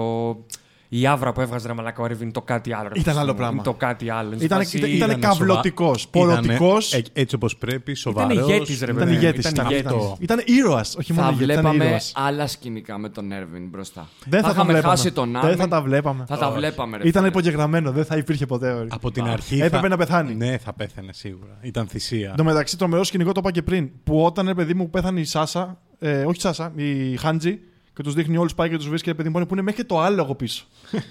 E: Η άβρα που έβγαζε ρε μαλάκα ο Έρβιν το κάτι άλλο. ρε,
C: Ήταν
E: παιδί
C: άλλο
E: μου.
C: πράγμα.
E: Το κάτι άλλο. Είναι
C: Ήταν,
E: φάση-
C: ήταν, ήταν
B: Ήτανε
C: καυλωτικό,
B: σοβα-
C: πορωτικός.
B: Ήτανε, ε, έτσι όπως πρέπει, σοβαρός.
E: ηγέτης, ρε
C: Ήταν
E: παιδί.
C: ηγέτης.
E: Ήταν
C: Ήταν,
E: ηγέτης.
C: ήταν, ήταν ήρωας, όχι μόνο
D: Θα
C: ηγέτης. Ήταν
D: βλέπαμε
C: ήρωας.
D: άλλα σκηνικά με τον Έρβιν μπροστά.
C: Δεν θα, τα
D: είχαμε
C: βλέπαμε.
D: χάσει τον
C: Δεν
D: Άρμιν.
C: θα τα βλέπαμε.
D: Θα τα βλέπαμε, ρε.
C: Ήταν
D: φίλε.
C: υπογεγραμμένο, δεν θα υπήρχε ποτέ. όρι.
B: Από την αρχή.
C: Έπρεπε
B: θα...
C: να πεθάνει.
B: Ναι, θα πέθανε σίγουρα. Ήταν θυσία.
C: Εν τω μεταξύ, τρομερό σκηνικό το είπα και πριν. Που όταν ρε παιδί μου πέθανε η Σάσα, ε, όχι η Σάσα, η Χάντζη, και τους δείχνει όλους πάει και τους βρίσκει ρε παιδί μου που είναι μέχρι και το άλογο πίσω.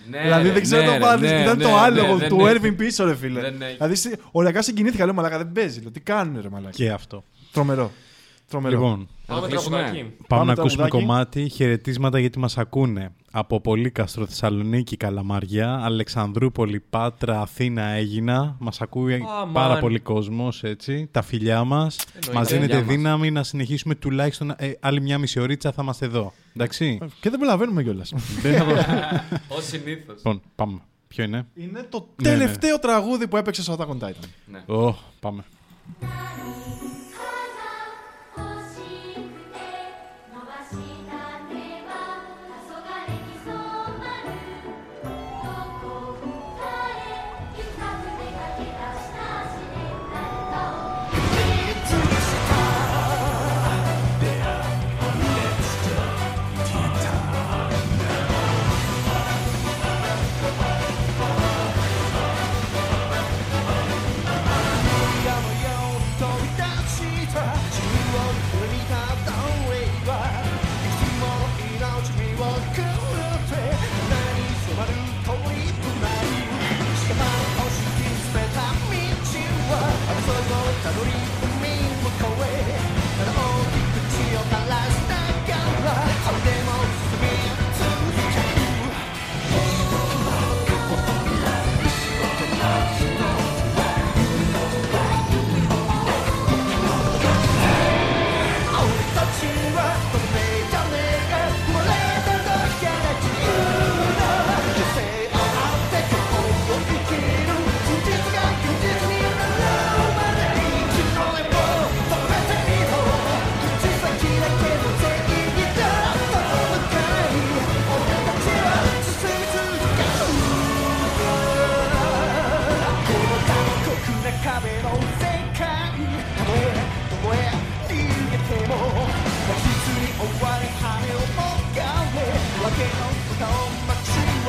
D: Ναι,
C: δηλαδή
D: ρε,
C: δεν ξέρω
D: ναι,
C: το
D: ρε,
C: βάλεις.
D: ναι,
C: ήταν
D: ναι,
C: το
D: ναι,
C: άλογο
D: δεν
C: του
D: έχει.
C: Έρβιν πίσω, ρε φίλε.
D: Δεν έχει.
C: δηλαδή σε- οριακά συγκινήθηκα, λέω Μαλάκα δεν παίζει. Λέω, τι κάνουν, ρε Μαλάκα.
B: Και αυτό.
C: Τρομερό. Τρομερό.
B: Λοιπόν,
E: Πάμε
D: Να κλείσουμε.
E: τραγουδάκι.
B: πάμε,
C: Πάμε
B: να ακούσουμε
C: τραγουδάκι.
B: κομμάτι. Χαιρετίσματα γιατί μας ακούνε. Από Πολύκαστρο, Θεσσαλονίκη, Καλαμαριά, Αλεξανδρούπολη, Πάτρα, Αθήνα, Έγινα. Μας ακούει
E: Αμάν.
B: πάρα πολύ κόσμος, έτσι. Τα φιλιά μας. Μας δίνετε
D: Φιλιά μας.
B: δύναμη να συνεχίσουμε τουλάχιστον ε, άλλη μια μισή ωρίτσα θα είμαστε εδώ. Εντάξει.
C: Και δεν προλαβαίνουμε κιόλας.
B: Δεν θα...
D: Ω συνήθως.
B: λοιπόν, πάμε. Ποιο είναι;
C: είναι το
B: Ναι, ναι.
C: τελευταίο τραγούδι που έπαιξε στο Attack on Titan.
B: Ω, πάμε.
G: Para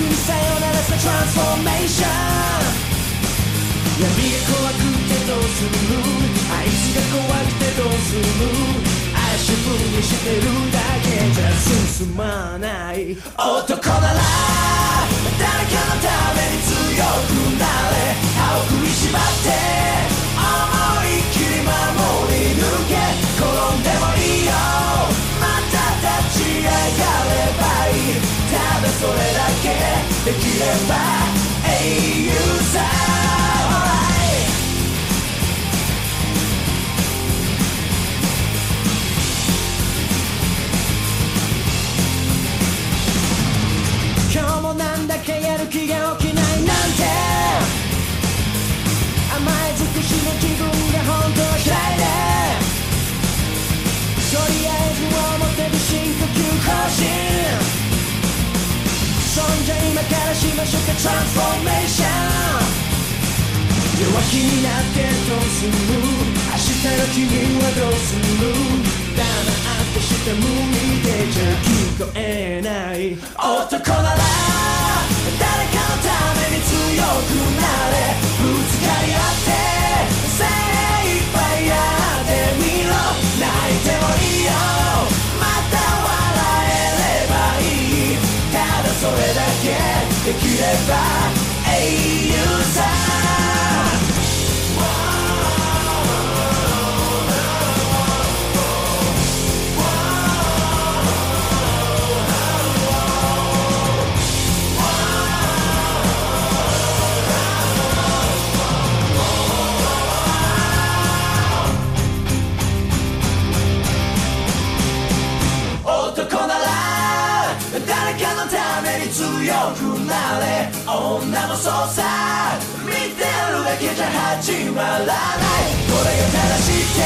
G: に
H: さよならさトランスフォーメーション闇が怖くてどうする？あいつが怖くてどうする？足踏みしてるだけじゃ進まない。男なら誰かのために強くなれ。歯を食いしばって思いっきり守り抜け。転んでもいいよ。また立ち上がればいい。ただそれだけ。できれば英雄さ今日もなんだかやる気が起きないなんて甘え尽くしの気分が本当は嫌いでとりあえず表で深呼吸更新そんじゃ今からしましょうか。トランスフォーメーション弱気になってどうする？明日の君はどうする？黙って下向いてじゃ聞こえない。男なら誰かのために強くなれ。ぶつかり合って精一杯やそれだけできれば英雄さなれ。女もそうさ。見てるだけじゃ始まらない。これが正しいって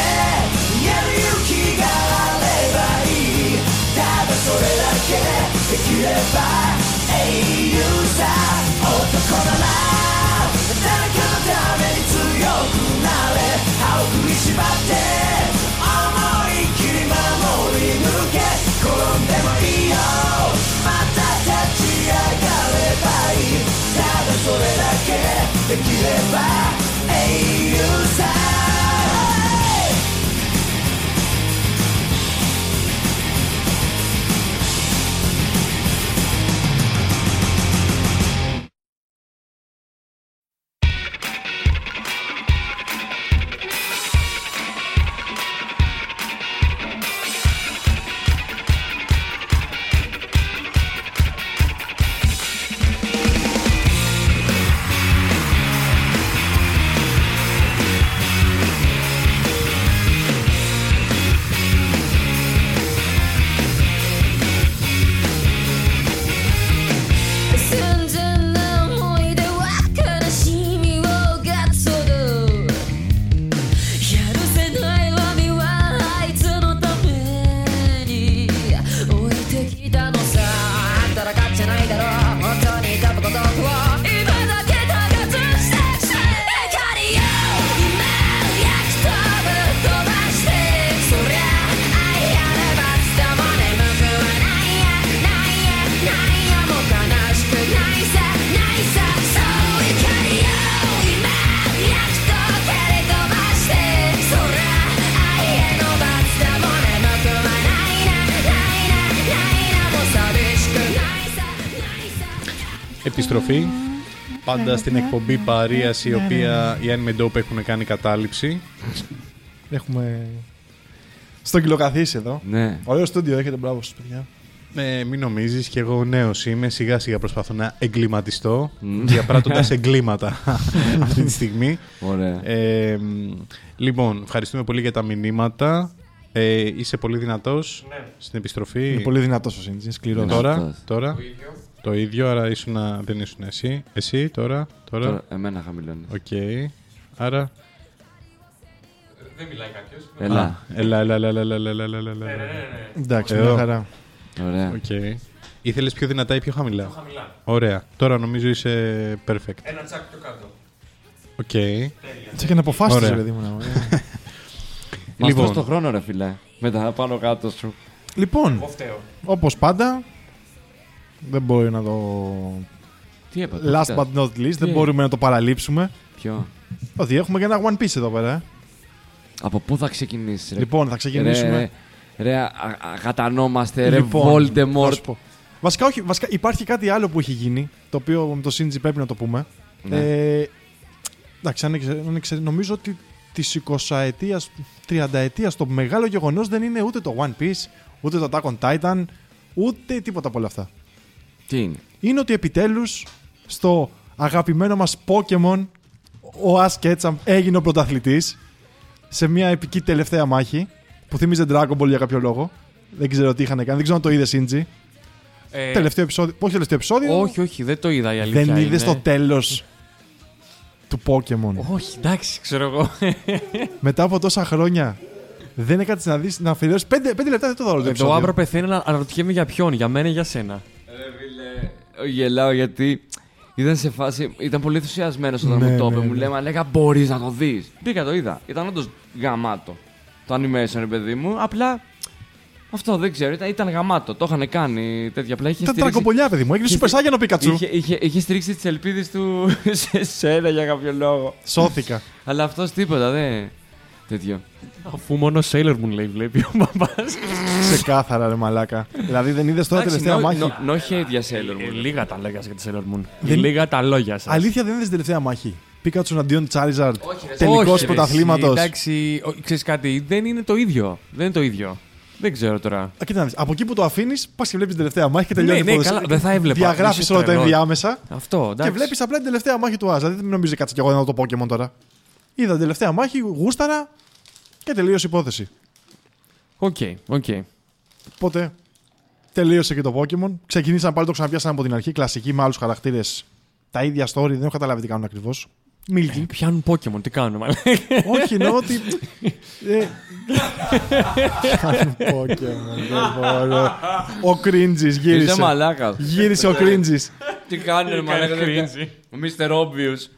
H: 言える勇気があればいい。ただそれだけできれば。英雄さ男なら。誰かのために強くなれ。歯を食いしばって。思いっきり守り抜け。転んでもいいよ。またいい。ただそれだけできれば英雄さ
B: Πάντα στην εκπομπή Παρίας η οποία οι Anime Dope έχουν κάνει κατάληψη.
C: Έχουμε. Στο κιλοκαθίσει εδώ.
D: Ναι.
C: Ωραίο στούντιο έχετε, μπράβο σας παιδιά.
B: Ε, μην νομίζεις και εγώ νέος είμαι. Σιγά σιγά προσπαθώ να εγκληματιστώ. Διαπράττοντας εγκλήματα αυτή τη στιγμή.
D: Ωραία.
B: Ε, μ, λοιπόν, ευχαριστούμε πολύ για τα μηνύματα. Ε, είσαι πολύ δυνατός στην επιστροφή.
C: Είναι πολύ δυνατός ο Σίντζ, είναι σκληρός.
D: Ναι.
B: Τώρα,
D: Δυνατός.
B: τώρα. Το ίδιο, άρα δεν ήσουν εσύ. Εσύ τώρα. Τώρα,
D: τώρα εμένα χαμηλώνεις.
B: Οκ. Okay. Άρα.
E: Δεν μιλάει
B: κάποιος. Ελά. Ελά, ελά, ελά, ελά, ελά, ελά.
C: Εντάξει, μια χαρά.
D: Ωραία.
B: Okay. Ήθελες πιο δυνατά ή πιο χαμηλά; Πιο
E: χαμηλά.
B: Ωραία. Τώρα νομίζω είσαι perfect.
E: Ένα τσακ πιο κάτω.
B: Οκ.
C: Okay. Τσακ
B: να
C: αποφάσεις, παιδί μου.
D: Μας
B: λοιπόν.
D: χρόνο, ρε φίλε. Μετά πάνω κάτω σου.
C: Λοιπόν, όπως πάντα, δεν μπορεί να το.
D: Τι έπατε.
C: Last
D: κοίτα.
C: but not least, δεν
D: Τι;
C: μπορούμε να το παραλείψουμε.
D: Ποιο;
C: Ότι έχουμε και ένα One Piece εδώ πέρα. ε.
D: Από πού θα ξεκινήσεις, ρε;
C: Λοιπόν, θα ξεκινήσουμε.
D: Ρε, ρε α- α- αγατανόμαστε, ρε
C: Λοιπόν, θα
D: Voldemort.
C: σου πω. Βασικά, όχι, βασικά υπάρχει κάτι άλλο που έχει γίνει, το οποίο με το Shinji πρέπει να το πούμε.
D: Ναι.
C: Ε, εντάξει, αν εξε- αν εξε- νομίζω ότι της 20 ετία, 30 ετία το μεγάλο γεγονός δεν είναι ούτε το One Piece, ούτε το Attack on Titan, ούτε τίποτα από όλα αυτά.
D: Τι είναι;
C: Είναι ότι επιτέλους στο αγαπημένο μας Pokemon ο Ash Ketchum έγινε ο πρωταθλητής σε μια επική τελευταία μάχη που θύμιζε Dragon Ball για κάποιο λόγο. Δεν ξέρω τι είχαν κάνει, δεν ξέρω αν το είδε Σίντζι.
E: Ε,
C: Τελευταίο επεισόδιο. Όχι, τελευταίο επεισόδιο.
E: όχι, όχι, δεν το είδα η αλήθεια.
C: δεν είδες
E: είναι.
C: το τέλος του Pokemon.
E: Όχι, εντάξει, ξέρω εγώ.
C: Μετά από τόσα χρόνια δεν έκατσε να δεις να αφιερώσεις 5, λεπτά δεν το δω όλο το
E: Το
C: επεισόδιο.
E: άμπρο πεθαίνει να αναρωτιέμαι για ποιον, για μένα ή για σένα.
D: Ρε φίλε, γελάω γιατί ήταν σε φάση. Ήταν πολύ ενθουσιασμένος όταν
C: Ναι,
D: μου το
C: ναι,
D: είπε. Μου
C: ναι.
D: λέει, Μα λέγα, μπορείς να το δεις. Πήγα, το είδα. Ήταν όντως γαμάτο. Το animation, ρε παιδί μου. Απλά. Αυτό δεν ξέρω, ήταν, ήταν γαμάτο. Το είχαν κάνει τέτοια απλά. Είχε
C: Ήταν
D: στηρίξει,
C: τραγκοπολιά, παιδί μου. Έγινε
D: είχε-
C: Super Saiyan ο Πίκατσου.
D: είχε, είχε, είχε στηρίξει τις ελπίδες του σε σένα για κάποιο λόγο.
C: Σώθηκα.
D: Αλλά αυτός τίποτα, δεν. Τέτοιο.
E: Αφού μόνο Sailor Moon λέει, βλέπει ο μπαμπάς.
C: Ξεκάθαρα, ρε μαλάκα. δηλαδή δεν είδες τώρα
D: Εντάξει,
C: τελευταία
D: no-
C: μάχη;
D: no- No hate για Sailor Moon.
E: Ε, λίγα τα λόγια σας για τη Sailor Moon.
C: Δεν-
E: Λίγα τα λόγια σας.
C: Αλήθεια δεν είδες τελευταία μάχη; Πίκατσου αντίον Charizard.
D: Όχι, ρε,
C: Τελικός
E: Όχι, ρε,
C: πρωταθλήματος.
E: εσύ, Εντάξει, ο- ξέρεις κάτι, δεν είναι το ίδιο. Δεν είναι το ίδιο. Δεν ξέρω τώρα.
C: Κοίτα να δεις, Από εκεί που το αφήνεις, πας και βλέπεις την τελευταία μάχη και τελειώνει
E: Ναι,
C: η
E: ναι,
C: υπόθεση.
E: καλά, δεν θα έβλεπα.
C: Διαγράφεις
E: Είσαι
C: όλα τα
E: τρελός.
C: ενδιάμεσα
E: Αυτό, εντάξει.
C: και βλέπεις απλά την τελευταία μάχη του Άζ. Δηλαδή δεν νομίζω κάτσε κι εγώ να δω το Pokémon τώρα. Είδα την τελευταία μάχη, γούσταρα και τελείωσε η υπόθεση.
E: Οκ, οκ.
C: Οπότε τελείωσε και το Pokémon. Ξεκινήσαν πάλι το ξαναπιάσαν από την αρχή. Κλασική με άλλους χαρακτήρες. Τα ίδια story, δεν έχω καταλάβει τι κάνουν ακριβώς. Milking.
E: Πιάνουν Pokémon, τι κάνουν, μάλλον.
C: Όχι, εννοώ ότι. ε, Κάνουν Pokémon. δεν μπορώ. Ο Cringes
D: Είσαι
C: γύρισε.
D: μαλάκα.
C: Γύρισε ο Cringes.
D: Τι κάνει, ρε μαλάκα.
E: cringe.
D: Ο Mr. Obvious.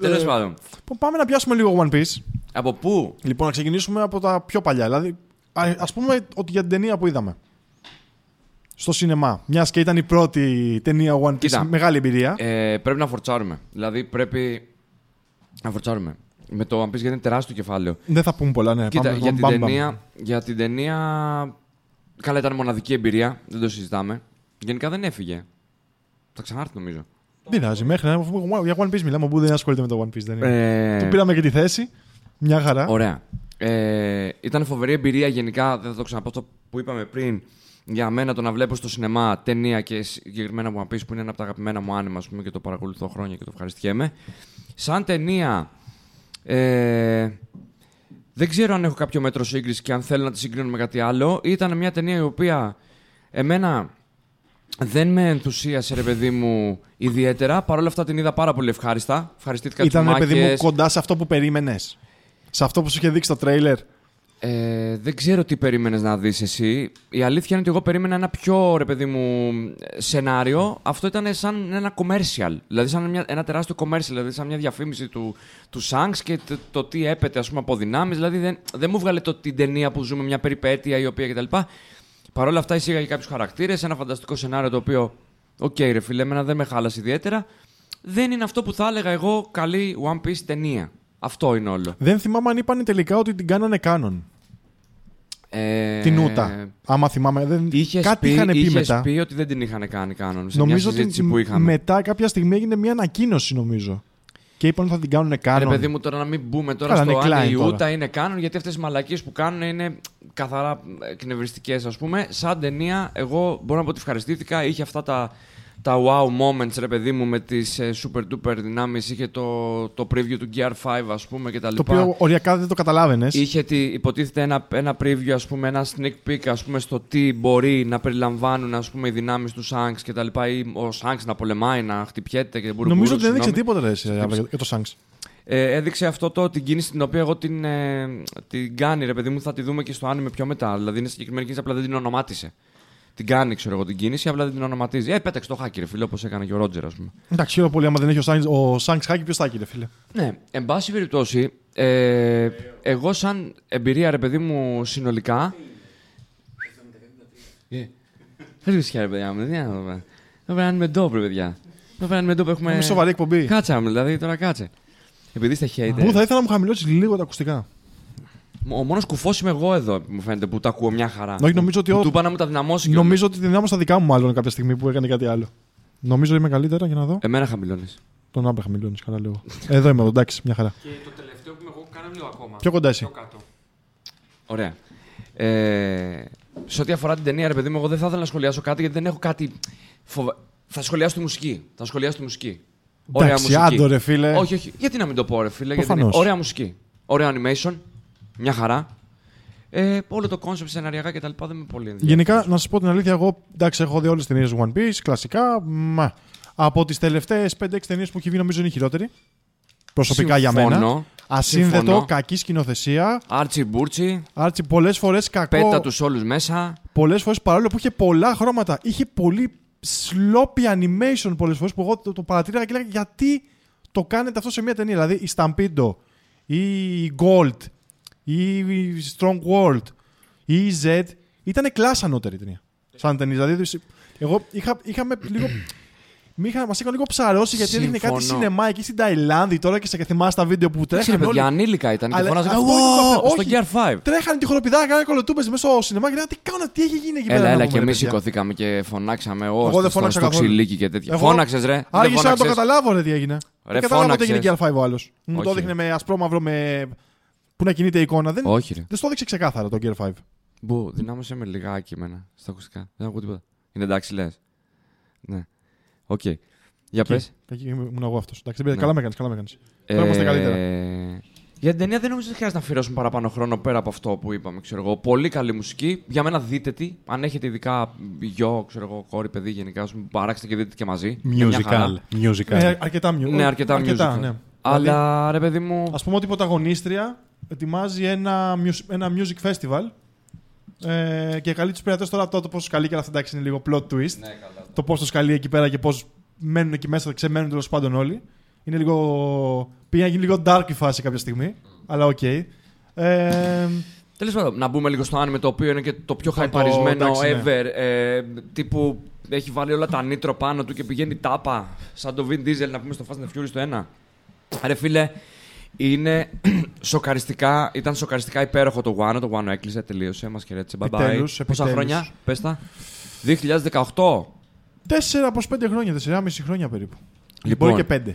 D: Τέλος πάντων.
C: Πάμε να πιάσουμε λίγο One Piece.
D: Από πού;
C: Λοιπόν, να ξεκινήσουμε από τα πιο παλιά. Δηλαδή, α ας πούμε ότι για την ταινία που είδαμε. Στο σινεμά. Μιας και ήταν η πρώτη ταινία One Piece.
D: Κοίτα.
C: Μεγάλη εμπειρία.
D: Ε, πρέπει να φορτσάρουμε. Δηλαδή πρέπει να φορτσάρουμε. Με το One Piece γιατί είναι τεράστιο κεφάλαιο.
C: Δεν θα πούμε πολλά, ναι.
D: Κοίτα,
C: Πάμε,
D: για, την
C: μπαμ, μπαμ.
D: ταινία, για την ταινία. Καλά, ήταν μοναδική εμπειρία. Δεν το συζητάμε. Γενικά δεν έφυγε. Θα ξανάρθει νομίζω.
C: Δεν πειράζει, μέχρι να αφού για One Piece μιλάμε. Ο Μπού δεν ασχολείται με το One Piece. Δεν είναι.
D: Ε,
C: Του πήραμε και τη θέση. Μια χαρά.
D: Ωραία. Ε, ήταν φοβερή εμπειρία γενικά. Δεν θα το ξαναπώ αυτό που είπαμε πριν. Για μένα το να βλέπω στο σινεμά ταινία και συγκεκριμένα One Piece που είναι ένα από τα αγαπημένα μου άνεμα ας πούμε, και το παρακολουθώ χρόνια και το ευχαριστιέμαι. Σαν ταινία. Ε, δεν ξέρω αν έχω κάποιο μέτρο σύγκριση και αν θέλω να τη συγκρίνω με κάτι άλλο. Ήταν μια ταινία η οποία εμένα δεν με ενθουσίασε, ρε παιδί μου, ιδιαίτερα. Παρ' όλα αυτά την είδα πάρα πολύ ευχάριστα. Ευχαριστήθηκα τους
C: Ήταν, ρε παιδί μου,
D: μάχες.
C: κοντά σε αυτό που περίμενες. Σε αυτό που σου είχε δείξει το τρέιλερ.
D: Ε, δεν ξέρω τι περίμενες να δεις εσύ. Η αλήθεια είναι ότι εγώ περίμενα ένα πιο, ρε παιδί μου, σενάριο. Αυτό ήταν σαν ένα commercial. Δηλαδή σαν μια, ένα τεράστιο commercial, δηλαδή σαν μια διαφήμιση του, του Shanks και το, το τι έπεται ας πούμε, από δυνάμεις. Δηλαδή δεν, δεν μου βγάλε το, την ταινία που ζούμε, μια περιπέτεια η οποία κτλ. Παρ' όλα αυτά εισήγαγε κάποιους χαρακτήρες, ένα φανταστικό σενάριο το οποίο, οκ, ρε φίλε, εμένα δεν με χάλασε ιδιαίτερα. Δεν είναι αυτό που θα έλεγα εγώ καλή One Piece ταινία. Αυτό είναι όλο.
C: Δεν θυμάμαι αν είπαν τελικά ότι την κάνανε canon.
D: Ε,
C: Την Ούτα. Άμα θυμάμαι. Δεν...
D: Είχες
C: Κάτι
D: πει,
C: είχαν πει
D: είχες
C: μετά.
D: πει ότι δεν την είχαν κάνει canon. Σε
C: νομίζω
D: μια συζήτηση
C: ότι
D: που είχαμε.
C: μετά κάποια στιγμή έγινε μια ανακοίνωση, νομίζω. Και είπαν ότι θα την κάνουν
D: Ρε
C: κάνον.
D: παιδί μου, τώρα να μην μπούμε τώρα
C: Καλά,
D: στο
C: είναι
D: αν
C: Klein
D: η
C: τώρα.
D: Ούτα είναι κάνον, γιατί αυτές οι μαλακίες που κάνουν είναι καθαρά εκνευριστικές, ας πούμε. Σαν ταινία, εγώ μπορώ να πω ότι ευχαριστήθηκα. Είχε αυτά τα, τα wow moments, ρε παιδί μου, με τις super duper δυνάμεις. Είχε το, το preview του Gear 5, ας πούμε, κτλ.
C: Το οποίο οριακά δεν το καταλάβαινες.
D: Είχε τη, υποτίθεται ένα, ένα preview, ας πούμε, ένα sneak peek ας πούμε, στο τι μπορεί να περιλαμβάνουν ας πούμε, οι δυνάμεις του Shanks και τα λοιπά ή ο Shanks να πολεμάει, να χτυπιέται και μπουρμπουρου,
C: Νομίζω ότι δεν έδειξε
D: συγγνώμη.
C: τίποτα ρε, εσύ, για για το Shanks.
D: Ε, έδειξε αυτό το, την κίνηση την οποία εγώ την, ε, την κάνει, ρε παιδί μου, θα τη δούμε και στο άνιμε πιο μετά. Δηλαδή είναι συγκεκριμένη κίνηση, απλά δεν την ονομάτισε. Την κάνει, ξέρω εγώ, την κίνηση, απλά δεν την ονοματίζει. Ε, πέταξε το χάκι, ρε φίλε, όπως έκανε και ο Ρότζερ, ας πούμε.
C: Εντάξει, χαίρομαι πολύ. Άμα δεν έχει ο Σάγκ ο Σάγκς Χάκη, ποιος θα έχει, ρε φίλε.
D: Ναι, εν πάση περιπτώσει, ε, εγώ σαν εμπειρία, ρε παιδί μου, συνολικά. Ε, Δεν βρίσκει, ρε παιδιά μου, δεν είναι εδώ πέρα. Εδώ πέρα είναι με ντόπ, ρε παιδιά. Εδώ πέρα είναι με ντόπ, έχουμε.
C: Είναι σοβαρή εκπομπή.
D: Κάτσα, δηλαδή, τώρα κάτσε. Επειδή είστε hater.
C: Πού θα ήθελα να μου χαμηλώσεις λίγο τα ακουστικά.
D: Ο μόνος κουφός είμαι εγώ εδώ, μου φαίνεται, που τα ακούω μια χαρά.
C: Όχι, νομίζω ότι
D: Που
C: ο-
D: Του είπα να μου τα δυναμώσει. και
C: Νομίζω ότι δυνάμω στα δικά μου, μάλλον κάποια στιγμή που έκανε κάτι άλλο. Νομίζω είμαι καλύτερα για να δω.
D: Εμένα χαμηλώνεις.
C: Τον Άμπρα χαμηλώνεις, καλά λέω. Εδώ είμαι εδώ, εντάξει, μια χαρά.
E: Και το τελευταίο που είμαι εγώ, κάνε λίγο ακόμα.
C: Πιο κοντά εσύ.
E: Πιο κάτω.
D: Ωραία. Ε, σε ό,τι αφορά την ταινία, ρε παιδί μου, εγώ δεν θα ήθελα να σχολιάσω κάτι γιατί δεν έχω κάτι. Φοβα... Θα σχολιάσω τη μουσική. Θα σχολιάσω τη μουσική. Ωραία
C: Εντάξει,
D: μουσική.
C: άντο, ρε φίλε.
D: Όχι, όχι. Γιατί να μην το πω, ρε φίλε. Γιατί
C: Προφανώς.
D: είναι ωραία μουσική. Ωραία animation. Μια χαρά. Ε, όλο το concept σεναριακά κτλ. δεν με πολύ ενδιαφέρει.
C: Γενικά, να σας πω την αλήθεια, εγώ εντάξει, έχω δει όλες τις ταινίες One Piece, κλασικά. Μα, από τις τελευταίες 5-6 ταινίες που έχει βγει, νομίζω είναι η χειρότερη. Προσωπικά για μένα.
D: Συμφωνώ.
C: Ασύνδετο,
D: Συμφωνώ.
C: κακή σκηνοθεσία.
D: Άρτσι Μπούρτσι,
C: Άρτσι, πολλές φορές κακό.
D: πέτα τους όλους μέσα.
C: Πολλές φορές παρόλο που είχε πολλά χρώματα, είχε πολύ sloppy animation πολλές φορές που εγώ το, το παρατήρησα και έλεγα γιατί το κάνετε αυτό σε μια ταινία. Δηλαδή η Stampedo ή η Gold ή η Strong World ή η Z ήταν κλάσσα ανώτερη η ταινία. Σαν ταινία. Δηλαδή, εγώ είχα, είχαμε λίγο. Μη είχα, μας είχαν λίγο ψαρώσει γιατί έδειχνε κάτι
D: Συμφωνώ.
C: σινεμά εκεί στην Ταϊλάνδη τώρα και σε θυμάσαι τα βίντεο που
D: Ξέρετε,
C: τρέχανε
D: παιδιά,
C: όλοι.
D: ανήλικα ήταν και
C: Αλλά
D: φώναζαν.
C: αυτό
D: «Wow!»
C: είναι το-
D: Στο
C: όχι.
D: Gear 5.
C: Τρέχανε τη χοροπηδά, κάνανε κολοτούμπες μέσα στο σινεμά και λέγανε τι κάνουν, τι έχει γίνει εκεί πέρα.
D: Έλα,
C: να
D: έλα,
C: πούμε,
D: και
C: ρε
D: εμείς
C: παιδιά.
D: σηκωθήκαμε και φωνάξαμε.
C: Εγώ
D: Εγώ
C: δεν
D: στο,
C: φώναξα
D: στο
C: καθόλου.
D: ξυλίκι και τέτοια.
C: Εγώ
D: Φώναξες, ρε. Δεν
C: Άργησα να το
D: φώναξες.
C: καταλάβω ρε τι έγινε.
D: Ρε,
C: δεν κατάλαβα ότι
D: φώναξες.
C: έγινε Gear 5 ο άλλος. Μου το
D: Όχι.
C: έδειχνε με ασπρόμαυρο με. Που να κινείται η εικόνα. Δεν,
D: Όχι, ρε.
C: δεν στο έδειξε ξεκάθαρα το Gear 5.
D: Μπου, δυνάμωσε με λιγάκι εμένα στα ακουστικά. Δεν ακούω τίποτα. Είναι εντάξει, λες. Ναι. Οκ. Για πες.
C: Εκεί ήμουν εγώ αυτός. Εντάξει, δεν πειράζει.
D: Ναι.
C: καλά με έκανες. Καλά με έκανες. Τώρα είμαστε καλύτερα.
D: Για την ταινία δεν νομίζω ότι χρειάζεται να αφιερώσουμε παραπάνω χρόνο πέρα από αυτό που είπαμε. Ξέρω εγώ. Πολύ καλή μουσική. Για μένα δείτε τη. Αν έχετε ειδικά γιο, ξέρω εγώ, κόρη, παιδί γενικά, ας πούμε, αράξτε και δείτε και μαζί. Είναι μια χαρά.
B: Musical. Musical.
C: Ε, αρκετά music.
D: Ναι, αρκετά, musical.
C: ναι.
D: Αλλά ρε παιδί μου.
C: Ας πούμε ότι η πρωταγωνίστρια ετοιμάζει ένα, mus- ένα music festival. Ε, και καλεί τους πειρατές τώρα αυτό το πώς τους καλεί και αυτά εντάξει είναι λίγο plot twist.
D: Ναι,
C: το πώς τους καλεί εκεί πέρα και πώς μένουν εκεί μέσα, ξεμένουν τέλος πάντων όλοι. Είναι λίγο. Πήγε να γίνει λίγο dark η φάση κάποια στιγμή. Αλλά οκ. Ε,
D: Τέλος πάντων, να μπούμε λίγο στο άνime το οποίο είναι και το πιο
C: Το-
D: χαϊπαρισμένο
C: εντάξει, ναι.
D: ever. Ε, τύπου έχει βάλει όλα τα νήτρο πάνω του και πηγαίνει τάπα. Σαν το Vin Diesel να πούμε στο Fast and Furious το 1. Ρε φίλε, είναι σοκαριστικά, ήταν σοκαριστικά υπέροχο το Wano. Το Wano έκλεισε, τελείωσε, μας χαιρέτησε. Bye bye.
C: Επιτέλους,
D: Πόσα
C: επιτέλους.
D: χρόνια, πες τα. 2018.
C: 4 προς 5 χρόνια, 4,5 χρόνια περίπου.
D: Λοιπόν.
C: Μπορεί και 5.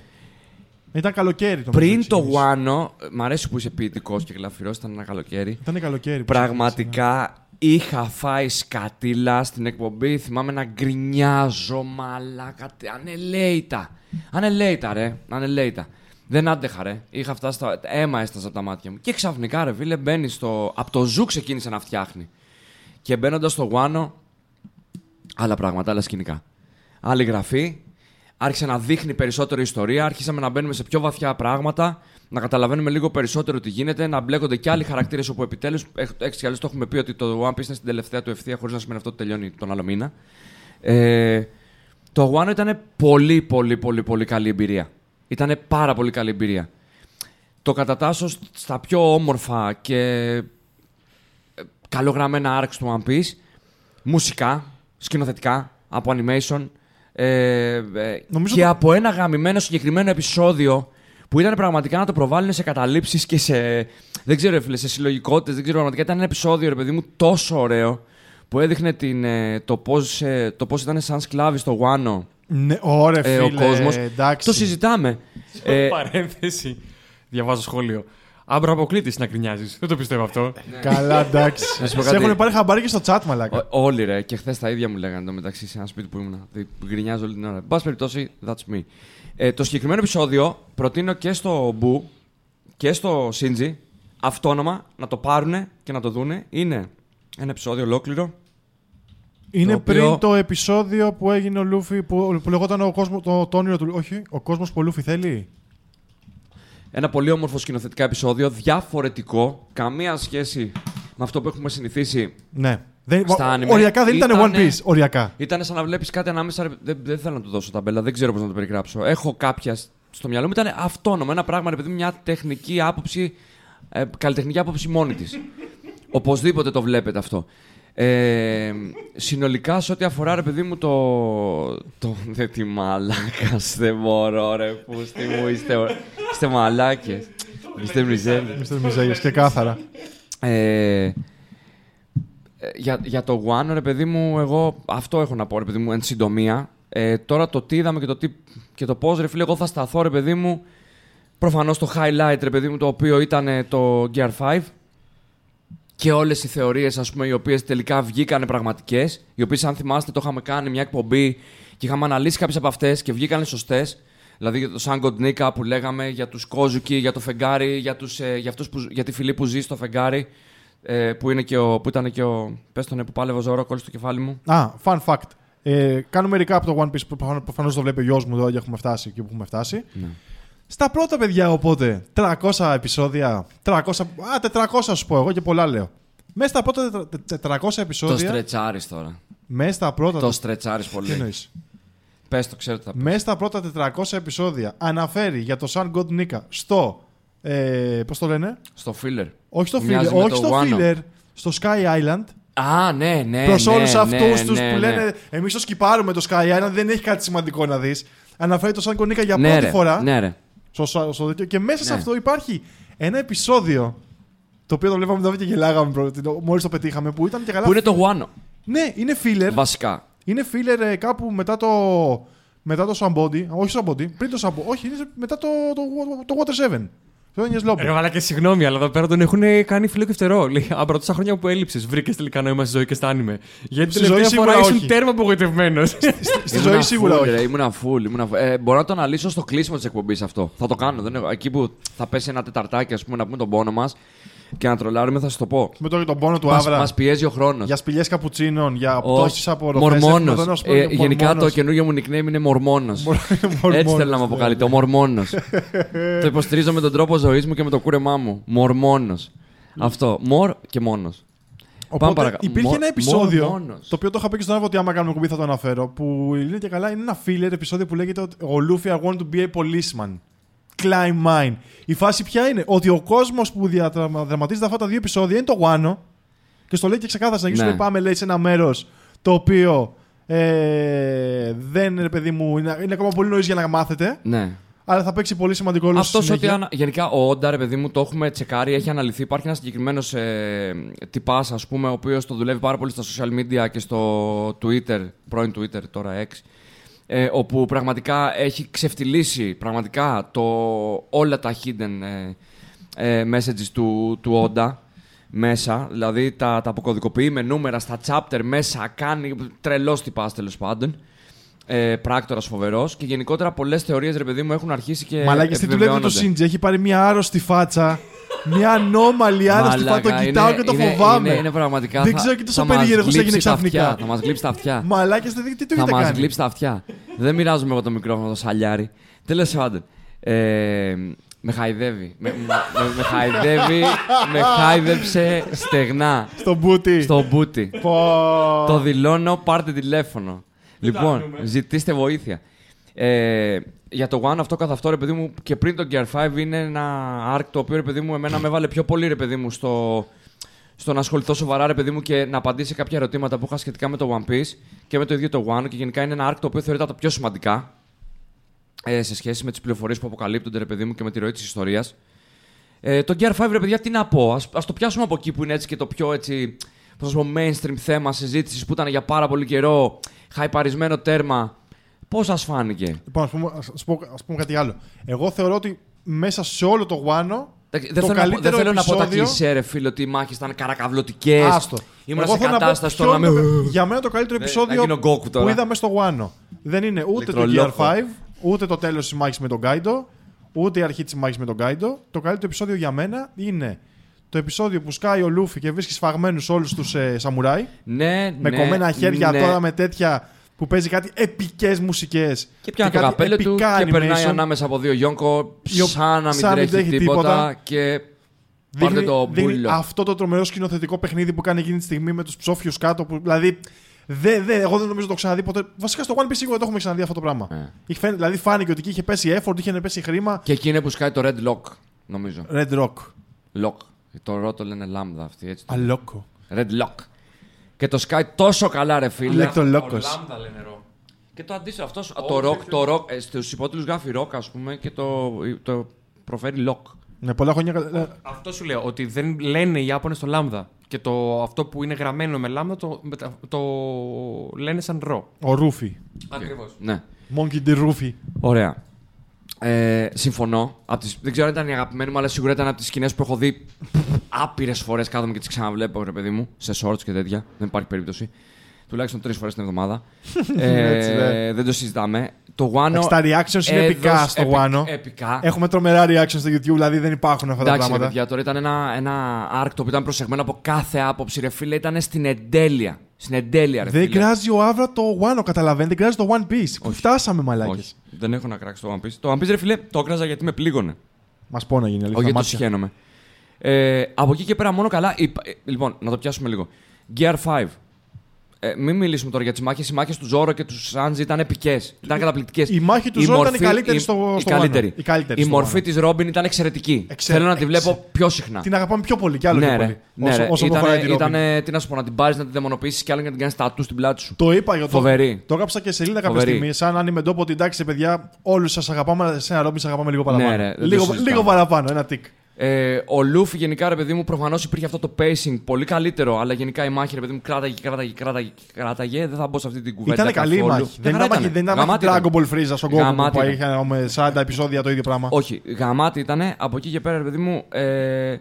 C: Ήταν καλοκαίρι το
D: Πριν
C: μεταξύ
D: το
C: εμείς.
D: Wano, μ' αρέσει που είσαι ποιητικός και γλαφυρός, ήταν ένα καλοκαίρι.
C: Ήταν καλοκαίρι. που
D: Πραγματικά είχα φάει σκατήλα στην εκπομπή. Θυμάμαι να γκρινιάζω μαλάκα. τε- Ανελέητα. Ανελέητα, ρε. Ανελέητα. Δεν άντεχα, ρε. Είχα φτάσει στα. αίμα έσταζα από τα μάτια μου. Και ξαφνικά, ρε φίλε, μπαίνει στο. Από το ζου ξεκίνησε να φτιάχνει. Και μπαίνοντας στο Γουάνο, άλλα πράγματα, άλλα σκηνικά. Άλλη γραφή. Άρχισε να δείχνει περισσότερο ιστορία. Άρχισαμε να μπαίνουμε σε πιο βαθιά πράγματα. Να καταλαβαίνουμε λίγο περισσότερο τι γίνεται. Να μπλέκονται και άλλοι χαρακτήρες όπου επιτέλου. Έτσι κι αλλιώ το έχουμε πει ότι το One Piece είναι στην τελευταία του ευθεία, χωρίς να σημαίνει αυτό ότι τελειώνει τον άλλο μήνα. Ε, το Wano ήταν πολύ, πολύ, πολύ, πολύ καλή εμπειρία. Ήταν πάρα πολύ καλή εμπειρία. Το κατατάσσω στα πιο όμορφα και ε, καλογραμμένα arcs του One Piece. Μουσικά, σκηνοθετικά, από animation. Ε, ε,
C: Νομίζω
D: και
C: το-
D: από ένα γαμημένο συγκεκριμένο επεισόδιο που ήταν πραγματικά να το προβάλλουν σε καταλήψεις και σε. Δεν ξέρω, ρε φίλε, σε συλλογικότητες. Δεν ξέρω, πραγματικά ήταν ένα επεισόδιο, ρε παιδί μου, τόσο ωραίο που έδειχνε την, ε, το πώς το πώς ήταν σαν σκλάβοι στο Wano
C: Ναι, ωραία,
D: ε,
C: φίλε.
D: ο κόσμος.
C: εντάξει.
D: Το συζητάμε. ε,
E: Παρένθεση. Διαβάζω σχόλιο. Άμπρα αποκλείται να γκρινιάζει. Δεν το πιστεύω αυτό.
C: Καλά, εντάξει.
D: Να σου πω
C: Σε
D: κάτι.
C: έχουν πάρει χαμπάρι και στο chat, μαλάκα.
D: Ό- όλοι ρε, και χθες τα ίδια μου λέγανε το μεταξύ σε ένα σπίτι που ήμουν. δι- Γκρινιάζω όλη την ώρα. Εν πάση περιπτώσει, that's me. Ε, το συγκεκριμένο επεισόδιο προτείνω και στο Μπου και στο Σίντζι αυτόνομα να το πάρουν και να το δούνε. Είναι ένα επεισόδιο ολόκληρο.
C: Είναι
D: το οποίο-
C: πριν το επεισόδιο που έγινε ο Λούφι, που, που λεγόταν ο κόσμος, το, το όνειρο του. Όχι, ο κόσμος που ο Λούφι θέλει.
D: Ένα πολύ όμορφο σκηνοθετικά επεισόδιο, διαφορετικό, καμία σχέση με αυτό που έχουμε συνηθίσει
C: Ναι. Δεν,
D: Στα anime
C: οριακά δεν ήταν
D: ήτανε-
C: One Piece. Οριακά.
D: Ήταν σαν να βλέπεις κάτι ανάμεσα. ρε- Δεν, δεν θέλω να του δώσω ταμπέλα, δεν ξέρω πώς να το περιγράψω. Έχω κάποια σ- στο μυαλό μου, ήταν αυτόνομο. Ένα πράγμα, ρε παιδί μου, μια τεχνική άποψη, ε, καλλιτεχνική άποψη μόνη της. Οπωσδήποτε το βλέπετε αυτό. Ε, συνολικά, σε ό,τι αφορά, ρε παιδί μου, το. το δεν τη μαλάκας, δεν μπορώ, ρε. Πούστη μου, είστε, είστε μαλάκες. Είστε μιζέλε.
C: Μr. Μιζέγιος και κάθαρα.
D: Ε, ε, για, για το One, ρε παιδί μου, εγώ αυτό έχω να πω, ρε παιδί μου, εν συντομία. Ε, τώρα το τι είδαμε και το, τι, και το πώς, ρε φίλε, εγώ θα σταθώ, ρε παιδί μου, προφανώς το highlight, ρε παιδί μου, το οποίο ήταν ε, το Gear 5 και όλες οι θεωρίες, ας πούμε, οι οποίες τελικά βγήκανε πραγματικές, οι οποίες, αν θυμάστε, το είχαμε κάνει μια εκπομπή και είχαμε αναλύσει κάποιες από αυτές και βγήκανε σωστές. Δηλαδή για το Σαν Κοντνίκα που λέγαμε, για τους Κόζουκι, για το φεγγάρι, για, τους, ε, για, αυτούς που, για τη φυλή που ζει στο φεγγάρι, ε, που, είναι και ο, που ήταν και ο... Πες τον ε, που πάλευε ο Ζωρό, κόλλησε το κεφάλι μου.
C: Α, fun fact. Ε, κάνουμε recap από το One Piece που προφανώς το βλέπει ο γιος μου εδώ και έχουμε φτάσει εκεί που έχουμε φτάσει.
D: Ναι.
C: Στα πρώτα παιδιά, οπότε 300 επεισόδια. 300, α, 400 σου πω εγώ και πολλά λέω. Μέσα στα πρώτα τετρα- 400
D: Το
C: επεισόδια.
D: στρετσάρεις τώρα.
C: Μέσα στα πρώτα.
D: Το στρετσάρεις
C: Τι
D: πολύ.
C: εννοείς;
D: Πες το, ξέρω τι θα πεις.
C: Μέσα στα πρώτα 400 επεισόδια αναφέρει για το Sun God Nika στο. Ε, Πώς το λένε;
D: Στο filler.
C: Όχι στο
D: Μοιάζει
C: filler,
D: με
C: όχι
D: το
C: στο
D: Wano.
C: filler, στο Sky Island.
D: Α, ναι, ναι.
C: Προς
D: ναι,
C: όλους
D: ναι,
C: αυτούς
D: ναι,
C: τους
D: ναι,
C: που
D: ναι.
C: λένε Εμείς το σκυπάρουμε το Sky Island, δεν έχει κάτι σημαντικό να δεις. Αναφέρει το Sun God Nika για
D: ναι,
C: πρώτη
D: ρε,
C: φορά.
D: Ναι, ρε.
C: Στο, στο τέτοιο. Και μέσα σε
D: Ναι.
C: αυτό υπάρχει ένα επεισόδιο. Το οποίο το βλέπαμε εδώ και γελάγαμε μόλις το πετύχαμε. Που ήταν και καλά.
D: Που είναι το Wano,
C: Ναι, είναι filler.
D: βασικά.
C: Είναι filler ε, κάπου μετά το. Μετά το Sambody. Όχι Sambody. Πριν το Sambody. Όχι, είναι μετά το, το, το, Water 7. Το Ένιε Λόμπο.
E: Ρε μαλάκα, συγγνώμη, αλλά εδώ πέρα τον έχουν κάνει φιλό και φτερό. Λέει, από τα τόσα χρόνια που έλειψες, βρήκες τελικά νόημα στη ζωή και στα άνιμε. Γιατί
C: Στη
E: την
C: ζωή
E: τελευταία φορά
C: σίγουρα
E: ήσουν
C: όχι.
E: τέρμα απογοητευμένος.
C: Στη ζωή σίγουρα όχι.
D: Ήμουνα full, ήμουνα full. Ε, μπορώ να το αναλύσω στο κλείσιμο της εκπομπής αυτό. Θα το κάνω. Δεν έχω- Εκεί που θα πέσει ένα τεταρτάκι, ας πούμε, να πούμε τον πόνο μας και να τρολάρουμε, θα σας το πω.
C: Με το, τον πόνο του
D: Μας,
C: Άβρα.
D: μας πιέζει ο χρόνος.
C: Για σπηλιές καπουτσίνων, για πτώσεις από ροφές.
D: Μορμόνος.
C: Έχουμε εδώ να σου πω,
D: γενικά το
C: Μορμόνος.
D: καινούργιο μου nickname είναι Μορμόνος.
C: Μορμόνος,
D: Έτσι θέλω να με αποκαλείτε. Ο Μορμόνος. το υποστηρίζω με τον τρόπο ζωής μου και με το κούρεμά μου. Μορμόνος. Αυτό. Μορ και μόνος.
C: Οπότε
D: παρακα-
C: υπήρχε
D: Μο-
C: ένα επεισόδιο,
D: Μορμόνος.
C: το οποίο το είχα πει και στον Άβρα ότι άμα κάνουμε κουμπί θα το αναφέρω, που είναι και καλά, είναι ένα filler επεισόδιο που λέγεται ότι ο Luffy I want to be a policeman. Climb mine. Η φάση ποια είναι, ότι ο κόσμος που διαδραματίζεται αυτά τα δύο επεισόδια είναι το Wano και στο λέει και ξεκάθαρα στην αρχή σου
D: Ναι.
C: λέει πάμε λέει σε ένα μέρος το οποίο ε, δεν ρε παιδί μου, είναι, είναι ακόμα πολύ νωρίς για να μάθετε,
D: Ναι.
C: αλλά θα παίξει πολύ σημαντικό ρόλο στη
D: Αυτός ότι
C: συνέχεια.
D: ανα... γενικά ο Όντα, ρε παιδί μου, το έχουμε τσεκάρει, έχει αναλυθεί. Υπάρχει ένας συγκεκριμένος ε, τυπάς, ας πούμε, ο οποίος το δουλεύει πάρα πολύ στα social media και στο Twitter, πρώην Twitter, τώρα X. Ε, όπου πραγματικά έχει ξεφτυλίσει πραγματικά το, όλα τα hidden ε, ε, messages του, του Όντα μέσα. Δηλαδή τα, τα αποκωδικοποιεί με νούμερα στα chapter μέσα, κάνει τρελός τυπάς τέλος πάντων. Ε, Πράκτορας φοβερός και γενικότερα πολλές θεωρίες ρε παιδί μου έχουν αρχίσει και.
C: Μαλάκες, τι του λέτε το
D: επιβεβαιώνονται.
C: Σίντζι, έχει πάρει μια άρρωστη φάτσα. Μια ανώμαλη άρρωστη φάτσα.
D: Μαλάκα,
C: Το κοιτάω
D: είναι-
C: και το
D: είναι-
C: φοβάμαι.
D: Είναι, είναι πραγματικά.
C: Δεν
D: θα-
C: ξέρω και τόσο
D: θα μας
C: περίεργος
D: γλύψει
C: έγινε
D: τα
C: ξαφνικά.
D: αυτιά, Θα μας γλύψει τα αυτιά.
C: Μαλάκες, τι, τι του
D: θα
C: έχετε
D: μας
C: κάνει;
D: γλύψει τα αυτιά. Δεν μοιράζομαι εγώ το μικρόφωνο το σαλιάρι. Τέλος πάντων. Ε, με χαϊδεύει. Με, με, με χαϊδεύει. με χάιδεψε στεγνά.
C: Στο μπούτι.
D: Στο μπούτι.
C: Πω.
D: Το δηλώνω, πάρτε τηλέφωνο. Λοιπόν, ζητήστε βοήθεια. Ε, για το One αυτό καθ' αυτό, ρε παιδί μου, και πριν το Gear 5 είναι ένα arc το οποίο, ρε παιδί μου, εμένα με έβαλε πιο πολύ, ρε παιδί μου, στο, στο να ασχοληθώ σοβαρά, ρε παιδί μου, και να απαντήσει σε κάποια ερωτήματα που είχα σχετικά με το One Piece και με το ίδιο το One. Και γενικά είναι ένα arc το οποίο θεωρείται από τα πιο σημαντικά ε, σε σχέση με τις πληροφορίες που αποκαλύπτονται, ρε παιδί μου, και με τη ροή της ιστορίας. Ε, το Gear 5, ρε παιδιά, τι να πω. Ας, ας το πιάσουμε από εκεί που είναι έτσι και το πιο έτσι, πώς να σου πω, mainstream θέμα συζήτησης που ήταν για πάρα πολύ καιρό, χαϊπαρισμένο τέρμα. Πώς σας φάνηκε;
C: Λοιπόν, ας πούμε, ας, ας πω, ας πούμε κάτι άλλο. Εγώ θεωρώ ότι μέσα σε όλο το Wano.
D: Εντάξει,
C: το
D: Δεν θέλω, να, πω- δεν
C: καλύτερο
D: θέλω να πω τα
C: επεισόδιο-
D: κλεισέ, ρε φίλε, ότι οι μάχες ήταν καρακαβλωτικές.
C: Άστο.
D: Ήμουν
C: Εγώ
D: σε
C: θέλω να πω
D: κατάσταση
C: ποιο
D: τώρα να
C: είναι
D: με.
C: το- Για μένα το καλύτερο
D: Ναι,
C: επεισόδιο
D: να γίνω Goku τώρα.
C: που είδαμε στο Wano. Δεν είναι ούτε το Gear
D: Ηλεκτρολόχο.
C: 5, ούτε το τέλος της μάχης με τον Kaido, ούτε η αρχή της μάχης με τον Kaido. Το καλύτερο επεισόδιο για μένα είναι το επεισόδιο που σκάει ο Λούφι και βρίσκει σφαγμένους όλους τους ε, σαμουράι.
D: Ναι,
C: με
D: ναι,
C: κομμένα χέρια
D: ναι.
C: τώρα με τέτοια που παίζει κάτι επικές μουσικές.
D: Και πιάνει το καπέλο του και περνάει ανάμεσα από δύο γιόνκο
C: Οι ο-
D: σαν να μην
C: σαν να μην
D: τρέχει
C: τρέχει
D: τίποτα.
C: τίποτα.
D: Και Πάρτε
C: Δείχνει-
D: το
C: δείχνει
D: μπούλο.
C: αυτό το τρομερό σκηνοθετικό παιχνίδι που κάνει εκείνη τη στιγμή με τους ψόφιους κάτω. Που, δηλαδή, δε, δε, εγώ δεν νομίζω το ξαναδεί ποτέ. Βασικά στο One Piece σίγουρα το έχουμε ξαναδεί αυτό το πράγμα.
D: Ε.
C: Είχε φαίν- δηλαδή φάνηκε ότι εκεί είχε πέσει effort, είχε πέσει χρήμα.
D: Και εκεί είναι που σκάει το Red Lock, νομίζω.
C: Red Rock.
D: Lock. Το ρο το λένε λάμδα αυτή, έτσι.
C: Αλόκο.
D: Red Lock. Και το σκάει τόσο καλά, ρε φίλε.
C: Λέκτο
E: Ο
C: Λόκος.
E: Λάμδα λένε ρο.
D: Και το αντίστοιχο αυτός. Το rock, το rock, ε, στους υπότιτλους γράφει rock, ας πούμε, και το, το προφέρει lock.
C: Ναι, πολλά χρόνια. ε,
E: Αυτό σου λέω, ότι δεν λένε οι Ιάπωνες το λάμδα. Και το, αυτό που είναι γραμμένο με λάμδα το, μετα- το λένε σαν ρο.
C: Ο Ρούφι.
E: Ακριβώς.
D: Ναι.
C: Monkey D. Ρούφι.
D: Ωραία. Ε, συμφωνώ. Απ' τις, δεν ξέρω αν ήταν η αγαπημένη μου, αλλά σίγουρα ήταν από τις σκηνές που έχω δει άπειρες φορές. Κάθομαι και τις ξαναβλέπω, ρε παιδί μου, σε shorts και τέτοια. Δεν υπάρχει περίπτωση. Τουλάχιστον τρεις φορές την εβδομάδα.
C: Έτσι,
D: ε,
C: ναι.
D: δεν το συζητάμε. Το Wano.
C: Εντάξει, τα reactions είναι επικά
D: έδωσε-
C: στο
D: επι-
C: Wano.
D: Επικά.
C: Έχουμε τρομερά reactions στο YouTube, δηλαδή δεν υπάρχουν αυτά τα
D: Εντάξει, ρε
C: πράγματα.
D: παιδιά, τώρα ήταν ένα, ένα arc το οποίο ήταν προσεγμένο από κάθε άποψη. Ρε φίλε, ήταν στην εντέλεια. Στην εντέλεια, ρε
C: Δεν
D: φίλε.
C: κράζει ο Άβρα το Wano, καταλαβαίνετε. Δεν κράζει το One Piece. Που φτάσαμε, μαλάκες.
D: Όχι, δεν έχω να κράξει το One Piece. Το One Piece, ρε φίλε, το έκραζα γιατί με πλήγωνε.
C: Μας πόναγε είναι αλήθεια.
D: Όχι, γιατί το
C: μάτια.
D: συχαίνομαι. Ε, από εκεί και πέρα μόνο καλά. υπα- ε, λοιπόν, να το πιάσουμε λίγο. Gear 5. Ε, μην μιλήσουμε τώρα για τις μάχες. Οι μάχες του Ζόρο και του Σάντζι ήταν επικές. Ήταν καταπληκτικές.
C: η μάχη του Zoro ήταν η καλύτερη στο-
D: η
C: στο
D: καλύτερη.
C: Wano. Η καλύτερη
D: Η
C: στο
D: μορφή
C: Wano.
D: της Ρόμπιν ήταν εξαιρετική.
C: Εξε-
D: Θέλω να τη
C: εξε-
D: βλέπω πιο συχνά.
C: Την αγαπάμε πιο πολύ κι άλλο
D: ναι,
C: πιο
D: ρε.
C: πολύ.
D: Ναι,
C: όσο,
D: ρε.
C: όσο
D: Ήτανε-
C: αφορά την Robin.
D: ήτανε, τι να σου πω, να την πάρεις, να την δαιμονοποιήσεις κι άλλο και να την κάνεις τατού στην πλάτη σου.
C: Το είπα για το.
D: Φοβερή.
C: Το έγραψα και σε σελίδα κάποια
D: Φοβερή.
C: στιγμή. Σαν αν ντόπο ότι εντάξει, παιδιά, όλους σας αγαπάμε, αλλά σε ένα Ρόμπιν σας αγαπάμε λίγο παραπάνω.
D: Ναι, ρε, δεν το
C: λίγο,
D: συζητάμε.
C: λίγο παραπάνω, ένα τικ.
D: Ε, ο Λούφι γενικά, ρε παιδί μου, προφανώς υπήρχε αυτό το pacing πολύ καλύτερο, αλλά γενικά η μάχη, ρε παιδί μου, κράταγε, κράταγε, κράταγε, κράταγε. Δεν θα μπω σε αυτή την κουβέντα.
C: Ήταν καλή η
D: καθόλου.
C: μάχη. Δεν
D: χαρά
C: ήταν μάχη- δεν ήταν μάχη
D: Γαμάτι
C: Dragon Ball Freeza στον κόσμο
D: Γαμάτι
C: που
D: ήταν.
C: είχαν με 40 επεισόδια το ίδιο πράγμα.
D: Όχι, γαμάτι ήταν. Από εκεί και πέρα, ρε παιδί μου, ε,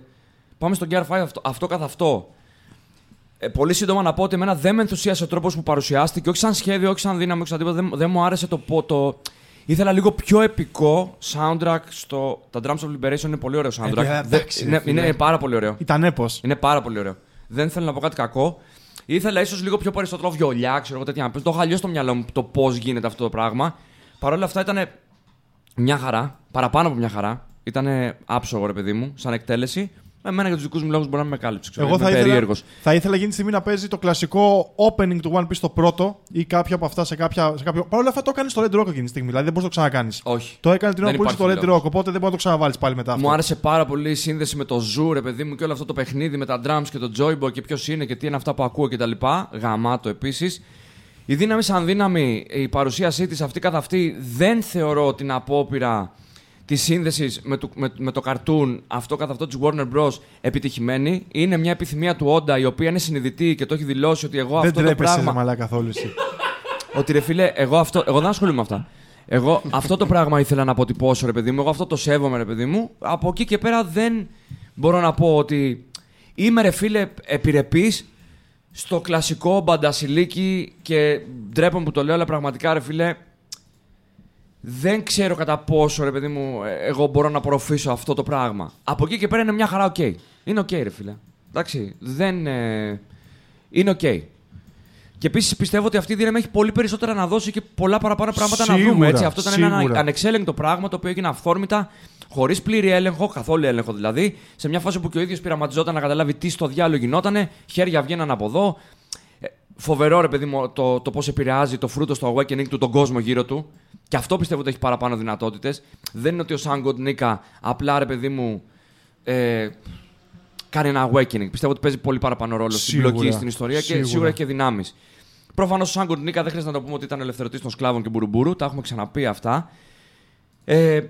D: πάμε στο Gear 5 αυτό, αυτό καθ' αυτό. Ε, πολύ σύντομα να πω ότι εμένα δεν με ενθουσίασε ο τρόπος που παρουσιάστηκε, όχι σαν σχέδιο, όχι σαν δύναμη, όχι σαν τίποτα. Δεν, δεν μου άρεσε το, πο- το. Ήθελα λίγο πιο επικό soundtrack στο. Τα Drums of Liberation είναι πολύ ωραίο soundtrack.
C: παιδιά,
D: Δεν-
C: εντάξει, ρε
D: είναι,
C: φίλε.
D: είναι πάρα πολύ ωραίο.
C: Ήταν έπος.
D: Είναι πάρα πολύ ωραίο. Δεν θέλω να πω κάτι κακό. Ήθελα ίσως λίγο πιο περισσότερο βιολιά, ξέρω εγώ τέτοια. να παίζω. Το είχα αλλιώς στο μυαλό μου το πώς γίνεται αυτό το πράγμα. Παρ' όλα αυτά ήταν μια χαρά, παραπάνω από μια χαρά. Ήταν άψογο, ρε παιδί μου, σαν εκτέλεση. Εμένα για τους δικούς μου λόγους μπορεί να με κάλυψε. Ξέρω,
C: Εγώ
D: είμαι
C: θα ήθελα,
D: περίεργος.
C: θα ήθελα εκείνη τη στιγμή να παίζει το κλασικό opening του One Piece το πρώτο ή κάποιο από αυτά σε, κάποια, σε κάποιο. Παρ' όλα αυτά το έκανες στο Red Rock εκείνη τη στιγμή. Δηλαδή δεν μπορείς να το ξανακάνεις.
D: Όχι.
C: Το έκανες την ώρα
D: Δεν
C: που ήρθε στο Red
D: υπάρχει
C: Rock,
D: λόγος.
C: οπότε δεν μπορείς να το ξαναβάλεις πάλι μετά. αυτό.
D: Μου άρεσε πάρα πολύ η σύνδεση με το Zoo, ρε παιδί μου, και όλο αυτό το παιχνίδι με τα drums και το Joyboy και ποιος είναι και τι είναι αυτά που ακούω κτλ. Γαμάτο επίσης. Η δύναμη σαν δύναμη, η παρουσίασή της αυτή καθ' αυτή δεν θεωρώ την απόπειρα τη σύνδεση με, το- με, με το καρτούν αυτό καθ' αυτό της Warner Bros. επιτυχημένη. Είναι μια επιθυμία του Όντα η οποία είναι συνειδητή και το έχει δηλώσει ότι εγώ
C: δεν
D: αυτό το
C: τρέπεσαι,
D: πράγμα.
C: μαλά καθόλου εσύ.
D: Ότι ρε φίλε, εγώ, αυτό, εγώ δεν ασχολούμαι με αυτά. Εγώ αυτό το πράγμα ήθελα να αποτυπώσω, ρε παιδί μου. Εγώ αυτό το σέβομαι, ρε παιδί μου. Από εκεί και πέρα δεν μπορώ να πω ότι είμαι, ρε φίλε, επιρρεπής στο κλασικό μπαντασιλίκι και ντρέπομαι που το λέω, αλλά πραγματικά, ρε φίλε, δεν ξέρω κατά πόσο, ρε παιδί μου, ε, εγώ μπορώ να απορροφήσω αυτό το πράγμα. Από εκεί και πέρα είναι μια χαρά οκ. Είναι οκ, ρε φίλε. Εντάξει, δεν... ε, είναι οκ. Και επίσης πιστεύω ότι αυτή η δύναμη έχει πολύ περισσότερα να δώσει και πολλά παραπάνω πράγματα να
C: Σίγουρα,
D: δούμε. Έτσι. Αυτό ήταν ένα
C: σίγουρα.
D: ανεξέλεγκτο πράγμα το οποίο έγινε αυθόρμητα, χωρίς πλήρη έλεγχο, καθόλου έλεγχο δηλαδή, σε μια φάση που και ο ίδιος πειραματιζόταν να καταλάβει τι στο διάλογο γινότανε, χέρια βγαίναν από εδώ. Ε, Φοβερό ρε παιδί μου το, το πώς επηρεάζει το φρούτο στο awakening του τον κόσμο γύρω του. Και αυτό πιστεύω ότι έχει παραπάνω δυνατότητες. Δεν είναι ότι ο Σάγκοντ Νίκα απλά ρε παιδί μου ε, κάνει ένα awakening. Πιστεύω ότι παίζει πολύ παραπάνω ρόλο στην
C: Σίγουρα,
D: πλοκή, στην ιστορία και
C: σίγουρα.
D: σίγουρα έχει και δυνάμεις. Προφανώς ο Σάγκοντ Νίκα δεν χρειάζεται να το πούμε ότι ήταν ελευθερωτής των σκλάβων και μπουρούμπούρου. Τα έχουμε ξαναπεί αυτά. Ε,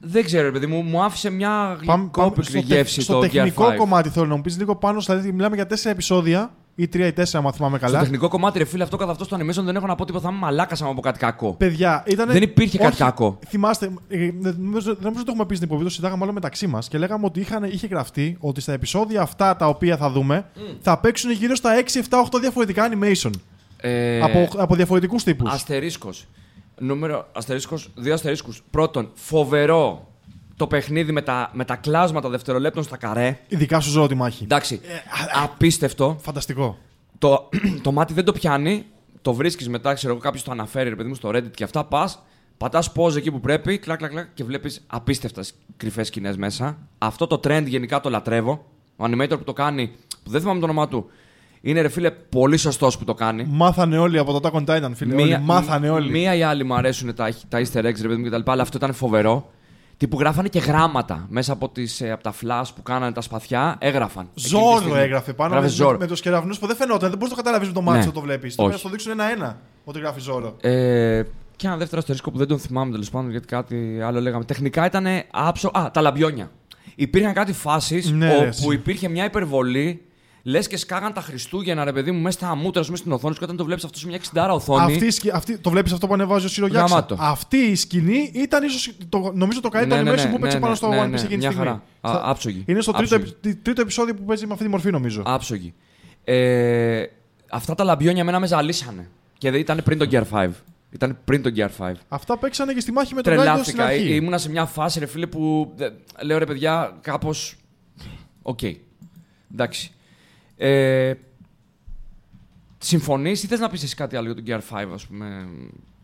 D: δεν ξέρω, ρε παιδί μου, μου άφησε μια γλυκόπικρη
C: στο, τεχ-
D: γεύση
C: στο
D: το
C: τεχνικό
D: Gear 5.
C: κομμάτι θέλω να μου πεις λίγο πάνω. Δηλαδή, μιλάμε για τέσσερα επεισόδια ή τρία ή τέσσερα, αν θυμάμαι
D: Στο
C: καλά.
D: τεχνικό κομμάτι, ρε φίλε, αυτό καθ' αυτό στο animation δεν έχω να πω τίποτα. Θα είμαι μαλάκας άμα πω κάτι κακό.
C: Παιδιά, ήταν.
D: Δεν υπήρχε κάτι κακό.
C: Θυμάστε, ε, δεν νομίζω, δεν νομίζω ότι το έχουμε πει στην εκπομπή, το συζητάγαμε όλο μεταξύ μας και λέγαμε ότι είχαν, είχε γραφτεί ότι στα επεισόδια αυτά τα οποία θα δούμε θα παίξουν γύρω στα 6, 7, 8 διαφορετικά animation.
D: Ε,
C: από, από διαφορετικούς τύπους.
D: Αστερίσκος. Νούμερο. Αστερίσκος, δύο αστερίσκους. Πρώτον, φοβερό το παιχνίδι με τα, με τα κλάσματα δευτερολέπτων στα καρέ.
C: Ειδικά σου ζω τη μάχη.
D: Εντάξει. απίστευτο.
C: Φανταστικό.
D: Το, το μάτι δεν το πιάνει. Το βρίσκεις μετά, ξέρω εγώ, κάποιος το αναφέρει, ρε παιδί μου, στο Reddit και αυτά. Πας, πατάς pause εκεί που πρέπει, κλακ, κλακ, κλακ και βλέπεις απίστευτα κρυφές σκηνές μέσα. Αυτό το trend γενικά το λατρεύω. Ο animator που το κάνει, που δεν θυμάμαι το όνομά του, είναι ρε φίλε πολύ σωστός που το κάνει.
C: Μάθανε όλοι από το Attack on Titan, φίλε. όλοι. Μάθανε όλοι.
D: Μία ή άλλη μου αρέσουν τα, τα easter eggs ρε παιδί μου κτλ. Αλλά αυτό ήταν φοβερό. Τι που γράφανε και γράμματα μέσα από, τις, ε, από τα flash που κάνανε τα σπαθιά, έγραφαν. Εκείνη τη
C: Ζόρο
D: στιγμή.
C: έγραφε πάνω
D: Γράφε
C: με,
D: Ζόρο.
C: με, με τους κεραυνούς που δεν φαινόταν. Δεν μπορείς να το καταλάβεις με το μάτι
D: Ναι.
C: όταν το βλέπεις. Πρέπει να
D: Όχι.
C: το δείξουν ένα-ένα ότι γράφει Ζόρο.
D: Ε, και ένα δεύτερο αστερίσκο που δεν τον θυμάμαι τέλος πάντων γιατί κάτι άλλο λέγαμε. Τεχνικά ήταν άψο. Α, τα λαμπιόνια. Υπήρχαν κάτι φάσεις
C: Ναι, ρε,
D: όπου
C: εσύ.
D: υπήρχε μια υπερβολή. Λες και σκάγαν τα Χριστούγεννα, ρε παιδί μου, μέσα στα μούτρα σου, μέσα στην οθόνη σου και όταν το βλέπεις αυτό σε μια 60 οθόνη.
C: Αυτή, η σκη- αυτή, το βλέπεις αυτό που ανεβάζει ο Σύρο Γιάξα.
D: Γαμάτο.
C: Αυτή η σκηνή ήταν ίσως το, νομίζω το καλύτερο
D: Ναι, ναι,
C: animation
D: ναι,
C: που παίξει
D: ναι,
C: πάνω
D: ναι,
C: στο
D: ναι,
C: One Piece
D: ναι,
C: εκείνη τη
D: μια
C: στιγμή.
D: χαρά. Α,
C: Στα-
D: άψογη.
C: Είναι στο τρίτο,
D: Άψογη.
C: επει- τρίτο επεισόδιο που παίζει με αυτή τη μορφή, νομίζω.
D: Άψογη. Ε, αυτά τα λαμπιόνια εμένα με ζαλίσανε. Και δεν ήταν πριν το Gear 5. Ήταν πριν το Gear 5.
C: Αυτά παίξανε και στη μάχη με τον Κάιντο στην
D: Τρελάθηκα.
C: αρχή.
D: Ε, Ήμουνα σε μια φάση, ρε φίλε, που ε, λέω ρε παιδιά, κάπω. Οκ. Εντάξει. Ε, Συμφωνείς ή θες να πεις εσύ κάτι άλλο για τον Gear 5, ας πούμε.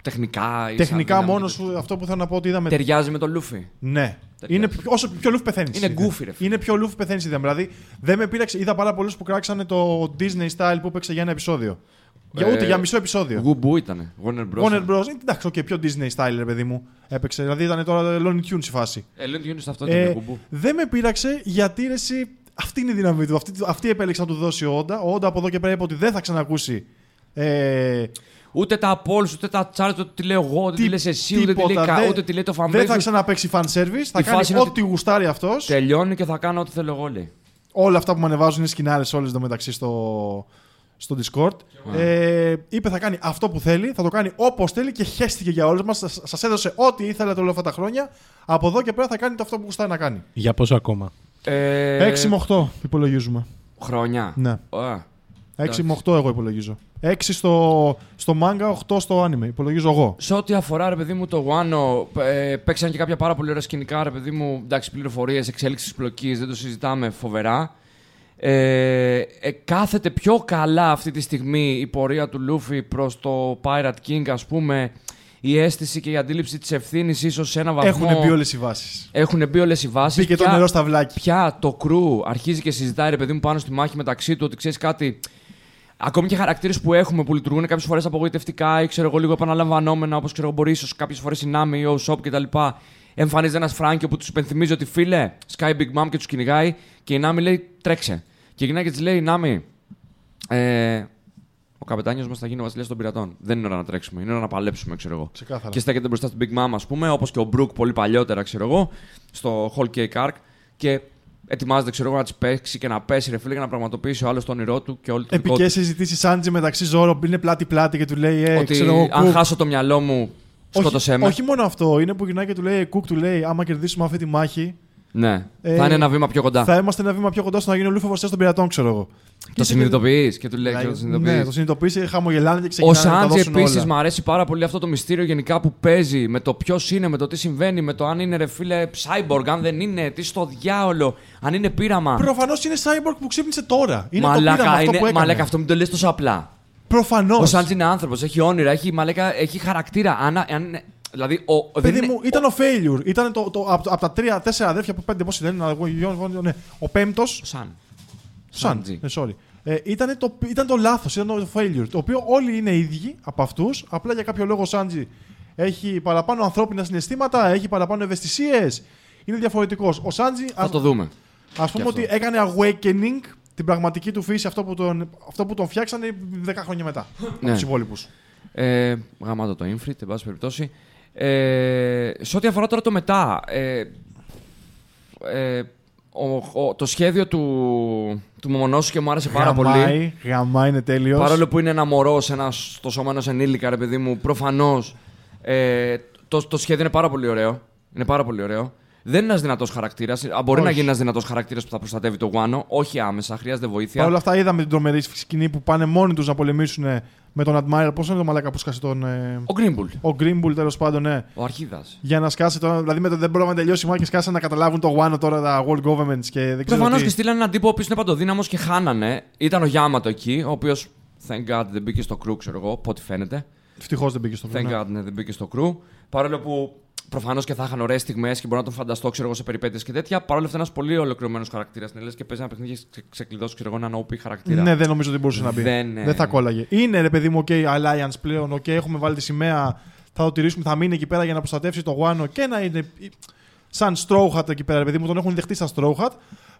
D: Τεχνικά ή σαν
C: Τεχνικά
D: δύναμη
C: μόνος
D: και
C: σου αυτό που θέλω να πω ότι είδαμε.
D: Ταιριάζει με τον Λούφι.
C: Ναι.
D: Ταιριάζει.
C: Είναι, πιο- όσο πιο Λούφι πεθαίνεις.
D: Είναι goofy, ρε φίλε.
C: Είναι πιο Λούφι πεθαίνεις. Δηλαδή δεν με πείραξε. Είδα πάρα πολλούς που κράξανε το Disney style που έπαιξε για ένα επεισόδιο. Για,
D: Ε,
C: ούτε για μισό επεισόδιο.
D: Γουμπού ήταν. Warner Bros.
C: Warner Bros. Εντάξει, okay, πιο Disney style, ρε παιδί μου. Έπαιξε. Δηλαδή ήταν τώρα Looney Tunes η φάση.
D: Ε, λένε ότι αυτό ήταν
C: Ε,
D: γουμπού.
C: δεν με πείραξε γιατί ρε, εσύ, αυτή είναι η δύναμη του. Αυτή, αυτή επέλεξε να του δώσει ο Όντα. Ο Όντα από εδώ και πέρα είπε ότι δεν θα ξανακούσει. Ε,
D: Ούτε τα Apollo, ούτε τα Charles, ούτε τι λέω εγώ, ούτε τι,
C: τι-
D: λες εσύ, ούτε τι λέει,
C: τίποτα.
D: κα-
C: Δεν-
D: ούτε τι λέει το fanbase.
C: δεν θα
D: του.
C: ξαναπέξει fan service. Θα
D: Η
C: κάνει
D: φάση είναι
C: ό,τι
D: ότι-
C: γουστάρει αυτός.
D: Τελειώνει και θα κάνω ό,τι θέλω εγώ, λέει.
C: Όλα αυτά που με ανεβάζουν είναι σκηνάρες όλες εδώ μεταξύ στο, στο Discord. Ε, είπε θα κάνει αυτό που θέλει, θα το κάνει όπως θέλει και χέστηκε για όλους μας. Σας έδωσε ό,τι ήθελατε όλα αυτά τα χρόνια. Από εδώ και πέρα θα κάνει το αυτό που γουστάρει να κάνει.
B: Για πόσο ακόμα;
D: Ε,
C: 6 με 8 υπολογίζουμε.
D: Χρόνια.
C: Ναι.
D: Ωραία.
C: 6 με 8 εγώ υπολογίζω. 6 στο, στο manga, 8 στο anime. Υπολογίζω εγώ.
D: Σε ό,τι αφορά, ρε παιδί μου, το Wano, ε, παίξαν και κάποια πάρα πολύ ωραία σκηνικά, ρε παιδί μου. Εντάξει, πληροφορίες, εξέλιξη πλοκής, δεν το συζητάμε φοβερά. Ε, ε, κάθεται πιο καλά αυτή τη στιγμή η πορεία του Λούφι προς το Pirate King, ας πούμε. Η αίσθηση και η αντίληψη της ευθύνης ίσως σε ένα βαθμό...
C: Έχουν μπει όλες οι βάσεις.
D: Έχουν μπει όλες οι βάσεις.
C: Μπήκε το
D: Πια-
C: νερό στα βλάκια.
D: πια το κρού αρχίζει και συζητάει ρε παιδί μου πάνω στη μάχη μεταξύ του ότι ξέρεις κάτι. Ακόμη και χαρακτήρες που έχουμε που λειτουργούν κάποιες φορές απογοητευτικά ή ξέρω εγώ λίγο επαναλαμβανόμενα, όπως ξέρω εγώ μπορεί ίσως κάποιες φορές η Νάμι ή ο Σοπ κτλ. Εμφανίζεται ένας Φράγκιο που τους υπενθυμίζει ότι φίλε, Sky Big Mom και τους κυνηγάει και η Νάμι λέει τρέξε. Και γυρνάει και της λέει Νάμι, ε, ο καπετάνιος μας θα γίνει ο βασιλιάς των πειρατών. Δεν είναι ώρα να τρέξουμε, είναι ώρα να παλέψουμε, ξέρω εγώ.
C: Ξεκάθαρα.
D: Και στέκεται μπροστά στην Big Mom, ας πούμε, όπως και ο Μπρουκ πολύ παλιότερα, ξέρω εγώ, στο Whole Cake Arc. Και ετοιμάζεται, ξέρω εγώ, να της παίξει και να πέσει, ρε φίλε, για να πραγματοποιήσει ο άλλος το όνειρό του και όλη το δικό
C: Επικέ
D: του.
C: συζητήσει Σάντζι μεταξύ Ζόρο είναι πλάτη-πλάτη και του λέει Ε,
D: Ότι
C: ξέρω εγώ,
D: αν
C: Κουκ,
D: χάσω το μυαλό μου, σκότωσέ
C: όχι,
D: με.
C: όχι μόνο αυτό, είναι που γυρνάει και του λέει Κουκ, του λέει Άμα κερδίσουμε αυτή τη μάχη,
D: Ναι,
C: Ε,
D: θα είναι ένα βήμα πιο κοντά.
C: θα είμαστε ένα βήμα πιο κοντά στο να γίνει ο Λούφος βασιλιάς των πειρατών, ξέρω εγώ.
D: Το συνειδητοποιείς και του λέει: ξέρω, το
C: Ναι,
D: συνειδητοποιείς.
C: το συνειδητοποιήσει, χαμογελάνε και
D: Ο
C: ξεκινάνε να τα
D: Σάντζι
C: δώσουν
D: επίσης
C: όλα.
D: μου αρέσει πάρα πολύ αυτό το μυστήριο γενικά που παίζει με το ποιος είναι, με το τι συμβαίνει, με το αν είναι ρε φίλε cyborg, αν δεν είναι, τι στο διάολο, αν είναι πείραμα.
C: Προφανώς είναι cyborg που ξύπνησε τώρα. Είναι το
D: μαλάκα,
C: πείραμα αυτό
D: είναι,
C: που έκανε.
D: μαλάκα, αυτό μην το λες τόσο απλά.
C: Προφανώς.
D: Ο Σάντζι είναι άνθρωπος, έχει όνειρα, έχει, μαλάκα, έχει χαρακτήρα. Αν, αν, είναι- δηλαδή, ο, δεν
C: Παιδί
D: είναι-
C: μου, ήταν ο failure. Ήταν το, το, από, από τα τρία, τέσσερα αδέρφια που πέντε, πώ λένε, εγώ, Γιώργο, ναι. ο πέμπτος.
D: ο Σαν.
C: Σαν.
D: Σάντζι.
C: Ε, sorry. Ε, ήταν, το, ήταν το λάθος, ήταν το failure. Το οποίο όλοι είναι ίδιοι από αυτούς. Απλά για κάποιο λόγο ο Σάντζι έχει παραπάνω ανθρώπινα συναισθήματα, έχει παραπάνω ευαισθησίες. Είναι διαφορετικός. Ο Σάντζι,
D: Θα το δούμε.
C: ας πούμε
D: αυτό.
C: ότι έκανε awakening την πραγματική του φύση, αυτό που τον, αυτό που τον φτιάξανε 10 χρόνια μετά από
D: Ναι.
C: τους υπόλοιπους.
D: Ε, γαμάτο το Infrit, εν πάση περιπτώσει. Ε, σε ό,τι αφορά τώρα το μετά, ε, ε, ο- ο- το σχέδιο του, του Μομονόσου μου άρεσε πάρα πολύ.
C: Γαμάει, γαμάει, είναι τέλειος.
D: Παρόλο που είναι ένα μωρός σε ένα, στο σώμα ενό ενήλικα, ρε παιδί μου, προφανώς ε, το, το σχέδιο είναι πάρα πολύ ωραίο. Είναι πάρα πολύ ωραίο. Δεν είναι ένας δυνατός χαρακτήρας. Μπορεί να
C: Όχι.
D: γίνει ένας δυνατός χαρακτήρας που θα προστατεύει το γουάνο. Όχι άμεσα, χρειάζεται βοήθεια.
C: Παρ' όλα αυτά είδαμε την τρομερή σκηνή που πάνε μόνοι τους να πολεμήσουν με τον Admiral. Πώς είναι το μαλάκα που σκάσε τον. ε,
D: Ο Γκρίμπουλ,
C: Ο Greenbull τέλος πάντων, ναι.
D: ο αρχίδας.
C: Για να σκάσει τώρα. Δηλαδή με το δεν πρόλαβε να τελειώσει η μάχη και σκάσαν να καταλάβουν το Wano τώρα τα World Governments και δεν ξέρω.
D: Προφανώς
C: τι.
D: και στείλανε έναν τύπο ο οποίος είναι παντοδύναμος και χάνανε. Ήταν ο Γιάματο εκεί, ο οποίος thank God δεν μπήκε στο κρού, ξέρω εγώ, από ό,τι φαίνεται.
C: Ευτυχώς δεν μπήκε στο
D: Thank
C: χρόνο.
D: God ναι, δεν μπήκε στο κρού. Παρόλο που προφανώς και θα είχαν ωραίες στιγμές και μπορώ να τον φανταστώ ξέρω εγώ, σε περιπέτειες και τέτοια. Παρ' όλα αυτά, ένας πολύ ολοκληρωμένος χαρακτήρας. Ναι, λες και παίζει ένα παιχνίδι και ξε- ξεκλειδώσει ξέρω εγώ, έναν OP χαρακτήρα.
C: Ναι, δεν νομίζω ότι μπορούσε να μπει.
D: Δεν, ε,
C: Δεν θα κόλλαγε. Είναι ρε παιδί μου, OK, Alliance πλέον. OK, έχουμε βάλει τη σημαία. Θα το τηρήσουμε, θα μείνει εκεί πέρα για να προστατεύσει το Wano και να είναι σαν Straw Hat εκεί πέρα, ρε παιδί μου. Τον έχουν δεχτεί σαν Straw Hat.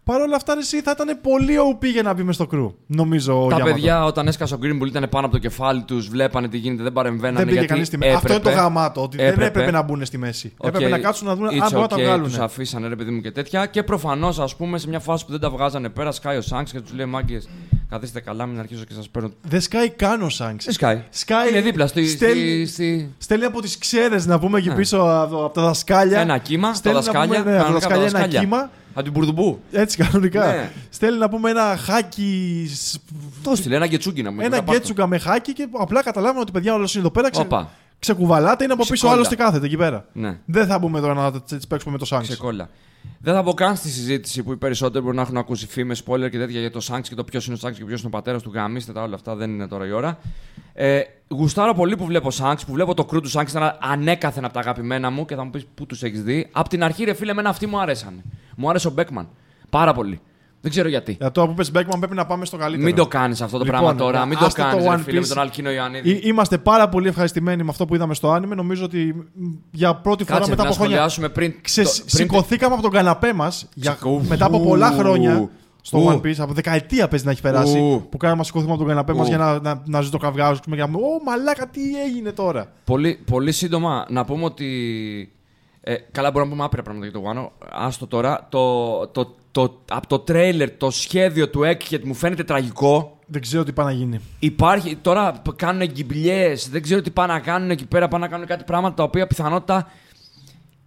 C: Παρ' όλα αυτά, ρε, εσύ θα ήταν πολύ OP για να μπει μες στο crew. Νομίζω. ο
D: Τα
C: Yamato.
D: παιδιά όταν έσκασε ο Green Bull ήταν πάνω από το κεφάλι τους, βλέπανε τι γίνεται, δεν παρεμβαίνανε.
C: δεν πήγε
D: γιατί
C: κανείς στη μέση. Αυτό είναι το
D: έπρεπε.
C: γαμάτο. Ότι δεν
D: Έπρεπε.
C: έπρεπε να μπουν στη μέση.
D: Οκ,
C: Έπρεπε να κάτσουν να δουν αν
D: it's
C: μπορούν να τα
D: okay,
C: βγάλουν.
D: Τους αφήσανε ρε παιδί μου και τέτοια. Και προφανώς, ας πούμε, σε μια φάση που δεν τα βγάζανε πέρα, σκάει ο Σανκς και τους λέει Μάγκες, καθίστε καλά, μην αρχίσω και σας παίρνω.
C: Δεν σκάει καν ο Σάγκς.
D: Δεν σκάει.
C: Σκάει.
D: Είναι δίπλα στη.
C: στέλνει-
D: στη, στη...
C: Στέλνει από τις ξέρε να πούμε εκεί
D: Ναι.
C: πίσω από, από τα δασκάλια.
D: Ένα κύμα, τα
C: Στέλνει να
D: δασκάλια.
C: πούμε, ναι, από τα
D: κανονικά
C: δασκάλια ένα κύμα.
D: Από την Μπουρδουμπού.
C: Έτσι κανονικά.
D: Ναι.
C: Στέλνει να πούμε ένα χάκι. σ-
D: Το στείλε, ένα γκετσούκι να μου
C: Ένα γκέτσουκα με χάκι και απλά καταλάβουμε ότι παιδιά όλος είναι εδώ πέρα. Ξε...
D: Όπα.
C: Ξεκουβαλάτε, είναι από πίσω
D: Ξεκόλα.
C: άλλο και κάθεται εκεί πέρα.
D: Ναι.
C: Δεν θα μπούμε τώρα να τι παίξουμε με το Σάγκ.
D: Ξεκόλλα. Δεν θα μπω καν στη συζήτηση που οι περισσότεροι μπορεί να έχουν ακούσει φήμες, spoiler και τέτοια για το Σάγκ και το ποιος είναι ο Σάγκ και ποιος είναι ο πατέρας του. Γαμίστε τα όλα αυτά, δεν είναι τώρα η ώρα. Ε, γουστάρω πολύ που βλέπω Σάγκ, που βλέπω το κρού του Σάγκ, ήταν ανέκαθεν από τα αγαπημένα μου και θα μου πεις πού τους έχεις δει; Απ' την αρχή, ρε φίλε, εμένα αυτοί μου άρεσαν. Μου άρεσε ο Μπέκμαν. Πάρα πολύ. Δεν ξέρω γιατί.
C: Για το που πες Μπέκμαν πρέπει να πάμε στο καλύτερο.
D: Μην το κάνεις αυτό το
C: Λοιπόν,
D: πράγμα τώρα. Μην το
C: άστε το
D: κάνεις,
C: One
D: φίλε, με
C: Piece.
D: τον Αλκίνο Ιωαννίδη.
C: Εί- Είμαστε πάρα πολύ ευχαριστημένοι με αυτό που είδαμε στο άνιμε. Νομίζω ότι μ, για πρώτη φορά
D: Κάτσε
C: μετά
D: να
C: από χρόνια
D: σχολιάσουμε πριν.
C: ξε-
D: το- πριν-
C: σηκωθήκαμε από τον καναπέ μας
D: Ου,
C: μετά από
D: ου,
C: πολλά χρόνια στο
D: ου.
C: One Piece. Από δεκαετία παίζει να έχει περάσει.
D: Ου.
C: Που κάναμε να σηκωθούμε από τον καναπέ μας
D: Ου.
C: για να, να, να ζει το καυγάζουμε και να πούμε Ω μαλάκα, τι έγινε τώρα;
D: Πολύ, πολύ σύντομα να πούμε ότι. Ε, καλά, μπορούμε να πούμε άπειρα πράγματα για το Wano. Άστο τώρα. Το, το, το, από το τρέιλερ, το σχέδιο του Egghead μου φαίνεται τραγικό.
C: Δεν ξέρω τι πάει να γίνει.
D: Υπάρχει, τώρα π- κάνουν γκυμπλιέ, δεν ξέρω τι πάνε να κάνουν εκεί πέρα. Πάνε να κάνουν κάτι πράγματα τα οποία πιθανότητα.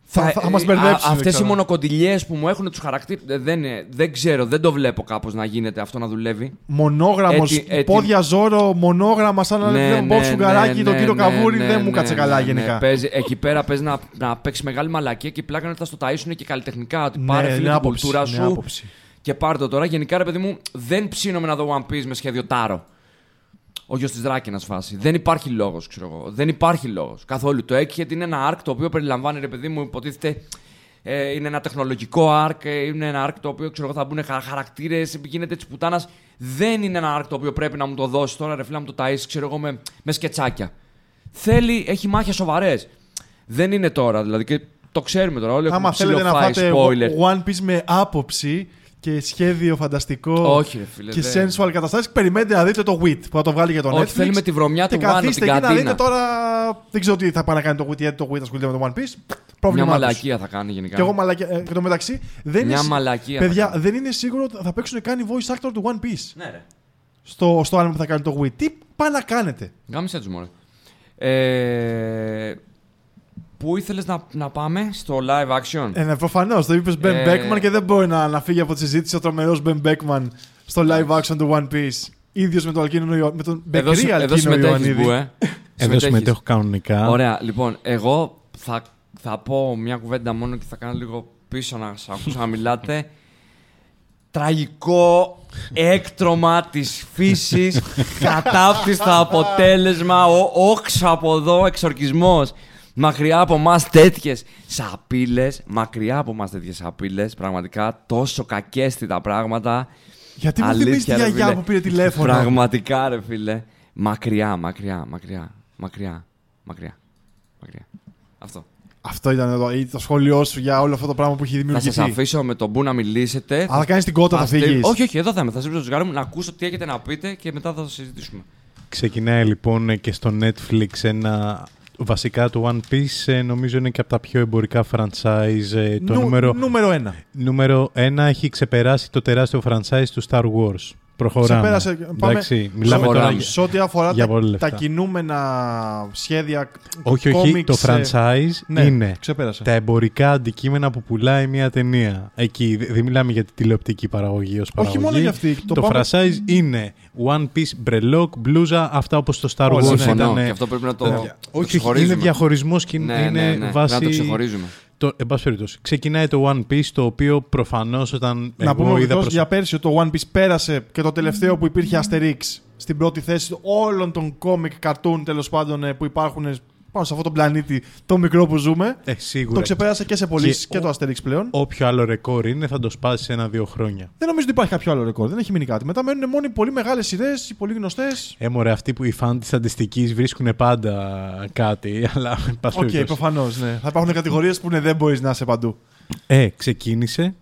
C: Θα- θα μας μπερδέψουν,
D: Αυτές
C: δεν
D: οι
C: ξέρω.
D: μονοκοντιλιές που μου έχουν τους χαρακτήρε. Δεν, είναι- δεν ξέρω, δεν το βλέπω κάπως να γίνεται αυτό να δουλεύει.
C: Μονόγραμμος,
D: Έτι- έτι-
C: πόδια ζώρο, μονόγραμμα σαν να
D: Ναι,
C: λέμε
D: ναι,
C: Bob Σουγκαράκι,
D: ναι,
C: τον
D: ναι,
C: κύριο
D: ναι,
C: Καβούρη,
D: ναι,
C: δεν μου
D: ναι,
C: κάτσε
D: ναι,
C: καλά
D: ναι.
C: γενικά.
D: Παίζει, εκεί πέρα παίζει να, να παίξει μεγάλη μαλακία και η πλάκα είναι ότι θα στο ταΐσουν και καλλιτεχνικά. Ότι πάρε
C: Ναι,
D: φίλε
C: είναι
D: την
C: άποψη,
D: κουλτούρα
C: είναι
D: σου
C: άποψη.
D: και πάρ' το τώρα. Γενικά, ρε παιδί μου, δεν ψήνομαι να δω One Piece με σχέδιο Τάρο. Ο γιος της Δράκηνα φάση. Δεν υπάρχει λόγος, ξέρω εγώ. Δεν υπάρχει λόγος. Καθόλου. Το Egghead είναι ένα arc το οποίο περιλαμβάνει, ρε παιδί μου, υποτίθεται. Ε, είναι ένα τεχνολογικό arc, ε, είναι ένα arc το οποίο ξέρω εγώ θα μπουν χα, χαρακτήρες, γίνεται της πουτάνας. Δεν είναι ένα arc το οποίο πρέπει να μου το δώσει τώρα, ρε φίλε, να μου το ταΐσεις, ξέρω εγώ, με, με σκετσάκια. Θέλει, έχει μάχες σοβαρές. Δεν είναι τώρα, δηλαδή και το ξέρουμε τώρα. Όλοι
C: Άμα
D: έχουμε
C: θέλετε να
D: ψιλοφάει
C: φάτε
D: spoiler.
C: One Piece με άποψη και σχέδιο φανταστικό
D: Όχι, ρε φίλε,
C: και
D: δεν-
C: sensual καταστάσεις, περιμένετε να δείτε το Wit που θα το βγάλει για τον
D: Όχι,
C: Netflix.
D: θέλουμε τη βρωμιά
C: και
D: του Wano,
C: καθίστε
D: την
C: εκεί να
D: κατίνα.
C: δείτε τώρα. Δεν ξέρω τι θα πάει να κάνει το Wit, γιατί το Wit ασχολείται με το One Piece.
D: Μια
C: Πρόβλημά τους.
D: μαλακία θα κάνει γενικά.
C: Και εγώ μαλακία. Ε, εν τω μεταξύ, δεν
D: Μια
C: είναι, σι-
D: μαλακία
C: Παιδιά,
D: θα κάνει.
C: δεν είναι σίγουρο ότι θα παίξουν καν οι voice actor του One Piece.
D: Ναι, ρε.
C: Στο, στο anime που θα κάνει το Wit. Τι πάει να κάνετε.
D: Γάμισε τους μωρέ. Ε, πού ήθελες να, να πάμε; Στο live action;
C: Ε, ναι, προφανώς. Το είπες Ben
D: Ε,
C: Beckman και δεν μπορεί να, να φύγει από τη συζήτηση ο τρομερός Ben Beckman στο live action του One Piece. ίδιος με τον Αλκίνο Ιω- με τον
D: εδώ,
C: Μπεκρή
D: συμ- εδώ
C: Αλκίνο
D: συμμετέχεις,
C: Ιωαννίδη.
D: Μπου, ε.
B: Εδώ
D: Συμμετέχεις.
B: συμμετέχω κανονικά.
D: Ωραία, λοιπόν, εγώ θα, θα πω μια κουβέντα μόνο και θα κάνω λίγο πίσω να σας ακούσω να μιλάτε. Τραγικό έκτρωμα της φύσης, κατάπτυστο αποτέλεσμα, ο, όξο από εδώ, εξορκισμός. Μακριά από εμά τέτοιες σαπίλες, μακριά από εμά τέτοιες σαπίλες, πραγματικά τόσο κακέστητα πράγματα.
C: Γιατί μου
D: Αλήθεια,
C: θυμίζει τη
D: ρε
C: γιαγιά
D: φίλε.
C: που πήρε τηλέφωνο.
D: Πραγματικά, ρε φίλε. Μακριά, μακριά, μακριά, μακριά, μακριά. μακριά. Αυτό.
C: Αυτό ήταν εδώ, ή το σχόλιο σου για όλο αυτό το πράγμα που έχει
D: Θα
C: δημιουργηθεί.
D: σα αφήσω με τον Μπού να μιλήσετε.
C: Αλλά κάνεις την κότα, θα
D: στείλω-
C: φύγεις.
D: Όχι, όχι, εδώ θα είμαι. Θα σύρω το ζυγάρι μου να ακούσω τι έχετε να πείτε και μετά θα το συζητήσουμε.
B: Ξεκινάει λοιπόν και στο Netflix ένα... Βασικά το One Piece ε, νομίζω είναι και από τα πιο εμπορικά franchise. ε, το
C: Νου-
B: νούμερο,
C: νούμερο ένα.
B: νούμερο ένα έχει ξεπεράσει το τεράστιο franchise του Star Wars. Προχωράμε.
C: Ξεπέρασε. Πάμε-
B: Εντάξει, μιλάμε
D: Προχωράμε.
B: τώρα για...
C: Σε ό,τι αφορά
B: για
C: τα,
B: πολλά
C: τα
B: λεφτά.
C: κινούμενα σχέδια.
B: Όχι, όχι,
C: comics,
B: το
C: ε,
B: franchise
C: ναι,
B: είναι
C: ξεπέρασε.
B: τα εμπορικά αντικείμενα που πουλάει μια ταινία. Εκεί δε- δεν μιλάμε για τη τηλεοπτική παραγωγή ως παραγωγή.
C: μόνο για αυτή. Το
B: Το,
C: πάμε-
B: franchise είναι One Piece, Brelock, μπλούζα, αυτά όπως το Star
C: Όλα,
B: Wars
C: ναι.
D: Συμφωνώ.
B: ήταν.
D: Και αυτό πρέπει να το,
B: Όχι,
D: το
B: όχι,
D: ξεχωρίζουμε.
B: είναι διαχωρισμός και
D: Ναι,
B: είναι
D: ναι, ναι.
B: βάση...
D: Πρέπει να το ξεχωρίζουμε.
B: Το, εν πάση περιπτώσει, ξεκινάει το One Piece, το οποίο προφανώς όταν
C: Να
B: εγώ
C: πούμε
B: είδα
C: εκτός
B: προς...
C: για πέρσι ότι το One Piece πέρασε και το τελευταίο που υπήρχε Asterix στην πρώτη θέση όλων των κόμικ, καρτούν τέλος πάντων ε, που υπάρχουν ε, πάνω σε αυτόν τον πλανήτη το μικρό που ζούμε.
B: Ε, σίγουρα.
C: Το ξεπέρασε και σε πωλήσεις και,
B: Και
C: το Asterix πλέον.
B: Όποιο άλλο ρεκόρ είναι θα το σπάσει σε ένα-δύο χρόνια.
C: Δεν νομίζω ότι υπάρχει κάποιο άλλο ρεκόρ. Δεν έχει μείνει κάτι. Μετά μένουν μόνο οι πολύ μεγάλες σειρές, οι πολύ γνωστές.
B: Ε, μωρέ, αυτοί που οι φαν της στατιστικής βρίσκουν πάντα κάτι, αλλά εν πάση
C: Οκ,
B: περιπτώσει.
C: προφανώς. Ναι. Θα υπάρχουν κατηγορίες που ναι, δεν μπορείς να είσαι παντού.
B: Ε, ξεκίνησε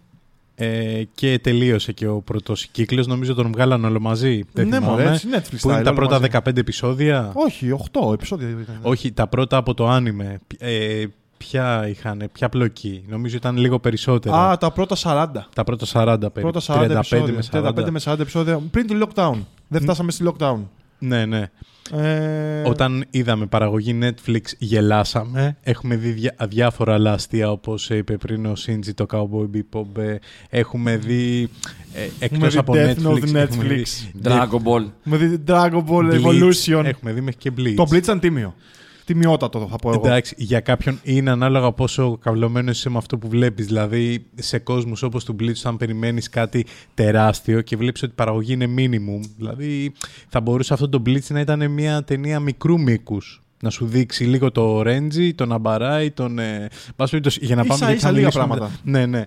B: ε, και τελείωσε και ο πρώτος κύκλος. Νομίζω τον βγάλαν όλο μαζί. Δεν
C: ναι,
B: θυμάμαι.
C: μωρέ, έτσι, Netflix
B: Πού είναι
C: style,
B: τα
C: όλο
B: πρώτα
C: μαζί.
B: 15 επεισόδια.
C: Όχι, 8 επεισόδια ήταν.
B: Όχι, τα πρώτα από το άνιμε. Ε, ποια είχαν, ποια πλοκή. Νομίζω ήταν λίγο περισσότερα.
C: Α, τα πρώτα 40.
B: τα πρώτα 40 περίπου.
C: Πρώτα 40
B: 35
C: επεισόδια.
B: με 40.
C: 35 με 40 επεισόδια. Πριν το lockdown. Δεν φτάσαμε στη lockdown.
B: Ναι, ναι.
C: Ε,
B: Όταν είδαμε παραγωγή Netflix γελάσαμε. Έχουμε δει διά- διάφορα άλλα αστεία όπως είπε πριν ο Σίντζι το Cowboy Bebop. Ε, Έχουμε δει ε, εκτός
C: δει
B: από
C: Death
B: Netflix.
C: Note
B: έχουμε
C: Netflix.
B: δει
D: Dragon Ball.
C: Με δει Dragon Ball
B: Bleach.
C: Evolution.
B: Έχουμε δει μέχρι και Bleach.
C: Το Blitz ήταν τίμιο. Τιμιότατο θα πω εγώ.
B: Εντάξει, για κάποιον είναι ανάλογα πόσο καυλωμένο είσαι με αυτό που βλέπεις. Δηλαδή, σε κόσμους όπως του Bleach, αν περιμένεις κάτι τεράστιο και βλέπεις ότι η παραγωγή είναι minimum. Δηλαδή, θα μπορούσε αυτό το Bleach να ήταν μια ταινία μικρού μήκους. Να σου δείξει λίγο το Ρέντζι, τον Αμπαράι, τον. Ε, πας περιπτώσει, για να
C: Ίσα-
B: πάμε γιατί
C: ίσα
B: θα
C: λίγα
B: μιλήσουμε
C: πράγματα.
B: μετά. Ναι, ναι.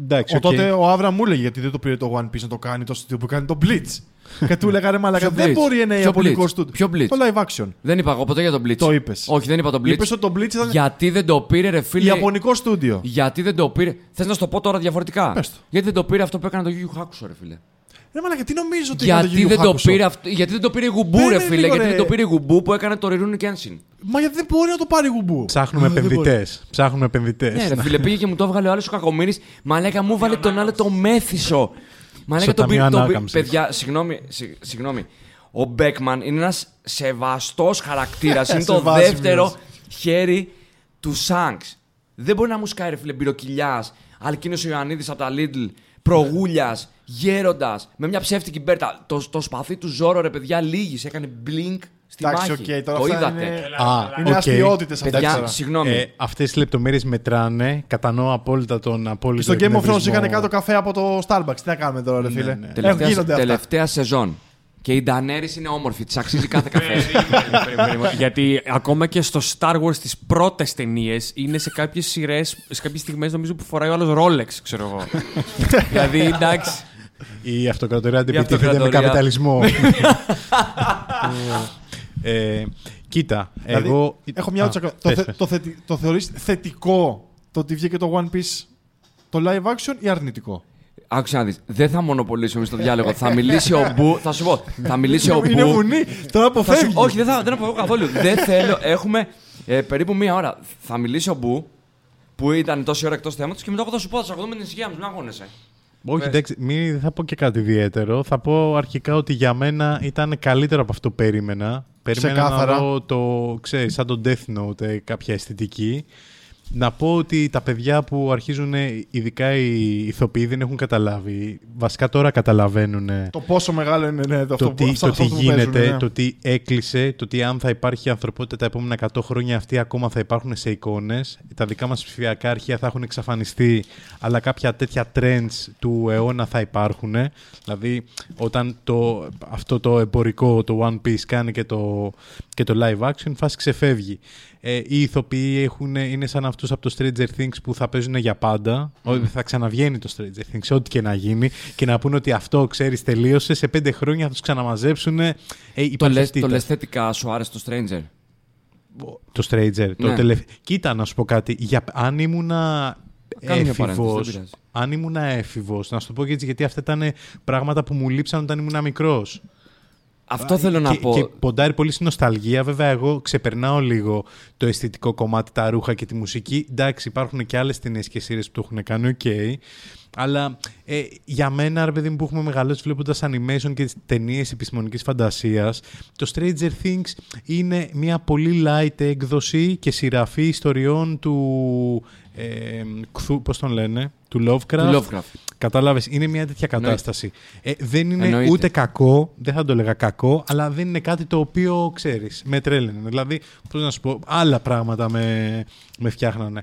B: Εντάξει,
C: Ο,
B: οκ.
C: τότε ο Άβρα μου έλεγε γιατί δεν το πήρε το One Piece να το κάνει το στούντιο που κάνει το Bleach. Και του έλεγα ρε Μαλάκα,
D: Ποιο
C: δεν
D: Bleach?
C: μπορεί ένα
D: Ποιο
C: Ιαπωνικός
D: Bleach?
C: στούντιο.
D: Ποιο Bleach?
C: Το live action.
D: Δεν είπα εγώ ποτέ για τον Bleach.
C: Το είπες.
D: Όχι, δεν είπα τον Bleach.
C: Είπες ότι το Bleach ήταν
D: Γιατί δεν το πήρε, ρε φίλε.
C: Ιαπωνικό στούντιο.
D: Γιατί δεν το πήρε. Θες να σου το πω τώρα διαφορετικά.
C: Πες το.
D: Γιατί δεν το πήρε αυτό που έκανε το Yu Yu Hakusho, ρε φίλε.
C: Ρε Μαλάκα, τι νομίζω ότι έκανε
D: Γιατί
C: Yu Yu
D: δεν, το
C: Hakusho?
D: πήρε αυτό, γιατί δεν το πήρε η Γουμπού,
C: Παίρνε
D: ρε φίλε.
C: λίγο,
D: Γιατί
C: ρε.
D: δεν το πήρε η Γουμπού που έκανε το Rurouni Kenshin.
C: Μα γιατί δεν μπορεί να το πάρει γουμπού;
B: Ψάχνουμε
C: Α, δεν μπορεί.
B: επενδυτές. Ψάχνουμε επενδυτές.
D: Ναι, ρε φίλε, πήγε και μου το έβγαλε ο άλλος ο κακομοίρης. Μα λέγα μου βάλε τον άλλο το μέθησο. Μα λέγα
B: Στο
D: τον πήρε.
B: Ταμείο
D: τον πήρε-
B: Ανάκαμψης.
D: Παιδιά, συγγνώμη, συγ- συγγνώμη. Ο Μπέκμαν είναι ένας σεβαστός χαρακτήρας. είναι το
C: Σεβάσιμος.
D: δεύτερο χέρι του Σάγκ. Δεν μπορεί να μου σκάει, ρε φίλε, μπυροκυλιάς, Αλκίνος Ιωαννίδης από τα Lidl, προγούλιας, γέροντας, με μια ψεύτικη μπέρτα. Το, το σπαθί του Ζόρο, ρε παιδιά, λίγη. Έκανε blink στη
C: Εντάξει,
D: μάχη.
C: οκ, τώρα
D: το
C: αυτά
D: είδατε.
C: είναι,
B: Α,
C: είναι
B: οκ.
C: αστειότητες αυτές.
D: Παιδιά, συγγνώμη.
B: Ε, Αυτές οι λεπτομέρειες μετράνε. Κατανοώ απόλυτα τον απόλυτο.
C: Στο Game of Thrones
B: εκνευρισμό.
C: είχαν κάτω καφέ από το Starbucks. Τι να κάνουμε τώρα, ρε φίλε;
B: ναι.
C: Ε,
D: Τελευταία,
C: γίνονται αυτά.
D: τελευταία σεζόν. Και η Ντενέρις είναι όμορφη, της αξίζει κάθε καφέ.
E: Γιατί ακόμα και στο Star Wars τις πρώτες ταινίες είναι σε κάποιες σειρές, σε κάποιες στιγμές νομίζω που φοράει ο άλλος Rolex, ξέρω εγώ. δηλαδή εντάξει.
B: Η αυτοκρατορία αντιπιτίθεται με
D: αυτοκρατορία.
B: καπιταλισμό. ε, κοίτα,
C: Δηλαδή,
B: εγώ.
C: Έχω μια
B: Α,
C: ερώτηση. Το,
B: πες,
C: θε,
B: πες.
C: το, θετι- το θεωρείς θετικό το ότι βγήκε το One Piece το live action ή αρνητικό;
D: Άκουσε να δεις. Δεν θα μονοπολίσουμε στο διάλογο. θα μιλήσει ο Μπου. Θα σου πω. Θα μιλήσει ο
C: Είναι
D: Μπου.
C: βουνή. Τώρα
D: Θα σου-
C: αποφεύγει.
D: όχι, δεν θα δεν αποφεύγω καθόλου. δεν θέλω. Έχουμε ε, περίπου μία ώρα. Θα μιλήσει ο Μπου που ήταν τόση ώρα εκτός θέματος και μετά εγώ θα σου πω: Θα σε ακολουθούμε την ησυχία μα. Μην αγώνεσαι.
B: Όχι,
D: Πες.
B: εντάξει, μην, δεν θα πω και κάτι ιδιαίτερο. Θα πω αρχικά ότι για μένα ήταν καλύτερο από αυτό που περίμενα. Περίμενα
C: Ξεκάθαρα.
B: να δω το, ξέρεις, σαν το Death Note, ε, κάποια αισθητική. Να πω ότι τα παιδιά που αρχίζουν, ε, ειδικά οι ηθοποιοί, δεν έχουν καταλάβει. Βασικά τώρα καταλαβαίνουν
C: Το πόσο μεγάλο είναι ναι, το,
B: το
C: αυτό,
B: τι,
C: που-
B: το
C: αυτό
B: τι
C: που
B: γίνεται,
C: παίζουν, ναι.
B: το τι έκλεισε, το τι αν θα υπάρχει ανθρωπότητα τα επόμενα 100 χρόνια αυτοί ακόμα θα υπάρχουν σε εικόνες. Τα δικά μας ψηφιακά αρχεία θα έχουν εξαφανιστεί, αλλά κάποια τέτοια trends του αιώνα θα υπάρχουν. Δηλαδή, όταν το, αυτό το εμπορικό, το One Piece κάνει και το, και το live action, φάση ξεφεύγει. Ε, οι ηθοποιοί έχουν, είναι σαν αυτούς από το Stranger Things που θα παίζουν για πάντα. Ότι θα ξαναβγαίνει το Stranger Things, ό,τι και να γίνει. Και να πούνε ότι αυτό, ξέρεις, τελείωσε. Σε πέντε χρόνια θα τους ξαναμαζέψουν. Ε,
D: Το
B: υπάρχει
D: λες,
B: αυτή
D: το
B: τα-
D: λες θετικά, σου άρεσε το Stranger;
B: το Stranger. Το
D: Ναι.
B: τελευ... Κοίτα, να σου πω κάτι. Για... Αν ήμουνα
D: Κάνω μια παρένθεση,
B: έφηβος,
D: δεν πειράζει.
B: αν ήμουνα έφηβος, να σου το πω και έτσι, γιατί αυτά ήταν πράγματα που μου λείψαν όταν ήμουν μικρός.
D: Αυτό θέλω να
B: και,
D: πω.
B: Και ποντάρει πολύ στη νοσταλγία. Βέβαια, εγώ ξεπερνάω λίγο το αισθητικό κομμάτι, τα ρούχα και τη μουσική. Εντάξει, υπάρχουν και άλλες ταινίες και σειρές που το έχουν κάνει, οκ. Αλλά ε, για μένα, ρε παιδί μου, που έχουμε μεγαλώσει βλέποντας animation και ταινίες επιστημονικής φαντασίας, το Stranger Things είναι μια πολύ light έκδοση και σειραφή ιστοριών του. Ε, Κθου, πώς τον λένε, του Lovecraft.
D: Του Lovecraft.
B: Κατάλαβες, είναι μια τέτοια κατάσταση. Ε, δεν είναι
D: Εννοείται.
B: ούτε κακό, δεν θα το έλεγα κακό, αλλά δεν είναι κάτι το οποίο ξέρεις. Με τρέλαινε. Δηλαδή, πώς να σου πω, άλλα πράγματα με, με φτιάχνανε.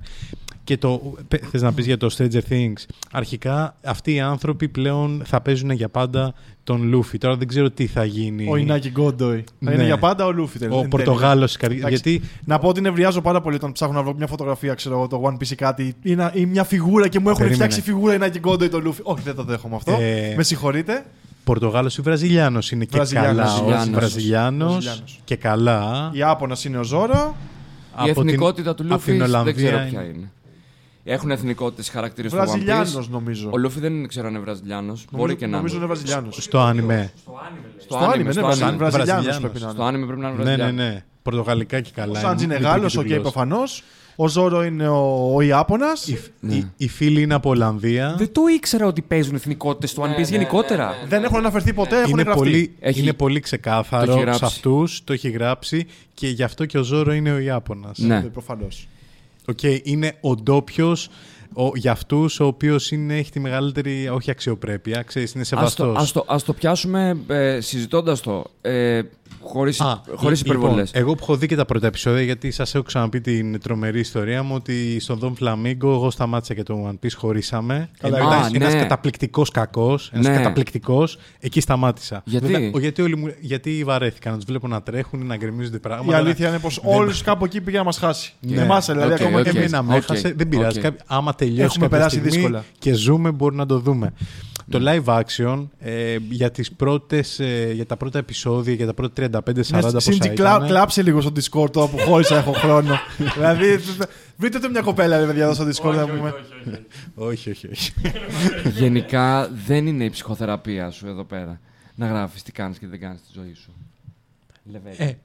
B: Και το. Θες να πεις για το Stranger Things. Αρχικά, αυτοί οι άνθρωποι πλέον θα παίζουν για πάντα τον Λούφι. Τώρα δεν ξέρω τι θα γίνει.
C: Ο Ινάκη Γκόντοϊ. Θα είναι
B: Ναι.
C: για πάντα ο Λούφι. τελικά.
B: Ο
C: Είναι
B: Πορτογάλος.
C: τέλειο. Εντάξει,
B: Γιατί
C: Να πω ότι νευριάζω πάρα πολύ όταν ψάχνω να βρω μια φωτογραφία, ξέρω εγώ, το One Piece ή κάτι, ή, να- ή μια φιγούρα και μου έχουν
B: Περίμενε.
C: φτιάξει φιγούρα Ινάκη Γκόντοϊ το Λούφι. Όχι, δεν το δέχομαι αυτό.
B: Ε,
C: Με συγχωρείτε.
B: Πορτογάλος ή Βραζιλιάνος είναι και
C: Βραζιλιάνος.
B: καλά.
D: Βραζιλιάνος.
B: Βραζιλιάνος
C: Βραζιλιάνος.
B: και καλά.
C: Ιάπωνας είναι ο Ζόρο.
D: Η
B: Από την-
D: εθνικότητα του
B: από
D: Λούφι
B: την
D: δεν
B: Ολλανδία
D: ξέρω
B: είναι.
D: ποια είναι. Έχουν εθνικότητες χαρακτήρες του One
C: Βραζιλιάνος
D: Piece.
C: νομίζω.
D: Ο Λούφι δεν ξέρω αν είναι Βραζιλιάνος. Μπορεί και να
C: Νομίζω είναι
D: είναι.
C: Βραζιλιάνος.
B: Στο άνιμε.
C: Στο άνιμε, ναι,
D: στο
C: Βραζιλιάνο
D: άνιμε.
B: Βραζιλιάνος.
C: πρέπει να
D: Στο
C: είναι.
D: άνιμε πρέπει να είναι
B: Ναι, ναι,
D: Βραζιλιάνος.
B: ναι. Πορτογαλικά και καλά.
C: Ο Σάντζι είναι
B: μητρική
C: Γάλλος,
B: του
C: οκ,
B: γλώσσα.
C: προφανώς. Ο Ζόρο είναι ο, ο Ιάπωνας.
B: Οι, οι, οι φίλοι είναι από Ολλανδία.
E: Δεν το ήξερα ότι παίζουν εθνικότητες του One Piece γενικότερα.
C: Δεν έχουν αναφερθεί ποτέ, έχουν
B: Είναι
C: γραφτεί.
B: πολύ,
D: Έχει-
B: είναι πολύ
D: το
B: ξεκάθαρο
D: έχει
B: σε
D: γράψει.
B: αυτούς. Το έχει γράψει και γι' αυτό και ο Ζόρο είναι ο Ιάπωνας.
D: Ναι.
C: Προφανώς.
B: Οκ, είναι ο ντόπιος για αυτούς ο οποίος έχει τη μεγαλύτερη όχι αξιοπρέπεια. Ξέρεις, είναι
D: Ας το,
B: σεβαστός.
D: ας, το, ας το πιάσουμε ε, συζητώντας το. Ε, χωρίς, χωρίς υπερβολές.
B: εγώ που έχω δει και τα πρώτα επεισόδια, γιατί σας έχω ξαναπεί την τρομερή ιστορία μου ότι στον Δον Φλαμίγκο εγώ σταμάτησα και το One Piece, χωρίσαμε.
C: Καλά,
B: Ένα
D: α, ναι.
B: καταπληκτικός κακός. Ένας
D: Ναι.
B: καταπληκτικός. Εκεί σταμάτησα.
D: Γιατί;
B: ο- γιατί, όλοι μου, γιατί βαρέθηκα να τους βλέπω να τρέχουν ή να γκρεμίζονται
C: Η
B: πράγματα.
C: αλήθεια είναι πως
B: Δεν-
C: όλους κάπου εκεί πήγε να μας χάσει.
B: Ναι.
C: Εμάς δηλαδή
D: Οκ,
C: ακόμα
D: οκ.
C: και εμείς.
B: Εμένα με
D: οκ,
B: έχασε, δεν πειράζει.
D: οκ.
B: Κάποι- άμα τελειώσει
C: Έχουμε
B: κάποια
C: περάσει
B: στιγμή
C: δύσκολα.
B: και ζούμε, μπορεί να το δούμε. Το live action ε, για, τις πρώτες, ε, για τα πρώτα επεισόδια, για τα πρώτα 35-40 πόσα
C: Σίντζι,
B: ήταν.
C: κλα, κλάψε λίγο στο Discord τώρα που χώρισα, έχω χρόνο. δηλαδή, βρείτε το μια κοπέλα, ρε παιδιά, εδώ στο Discord. να πούμε.
B: όχι, όχι, όχι.
D: Γενικά δεν είναι η ψυχοθεραπεία σου εδώ πέρα. Να γράφεις τι κάνεις και δεν κάνεις στη ζωή σου. Λεβέντη.
B: Ε,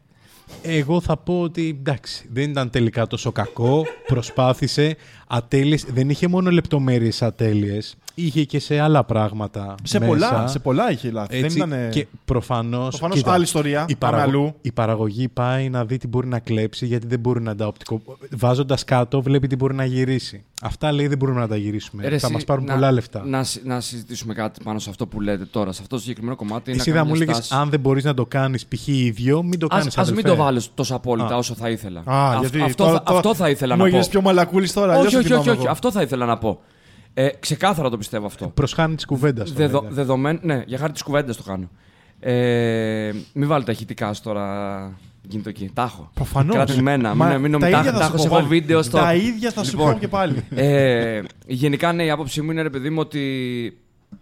B: εγώ θα πω ότι εντάξει, δεν ήταν τελικά τόσο κακό. Προσπάθησε. Ατέλειες, δεν είχε μόνο λεπτομέρειες ατέλειες. Είχε και σε άλλα πράγματα.
C: Σε
B: μέσα.
C: πολλά, σε πολλά είχε λάθη.
B: Έτσι,
C: δεν ήταν.
B: Και προφανώς.
C: Προφανώς άλλη ιστορία,
B: Η,
C: πάμε αλλού.
B: η παραγωγή πάει να δει τι μπορεί να κλέψει, γιατί δεν μπορεί να τα οπτικο. Βάζοντας κάτω, βλέπει τι μπορεί να γυρίσει. Αυτά λέει δεν μπορούμε να τα γυρίσουμε.
D: Ρε,
B: θα
D: εσύ,
B: μας πάρουν
D: να-
B: πολλά λεφτά.
D: Να, συ- να συζητήσουμε κάτι πάνω σε αυτό που λέτε τώρα. Σε αυτό το συγκεκριμένο κομμάτι.
B: Εσύ
D: να
B: θα
D: κάνω
B: μου
D: μια
B: έλεγε,
D: στάση.
B: αν δεν μπορείς να το κάνεις π.χ. ίδιο, μην το κάνεις.
D: Ας, ας μην το βάλω τόσο απόλυτα
B: Α.
D: όσο θα ήθελα.
C: Α,
D: Αυ-
C: γιατί
D: αυτό,
C: τώρα-
D: θα,
C: τώρα
D: αυτό θα ήθελα
C: Μου
D: να
C: έγινε
D: πω.
C: πιο μαλακούλης τώρα. αλλιώς
D: όχι,
C: το
D: όχι,
C: θυμάμαι
D: όχι, όχι.
C: εγώ.
D: Αυτό θα ήθελα να πω. Ε, ξεκάθαρα το πιστεύω αυτό.
B: Προσχάνει της κουβέντας.
D: Δεδο, δεδομέν, ναι, για χάρη της κουβέντας το κάνω. Ε, μην βάλετε ηχητικά σου τώρα. Γίνεται εκεί. Τα έχω.
C: Προφανώς.
D: Κρατημένα.
C: Μα
D: Μην, μην
C: τα
D: νομι-
C: ίδια
D: τα,
C: θα
D: τα
C: σου
D: έχω
C: πω
D: σε εγώ
C: πάλι.
D: βίντεο στο.
C: Τα ίδια θα σου
D: Λοιπόν,
C: πω και πάλι.
D: Ε, γενικά, ναι, η άποψή μου είναι ρε παιδί μου ότι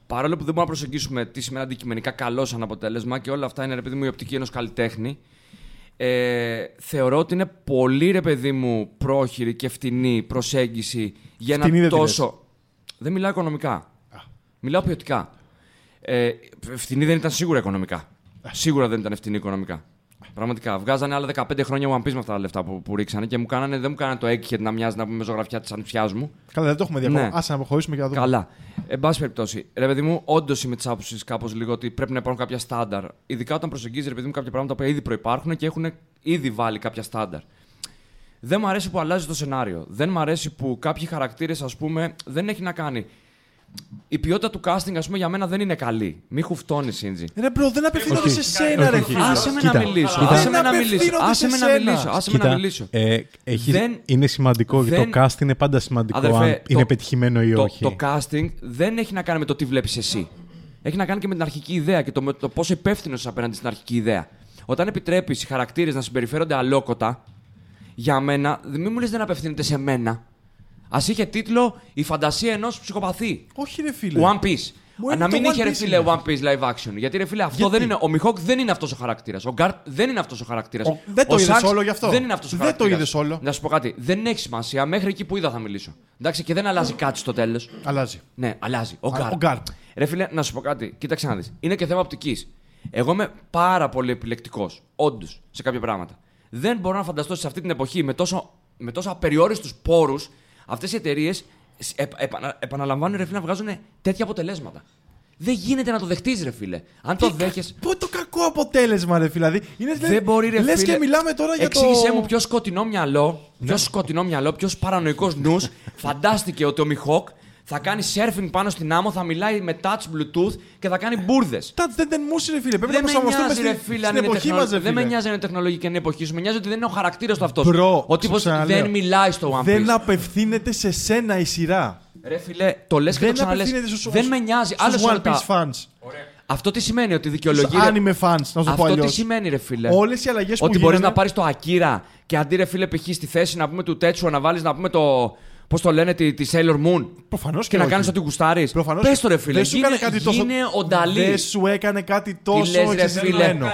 D: παρόλο που δεν μπορούμε να προσεγγίσουμε τι σημαίνει αντικειμενικά καλό σαν αποτέλεσμα και όλα αυτά είναι ρε παιδί μου η οπτική ενός καλλιτέχνη. Ε, θεωρώ ότι είναι πολύ ρε παιδί μου πρόχειρη και φτηνή προσέγγιση για ένα
C: Φτηνή δεν τη
D: τόσο. Δεν μιλάω οικονομικά. Μιλάω ποιοτικά. Ε, φτηνή δεν ήταν σίγουρα οικονομικά. Σίγουρα δεν ήταν φτηνή οικονομικά. Πραγματικά. Βγάζανε άλλα 15 χρόνια One Piece με αυτά τα λεφτά που, που ρίξανε και μου κάνανε, δεν μου κάνανε το έκχετ να μοιάζει να πούμε με ζωγραφιά τη ανιψιά μου.
C: Καλά, δεν το έχουμε δει ακόμα.
D: Ναι.
C: Άσε να προχωρήσουμε και να δούμε.
D: Καλά. Εν πάση περιπτώσει, ρε παιδί μου, όντως είμαι της άποψης κάπως λίγο ότι πρέπει να υπάρχουν κάποια στάνταρ. Ειδικά όταν προσεγγίζεις ρε παιδί μου κάποια πράγματα που ήδη προϋπάρχουν και έχουν ήδη βάλει κάποια στάνταρ. Δεν μου αρέσει που αλλάζει το σενάριο. Δεν μου αρέσει που κάποιοι χαρακτήρες, ας πούμε, δεν έχει να κάνει. Η ποιότητα του casting, ας πούμε, για μένα δεν είναι καλή. Μη χουφτώνεις, Σίντζι.
C: Ρε bro, δεν απευθύνονται
B: Όχι.
C: σε σένα, ρε
B: Όχι.
C: φίλε.
D: Άσε με
B: Κοίτα,
D: να μιλήσω.
B: κοίτα.
D: Άσε με
C: Δεν
D: να μιλήσω.
C: απευθύνονται
D: Άσε
C: σε
D: με να
C: σένα.
D: μιλήσω. Άσε με να μιλήσω.
B: ε, έχει-
D: Δεν-
B: είναι σημαντικό και
D: δεν-
B: το cast είναι πάντα σημαντικό
D: Αδερφέ,
B: αν είναι
D: το-
B: πετυχημένο ή
D: το,
B: όχι.
D: το casting δεν έχει να κάνει με το τι βλέπεις εσύ. Έχει να κάνει και με την αρχική ιδέα και το, με το πόσο υπεύθυνος είσαι απέναντι στην αρχική ιδέα. Όταν επιτρέπεις οι χαρακτήρες να συμπεριφέρονται αλόκοτα, για μένα, μην μου λες δεν απευθύνεται σε μένα. Α είχε τίτλο Η φαντασία ενός ψυχοπαθή.
C: Όχι, ρε φίλε.
D: One Piece.
C: Μου είναι
D: να
C: το
D: μην
C: One
D: είχε ρε
C: Piece
D: φίλε
C: είναι.
D: One Piece live action. Γιατί ρε φίλε αυτό
C: Γιατί;
D: δεν είναι. Ο Μιχόκ δεν είναι αυτός ο χαρακτήρας. Ο Γκάρτ δεν είναι αυτός ο χαρακτήρας.
C: Ο- δεν το είδες όλο γι' αυτό;
D: Δεν είναι αυτός ο
C: Δεν το
D: χαρακτήρας.
C: είδες όλο;
D: Να σου πω κάτι. Δεν έχει σημασία. Μέχρι εκεί που είδα θα μιλήσω. Εντάξει, και δεν αλλάζει κάτι στο τέλος.
C: Αλλάζει.
D: Ναι, αλλάζει. Ο
C: Α,
D: Γκάρτ.
C: ο Γκάρτ.
D: Ρε φίλε, να σου πω κάτι. Κοίταξε να δεις. Είναι και θέμα οπτικής. Εγώ είμαι πάρα πολύ επιλεκτικός. Όντως, σε κάποια πράγματα. Δεν μπορώ να φανταστώ σε αυτή την εποχή με τόσο, με τόσο απεριόριστους πόρους αυτές οι εταιρείες επαναλαμβάνουν ρε φίλε να βγάζουν τέτοια αποτελέσματα. Δεν γίνεται να το δεχτείς, ρε φίλε. Αν το δέχεσαι.
C: Πού το κακό αποτέλεσμα, ρε φίλε. Δηλαδή, είναι
D: Δεν μπορεί, ρε
C: Λες
D: φίλε.
C: και μιλάμε τώρα για το.
D: Εξήγησέ μου ποιο σκοτεινό μυαλό, ποιος σκοτεινό μυαλό, ποιος παρανοϊκός νους φαντάστηκε ότι ο Μιχόκ Θα κάνει surfing πάνω στην άμμο, θα μιλάει με touch bluetooth και θα κάνει μπουρδες.
C: Τα δεν δεν μου ρε φίλε. Πρέπει
D: Δεν
C: να
D: με
C: προσαρμοστούμε
D: νοιάζει, ρε
C: στην,
D: φίλε,
C: στην
D: αν είναι
C: εποχή
D: τεχνο-
C: μας, ρε
D: Δεν με
C: φίλε.
D: νοιάζει αν είναι τεχνολογική και είναι η εποχή σου. Με νοιάζει ότι δεν είναι ο χαρακτήρας του αυτός.
C: Bro,
D: Ο τύπος
C: ξαναλέω.
D: δεν μιλάει στο One Piece.
C: Δεν απευθύνεται σε σένα η σειρά.
D: Ρε φίλε, το λες και το
C: Δεν
D: ξαναλέ.
C: απευθύνεται στους,
D: Δεν με νοιάζει.
C: στους
D: Άλλο
C: One Piece fans.
D: Αυτό τι σημαίνει, ότι
C: Στους
D: δικαιολογεί. ρε-
C: anime fans, να σου το πω
D: Αυτό τι
C: αλλιώς.
D: σημαίνει, ρε φίλε.
C: Όλες οι αλλαγές που
D: Ότι μπορείς
C: γίνανε-
D: να πάρεις το Akira και αντί ρε φίλε π.χ. στη θέση να πούμε του Τέτσου να βάλεις να πούμε το. Πώς το λένε, τη, τη Sailor Moon.
C: Προφανώς
D: Και,
C: και
D: να
C: όχι.
D: κάνει ό,τι γουστάρεις.
C: Προφανώς
D: Πες
C: και-
D: το ρε φίλε.
C: Δεν σου
D: γίνε,
C: έκανε κάτι τόσο.
D: γίνε ο Νταλή.
C: Δεν σου έκανε κάτι τόσο
D: λες, ρε,
C: εξεζητημένο.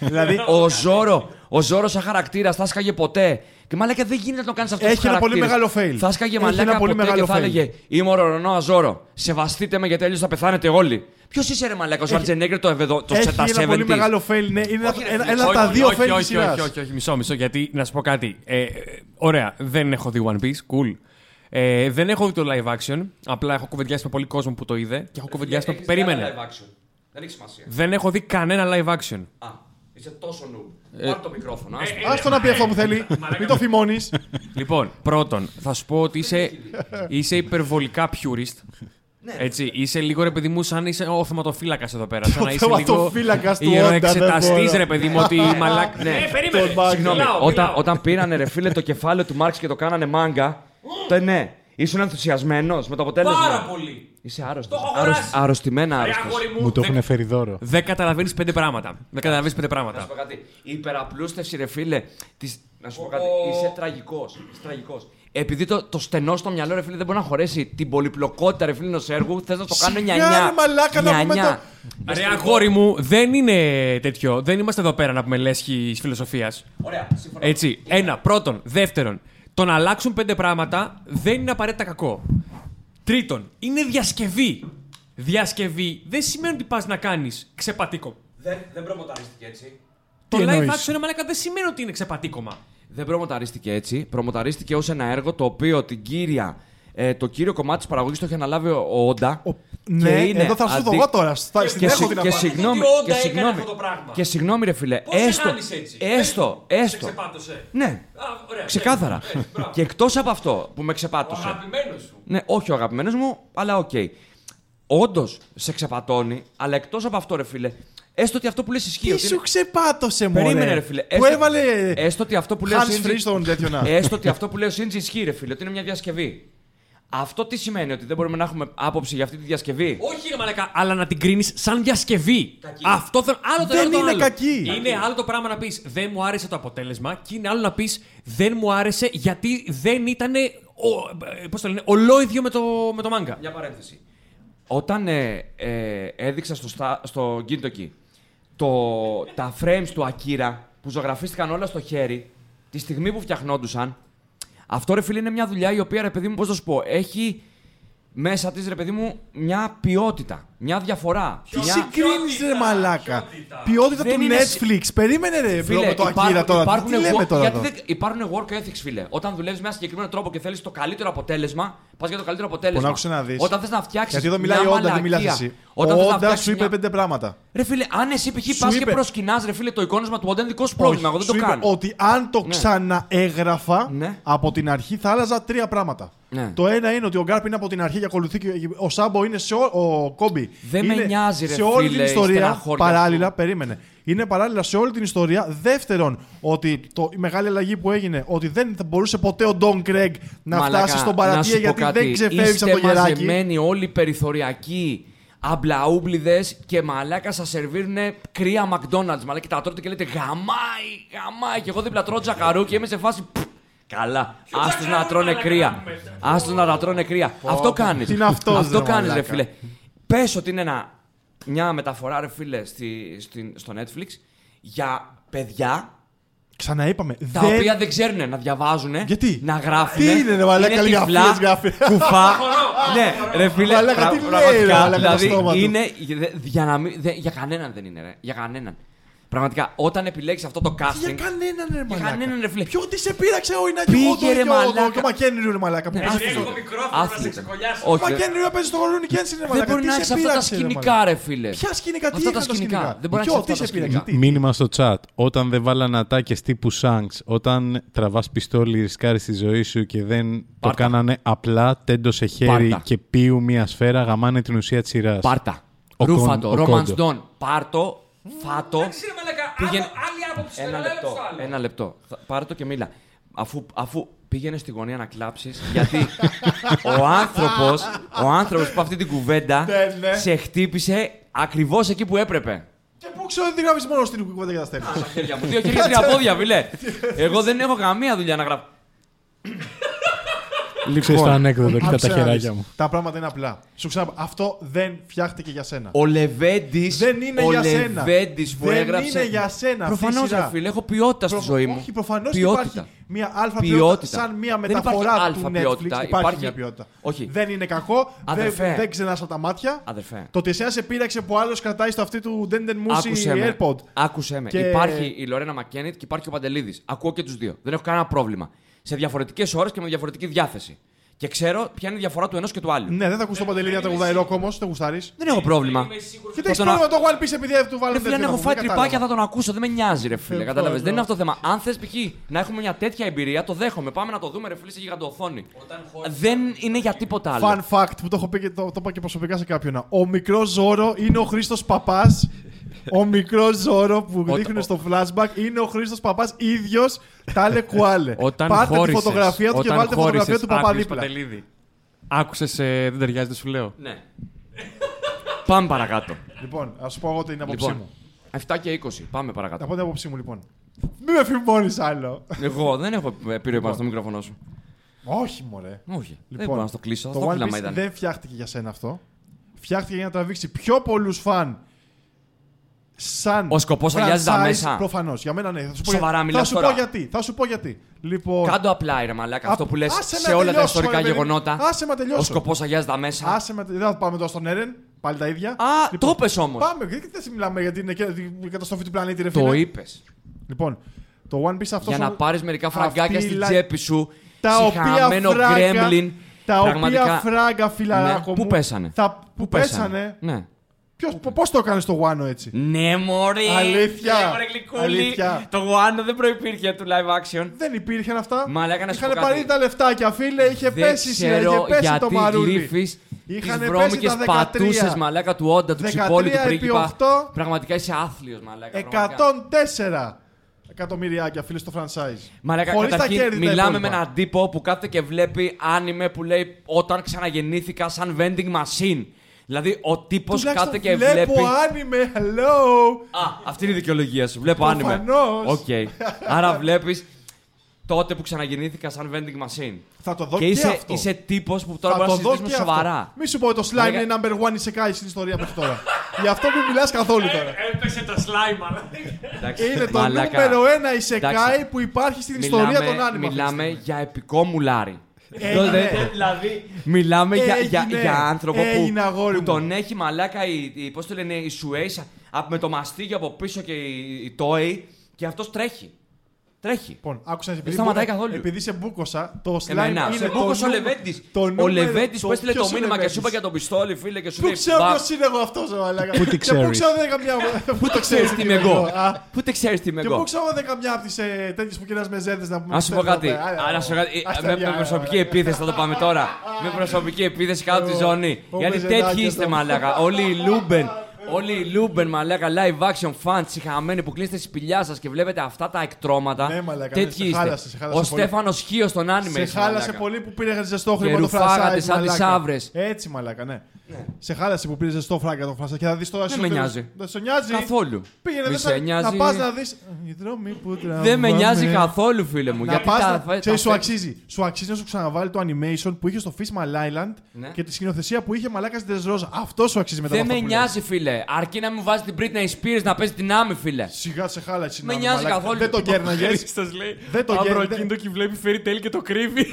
C: δηλαδή,
D: Ο Ζόρο, ο Ζόρο σαν χαρακτήρας θα σκάγε ποτέ. Και μαλάκα δεν γίνεται να το κάνεις αυτός.
C: Έχει
D: στους
C: ένα πολύ
D: χαρακτήρες.
C: μεγάλο fail.
D: Θα σκάγε
C: Έχει
D: μαλάκα
C: ένα πολύ
D: ποτέ και
C: μεγάλο
D: θα
C: fail.
D: έλεγε Είμαι ο Ρορονό Ζόρο. Σεβαστείτε με γιατί αλλιώς θα πεθάνετε όλοι. Ποιος είσαι ρε μαλάκα, ο Σαρτζενέγκρ το ευεδο. Το
C: έχει
D: τα
C: ένα πολύ
D: 70s.
C: μεγάλο fail. Ναι, είναι
D: Όχι, ρε
C: ένα,
D: φίλε,
C: ένα από
E: όχι,
C: τα δύο
E: όχι,
C: fail
E: όχι,
C: της σειράς.
E: όχι, όχι, όχι, μισό, μισό, γιατί να σου πω κάτι. Ε, ε, ωραία, δεν έχω δει One Piece, cool. Ε, δεν έχω δει το live action. Απλά έχω κουβεντιάσει με πολύ κόσμο που το είδε και έχω κουβεντιάσει με.
D: Έχεις
E: Περίμενε.
D: δει άλλα live action. Δεν έχει σημασία.
E: Δεν έχω δει κανένα live action.
D: Α, είσαι τόσο νου.
C: Ε,
D: Πάρ το μικρόφωνο. άστο.
C: Άστο να πει αυτό που θέλει. Μην το θυμώνεις.
E: Λοιπόν, πρώτον, θα σου πω ότι είσαι, είσαι υπερβολικά purist.
C: Ναι.
E: Έτσι, είσαι λίγο ρε παιδί μου σαν είσαι ο θεματοφύλακας εδώ πέρα. Σαν
C: Ο
E: να είσαι λίγο
C: θεματοφύλακας του Όντα, δεν
E: ιεροεξεταστής
C: μπορώ.
E: ρε παιδί μου ότι μαλάκ. Ναι, περίμενε.
C: Τον
E: Συγγνώμη.
C: Μάγκα.
D: Όταν, όταν πήρανε ρε φίλε το κεφάλαιο του Μάρξ και το κάνανε μάγκα, τότε ναι. Ήσουν ενθουσιασμένος με το αποτέλεσμα.
E: Πάρα πολύ.
D: Είσαι άρρωστος.
E: Το έχω αγοράσει.
D: Αρρωστημένα
E: Ρε
D: άρρωστος.
E: αγόρι μου,
B: Μου το
E: δεν-
B: έχουν φέρει δώρο.
E: Δεν καταλαβαίνεις πέντε πράγματα. Δεν καταλαβαίνεις πέντε
D: Να σου
E: πράγματα.
D: πω κάτι. Η υπεραπλούστευση, ρε φίλε. Της... Να σου πω κάτι. Είσαι τραγικός. Είσαι τραγικός. Επειδή το, το στενό στο μυαλό, ρε φίλε, δεν μπορεί να χωρέσει την πολυπλοκότητα, ρε φίλε, ενός έργου, θες να το κάνω
C: Σιγά,
D: νιανιά.
C: ρε μαλάκα, να πούμε
D: Νιανιά.
E: Ρε αγόρι μου, δεν είναι τέτοιο. Δεν είμαστε εδώ πέρα να πούμε λέσχη φιλοσοφίας.
D: Ωραία, σύμφωνα.
E: Έτσι. Ένα. Πρώτον. Δεύτερον. Το να αλλάξουν πέντε πράγματα δεν είναι απαραίτητα κακό. Τρίτον. Είναι διασκευή. Διασκευή δεν σημαίνει ότι πας να κάνεις ξεπατήκο.
D: Δεν, δεν προμοταρίστηκε έτσι.
E: Το
C: Τι
E: live
C: εννοείς;
E: action, ρε μαλάκα, δεν σημαίνει ότι είναι ξεπατήκωμα.
D: Δεν προμοταρίστηκε έτσι. Προμοταρίστηκε ως ένα έργο το οποίο την κύρια, ε, το κύριο κομμάτι της παραγωγής το είχε αναλάβει ο ο Όντα.
C: Ο- Ναι, εδώ θα σου το εγώ τώρα. Στα- Στην
D: Και,
C: έχω
D: συ-
C: την
D: και
C: απάντηση.
D: συγγνώμη,
E: ότι ο Όντα
D: και
E: έκανε
D: συγγνώμη,
E: αυτό το πράγμα.
D: και συγγνώμη ρε φίλε,
E: Πώς
D: έστω,
E: κάνεις έτσι;
D: έστω, έστω,
E: ξεπάτωσε.
D: ναι,
E: Α, ωραία,
D: ξεκάθαρα.
E: ναι, ναι, μπράβο.
D: και εκτός από αυτό που με ξεπάτωσε,
E: Αγαπημένος σου.
D: ναι, όχι ο αγαπημένος μου, αλλά οκ. Όντως σε ξεπατώνει, αλλά εκτός από αυτό ρε φίλε, έστω ότι αυτό που λες ισχύει.
C: Τι
D: ότι
C: σου
D: είναι-
C: ξεπάτωσε, μωρέ;
D: Περίμενε ρε φίλε.
C: Που
D: έστω-
C: έβαλε
D: Έστω ότι αυτό που λέει ο
C: hands
D: Σίντζι-
C: free στον τέτοιο να.
D: Έστω ότι αυτό που λέει ο Σίντζι ισχύει, ρε φίλε, ότι είναι μια διασκευή. Αυτό τι σημαίνει, ότι δεν μπορούμε να έχουμε άποψη για αυτή τη διασκευή;
E: Όχι, ρε Μαλακά, αλλά να την κρίνεις σαν διασκευή. Αυτό θέλω. Άλλο το
C: Δεν
E: ένα το
C: είναι
E: άλλο.
C: κακή.
E: Είναι άλλο το πράγμα να πεις Δεν μου άρεσε το αποτέλεσμα και είναι άλλο να πεις Δεν μου άρεσε γιατί δεν ήταν. Πώς το λένε, ολόιδιο με το, με το μάγκα.
D: Μια παρένθεση. Όταν ε, ε, έδειξα στο, στα- στο Gintoki το, τα frames του Akira που ζωγραφίστηκαν όλα στο χέρι, τη στιγμή που φτιαχνόντουσαν, αυτό ρε φίλε είναι μια δουλειά η οποία ρε παιδί μου, πώς να σου πω, έχει μέσα της ρε παιδί μου μια ποιότητα, μια διαφορά.
C: Τι
D: μια...
C: συγκρίνεις ρε μαλάκα; Ποιότητα
D: Δεν
C: του
D: είναι
C: Netflix. Περίμενε ρε bro, με το
D: υπάρχουν-
C: Akira τώρα.
D: υπάρχουν
C: Τι λέμε
D: work-
C: τώρα
D: γιατί
C: εδώ;
D: δεν- υπάρχουν work ethics, φίλε. Όταν δουλεύεις με ένα συγκεκριμένο τρόπο και θέλεις το καλύτερο αποτέλεσμα, πας για το καλύτερο αποτέλεσμα.
C: Λοιπόν, άκουσε να δεις.
D: Όταν θες να φτιάξεις.
C: Γιατί εδώ μιλάει ο Όντα, δεν μιλάς εσύ. Ο
D: Όταν θες να
C: Όντα
D: φτιάξεις
C: σου είπε
D: μια-
C: πέντε πράγματα.
D: Ρε φίλε, αν εσύ π.χ.
C: Σου
D: πας και
C: είπε-
D: προσκυνάς, ρε φίλε, το εικόνισμα του Όντα είναι δικό σου πρόβλημα. Εγώ δεν
C: σου
D: το
C: είπε
D: κάνω.
C: ότι αν το
D: Ναι.
C: ξαναέγραφα
D: Ναι.
C: από την αρχή θα άλλαζα τρία πράγματα.
D: Ναι.
C: Το ένα είναι ότι ο Γκάρπ είναι από την αρχή και ακολουθεί και ο Σάμπο είναι σε ό, ο Κόμπι.
D: Δεν με
C: είναι
D: νοιάζει, ρε
C: Σε όλη
D: φίλε,
C: την
D: η
C: ιστορία
D: στεναχώρια
C: παράλληλα,
D: σου.
C: περίμενε. Είναι παράλληλα σε όλη την ιστορία. Δεύτερον, ότι το, η μεγάλη αλλαγή που έγινε, ότι δεν θα μπορούσε ποτέ ο Ντόν Κρέγκ να
D: Μαλάκα,
C: φτάσει στον
D: να σου
C: παρατία
D: πω
C: γιατί
D: κάτι.
C: δεν ξεφεύγει
D: Είστε
C: από το γεράκι.
D: μαζεμένοι όλοι περιθωριακοί αμπλαούμπλιδες και μαλάκα σας σερβίρουν κρύα McDonald's. Μαλάκα και τα τρώτε και λέτε γαμάει, γαμάει. Και εγώ δίπλα τρώω τζακαρού και είμαι σε φάση. «Πφ, Καλά. Άστος να τρώνε κρύα. Άστος να τα τρώνε κρύα. Αυτό κάνεις.
C: Τι είναι αυτός,
D: Αυτό
C: ρε
D: κάνεις, ρε
C: μαλάκα.
D: φίλε. Πες ότι είναι ένα, μια μεταφορά, ρε φίλε, στη, στην- στο Netflix για παιδιά
C: Ξαναείπαμε.
D: τα
C: δεν...
D: οποία δεν ξέρουν να διαβάζουν.
C: Γιατί;
D: Να γράφουν.
C: Τι είναι, ρε μαλάκα, λίγα αφίες γράφει.
D: Κουφά. ναι, ρε φίλε.
C: Μαλάκα,
D: πρα-
C: τι λέει,
D: πραγματικά,
C: ρε μαλάκα, το
D: δηλαδή,
C: στόμα του.
D: είναι. δε- Για, να μην, δε- για κανέναν δεν είναι, ρε. Για κανέναν. Πραγματικά, όταν επιλέξεις αυτό το
C: Για
D: casting.
C: κανέναν ρε μαλάκα.
D: κανέναν, ρε φίλε.
C: Ποιο τι σε πείραξε ο Ινάκη
D: Πήγε,
C: Χόντο
D: ρε,
C: και ο-
D: μαλάκα.
C: και ο Μακένριου ρε μαλάκα. που
D: Ναι,
C: παίζει
D: άθλητο.
C: στο-
D: Άθλητο.
C: Ο
D: Όχι. ρε.
C: Μακένριου να παίζει στο Γορούνι Κένσιν ρε
D: Δεν
C: μαλάκα.
D: μπορεί
C: Τι
D: να
C: σε
D: έχεις αυτά τα
C: πείραξε, ρε,
D: σκηνικά,
C: μαλάκα.
D: ρε φίλε.
C: Ποια σκηνικά, τι
D: Αυτά τα
C: είχαν τα
D: σκηνικά.
C: σκηνικά;
D: Δεν μπορεί να
C: Ποιο,
D: έχεις
C: τι
D: αυτά
C: σε
D: τα
C: πείραξε,
D: σκηνικά.
C: τι;
B: Μήνυμα στο chat. Όταν δεν βάλανε ατάκες τύπου Shanks, όταν τραβάς πιστόλι, ρισκάρεις τη ζωή σου και δεν το
D: Πάρτα.
B: κάνανε απλά τέντο σε χέρι
D: Πάρτα.
B: και πίου μία σφαίρα, γαμάνε την ουσία της σειράς.
D: Πάρτα.
B: Ο
D: Ρούφατο.
B: Κον- ο
D: Romance
B: Κόντο.
D: Dawn. Πάρτο. Φάτο. Πήγαινε...
E: Άλλη άποψη.
D: Ένα
E: τώρα, λέω
D: λεπτό.
E: το άλλο.
D: Ένα λεπτό. Θα- Πάρε το και μίλα. Αφού, αφού πήγαινε στη γωνία να κλάψεις, γιατί ο άνθρωπο ο άνθρωπος που είπε αυτή την κουβέντα
C: Ναι, ναι.
D: σε χτύπησε ακριβώς εκεί που έπρεπε.
C: Και πού ξέρω ότι γράφεις μόνος στην κουβέντα για τα αστέρια.
D: Χέρια μου. Δύο χέρια, τρία πόδια, φιλέ. Εγώ δεν έχω καμία δουλειά να γράφω.
B: Ξέρεις το ανέκδοτο, κοίτα τα
C: Άκουσε να
B: χεράκια
C: δεις.
B: μου.
C: Τα πράγματα είναι απλά. Σου ξαναπώ, αυτό δεν φτιάχτηκε για σένα.
D: Ο Λεβέντη.
C: Δεν είναι
D: ο
C: για σένα.
D: Λεβέντης που
C: δεν
D: έγραψε.
C: είναι για σένα.
D: Προφανώ,
C: αυτή η σειρά.
D: φίλε, έχω ποιότητα στη
C: Προφα-
D: ζωή μου.
C: Όχι, προφανώς
D: ποιότητα.
C: υπάρχει μια αλφα
D: Ποιότητα.
C: ποιότητα. Σαν μια
D: Δεν
C: μεταφορά
D: υπάρχει
C: του
D: αλφα
C: Netflix.
D: ποιότητα,
C: Υπάρχει,
D: υπάρχει-
C: μια ποιότητα.
D: Όχι.
C: Δεν είναι κακό.
D: Αδερφέ.
C: Δεν, δεν ξενάς από τα μάτια.
D: Αδερφέ.
C: Το ότι εσένα σε πείραξε που άλλος κρατάει στο αυτή του Denden Musi
D: Άκουσε με.
C: AirPod.
D: Άκουσε με.
C: Και-
D: Υπάρχει η Λορένα Μακένιτ και υπάρχει ο Παντελίδης. Ακούω και τους δύο. Δεν έχω κανένα πρόβλημα. Σε διαφορετικές ώρες και με διαφορετική διάθεση. Και ξέρω ποια είναι η διαφορά του ενός και του άλλου.
C: Ναι, δεν θα ακούς το Παντελή για τραγουδάει ροκ όμως. Δεν γουστάρεις.
D: Δεν έχω πρόβλημα.
C: Και δεν έχεις
D: το να-
C: πρόβλημα το One Piece επειδή του βάλω
D: Ρε φίλε, αν έχω φάει τρυπάκια θα τον ακούσω. Δεν με νοιάζει, ρε φίλε.
C: Ε,
D: Κατάλαβες.
C: ναι.
D: Δεν είναι αυτό το θέμα. Αν θες π.χ. να έχουμε μια τέτοια εμπειρία, το δέχομαι. Πάμε να το δούμε, ρε φίλε, σε γιγαντοοθόνη. Δεν είναι για τίποτα άλλο.
C: Fun fact που το έχω πει και το, το είπα και προσωπικά σε κάποιον. Ο μικρός Ζώρο είναι ο Χρήστος Παπάς. Ο μικρός Ζώρο που
E: Όταν-
C: δείχνουν στο flashback είναι ο Χρήστος Παπάς ίδιος. Τάλε κουάλε.
E: Όταν
C: Πάρτε
E: χώρισες,
C: τη φωτογραφία του και
E: όταν
C: βάλτε τη φωτογραφία
E: χώρισες,
C: του Παπά
E: άκουσες
C: δίπλα.
E: Παντελίδη. Άκουσες, ε, δεν ταιριάζει, δεν σου λέω;
D: Ναι. Πάμε παρακάτω.
C: Λοιπόν, ας σου πω εγώ την άποψή
D: Λοιπόν,
C: μου.
D: 7 και 20. Πάμε παρακάτω.
C: Από την άποψή μου, λοιπόν. Μην με φημώνεις άλλο.
D: Εγώ δεν έχω επιρροή πάνω στο μικρόφωνο σου.
C: Όχι, μωρέ.
D: Όχι. δεν
C: Λοιπόν,
D: μπορώ να στο κλείσω.
C: Το
D: Θα το
C: One
D: κλείμα
C: Piece
D: ήταν.
C: δεν φτιάχτηκε για σένα αυτό. Φτιάχτηκε για να τραβήξει πιο πολλούς φαν. Σαν
D: Ο σκοπός αγιάζει τα
C: franchise,
D: μέσα.
C: Προφανώς. Για μένα ναι. Θα σου πω,
D: Σοβαρά
C: για...
D: μιλάς
C: θα σου
D: τώρα.
C: πω γιατί. Θα σου πω γιατί. Λοιπόν,
D: Κάντο απλά, ρε μαλάκα. Αυτό
C: Α-
D: που λες
C: άσε
D: σε
C: να
D: όλα τα
C: τελειώσω,
D: ιστορικά
C: ρε παιδί μου.
D: γεγονότα.
C: Άσε να τελειώσω.
D: Ο σκοπός αγιάζει τα μέσα.
C: άσε με... Δεν θα πάμε τώρα στον Έρεν. Πάλι τα ίδια.
D: Α,
C: Λοιπόν,
D: το πες όμως.
C: Πάμε. Γιατί δεν μιλάμε για την, την καταστροφή του πλανήτη, ρε
D: Το
C: φίλε.
D: είπες.
C: Λοιπόν, το One Piece αυτός.
D: Για να πάρεις μερικά φραγκάκια
C: αυτή
D: στην
C: λα-
D: τσέπη σου.
C: τα οποία
D: συχαμένο
C: φράγκα,
D: γκρέμλιν.
C: τα
D: Πραγματικά-
C: οποία φράγκα φιλαράκο
D: Ναι,
C: μου.
D: πού πέσανε;
C: Θα... Πού πέσανε;
D: Ναι.
C: Ποιος, πώς το έκανες στο Wano έτσι;
D: Ναι, μωρή!
C: Αλήθεια.
D: Ναι, μωρέ, γλυκούλη.
C: Αλήθεια.
D: Το Wano δεν προϋπήρχε του live action.
C: Δεν υπήρχαν αυτά.
D: Μαλάκα, να σου
C: Είχαν
D: πω κάτι.
C: πάρει τα λεφτάκια, φίλε. Είχε
D: δεν
C: πέσει η σειρά, είχε
D: ξέρω
C: πέσει
D: γιατί
C: το μαρούλι.
D: γλύφεις τις
C: Είχαν πέσει
D: βρώμικες
C: τα 13.
D: πατούσες μαλάκα του Όντα, του
C: 13
D: Τσιπόλη, του
C: επί
D: πρίγκιπα.
C: 8.
D: Πραγματικά είσαι άθλιος μαλάκα. πραγματικά.
C: 104 εκατομμυριάκια, φίλε, στο franchise.
D: Μαλάκα,
C: Χωρίς τα
D: καταρχήν
C: κέρδη τα
D: μιλάμε με
C: υπόλοιπα.
D: έναν τύπο που κάθεται και βλέπει άνιμε που λέει όταν ξαναγεννήθηκα σαν vending machine. Δηλαδή ο τύπος
C: Τουλάχιστον
D: κάθεται και
C: βλέπω
D: βλέπει.
C: άνιμε, hello.
D: Α, αυτή είναι η δικαιολογία σου. Βλέπω άνιμε.
C: Προφανώς.
D: Οκ. Άρα βλέπεις τότε που ξαναγεννήθηκα σαν vending machine.
C: Θα το δω
D: και
C: και
D: είσαι,
C: αυτό.
D: είσαι τύπος που τώρα
C: Θα
D: μπορείς να
C: το δω
D: συζητήσουμε
C: και
D: σοβαρά.
C: αυτό. Μη σου πω ότι το slime
D: Μαλάκα-
C: είναι number one isekai στην ιστορία μέχρι τώρα. Γι' αυτό μην μιλάς καθόλου τώρα.
E: Έπεσε το slime, αλλά.
D: Εντάξει,
C: Είναι το
D: μαλάκα.
C: νούμερο ένα isekai
D: Εντάξει.
C: που υπάρχει στην
D: Μιλάμε-
C: ιστορία των άνιμων.
D: Μιλάμε για επικό μουλάρι.
C: Έγινε.
D: Δηλαδή- δηλαδή, μιλάμε για, για,
C: Έγινε.
D: για άνθρωπο που,
C: Έγινε, αγόρι
D: που
C: μου.
D: τον έχει μαλάκα η, η, πώς το λένε, η Σουέισα με το μαστίγιο από πίσω και η, η Toei και αυτός τρέχει. Τρέχει.
C: Λοιπόν, άκουσα επειδή,
D: σταματάει
C: μπου-
D: καθόλου.
C: επειδή σε μπούκοσα, το slime
D: Εμένα,
C: είναι
D: σε
C: το
D: μπούκος ο
C: νούμερο-
D: Λεβέντης.
C: το
D: Ο
C: νούμερο-
D: Λεβέντης
C: το
D: που έστειλε το
C: ποιος ο
D: μήνυμα και
C: Λεβέντης;
D: σου είπα για τον πιστόλι, φίλε, και σου
C: Πού
D: λέει
C: ξέρω
D: «Μπα».
C: ποιος είναι εγώ αυτός, ο μαλάκα.
B: Πού τι
C: Και Πού
B: ξέρεις;
C: ξέρω δεν καμιά. Πού το ξέρεις
D: Ξέρεις τι είμαι εγώ;
C: Α,
D: Πού δεν ξέρεις τι είμαι
C: Και
D: εγώ;
C: πού ξέρω δεν καμιά από τις τέτοιες που κερνά με ζέδε να πούμε.
D: Να σου πω κάτι. Α, να σου πω κάτι.
C: Άστα,
D: Με-
C: για,
D: Με
C: για,
D: προσωπική
C: για.
D: επίθεση θα το πάμε τώρα. Με προσωπική επίθεση κάτω από τη ζώνη.
C: ο
D: Γιατί
C: Μεζεδάκης
D: τέτοιοι είστε
C: εδώ.
D: μαλάκα. Όλοι οι Λούμπεν. Όλοι οι Λούμπεν μαλάκα live action fans συχαμένοι που κλείστε στη σπηλιά σας και βλέπετε αυτά τα εκτρώματα.
C: Ναι, μαλάκα, ναι,
D: Τέτοιοι
C: σε
D: είστε.
C: χάλασε, σε χάλασε
D: Ο
C: πολύ.
D: Στέφανος Χίο στον άνιμε.
C: Σε
D: είσαι,
C: χάλασε
D: μαλάκα.
C: πολύ που πήρε ζεστό
D: Και
C: χρήμα το
D: ρουφάγατε
C: franchise.
D: σαν τις
C: μαλάκα.
D: αύρες.
C: Έτσι, μαλάκα, ναι. Σε χάλασε που πήρες ζεστό φράγκα το franchise και θα δεις τώρα.
D: Δεν με νοιάζει.
C: Δεν σε νοιάζει.
D: Καθόλου.
C: Πήγαινε
D: Μη
C: μέσα
D: σε νοιάζει.
C: να πας να δει. Οι δρόμοι που τραβάμε.
D: Δεν με νοιάζει καθόλου, φίλε μου.
C: Να
D: Γιατί
C: πας
D: τα-
C: να...
D: τα-
C: Ξέρεις, σου
D: τα-
C: αξίζει. Σου αξίζει να σου ξαναβάλει το animation που είχε στο Fishman Island
D: Ναι.
C: και τη σκηνοθεσία που είχε μαλάκας στην Ρόζα. Αυτό σου αξίζει μετά
D: Δεν
C: από
D: με
C: αυτό που λες.
D: νοιάζει, φίλε. Αρκεί να μου βάζει την Britney Spears να παίζει την άμυ, φίλε.
C: Σιγά σε χάλασε.
D: Με
C: να,
D: νοιάζει
C: μαλάκα.
D: καθόλου.
C: Δεν το κέρναγες.
E: Χρήστος λέει.
C: Δεν το
E: Αύριο
C: γέννη-
E: εκείνο και βλέπει fairy tale και το κρύβει.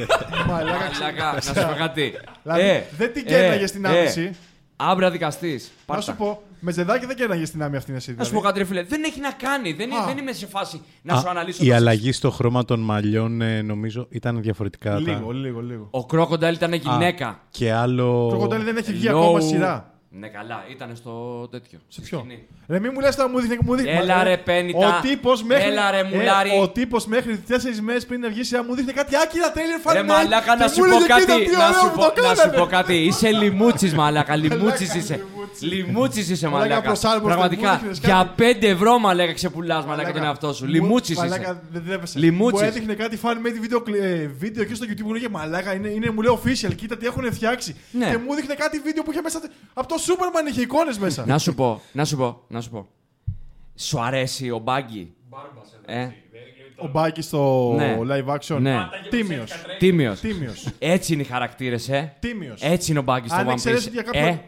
C: Μαλάκα.
D: Μαλάκα, να σου πω κάτι.
C: Δηλαδή,
D: Ε,
C: δεν την
D: ε,
C: κέρναγες στην
D: ε.
C: Άμεση.
D: Άμπρα δικαστή.
C: Να σου πω, με ζεδάκι δεν κέρναγε στην άμυα αυτήν εσύ.
D: Να σου
C: δηλαδή.
D: πω κάτι, ρε φίλε. Δεν έχει να κάνει. Δεν,
C: Α.
D: δεν είμαι σε φάση να
B: Α,
D: σου αναλύσω.
B: η
D: το
B: αλλαγή στο χρώμα των μαλλιών ε, νομίζω ήταν διαφορετικά. τα-
C: Λίγο, λίγο, λίγο.
D: Ο Κρόκονταλ ήταν
B: Α,
D: γυναίκα.
B: Και άλλο.
C: Το κοντέλι δεν έχει βγει
D: Hello.
C: ακόμα σειρά.
D: Ναι, καλά, ήταν στο τέτοιο.
C: Σε
D: στη
C: ποιο;
D: σκηνή.
C: Ρε, μη μου λες τώρα, μου δείχνει. Μου δείχνει
D: Έλα,
C: μα-
D: ρε, Πένιτα.
C: Ο τύπος μέχρι,
D: Έλα, ρε,
C: ε,
D: μουλάρι.
C: ο τύπος μέχρι τέσσερις μέρες πριν να βγει σειρά μου δείχνει κάτι άκυρα τρέλερ
D: Ρε
C: φάνηκε.
D: μαλάκα, να σου πω κάτι. Να σου πω, να σου πω κάτι. Είσαι λιμούτσι, μαλάκα. Λιμούτσι είσαι. Λιμούτσι είσαι,
C: Μαλάκα,
D: μαλάκα.
C: προς άλλο, προς τα
D: Πραγματικά.
C: μου δείχνες
D: Για
C: κάτι.
D: 5 ευρώ, μαλάκα, ξεπουλάς, μαλάκα τον εαυτό σου. Λιμούτσι είσαι.
C: Μαλάκα, δεν τρέπεσαι.
D: Λιμούτσις.
C: Μου έδειχνε κάτι fan made βίντεο, κλι- ε, βίντεο και στο YouTube μου λέγε Μαλάκα, είναι, είναι μου λέει official, κοίτα τι έχουν φτιάξει.
D: Ναι.
C: Και μου έδειχνε κάτι βίντεο που είχε μέσα. Από το Superman είχε εικόνες μέσα.
D: Να σου πω, να σου πω, να σου πω. Σου αρέσει ο Μπάγκη; Ε,
C: Ο Μπάκη στο
D: Ναι.
C: live action.
D: Ναι.
C: Τίμιος.
D: τίμιος.
C: Τίμιος.
D: Έτσι είναι οι χαρακτήρες, ε;
C: Τίμιος.
D: Έτσι είναι ο Μπάγκης στο
C: Αν
D: One
C: εξαιρέσεις
D: Piece.
C: για κάποιο.
D: Ε,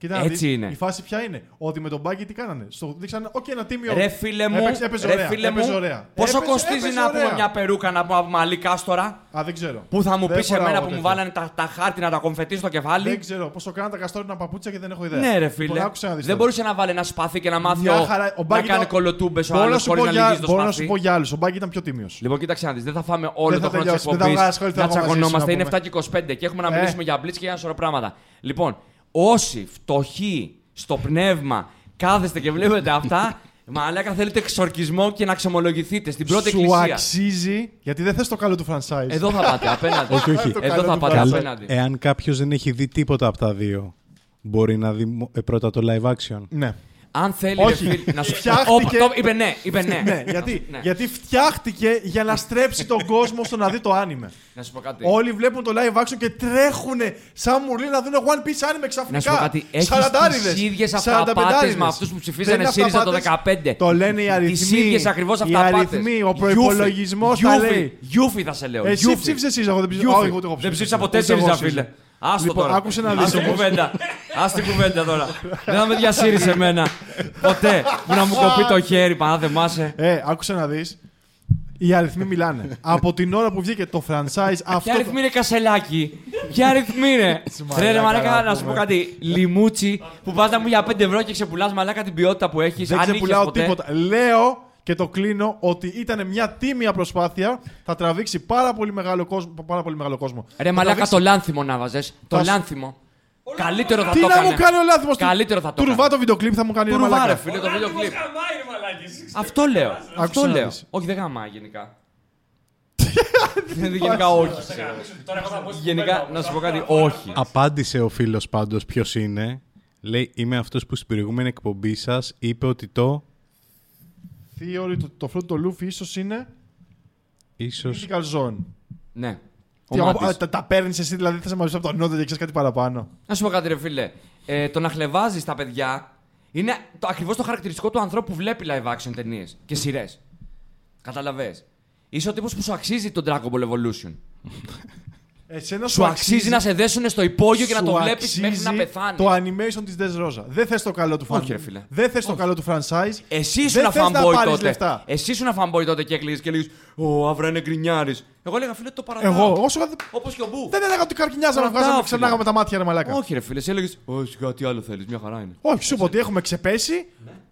C: Κοίτα, να
D: έτσι
C: δεις,
D: είναι.
C: Η φάση ποια είναι. Ότι με τον Μπάκη τι κάνανε. Στο δείξανε, οκ, ένα τίμιο.
D: ρε φίλε μου,
C: Έπαιξε, έπαιζε
D: ρε
C: ωραία,
D: φίλε
C: έπαιζε
D: μου,
C: ωραία.
D: πόσο
C: Έπαιζε-
D: κοστίζει
C: έπαιζε
D: να πούμε
C: ωραία.
D: μια περούκα να πούμε από μαλλί κάστορα.
C: Α, δεν ξέρω.
D: Που θα μου
C: Δεν
D: πεις
C: φοράω
D: εμένα
C: εγώ
D: που μου
C: τέτοια.
D: βάλανε τα, τα χάρτινα, τα κομφετή στο κεφάλι;
C: Δεν ξέρω πόσο κάναν τα καστόρινα παπούτσια και δεν έχω ιδέα.
D: Ναι, ρε
C: Λοιπόν,
D: φίλε.
C: άκουσα να δεις
D: Δεν
C: τώρα.
D: μπορούσε να βάλει ένα σπαθί και να μάθει
C: Μια
D: ο,
C: χαρά- ο
D: να
C: Μπάκη
D: κάνει
C: ήταν-
D: κολοτούμπες ο
C: Μπορώ να
D: άλλος
C: σου
D: χωρί
C: πω
D: να
C: για-
D: λυγίζει το
C: μπορώ να σου
D: σπαθί.
C: πω για άλλους. Ο Μπάκη ήταν πιο τίμιος.
D: Λοιπόν, κοίταξε να δεις. Δεν θα φάμε όλο
C: Δεν
D: το
C: θα
D: χρόνο της
C: τελειώσει, δεν θα
D: εκπομπής
C: ασχοληθώ
D: να
C: εγώ μαζί σου,
D: τσακωνόμαστε.
C: να
D: Είναι
C: πούμε.
D: 7 και 25 και έχουμε να
C: Ε.
D: μιλήσουμε για μπλίτ και για ένα σωρό πράγματα. Λοιπόν, όσοι φτωχοί στο πνεύμα κάθεστε και βλέπετε αυτά, μαλάκα θέλετε εξορκισμό και να ξεμολογηθείτε στην πρώτη
C: Σου
D: εκκλησία.
C: αξίζει γιατί δεν θες το καλό του franchise.
D: Εδώ θα πάτε απέναντι.
B: Όχι, όχι.
C: Το
D: Εδώ
C: καλό
D: θα
C: του
D: πάτε
C: Καλά.
D: απέναντι.
B: Εάν κάποιος δεν έχει δει τίποτα από τα δύο, μπορεί να δει μο- ε, πρώτα το live action.
C: Ναι.
D: Αν θέλει,
C: Όχι.
D: ρε φίλε, να σου
C: Φτιάχτηκε-
D: Ωπ, το- Είπε ναι, είπε ναι.
C: ναι, γιατί,
D: Ναι.
C: γιατί φτιάχτηκε για να στρέψει τον κόσμο στο να δει το άνιμε.
D: Να σου πω κάτι.
C: Όλοι βλέπουν το live action και τρέχουν σαν μουρλοί να δουν One Piece anime ξαφνικά.
D: Να σου πω κάτι. Έχεις
C: Σαραντάριδες,
D: τις ίδιες
C: σαρανταπεντάριδες.
D: αυταπάτες με αυτούς που
C: Δεν
D: ψηφίζανε
C: είναι
D: ΣΥΡΙΖΑ το
C: αυταπάτες.
D: 2015.
C: Το λένε οι αριθμοί.
D: Τι ίδιες ακριβώς
C: Οι
D: αυταπάτες.
C: αριθμοί, ο προϋπολογισμό τα λέει.
D: Γιούφι θα σε λέω.
C: Εσύ
D: Γιούφι.
C: ψήφισες ΣΥΡΙΖΑ, εγώ δεν ψήφισα.
D: Γιούφι.
C: Όχι, ούτε εγώ
D: Δεν ψήφισα
C: Ούτε
D: ποτέ
C: εγώ
D: ΣΥΡΙΖΑ,
C: ψήφισα.
D: φίλε. Άστο
C: Λοιπόν,
D: τώρα.
C: άκουσε να δεις
D: Ας την
C: όμως.
D: κουβέντα. Ας την κουβέντα τώρα. Δεν θα με διασύρεις εμένα. Ποτέ. Που να μου κοπεί το χέρι, πανά θεμάσαι.
C: Ε, άκουσε να δεις. Οι αριθμοί μιλάνε. Από την ώρα που βγήκε το franchise αυτό.
D: Ποια αριθμή είναι κασελάκι. Ποια αριθμή είναι;
C: μαλάκα,
D: Ρε, ρε, μαλάκα,
C: να
D: να σου πω
C: πούμε.
D: κάτι. Λιμούτσι που πας να μου για 5 ευρώ και ξεπουλάς μαλάκα την ποιότητα που έχεις.
C: Δεν
D: Αν είχες
C: ξεπουλάω
D: ποτέ.
C: τίποτα. Λέω και το κλείνω ότι ήταν μια τίμια προσπάθεια. Θα τραβήξει πάρα πολύ μεγάλο κόσμο. Πάρα πολύ μεγάλο κόσμο.
D: Ρε
C: Θα
D: μαλάκα
C: τραβήξει-
D: το λάνθιμο να βάζες. Το
C: Θα σου-
D: λάνθιμο. Καλύτερο θα
C: Τι
D: το
C: να μου
D: έκανε.
C: κάνει ο λάθος
D: Καλύτερο θα το
C: Του
D: έκανε.
C: ρουβά το βίντεο κλιπ θα μου κάνει
D: Του
C: ρε
D: ρουβά, ρε
C: μαλάκα.
D: φίλε, το βίντεο κλιπ. Αυτό λέω. Αυτό
C: Άκουσα να
D: λέω.
C: δεις.
D: Όχι, δεν γαμάει γενικά. γενικά όχι. ξέρω. Γενικά, να σου πω κάτι, όχι.
B: Απάντησε ο φίλος πάντως ποιος είναι. Λέει, είμαι αυτός που στην προηγούμενη εκπομπή σας είπε ότι το.
C: Theory, το, το φρούτο λούφι ίσως είναι.
B: ίσως...
C: Mythical Zone.
D: Ναι. Ο
C: Τι,
D: Μάτης.
C: α, τα, τα παίρνεις εσύ, δηλαδή θες να μαζέψει από τον νότο και ξέρεις κάτι παραπάνω.
D: Να σου πω κάτι, ρε φίλε. Ε, το να χλεβάζεις τα παιδιά είναι το, ακριβώς το χαρακτηριστικό του ανθρώπου που βλέπει live action ταινίες και σειρές. Καταλαβέ. Είσαι ο τύπος που σου αξίζει τον Dragon Ball Evolution.
C: Εσένα
D: Σου αξίζει να σε δέσουν στο υπόγειο και να
C: σου
D: το βλέπεις
C: αξίζει
D: μέχρι να πεθάνεις.
C: Το animation της Des Rosa. Δεν θες το καλό του fan.
D: Όχι, ρε φίλε.
C: Δεν θες το καλό του franchise.
D: Εσύ
C: Δεν
D: ήσουν
C: θες να
D: fanboy
C: πάρεις
D: τότε.
C: λεφτά.
D: Εσύ ήσουν fanboy τότε και έκλειγε και λέγεις Ο Αβρα είναι γκρινιάρης. Εγώ έλεγα φίλε το παρατάω.
C: Εγώ, όσο.
D: Όπως και ο Μπού.
C: Δεν έλεγα ότι καρκινιάζαμε,
D: Παρατάω,
C: βγάζαμε,
D: φίλε.
C: ξενάγαμε τα μάτια, ρε μαλάκα.
D: Όχι, ρε φίλε, εσύ έλεγες Όχι, κάτι άλλο θέλεις, μια χαρά είναι.
C: Όχι, σου είπα ότι έχουμε ξεπέσει.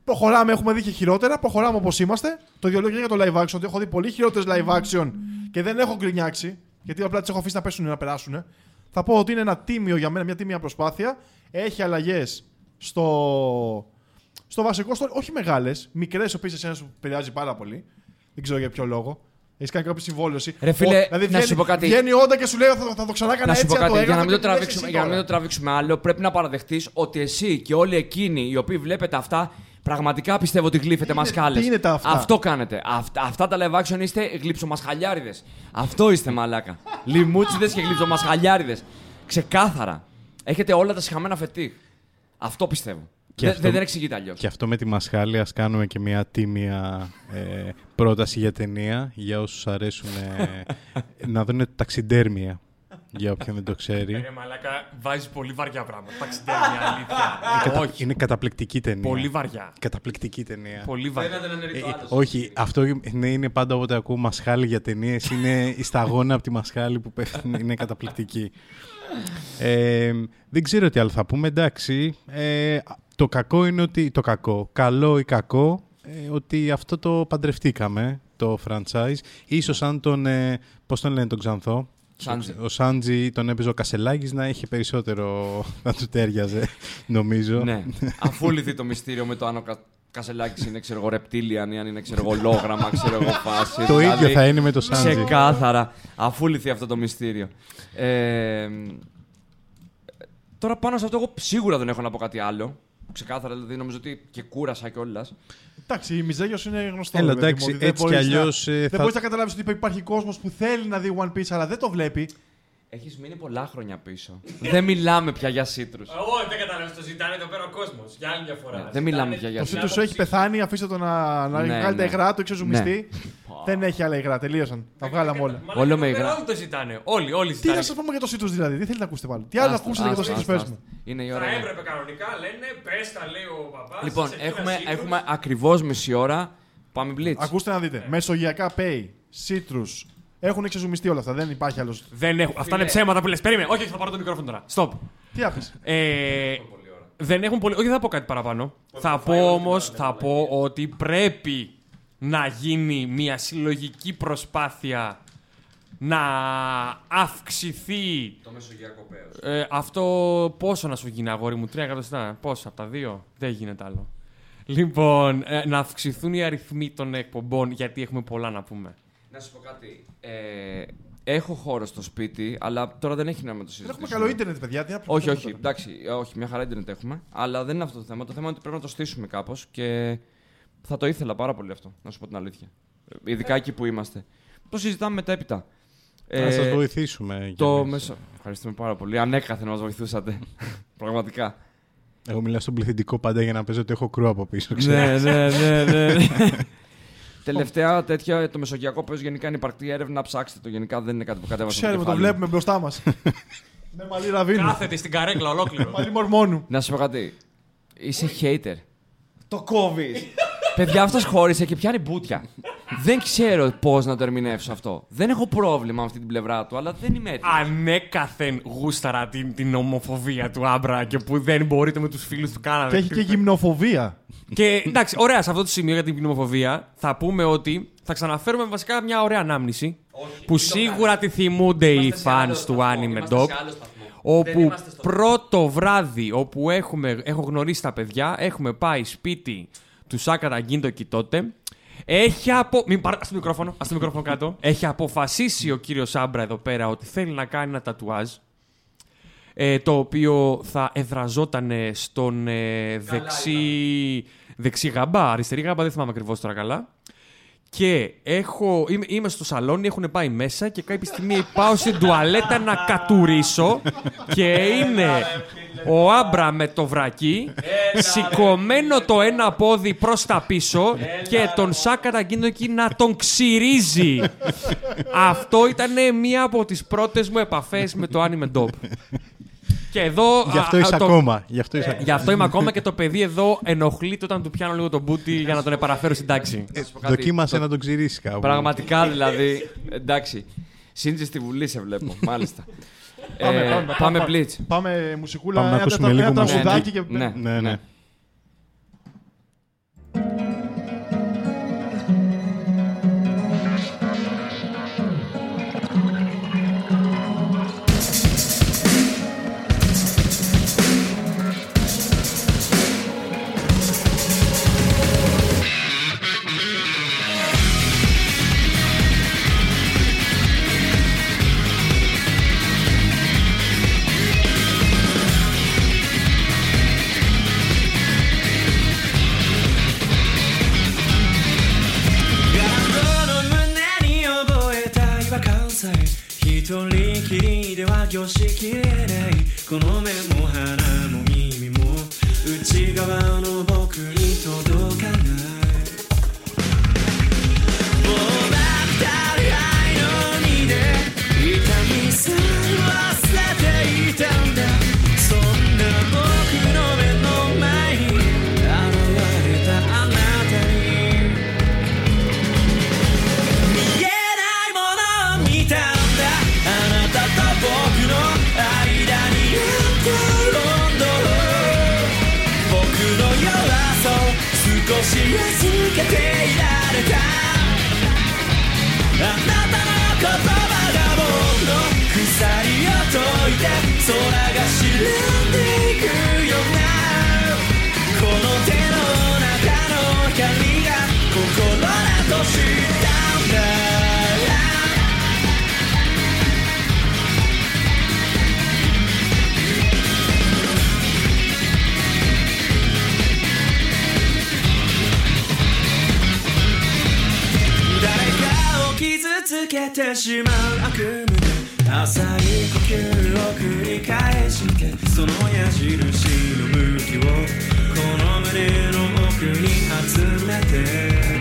C: Προχωράμε, έχουμε δει και χειρότερα. Προχωράμε όπως είμαστε. Το ίδιο λέω και για το live action. Ότι έχω δει πολύ χειρότερες live action και δεν έχω γκρινιάξει. Γιατί απλά τις έχω αφήσει να πέσουν να περάσουν. Θα πω ότι είναι ένα τίμιο για μένα, μια τίμια προσπάθεια. Έχει αλλαγές στο, στο βασικό story. Όχι μεγάλες, μικρές, οι οποίες εσένα σου επηρεάζει πάρα πολύ. Δεν ξέρω για ποιο λόγο. Έχεις κάνει κάποια συμβόλωση.
D: Ρε φίλε,
C: δηλαδή
D: να
C: βγαίνει,
D: σου πω κάτι.
C: Βγαίνει όντα και σου λέει θα, θα το ξανά έκανα
D: Να σου
C: έτσι.
D: πω
C: αν το
D: κάτι, για να,
C: έγραφα
D: μην το
C: και τι λες
D: τραβήξουμε,
C: εσύ
D: για να μην
C: τώρα.
D: το τραβήξουμε άλλο, πρέπει να παραδεχτείς ότι εσύ και όλοι εκείνοι οι οποίοι βλέπετε αυτά, πραγματικά πιστεύω ότι γλύφετε μασκάλες.
C: τι είναι τα αυτά;
D: Αυτό κάνετε. Αυτά, αυτά τα live action είστε γλύψομασχαλιάριδε. Αυτό είστε μαλάκα. Λιμούτσιδες και γλύψομασχαλιάριδε. Ξεκάθαρα. Έχετε όλα τα συχαμένα φετίχ. Αυτό πιστεύω.
B: Και
D: Δεν,
B: αυτό-
D: δεν εξηγείται αλλιώς.
B: Και αυτό με τη μασχάλη, ας κάνουμε και μια τίμια ε, πρόταση για ταινία για όσους αρέσουν ε, να δουν ταξιντέρμια. Για όποιον δεν το ξέρει.
E: Ρε μαλάκα, βάζει πολύ βαριά πράγματα. Εντάξει, δεν είναι αλήθεια.
B: Κατα-
E: Όχι,
B: Είναι καταπληκτική ταινία.
E: πολύ βαριά.
B: Καταπληκτική ταινία.
E: Πολύ βαριά.
D: Φαίνεται να είναι
B: Ε,
D: ρητουάλος.
B: όχι, αυτό ναι, είναι πάντα όποτε ακούω μασχάλη για ταινίες. Είναι η σταγόνα από τη μασχάλη που πέφτουν. Είναι καταπληκτική. Ε, δεν ξέρω τι άλλο θα πούμε. Εντάξει. Ε, το κακό είναι ότι. Το κακό. Καλό ή κακό. ε, ότι αυτό το παντρευτήκαμε. Το franchise. Ίσως αν τον. Ε, Πώς τον λένε τον Ξανθό;
D: Σάντζι.
B: Ο Σάντζι τον έπαιζε ο Κασελάκης να έχει περισσότερο. να του τέριαζε, νομίζω.
D: Ναι. Αφού λυθεί το μυστήριο με το αν ο Κα... Κασελάκης είναι ξέρω εγώ ρεπτήλιαν ή αν είναι ξέρω εγώ λόγραμμα, ξέρω εγώ φάσης.
B: Το
D: Δηλαδή,
B: ίδιο θα είναι με το Σάντζι.
D: Ξεκάθαρα. Αφού λυθεί αυτό το μυστήριο. Ε, τώρα πάνω σε αυτό, εγώ σίγουρα δεν έχω να πω κάτι άλλο. Ξεκάθαρα, δηλαδή νομίζω ότι και κούρασα κιόλας.
C: Εντάξει, η Μιζέγιος είναι γνωστό.
B: Έλα,
C: ρε παιδί μου,
B: εντάξει,
C: ότι δεν
B: έτσι κι
C: μπορείς να-
B: αλλιώς, ε,
C: Δεν
B: θα-
C: μπορείς να καταλάβεις ότι υπάρχει κόσμος που θέλει να δει One Piece αλλά δεν το βλέπει.
D: Έχεις μείνει πολλά χρόνια πίσω. δεν μιλάμε πια για σύτρου.
E: Εγώ δεν καταλαβαίνω, το ζητάνε εδώ πέρα ο κόσμος. Για άλλη μια φορά.
D: Ναι, δεν μιλάμε πια για
C: Το
D: σύτρου.
C: σύντρου έχει πεθάνει, αφήστε το να, να
D: Ναι,
C: βγάλει τα
D: ναι.
C: υγρά του, εξεζουμιστεί. Δεν έχει άλλα υγρά, τελείωσαν. Τα βγάλαμε όλα.
D: Όλο με υγρά.
E: Όλοι το ζητάνε. Όλοι, όλοι
C: Τι
E: ζητάνε.
C: να σας πούμε για το σύντρου δηλαδή, τι θέλετε να ακούσετε πάλι; Τι άλλο να
D: Άστα,
C: ακούσετε για το
D: άστα,
C: σύντρου,
D: άστα,
C: πε μου.
D: άστα. Είναι η
E: Θα
D: ώρα. για-
E: έπρεπε κανονικά, λένε, πες τα λέει ο παπάς.
D: Λοιπόν, έχουμε, έχουμε ακριβώς μισή ώρα. Πάμε blitz.
C: Ακούστε να δείτε. Μεσογειακά pay, σύντρου. Έχουν εξεζουμιστεί όλα αυτά, δεν υπάρχει άλλος.
E: Δεν έχω. Αυτά είναι ψέματα που λες. Περίμενε. Όχι, θα πάρω το μικρόφωνο τώρα. Stop.
C: Τι άφησε.
E: Ε, δεν έχουν πολύ. Όχι, δεν θα πω κάτι παραπάνω. Θα πω όμω, θα πω ότι πρέπει να γίνει μια συλλογική προσπάθεια να αυξηθεί
D: Το μεσογειακό πέος.
E: ε, αυτό πόσο να σου γίνει αγόρι μου, τρία εκατοστά, πόσο από τα δύο, δεν γίνεται άλλο. Λοιπόν, ε, να αυξηθούν οι αριθμοί των εκπομπών γιατί έχουμε πολλά να πούμε.
D: Να σου πω κάτι. Ε, έχω χώρο στο σπίτι, αλλά τώρα δεν έχει νόημα να το
C: Δεν
D: συζητήσουμε.
C: έχουμε καλό ίντερνετ, παιδιά. Τι άπλο
D: Όχι,
C: είναι
D: όχι,
C: τώρα;
D: εντάξει, ε, όχι, μια χαρά ίντερνετ έχουμε. Αλλά δεν είναι αυτό το θέμα. Το θέμα είναι ότι πρέπει να το στήσουμε κάπως και θα το ήθελα πάρα πολύ αυτό, να σου πω την αλήθεια. Ε, Ειδικά εκεί που είμαστε. Το συζητάμε μετέπειτα.
B: Να σας βοηθήσουμε.
D: Το
B: Γιάννη.
D: μέσο. Ευχαριστούμε πάρα πολύ. Ανέκαθεν μας βοηθούσατε. Πραγματικά.
B: Εγώ μιλάω στον πληθυντικό πάντα για να παίζω ότι έχω κρού από πίσω. ξέρεις.
D: ναι, ναι, ναι, ναι. Τελευταία τέτοια, το Μεσογειακό πες γενικά είναι υπαρκτή έρευνα. Ψάξτε το γενικά, δεν είναι κάτι που κατέβασα. στο
C: Ξέρουμε, το
D: κεφάλι μου.
C: βλέπουμε μπροστά μας. Με μαλλί ραβίνου.
E: Κάθεται στην καρέκλα ολόκληρο.
C: Μαλλί μορμόνου.
D: Να σου πω κάτι. Είσαι hater. Το κόβεις. Παιδιά, αυτός χώρισε και πιάνει μπούτια. δεν ξέρω πώς να το ερμηνεύσω αυτό. Δεν έχω πρόβλημα με αυτή την πλευρά του, αλλά δεν είμαι έτοιμος.
E: Ανέκαθεν γούσταρα την, την ομοφοβία του άμπρα και που δεν μπορείτε με τους φίλους του κάνατε.
C: Και έχει και γυμνοφοβία.
E: Και εντάξει, ωραία, σε αυτό το σημείο για την πνευμοφοβία θα πούμε ότι θα ξαναφέρουμε βασικά μια ωραία ανάμνηση που σίγουρα τη θυμούνται οι fans του Anime Dog. Όπου πρώτο βράδυ όπου έχουμε, έχω γνωρίσει τα παιδιά, έχουμε πάει σπίτι του Σάκα Ταγκίντο τότε. Έχει απο... Μην πάρ... Ας το μικρόφωνο, ας το μικρόφωνο κάτω. Έχει αποφασίσει ο κύριος Άμπρα εδώ πέρα ότι θέλει να κάνει ένα τατουάζ ε, το οποίο θα εδραζόταν στον ε, δεξί, δεξί γάμπα, αριστερή γάμπα, δεν θυμάμαι ακριβώς τώρα καλά. Και έχω, είμαι, είμαι στο σαλόνι, έχουν πάει μέσα και κάποια στιγμή πάω στην τουαλέτα να κατουρίσω και είναι ο Άμπρα με το βρακί σηκωμένο το ένα πόδι προς τα πίσω και τον Σάκα Ταγκίνο εκεί να τον ξυρίζει. Αυτό ήταν μία από τις πρώτες μου επαφές με το Anime Dog. Και εδώ.
B: Γι' αυτό
E: α,
B: είσαι
E: α, το-
B: ακόμα. Γι' αυτό είσαι
E: Γι' αυτό είμαι ακόμα και το παιδί εδώ ενοχλείται όταν του πιάνω λίγο τον μπούτι για να τον επαραφέρω στην τάξη.
B: Ε,
D: πω κάτι.
B: Δοκίμασε να τον ξυρίσει κάπου.
D: Πραγματικά δηλαδή. Εντάξει. Σύντζε στη Βουλή σε βλέπω, μάλιστα.
C: Πάμε,
D: Ε,
C: πάμε,
D: πάμε
C: πάμε.
D: blitz.
C: Πάμε μουσικούλα,
B: Πάμε να
C: ένα,
B: ακούσουμε
C: ένα,
B: λίγο
C: ένα
B: μουσική.
C: τραγουδάκι και...
D: Ναι,
B: Ναι,
H: しきれない。この目も鼻も耳も内側のけていられた。あなたの言葉が僕の鎖を解いて空が沈んでいく。けてしまう悪夢で浅い呼吸を繰り返してその矢印の向きをこの胸の奥に集めて。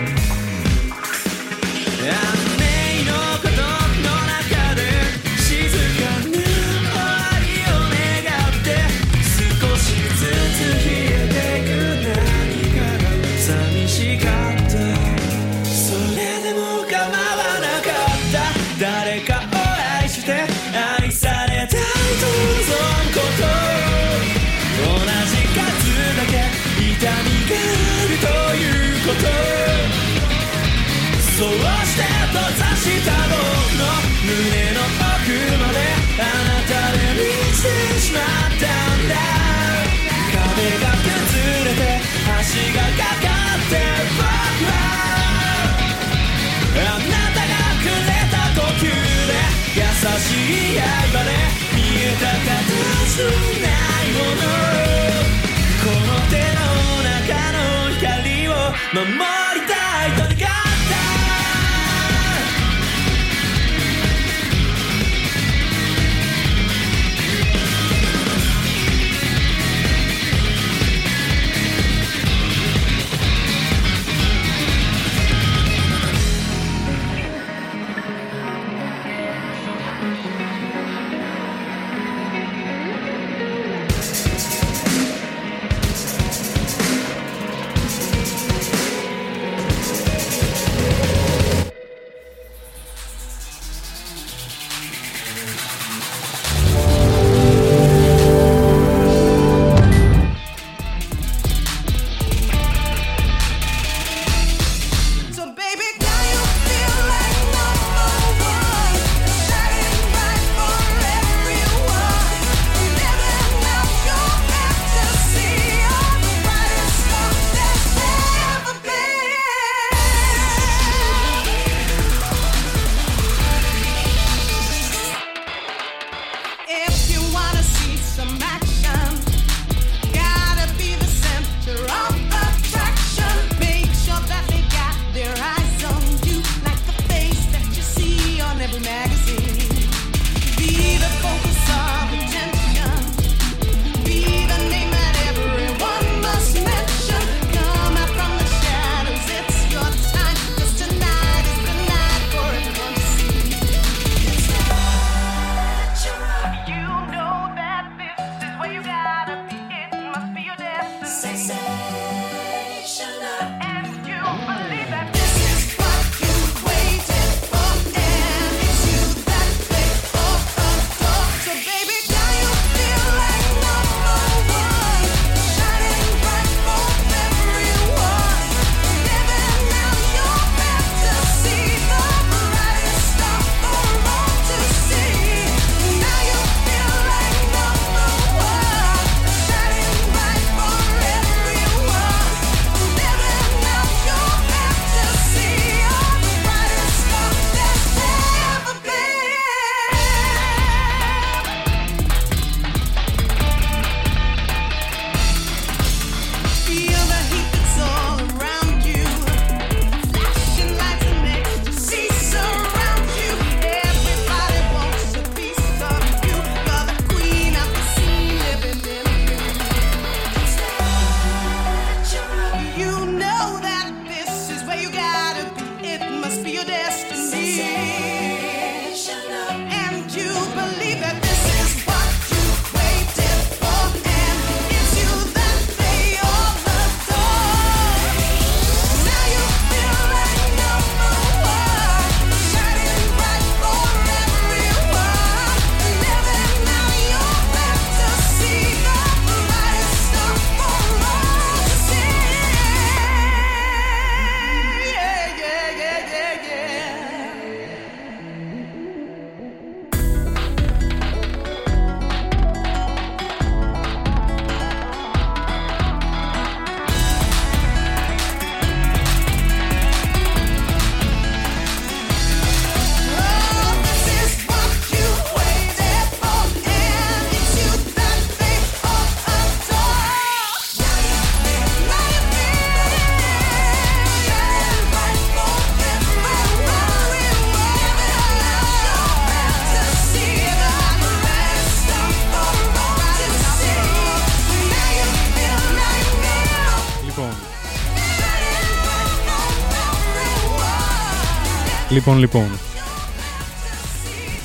B: Λοιπόν, λοιπόν.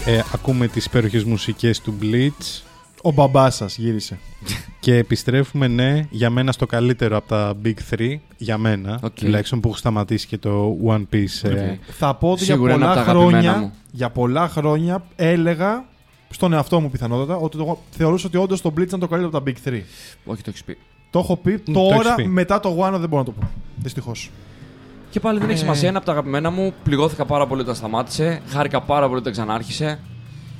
B: Ε, ακούμε τις υπέροχες μουσικές του Bleach
C: Ο μπαμπάς σας γύρισε.
B: και επιστρέφουμε, ναι, για μένα στο καλύτερο από τα Big 3, για μένα,
D: Οκ.
B: τουλάχιστον που έχω σταματήσει και το One Piece. ε,
D: Οκ.
C: Θα πω ότι για
D: Σίγουρα είναι
C: πολλά,
D: από τα αγαπημένα
C: χρόνια,
D: μου.
C: για πολλά χρόνια έλεγα στον εαυτό μου πιθανότατα ότι το, θεωρούσα ότι όντως το Bleach ήταν το καλύτερο από τα Big 3.
D: Όχι, το έχεις πει.
C: Το έχω πει.
B: το
C: Τώρα
B: έχεις πει.
C: μετά το Wano δεν μπορώ να το πω. Δυστυχώς.
D: Και πάλι δεν έχει
C: Ε.
D: σημασία, είναι από τα αγαπημένα μου. Πληγώθηκα πάρα πολύ όταν σταμάτησε. Χάρηκα πάρα πολύ όταν ξανάρχισε.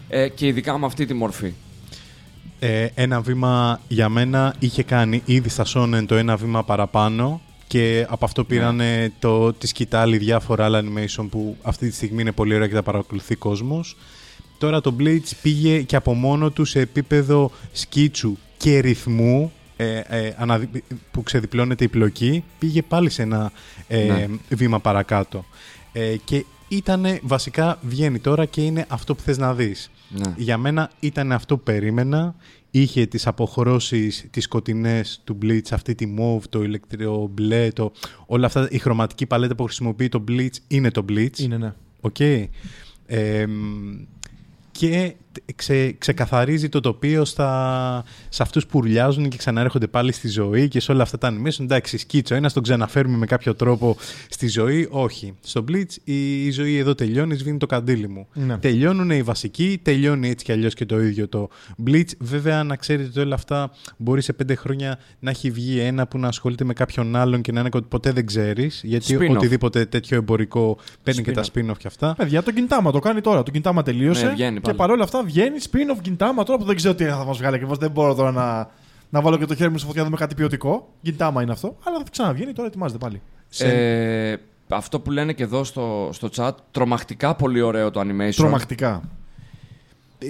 D: Ε, και ειδικά με αυτή τη μορφή.
B: Ε, ένα βήμα για μένα είχε κάνει ήδη στα Shonen το ένα βήμα παραπάνω και από αυτό πήραν το, τη σκητάλη διάφορα άλλα animation που αυτή τη στιγμή είναι πολύ ωραία και τα παρακολουθεί κόσμος. Τώρα το Bleach πήγε και από μόνο του σε επίπεδο σκίτσου και ρυθμού ε, ε, αναδι- που ξεδιπλώνεται η πλοκή, πήγε πάλι σε ένα ε,
D: Ναι.
B: βήμα παρακάτω. Ε, και ήτανε, βασικά βγαίνει τώρα και είναι αυτό που θες να δεις.
D: Ναι.
B: Για μένα ήταν αυτό που περίμενα. Είχε τις αποχρώσεις, τις σκοτεινές του Bleach, αυτή τη mauve, το ηλεκτρίκ μπλε, το... όλα αυτά, η χρωματική παλέτα που χρησιμοποιεί το Bleach είναι το Bleach.
C: Είναι, ναι.
B: Οκ. Εμ, και ξε, ξεκαθαρίζει το τοπίο στα, σε αυτούς που ουρλιάζουν και ξανάρχονται πάλι στη ζωή και σε όλα αυτά τα animation. Εντάξει, σκίτσο, ένα τον ξαναφέρουμε με κάποιο τρόπο στη ζωή. Όχι. Στο Bleach η, η ζωή εδώ τελειώνει, σβήνει το καντήλι μου.
C: Ναι.
B: Τελειώνουν οι βασικοί, τελειώνει έτσι κι αλλιώς και το ίδιο το Bleach. Βέβαια, να ξέρετε ότι όλα αυτά μπορεί σε πέντε χρόνια να έχει βγει ένα που να ασχολείται με κάποιον άλλον και να είναι ότι ποτέ δεν ξέρεις. Γιατί
D: Spin-off.
B: οτιδήποτε τέτοιο εμπορικό παίρνει και τα spin-off και αυτά.
C: Παιδιά, το Κιντάμα το κάνει τώρα. Το Κιντάμα τελείωσε.
D: Ναι, βγαίνει
C: και
D: πάλι.
C: παρόλα αυτά βγαίνει spin-off Κιντάμα τώρα που δεν ξέρω τι θα μας βγάλει ακριβώς. Δεν μπορώ τώρα να, να βάλω και το χέρι μου στη φωτιά να δούμε κάτι ποιοτικό. Κιντάμα είναι αυτό. Αλλά θα ξαναβγαίνει τώρα, ετοιμάζεται πάλι.
D: Ε, αυτό που λένε και εδώ στο, στο chat, τρομακτικά πολύ ωραίο το animation.
C: Τρομακτικά.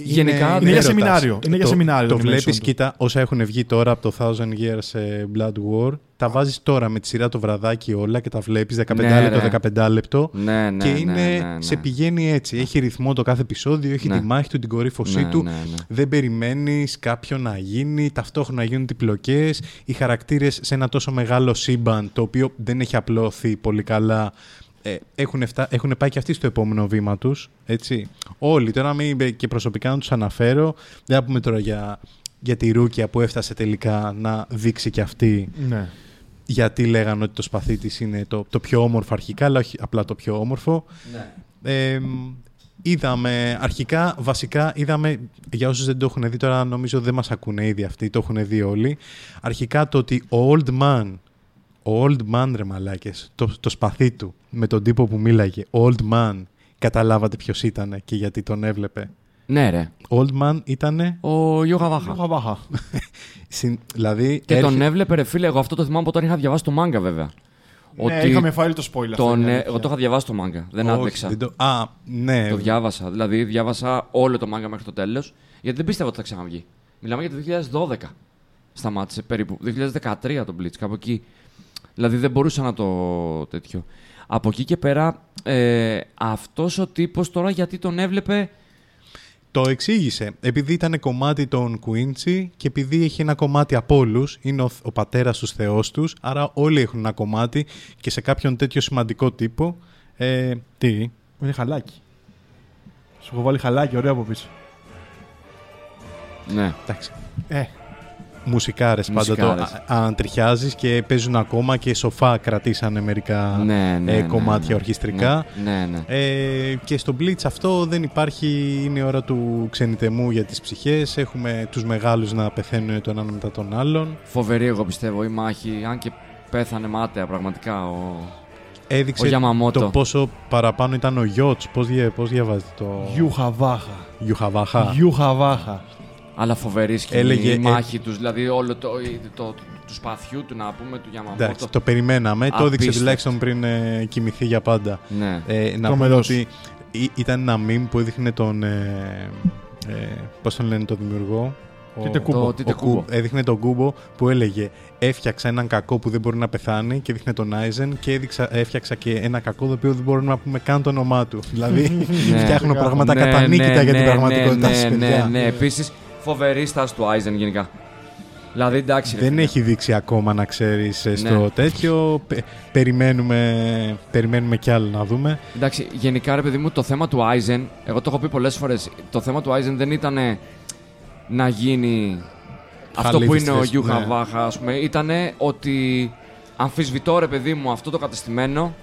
D: Γενικά,
C: είναι
D: δεν
C: για
B: ρωτάς.
C: σεμινάριο. Είναι για
B: Το-
C: σεμινάριο
B: Το
C: το animation
B: βλέπεις,
C: του.
B: κοίτα, όσα έχουν βγει τώρα από το Thousand Years ε, Blood War, τα βάζεις τώρα με τη σειρά το βραδάκι όλα και τα βλέπεις 15
D: Ναι,
B: λεπτό,
D: ρε.
B: 15 λεπτό.
D: Ναι, ναι,
B: και
D: ναι,
B: είναι,
D: ναι, ναι.
B: σε πηγαίνει έτσι. Έχει ρυθμό το κάθε επεισόδιο, έχει
D: Ναι.
B: τη μάχη του, την κορύφωσή
D: Ναι,
B: του.
D: ναι, ναι.
B: Δεν περιμένεις κάποιον να γίνει, ταυτόχρονα γίνουν διπλοκέ. Οι χαρακτήρες σε ένα τόσο μεγάλο σύμπαν, το οποίο δεν έχει απλώθει πολύ καλά. Ε, έχουν, εφτα... έχουν πάει και αυτοί στο επόμενο βήμα τους. Όλοι. Τώρα μην είπε και προσωπικά να τους αναφέρω. Δεν θα πούμε τώρα για, για τη Ρούκια που έφτασε τελικά να δείξει και αυτή
C: Ναι.
B: γιατί λέγανε ότι το σπαθί της είναι το, το πιο όμορφο αρχικά, αλλά όχι απλά το πιο όμορφο. Ε, είδαμε αρχικά, βασικά είδαμε, για όσους δεν το έχουν δει τώρα νομίζω δεν μας ακούνε ήδη αυτοί, το έχουν δει όλοι. Αρχικά το ότι ο Old Man, ο Old Man ρε μαλάκες, το, το σπαθί του με τον τύπο που μίλαγε, Old Man, καταλάβατε ποιος ήταν και γιατί τον έβλεπε.
D: Ναι, ρε.
B: Old Man ήτανε,
D: Ο Γιώγα Βάχα.
C: Βάχα.
B: συν- δηλαδή...
D: Και τον
B: έρχε-
D: έβλεπε, ρε φίλε, εγώ αυτό το θυμάμαι από όταν είχα διαβάσει το μάγκα, βέβαια.
C: Ναι, είχαμε φάει το spoiler. αυτό,
D: τον,
C: είναι
D: ε,
C: αλήθεια.
D: εγώ το είχα διαβάσει το μάγκα. Δεν
B: Όχι,
D: άντεξα.
B: δεν το- Α, ναι.
D: Το διάβασα. Δηλαδή, διάβασα όλο το μάγκα μέχρι το τέλος. Γιατί δεν πίστευα ότι θα ξαναβγεί. Μιλάμε για το 2012. Σταμάτησε περίπου. 2013 το Blitz, κάπου εκεί. Δηλαδή δεν μπορούσα να το τέτοιο. Από εκεί και πέρα, ε, αυτός ο τύπος τώρα γιατί τον έβλεπε;
B: Το εξήγησε. Επειδή ήταν κομμάτι των Quincy και επειδή έχει ένα κομμάτι από όλους, είναι ο, ο πατέρας του Θεό τους, άρα όλοι έχουν ένα κομμάτι και σε κάποιον τέτοιο σημαντικό τύπο. Ε, τι;
C: Είναι χαλάκι. Σου έχω βάλει χαλάκι, ωραίο από πίσω.
D: Ναι.
B: Εντάξει.
C: Ε,
B: Μουσικάρες πάντα το
D: Μουσικάρες.
B: α- αν τριχιάζεις και παίζουν ακόμα και σοφά κρατήσανε μερικά
D: Ναι, ναι,
B: ε,
D: ναι,
B: κομμάτια
D: ναι.
B: ορχιστρικά.
D: Ναι, ναι.
B: Ε, και στο Blitz αυτό δεν υπάρχει, είναι η ώρα του ξενιτεμού για τις ψυχές. Έχουμε τους μεγάλους να πεθαίνουν τον ένα μετά τον άλλον.
D: Φοβερή, εγώ πιστεύω, η μάχη. Αν και πέθανε μάταια, πραγματικά. Ο...
B: Έδειξε
D: Ο Γιαμαμότο.
B: το πόσο παραπάνω ήταν ο Γιώτς. Πώς, δια, πώς διαβάζετε το...
C: Γιούχα Βάχα.
B: Γιουχαβάχα.
C: Γιούχα Βάχα.
D: Αλλά φοβερή σκηνή.
B: Έλεγε,
D: η
B: ε,
D: μάχη τους, δηλαδή όλο το, το, το, του σπαθιού του να πούμε, του Γιαμαμότο.
B: Εντάξει, το περιμέναμε. Το έδειξε
D: Απίστευτο.
B: τουλάχιστον πριν ε, κοιμηθεί για πάντα.
D: Ναι.
B: Ε, να πούμε
C: Τρομερός.
B: ότι ή- ήταν ένα meme που έδειχνε τον... Ε, ε, πώς τον λένε τον δημιουργό. Ο-
C: Τίτε Κούμπο.
D: Το Τίτε
B: ο Κου-
D: Κούμπο.
B: έδειχνε τον Κούμπο που έλεγε Έφτιαξα έναν κακό που δεν μπορεί να πεθάνει και έδειχνε τον Άιζεν και έδειξα, έφτιαξα και ένα κακό το οποίο δεν μπορούμε να πούμε καν το όνομά του. δηλαδή
D: Ναι.
B: φτιάχνω πράγματα
D: Ναι,
B: κατά νύχτα
D: ναι,
B: για την
D: ναι,
B: πραγματικότητά
D: ναι,
B: σας,
D: ναι,
B: παιδιά.
D: ναι, ναι. Επίσης, φοβερή στάση του Άιζεν γενικά. Δηλαδή, εντάξει. ρε
B: Δεν
D: φίλε.
B: έχει δείξει ακόμα να ξέρεις στο
D: Ναι.
B: τέτοιο. Πε- περιμένουμε, περιμένουμε κι άλλο να δούμε.
D: Εντάξει, γενικά ρε παιδί μου, το θέμα του Aizen, εγώ το έχω πει πολλές φορές. Το θέμα του Aizen δεν ήταν να γίνει αυτό που είναι ο
B: Χαλίφιστες,
D: Γιούχα
B: ναι.
D: Βάχα, ας πούμε. Ήταν ότι αμφισβητώ ρε παιδί μου αυτό το κατεστημένο.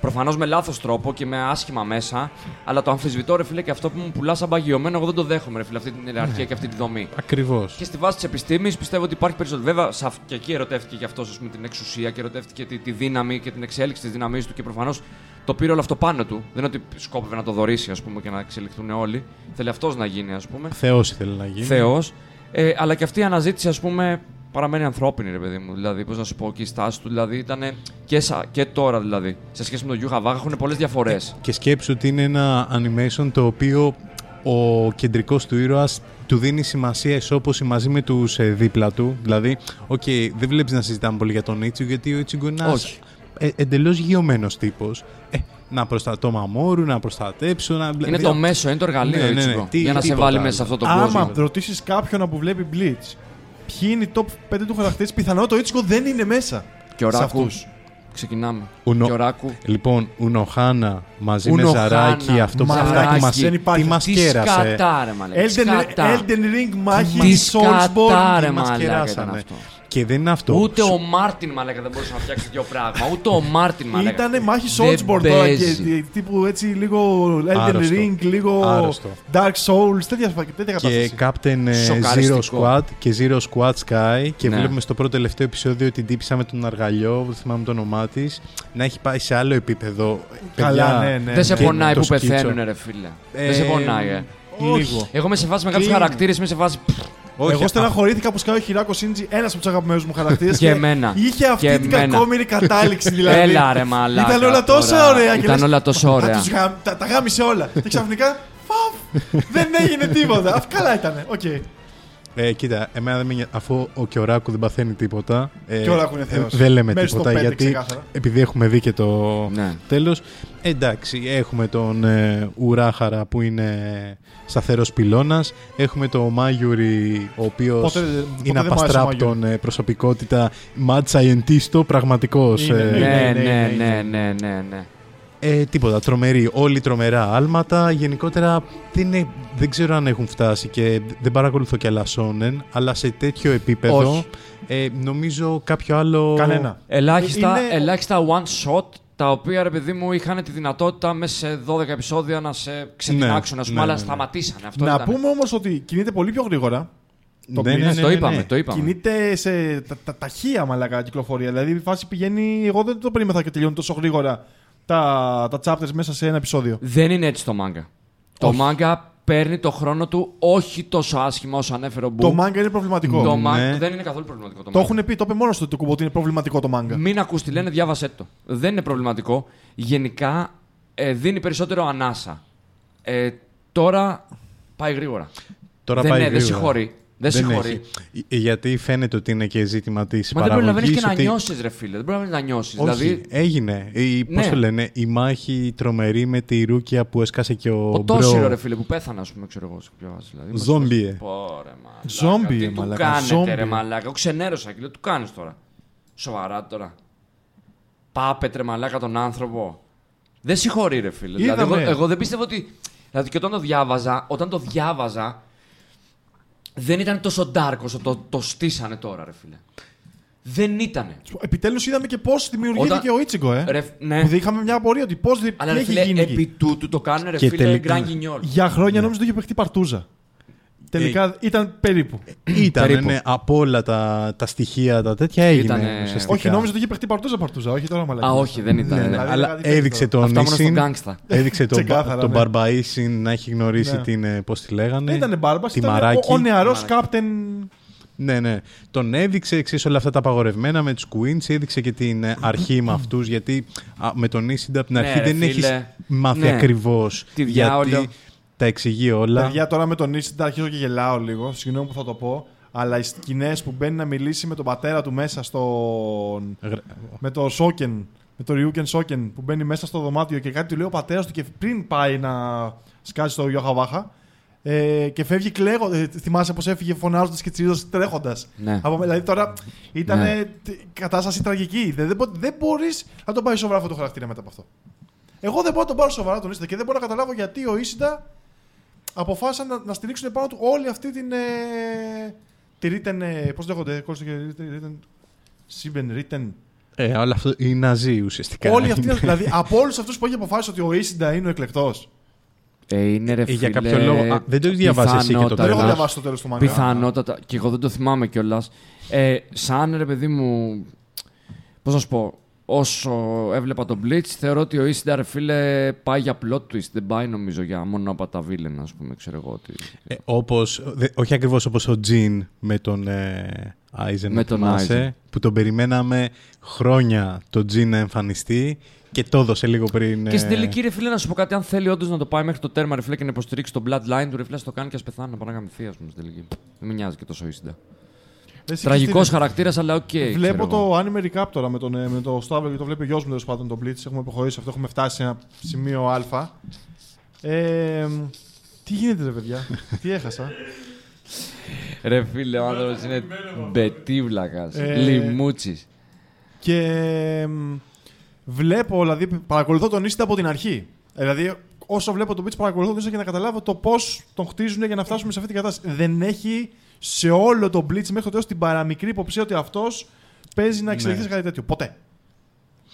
D: Προφανώς με λάθος τρόπο και με άσχημα μέσα. Αλλά το αμφισβητώ ρε φίλε και αυτό που μου πουλάς σαν παγιωμένο, εγώ δεν το δέχομαι ρε φίλε αυτή την ιεραρχία και αυτή τη δομή.
B: Ακριβώς.
D: Και στη βάση της επιστήμης πιστεύω ότι υπάρχει περισσότερο. Βέβαια, σε αυ- και εκεί ερωτεύτηκε και αυτός την εξουσία και ερωτεύτηκε τη, τη δύναμη και την εξέλιξη της δύναμή του και προφανώς το πήρε όλο αυτό πάνω του. Δεν είναι ότι σκόπευε να το δωρήσει ας πούμε, και να εξελιχθούν όλοι. Θέλει αυτός να γίνει, ας πούμε.
B: Θεός ήθελε να γίνει.
D: Θεός. Ε, αλλά και αυτή η αναζήτηση, ας πούμε, παραμένει ανθρώπινη, ρε παιδί μου. Δηλαδή, πώς να σου πω, και η στάση του δηλαδή ήταν και, σα- και τώρα δηλαδή. Σε σχέση με τον Γιούχαμπαχ έχουν πολλές διαφορές.
B: Και σκέψου ότι είναι ένα animation το οποίο ο κεντρικός του ήρωας του δίνει σημασία ισόποση μαζί με τους ε, δίπλα του. Δηλαδή, οκ, δεν βλέπεις να συζητάμε πολύ για τον Ιτσιγκο γιατί ο Ιτσιγκο είναι ένας
D: Όχι.
B: ε, εντελώς γειωμένος τύπος. Ε, να προστατώ μαμόρου, να προστατέψω, να...
D: Είναι
B: δηλαδή,
D: το μέσο, είναι το εργαλείο
B: Ναι, ναι, ναι.
D: Ιτσιγκο,
B: Τι-
D: για να σε
B: τίποτα
D: βάλει
B: άλλο.
D: μέσα σε αυτό το κόσμο.
C: Άμα ρωτήσεις κάποιον που βλέπει Bleach, ποιοι είναι οι top 5 του χαρακτήρες, πιθανό το Ichigo δεν είναι μέσα.
D: Και ο
C: σε
D: Ράκου.
C: αυτούς.
D: Ξεκινάμε.
B: Ουνο-
D: Και ο Ράκου.
B: Λοιπόν, Ουνοχάνα μαζί
D: Ουνοχάνα,
B: με Ζαράκι, αυτό που
C: Ζαράκι,
B: αυτά που μας,
C: δεν υπάρχει.
B: τι μας
D: Τι
B: κέρασε.
D: σκατά, ρε μαλάκα. τι
C: Elden,
D: σκατά.
C: Elden Ring μάχη
D: Τι
C: Soulsborne.
D: σκατά, ρε
B: τι μας
D: μαλάκα ήταν
B: κεράσανε.
D: αυτό.
B: Και δεν είναι αυτό.
D: Ούτε
B: Σου-
D: ο Μάρτιν μαλάκα δεν μπορούσε να φτιάξει τέτοιο πράγμα. Ούτε ο Μάρτιν μαλάκα.
C: Ήταν μάχης
D: Δεν
C: Soulsborne τώρα και
D: παίζει.
C: τύπου έτσι λίγο Elden
B: Άρρωστο.
C: Ring, λίγο
B: Άρρωστο.
C: Dark Souls, τέτοια, τέτοια
B: και
C: κατάσταση.
B: Captain ε, Zero
D: Σοκαριστικό.
B: Squad και Zero Squad Sky και
D: Ναι.
B: βλέπουμε στο πρώτο τελευταίο επεισόδιο την τύπησα με τον Αργαλιό, δεν θυμάμαι το όνομά της, να έχει πάει σε άλλο επίπεδο.
C: Καλά,
B: Παιδιά,
C: ναι, ναι.
D: Δεν σε
B: Και
D: πονάει
B: το
D: που
B: σκίτσο.
D: πεθαίνουν, ρε φίλε.
B: Ε,
D: Δεν σε πονάει, ε.
C: Λίγο.
D: Εγώ είμαι σε φάση με κάποιου
C: Κλείνει.
D: χαρακτήρες, είμαι σε φάση.
B: Όχι,
C: Εγώ
B: α-
C: στεναχωρήθηκα που σκάει ο Χιράκο Σίντζι, ένας από τους αγαπημένους μου χαρακτήρες.
D: Και εμένα.
C: Είχε αυτή
D: Και
C: την
D: εμένα.
C: κακόμοιρη κατάληξη δηλαδή.
D: Έλα ρε μαλάκα.
C: Ήταν όλα τόσο
D: τώρα.
C: ωραία. και
D: Ήταν
C: λες,
D: όλα τόσο
C: «Α,
D: ωραία.
C: τους γα- τα, τα γάμισε όλα. και ξαφνικά. Φαφ! δεν έγινε τίποτα. Αυτό καλά ήταν. Οκ.
B: Ε, κοίτα, εμένα δεν με νοιάζει- αφού ο Κιοράκου δεν παθαίνει τίποτα. Ε,
C: Κιοράκου είναι θεός.
B: Δεν λέμε
C: Μέσα στο
B: τίποτα
C: πέντε,
B: γιατί
C: ξεκάθαρα.
B: επειδή έχουμε δει και το
D: Ναι.
B: τέλος. Εντάξει, έχουμε τον ε, Ουράχαρα που είναι σταθερός πυλώνας. Έχουμε τον Μάγιουρι, ο οποίος
C: Ποτέ- ποτέ
B: είναι
C: δεν μου άρεσε ο
B: απαστράπτον ε, προσωπικότητα. Mad scientist, πραγματικός.
C: Είναι,
B: ε,
C: είναι.
D: Ναι,
C: ναι,
D: ναι,
C: ναι,
D: ναι, ναι, ναι, ναι.
B: Ε, τίποτα, τρομερή. Όλοι τρομερά άλματα. Γενικότερα δεν, είναι- δεν ξέρω αν έχουν φτάσει και δεν παρακολουθώ και άλλα σόνεν, αλλά σε τέτοιο επίπεδο
D: Όχι.
B: ε, νομίζω κάποιο άλλο.
C: Κανένα.
D: Ελάχιστα,
C: Είναι-
D: ελάχιστα one shot τα οποία ρε παιδί μου είχαν τη δυνατότητα μέσα σε 12 επεισόδια να σε ξετινάξουν,
B: Ναι,
D: ας πούμε,
B: ναι,
D: αλλά
B: ναι, ναι.
D: σταματήσανε. Αυτό
C: Να
D: ήταν.
C: πούμε όμως ότι κινείται πολύ πιο γρήγορα. Το
B: Ναι,
C: Bleach.
B: ναι, ναι,
D: το
B: ναι,
D: είπαμε,
B: ναι.
D: το είπαμε.
C: Κινείται σε τα, τα, ταχεία μαλακά κυκλοφορία. Δηλαδή η φάση πηγαίνει. Εγώ δεν το περίμεθα και τελειώνει τόσο γρήγορα τα, τα chapters μέσα σε ένα επεισόδιο.
D: Δεν είναι έτσι το μάγκα. Το
C: Όχι.
D: μάγκα παίρνει το χρόνο του όχι τόσο άσχημα όσο ανέφερε ο Μπου.
C: Το manga είναι προβληματικό.
D: Το
C: Το,
D: μάγκα
B: Ναι.
D: δεν είναι καθόλου προβληματικό. Το,
C: το
D: manga.
C: έχουν πει, το είπε μόνος του το κουμπό ότι είναι προβληματικό το manga.
D: Μην ακούς τι λένε, διάβασέ το. Δεν είναι προβληματικό. Γενικά ε, δίνει περισσότερο ανάσα. Ε, τώρα πάει γρήγορα.
B: Τώρα
D: δεν,
B: πάει
D: ναι, δεν
B: γρήγορα.
D: συγχωρεί. Δεν συγχωρεί.
B: έχει. Ε, Γιατί φαίνεται ότι είναι και ζήτημα της
D: Μα δεν προλαβαίνει
B: παραγωγής.
D: και να
B: ότι...
D: νιώσεις, ρε φίλε. Δεν προλαβαίνει να νιώσεις.
B: Όχι,
D: Δηλαδή,
B: έγινε. Η, πώς
D: Ναι.
B: το λένε, η μάχη τρομερή με τη ρούκια που έσκασε και ο,
D: ο
B: Μπρο.
D: Τόσιρο, ρε φίλε, που πέθανε, ας πούμε, ξέρω εγώ. σε ποιο βάση, Δηλαδή.
B: Ζόμπι, ε.
D: Πόρε, μαλάκα.
C: Ζόμπι,
D: Τι
C: ε,
D: του
C: μαλάκα,
D: κάνετε,
C: ζόμπι.
D: ρε μαλάκα. Εγώ ξενέρωσα και λέω, του κάνεις τώρα. Σοβαρά τώρα. Πάπετρε μαλάκα τον άνθρωπο. Δεν συγχωρεί, ρε φίλε. Δηλαδή,
C: Είδαμε.
D: εγώ, εγώ δεν πίστευα ότι. Δηλαδή, και όταν το διάβαζα, όταν το διάβαζα, δεν ήταν τόσο dark όσο το, το στήσανε τώρα, ρε φίλε. Δεν ήτανε.
C: Επιτέλους είδαμε και πώς δημιουργήθηκε
D: Όταν-
C: ο Ichigo, ε.
D: Ρε, ναι.
C: Που είχαμε μια απορία ότι πώς
D: Αλλά
C: τι
D: ρε
C: έχει
D: φίλε,
C: γίνει. εκεί.
D: επί τούτου το κάνουν ρε
B: Και
D: φίλε
B: τελικά-
D: Γκραν Γκινιόλ.
C: Για χρόνια
D: Ναι.
C: νόμιζα ότι είχε παιχτεί παρτούζα. Τελικά ήταν περίπου.
B: Ήταν
D: Περίπου.
B: ναι, από όλα τα, τα στοιχεία τα τέτοια έγινε.
D: Ήτανε-
B: ουσιαστικά.
C: Όχι, νόμιζα ότι είχε παιχτεί παρτούζα παρτούζα. Όχι τώρα μαλακά.
D: Α, όχι, δεν ήταν.
B: Ναι, ναι,
D: ναι.
C: Δηλαδή,
B: αλλά
C: δηλαδή,
B: έδειξε
C: τέτοιο.
B: τον
D: Αυτά μόνο στον
B: Ίσιν,
D: γκάγκστα.
B: έδειξε τον,
C: Ξεκάθαρα,
B: τον
C: ναι.
B: Μπαρμπαΐσιν να έχει γνωρίσει
C: Ναι.
B: την, ε, πώς τη λέγανε.
C: Δεν ήταν μπάρμπα,
B: τη
C: ήταν
B: Μαράκη.
C: ο, ο νεαρός
D: Μαράκη.
C: κάπτεν.
B: Ναι, ναι. Τον έδειξε, ξέρεις, όλα αυτά τα απαγορευμένα με τους Queens. Έδειξε και την ε, αρχή με αυτούς, γιατί α, με τον Ίσιντα από την
D: Ναι,
B: αρχή
D: ρε,
B: δεν
D: φίλε.
B: έχεις μάθει
D: Ναι.
B: ακριβώς.
D: Τι
B: γιατί
D: διάολο.
B: Τα εξηγεί όλα.
C: Παιδιά, τώρα με τον Ίσιντα αρχίζω και γελάω λίγο. Συγγνώμη που θα το πω. Αλλά οι σκηνές που μπαίνει να μιλήσει με τον πατέρα του μέσα στον.
B: Γρα-
C: με το Σόκεν. Με το Ryuken Σόκεν που μπαίνει μέσα στο δωμάτιο και κάτι του λέει ο πατέρας του και πριν πάει να σκάσει στο Ιωχαβάχα. Ε, και φεύγει κλαίγοντα. Ε, θυμάσαι πώς έφυγε φωνάζοντας και τσιρίζοντας τρέχοντας.
D: Ναι.
C: Δηλαδή τώρα ήταν
D: Ναι.
C: κατάσταση τραγική. Δεν, δεν, μπο- δεν μπορείς να τον πάει σοβαρά αυτό το χαρακτήρα μετά από αυτό. Εγώ δεν μπορώ να τον πάρω σοβαρά τον Ίσιντα και δεν μπορώ να καταλάβω γιατί ο Ίσιντα αποφάσισαν να, να στηρίξουν πάνω του όλη αυτή την. Ε, τη written. Ε, Πώς λέγονται, κόλλησε και written. Σύμπεν, written.
B: Ε, όλα αυτό είναι ναζί ουσιαστικά.
C: Όλοι αυτοί.
B: Είναι.
C: δηλαδή από όλους αυτούς που έχει αποφάσισει ότι ο Ίσιντα είναι ο εκλεκτός.
D: Ε, είναι ρε
B: Ε, για
D: φίλε,
B: κάποιο λόγο. Α, δεν το έχεις διαβάσει εσύ και το
C: Δεν έχω
D: πιθανότατα-
B: τέλος.
C: διαβάσει το τέλος του μαγαζί.
D: Πιθανότατα. Και εγώ δεν το θυμάμαι κιόλας. Ε, σαν ρε παιδί μου. Πώς να σου πω. Όσο έβλεπα τον Blitz, θεωρώ ότι ο Ίσιντα ρε φίλε πάει για plot twist. Δεν πάει νομίζω για μόνο από τα villain, ας πούμε. Ξέρω εγώ ότι.
B: Ε, όπως, δε- όχι ακριβώς όπως ο Τζιν με τον ε, Άιζεν,
D: Με
B: να
D: τον
B: θυμάσαι,
D: Aizen.
B: που τον περιμέναμε χρόνια τον Τζιν να εμφανιστεί και το έδωσε λίγο πριν.
D: Και στην
B: ε,
D: τελική, ρε φίλε, να σου πω κάτι. Αν θέλει όντως να το πάει μέχρι το τέρμα, ρε φίλε, και να υποστηρίξει το bloodline του, ρε φίλε, ας το κάνει και ας πεθάνει να πάει να γαμηθεί, ας πούμε, στην τελική. Δεν με νοιάζει και τόσο Ίσιντα.
C: Εσύ,
D: Τραγικός
C: Χριστίνε,
D: χαρακτήρας, αλλά οκ.
C: Βλέπω
D: ξέρω εγώ.
C: το anime recap τώρα με τον, ε, με το Σταύρο και το βλέπει ο γιος μου τέλος πάντων τον Bleach. Έχουμε προχωρήσει αυτό, έχουμε φτάσει σε ένα σημείο Α. Ε, τι γίνεται, ρε παιδιά, τι έχασα;
D: Ρε φίλε, ο άνθρωπος είναι μπετόβλακας.
C: Ε,
D: Λιμούτσι.
C: Και εμ, βλέπω, δηλαδή, παρακολουθώ τον Ishida από την αρχή. Ε, Δηλαδή, όσο βλέπω τον Bleach, παρακολουθώ τον Ishida για να καταλάβω το πώς τον χτίζουν για να φτάσουμε σε αυτή την κατάσταση. Δεν έχει σε όλο τον Blitz μέχρι το τέλο την παραμικρή υποψία ότι αυτός παίζει να εξελιχθεί σε κάτι τέτοιο. Ποτέ.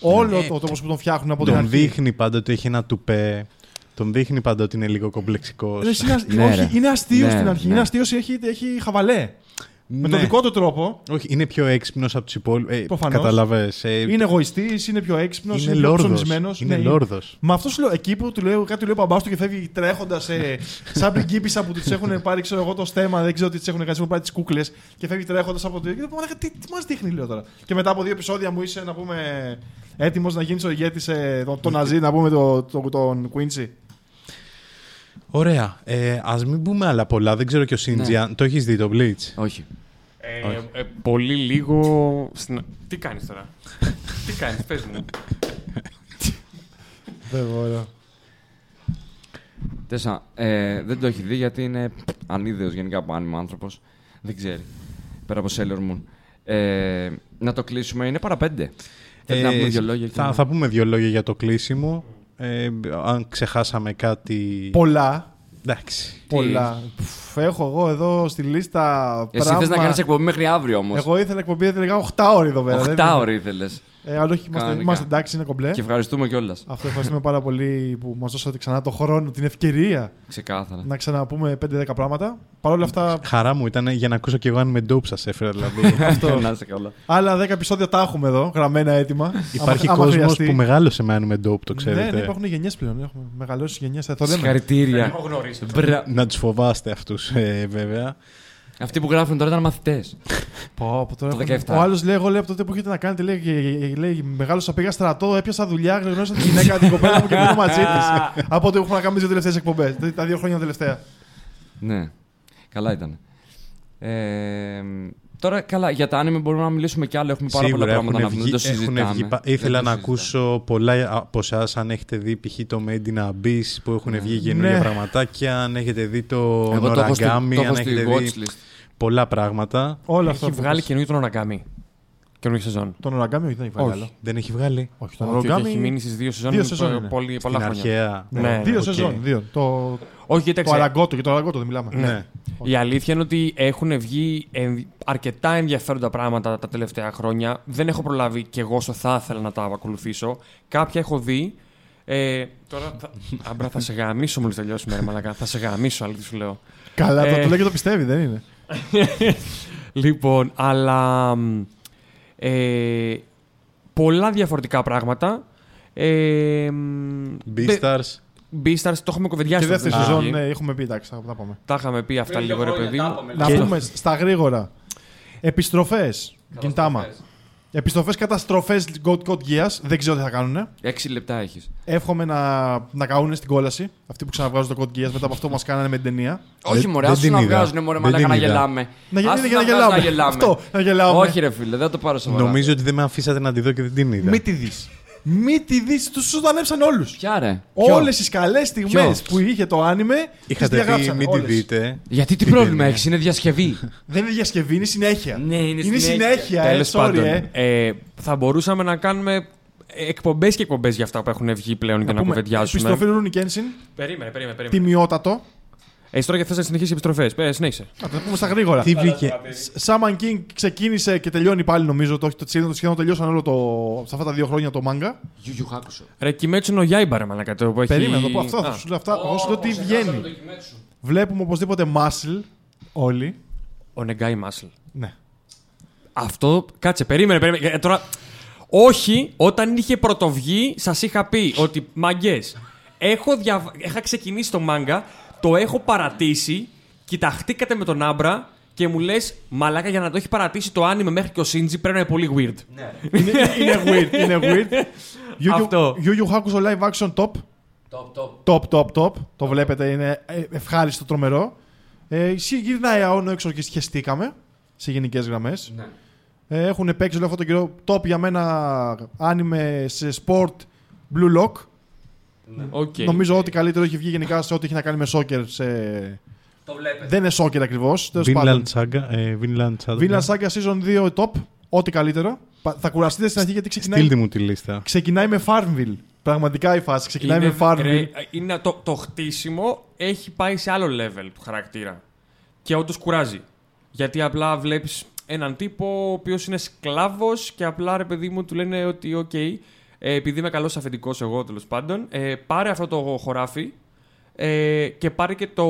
C: Όλο το τρόπο που τον φτιάχνουν από την
B: τον
C: αρχή.
B: δείχνει πάντα ότι έχει ένα τουπέ. Τον δείχνει πάντα ότι είναι λίγο κομπλεξικός.
C: Ρε, εσύ είναι, ασ-
D: Ναι,
C: όχι,
D: ρε.
C: είναι αστείος
D: Ναι,
C: στην
D: ρε,
C: αρχή.
D: ναι.
C: Είναι αστείος, έχει, έχει χαβαλέ. Με τον
B: Ναι.
C: δικό του τρόπο.
B: Όχι, είναι πιο έξυπνος από τους υπόλοιπους. Ε,
C: Προφανώς.
B: καταλαβες. Ε,
C: Είναι εγωιστής, είναι πιο έξυπνος, είναι,
B: είναι
C: πιο
B: λόρδος.
C: ψωνισμένο.
B: Είναι λόρδος.
C: Μα αυτός σου λέω, εκεί που του λέω, κάτι του λέει ο μπαμπά του και φεύγει τρέχοντας σε. σαν πριγκίπισσα που τη έχουν πάρει, ξέρω εγώ, το στέμα, δεν ξέρω τι τις έχουν κάνει, έχουν πάρει τις κούκλες και φεύγει τρέχοντας από το. Και λέω, «Μαλάκα, τι, τι μας δείχνει, λέω τώρα. Και μετά από δύο επεισόδια μου είσαι να πούμε έτοιμος να γίνεις ο ηγέτης, ε, τον το Ναζί, να πούμε το, το, τον Quincy.
B: Ωραία. Ε, ας μην πούμε άλλα πολλά. Δεν ξέρω και ο Σίντζι
D: Ναι.
B: αν το έχεις δει το Bleach;
D: Όχι.
E: Ε, ε, πολύ λίγο. Στην... Τι κάνεις τώρα; Τι κάνεις, πες μου.
C: Δεν μπορώ.
D: Τέσσα, ε, δεν το έχει δει γιατί είναι ανίδεος γενικά από άνιμο άνθρωπος. Δεν ξέρει. Πέρα από Sailor Moon. Ε, να το κλείσουμε. Είναι παρά πέντε. Θέλετε να πούμε δύο λόγια.
B: θα, θα πούμε δύο λόγια για το κλείσιμο. Ε, αν ξεχάσαμε κάτι.
C: Πολλά.
B: Εντάξει.
C: Πολλά. Πφ, έχω εγώ εδώ στη λίστα.
D: Εσύ
C: πράγμα...
D: θες να κάνεις εκπομπή μέχρι αύριο όμως.
C: Εγώ ήθελα εκπομπή, δεν λέγα 8 ώρες εδώ πέρα. δεν-
D: 8 ώρες ήθελες.
C: Ε, αλλά όχι, είμαστε,
D: Κανονικά.
C: είμαστε εντάξει, είναι κομπλέ.
D: Και ευχαριστούμε κιόλας.
C: Αυτό ευχαριστούμε πάρα πολύ που μας δώσατε ξανά το χρόνο, την ευκαιρία
D: Ξεκάθαρα.
C: να ξαναπούμε 5-10 πράγματα. Παρ' όλα αυτά,
B: Χαρά μου ήταν για να ακούσω κι εγώ αν με ντόπ σας έφερα. Δηλαδή.
C: αυτό.
D: να είσαι καλά.
C: άλλα 10 επεισόδια τα έχουμε εδώ, γραμμένα έτοιμα.
B: Υπάρχει
C: Άμα- άμα
B: κόσμος
C: χρειαστεί.
B: που μεγάλωσε με αν με ντόπ, το
C: Ναι,
B: ξέρετε.
C: ναι, υπάρχουν γενιές πλέον. Έχουμε μεγαλώσει γενιές. Θα το λέμε.
D: Συγχαρητήρια.
E: Έχω γνωρίσει.
D: Μπρα...
B: Να τους φοβάστε αυτούς ε, βέβαια.
D: Αυτοί που γράφουν τώρα ήταν μαθητές.
C: Πω, πω, τώρα
D: Το
C: έχουμε-
D: 17.
C: Ο άλλος λέει: Εγώ λέει από τότε που έχετε να κάνετε, λέει, λέει, λέει Μεγάλωσα, πήγα στρατό, έπιασα δουλειά, γνώρισα τη γυναίκα, την κοπέλα μου και πήγα μαζί της. από τότε που έχουμε να κάνουμε τις δύο τελευταίες εκπομπές. Τα δύο χρόνια τελευταία.
D: Ναι. Καλά ήταν. Ε, τώρα, καλά, για τα anime μπορούμε να μιλήσουμε κι άλλο. Έχουμε πάρα πολλά
B: Σίγουρα
D: πράγματα
B: έχουν
D: να πούμε.
B: βγει,
D: Δεν το
B: έχουν
D: συζητάμε.
B: βγει πα-
D: Δεν
B: Ήθελα
D: το
B: να
D: συζητάμε.
B: ακούσω πολλά από εσάς αν έχετε δει π.χ. το Made in Abyss που έχουν βγει καινούργια
C: Ναι.
B: πραγματάκια, αν έχετε δει το
D: Εγώ το έχω στη,
B: Noragami,
D: το
B: αν
D: έχω στη
B: έχετε δει
D: watchlist.
B: πολλά πράγματα.
C: Όλα αυτά.
E: Έχει
C: που
E: βγάλει
C: πες.
E: καινούργιο τον Οναγκάμι. Καινούργια σεζόν.
C: Τον Origami, όχι, δεν έχει βγάλει
E: Όχι.
C: άλλο.
B: Δεν έχει βγάλει.
C: Όχι, τον
E: Όχι, όχι,
C: Origami.
E: έχει μείνει στις δύο σεζόν.
C: δύο
E: είναι
C: σεζόν
E: πο-
C: είναι.
E: πολύ, πολλά
B: Στην
E: χρόνια.
B: αρχαία.
E: Ναι,
C: δύο
B: οκ.
C: σεζόν. Δύο. Το,
E: Όχι, γιατί
C: το αραγκότο, για το αραγκότο δεν μιλάμε.
B: Ναι.
E: Η αλήθεια είναι ότι έχουν βγει εν- αρκετά ενδιαφέροντα πράγματα τα τελευταία χρόνια. Δεν έχω προλάβει κι εγώ όσο θα ήθελα να τα ακολουθήσω. Κάποια έχω δει. Ε, τώρα θα... Άμπρα, θα σε γαμίσω μόλις τελειώσουμε, ρε Μαλακά. Θα σε γαμίσω, αλήθεια σου λέω.
C: Καλά, το,
E: Ε.
C: το λέει και το πιστεύει, δεν είναι.
E: Λοιπόν, αλλά. Μ, Ε, πολλά διαφορετικά πράγματα. Ε, μ, δε-
B: Beastars.
E: Beastars, το έχουμε κουβεντιάσει.
C: Και
E: στο
C: δεύτερη
E: δεύτερο
C: σεζόν,
E: βγει.
C: ναι, έχουμε πει, εντάξει, θα τα πούμε.
E: Τα είχαμε πει αυτά λίγο, ρε παιδί μου.
C: Να
B: Και-
C: πούμε στα γρήγορα. Επιστροφές. Κιντάμα. Επιστροφές καταστροφές God Code Geass. Δεν ξέρω τι θα κάνουν.
D: Έξι λεπτά έχεις.
C: Εύχομαι να, να καούν στην κόλαση. Αυτοί που ξαναβγάζουν το Code Geass μετά από αυτό που μας κάνανε με την ταινία.
D: Όχι,
B: Δεν-
D: μωρέ,
B: δεν
D: άσου
B: την
D: να
B: είδα.
D: βγάζουν, μωρέ,
B: Δεν
D: μαλάκα
B: την
D: να
B: είδα.
D: γελάμε.
C: Να, γι-
D: Άσου
C: για να,
D: βγάζουν
C: γελάμε. Αυτό, να γελάμε.
D: Όχι, ρε φίλε, δεν το πάρω σοβαρά.
B: Νομίζω ότι δεν με αφήσατε να τη δω και δεν την είδα.
C: Μην τη δεις. Μη τη δεις, τους ζωντανέψαν όλους.
I: Ποια ρε;
C: Όλες οι καλές στιγμές
I: Ποιος;
C: που είχε το άνιμε.
B: Είχατε πει μην τη δείτε.
I: Γιατί τι
B: Την
I: πρόβλημα
B: ταινία.
I: έχεις, είναι διασκευή.
C: Δεν είναι διασκευή, είναι συνέχεια.
I: ναι, είναι
C: Είναι συνέχεια, ε,
E: Τέλος
C: sorry,
E: πάντων,
C: ε.
E: ε, θα μπορούσαμε να κάνουμε εκπομπές και εκπομπές για αυτά που έχουν βγει πλέον και να,
C: πούμε,
E: κουβεντιάσουμε.
C: Επιστροφή Ρούνι Κένσιν,
E: Περίμενε, περίμενε. περίμενε.
C: τιμιότατο.
E: Εσύ τώρα και θε να συνεχίσει επιστροφέ. Ε, συνέχισε.
C: Να τα πούμε στα γρήγορα.
B: Τι βγήκε.
C: Σάμαν King ξεκίνησε και τελειώνει πάλι νομίζω. Το, το, σχεδόν, σχεδόν τελειώσαν όλο το, σε αυτά τα δύο χρόνια το μάγκα.
I: Γιου Χάκουσο.
E: Ρε Κιμέτσου no Yaiba, ρε μαλάκα, το που έχει...
C: Περίμενα να το πω αυτό.
E: Α,
C: Θα σου λέω αυτά. Εγώ σου λέω τι βγαίνει. Βλέπουμε οπωσδήποτε Muscle όλοι.
E: Ο Νεγκάι Μάσλ.
C: Ναι.
E: Αυτό, κάτσε, περίμενε, περίμενε. Ε, τώρα, όχι, όταν είχε πρωτοβγεί, σα είχα πει ότι μαγκέ. Έχω δια... Είχα ξεκινήσει το μάγκα, το έχω παρατήσει, κοιταχτήκατε με τον Άμπρα και μου λες, μαλάκα για να το έχει παρατήσει το άνιμε μέχρι και ο Σίντζι πρέπει να είναι πολύ weird.
C: είναι, είναι weird. Είναι weird. Yu Yu-
E: Αυτό.
C: Yu Yu Hakusho live action top; Top, top, top. Το βλέπετε, είναι ε, ευχάριστο, τρομερό. Ε, εσύ γυρνάει αόνο έξω και σχεστήκαμε σε γενικές γραμμές.
I: Ναι.
C: Ε, έχουν παίξει όλο αυτό τον καιρό top για μένα άνιμε σε sport blue lock.
E: Οκ.
C: Νομίζω ότι καλύτερο έχει βγει γενικά σε ό,τι έχει να κάνει με soccer. Σε...
I: Το βλέπετε.
C: Δεν είναι soccer ακριβώς.
B: Vinland Saga. ε, Vinland Saga.
C: Vinland Saga Season 2 top. Ό,τι καλύτερο. Πα- Θα κουραστείτε στην αρχή γιατί ξεκινάει,
B: Στείλτε μου τη λίστα.
C: ξεκινάει με Farmville. Πραγματικά η φάση. Ξεκινάει
E: Είναι-
C: με Farmville.
E: ρε, είναι, το, το χτίσιμο έχει πάει σε άλλο level του χαρακτήρα. Και όντως κουράζει. Γιατί απλά βλέπεις έναν τύπο ο οποίος είναι σκλάβος και απλά ρε παιδί μου του λένε ότι οκ, ε, επειδή είμαι καλός αφεντικός εγώ τέλος πάντων, ε, πάρε αυτό το χωράφι ε, και πάρε και το.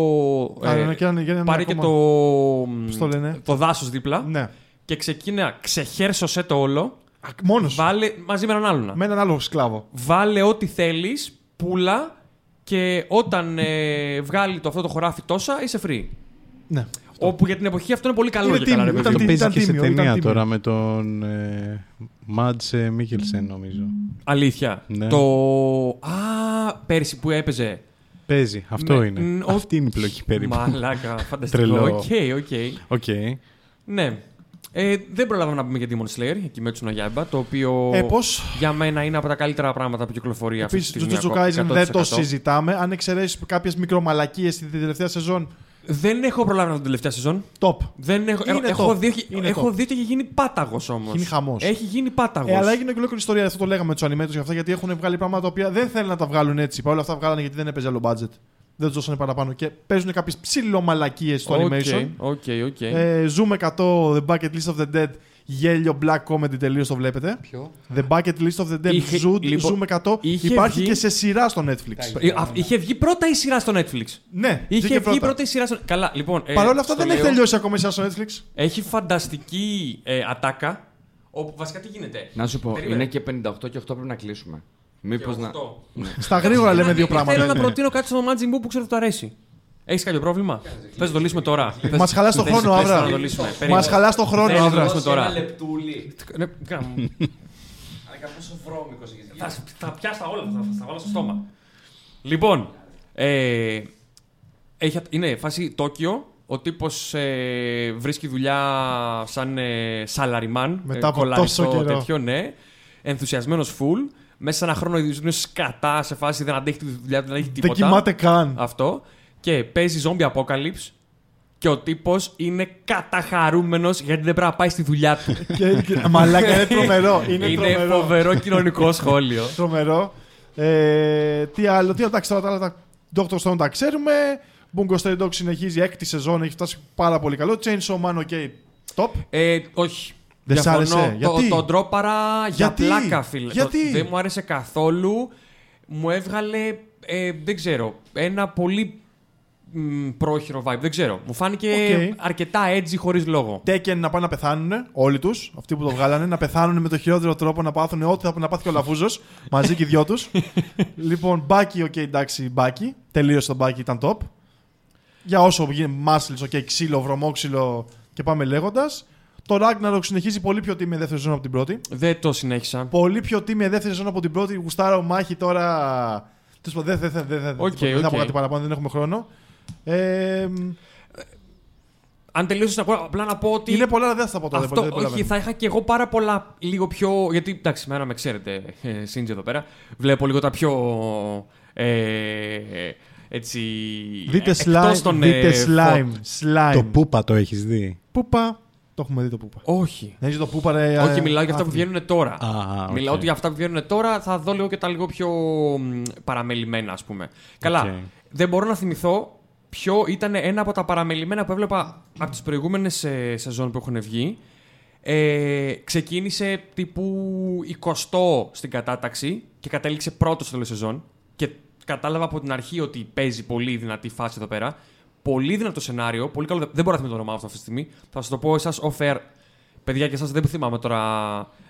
C: Α,
E: ε,
C: ναι, και ένα- και ένα
E: πάρε και
C: ακόμα.
E: το.
C: Πώς το λένε;
E: Το δάσος δίπλα.
C: Ναι.
E: Και ξεκίνα, ξεχέρσωσε το όλο.
C: Μόνος.
E: Βάλε μαζί με έναν άλλον.
C: Με έναν άλλο σκλάβο.
E: Βάλε ό,τι θέλεις, πουλα και όταν ε, βγάλει το αυτό το χωράφι τόσα είσαι free.
C: Ναι.
E: Όπου για την εποχή αυτό είναι πολύ καλό
C: Είναι
E: για καλά, ρε
C: τίμιο,
E: παιδί.
C: ήταν
B: Το
C: τι-
B: παίζει και σε
C: τίμιο, ήταν
B: ταινία
C: τίμιο.
B: τώρα με τον ε, Mads ε, Mikkelsen νομίζω.
E: Αλήθεια.
B: Ναι.
E: Το. Α, πέρσι που έπαιζε.
B: Παίζει. Αυτό
E: Ναι,
B: είναι.
E: μ, ο-
B: Αυτή είναι η πλοκή περίπου.
E: Μαλάκα, φανταστικό.
B: Τρελό.
E: Οκ, οκ.
B: Οκ.
E: Ναι. Ε, δεν προλάβαμε να πούμε για Demon Slayer, εκεί Kimetsu no Yaiba, το οποίο
C: Ε, πώς;
E: για μένα είναι από τα καλύτερα πράγματα που κυκλοφορεί αυτή τη
C: Επίσης,
E: στιγμή.
C: Jujutsu
E: ακόμα,
C: Kaisen δεν το
E: 100%.
C: συζητάμε. Αν εξαιρέσεις κάποιες μικρομαλακίες στην τελευταία σεζόν,
E: Δεν έχω προλάβει να δω την τελευταία σεζόν.
C: top.
E: Δεν έχω,
C: Είναι
E: έχω,
C: top.
E: δει,
C: Είναι
E: έχω
C: top.
E: δει ότι έχει γίνει πάταγος όμως.
C: Γίνει χαμός.
E: Έχει γίνει πάταγος.
C: Ε, αλλά έγινε και ολόκληρη ιστορία. Αυτό το λέγαμε τους animators για αυτά γιατί έχουν βγάλει πράγματα τα οποία δεν θέλουν να τα βγάλουν έτσι. Παρ' όλα αυτά βγάλανε γιατί δεν έπαιζε άλλο budget. Δεν τους δώσανε παραπάνω. Και παίζουν κάποιες ψιλομαλακίες στο animation.
E: Οκ, οκ.
C: Ε, Zom 100, The Bucket List of the Dead. Γέλιο black comedy τελείως το βλέπετε.
I: Ποιο;
C: The Bucket List of the Dead.
E: Είχε-
C: Zom,
E: λοιπόν,
C: Zom 100.
E: είχε
C: Υπάρχει
E: βγει-
C: και σε σειρά στο Netflix.
E: Ε, α, Είχε βγει πρώτα η σειρά στο Netflix.
C: Ναι,
E: Είχε
C: βγήκε
E: βγει πρώτα η σειρά στο Καλά, λοιπόν. ε,
C: Παρ' όλα αυτά
E: στο
C: δεν έχει
E: λέω,
C: τελειώσει ακόμα η σειρά στο Netflix.
E: Έχει φανταστική ε, ατάκα. Όπου βασικά τι γίνεται;
I: Να σου πω,
E: Περίμενε.
I: είναι και 58 και 8 πρέπει να κλείσουμε. Μήπως
E: Και
I: να.
E: αυτό.
C: Στα γρήγορα λέμε δύο
E: Θέλω
C: πράγματα.
E: να προτείνω κάτι στο Majin Buu που ξέρω ότι του αρέσει. Έχεις κάποιο πρόβλημα; Θε να το λύσουμε τώρα.
C: Μας χαλάς το
E: Θες-
C: χρόνο,
E: θες
C: Άβρα.
E: να το λύσουμε.
C: Μας
E: Περίμενε.
C: χαλάς το χρόνο,
E: Θέλεις να
C: Άβρα.
E: το λύσουμε τώρα.
I: Ένα λεπτούλι.
E: Ναι, κάμω.
I: Αλλά πόσο βρώμικος έχει γίνει.
E: Θα, θα πιάσεις τα όλα, θα, θα τα βάλω στο στόμα. Λοιπόν, ε, έχει, είναι φάση Τόκιο. Ο τύπος ε, βρίσκει δουλειά σαν ε, σαλαριμάν.
C: Μετά από
E: κολλαριστό
C: τόσο καιρό.
E: τέτοιο, ναι. Ενθουσιασμένος full. Μέσα σε ένα χρόνο είναι σκατά σε φάση δεν αντέχει τη δουλειά του, δεν έχει
C: Δεν
E: τίποτα.
C: κοιμάται καν.
E: Αυτό. Και παίζει zombie apocalypse. Και ο τύπος είναι καταχαρούμενος γιατί δεν πρέπει να πάει στη δουλειά του.
C: Και- και- Μαλάκα, είναι τρομερό. Είναι
E: είναι
C: τρομερό.
E: φοβερό κοινωνικό σχόλιο.
C: Τρομερό. Ε, τι άλλο, τι άλλο, εντάξει, τώρα τα άλλα τα Doctor Stone τα ξέρουμε. Bungo Stray Dog συνεχίζει έκτη σεζόν, έχει φτάσει πάρα πολύ καλό. Chainsaw Man, ok, top.
E: Ε, όχι.
C: Δεν σ'
E: Διαφωνώ.
C: άρεσε. Γιατί;
E: Το, το ντρόπαρα για
C: Γιατί;
E: πλάκα, φίλε.
C: Γιατί;
E: Το- δεν μου άρεσε καθόλου. Μου έβγαλε, ε, δεν ξέρω, ένα πολύ μ, πρόχειρο vibe. Δεν ξέρω. Μου φάνηκε
C: Οκ.
E: αρκετά edgy χωρίς λόγο.
C: Tekken να πάνε να πεθάνουν όλοι τους, αυτοί που το βγάλανε, να πεθάνουν με το χειρότερο τρόπο να πάθουν ό,τι θα να πάθει και ο Λαφούζο, μαζί και οι δυο τους. λοιπόν, Baki, οκ, εντάξει, Baki. Τελείωσε το Baki, ήταν top. Για όσο γίνει muscles, οκ, ξύλο, βρωμόξυλο και πάμε λέγοντας. Το Ragnarok συνεχίζει πολύ πιο τίμια δεύτερη σεζόν από την πρώτη.
E: Δεν το συνέχισα.
C: Πολύ πιο τίμια δεύτερη σεζόν από την πρώτη. Γουστάρω μάχη τώρα. Τέλος πάντων, Δεν δεν- δεν- δεν-
E: Οκ,
C: δεν θα πω
E: οκ.
C: κάτι παραπάνω, δεν έχουμε χρόνο. Ε,
E: αν τελείωσε να πω, απλά να πω ότι.
C: Είναι πολλά, αλλά δεν θα τα πω τώρα.
E: Αυτό,
C: δεν
E: όχι,
C: προλαβαίνω.
E: θα είχα και εγώ πάρα πολλά λίγο πιο. Γιατί εντάξει, μένα με ξέρετε, ε, Σίντζ εδώ πέρα. Βλέπω λίγο τα πιο. Ε, έτσι.
C: Δείτε
E: εκτός
C: slime.
E: των,
C: Δείτε
E: ε,
C: slime.
E: φω-
C: Slime.
B: Το πούπα το έχεις δει;
C: Πούπα. Το έχουμε δει το πούπα.
E: Όχι.
C: Δεν έχει το πούπα, ρε.
E: Όχι,
C: ε,
E: μιλάω για αυτά που
C: άθλη.
E: βγαίνουν τώρα.
B: Α, οκ.
E: Μιλάω ότι για αυτά που βγαίνουν τώρα θα δω λίγο και τα λίγο πιο μ, παραμελημένα, ας πούμε. Καλά.
B: Οκ.
E: Δεν μπορώ να θυμηθώ ποιο ήταν ένα από τα παραμελημένα που έβλεπα από τις προηγούμενες σεζόν που έχουν βγει. Ε, ξεκίνησε τύπου 20 στην κατάταξη και κατέληξε πρώτο στο τέλος σεζόν. Και κατάλαβα από την αρχή ότι παίζει πολύ δυνατή φάση εδώ πέρα. Πολύ δυνατό σενάριο. Πολύ καλό. Δεν μπορώ να θυμηθώ το όνομά αυτό αυτή τη στιγμή. Θα σας το πω εσάς off-air. Παιδιά και εσάς δεν θυμάμαι τώρα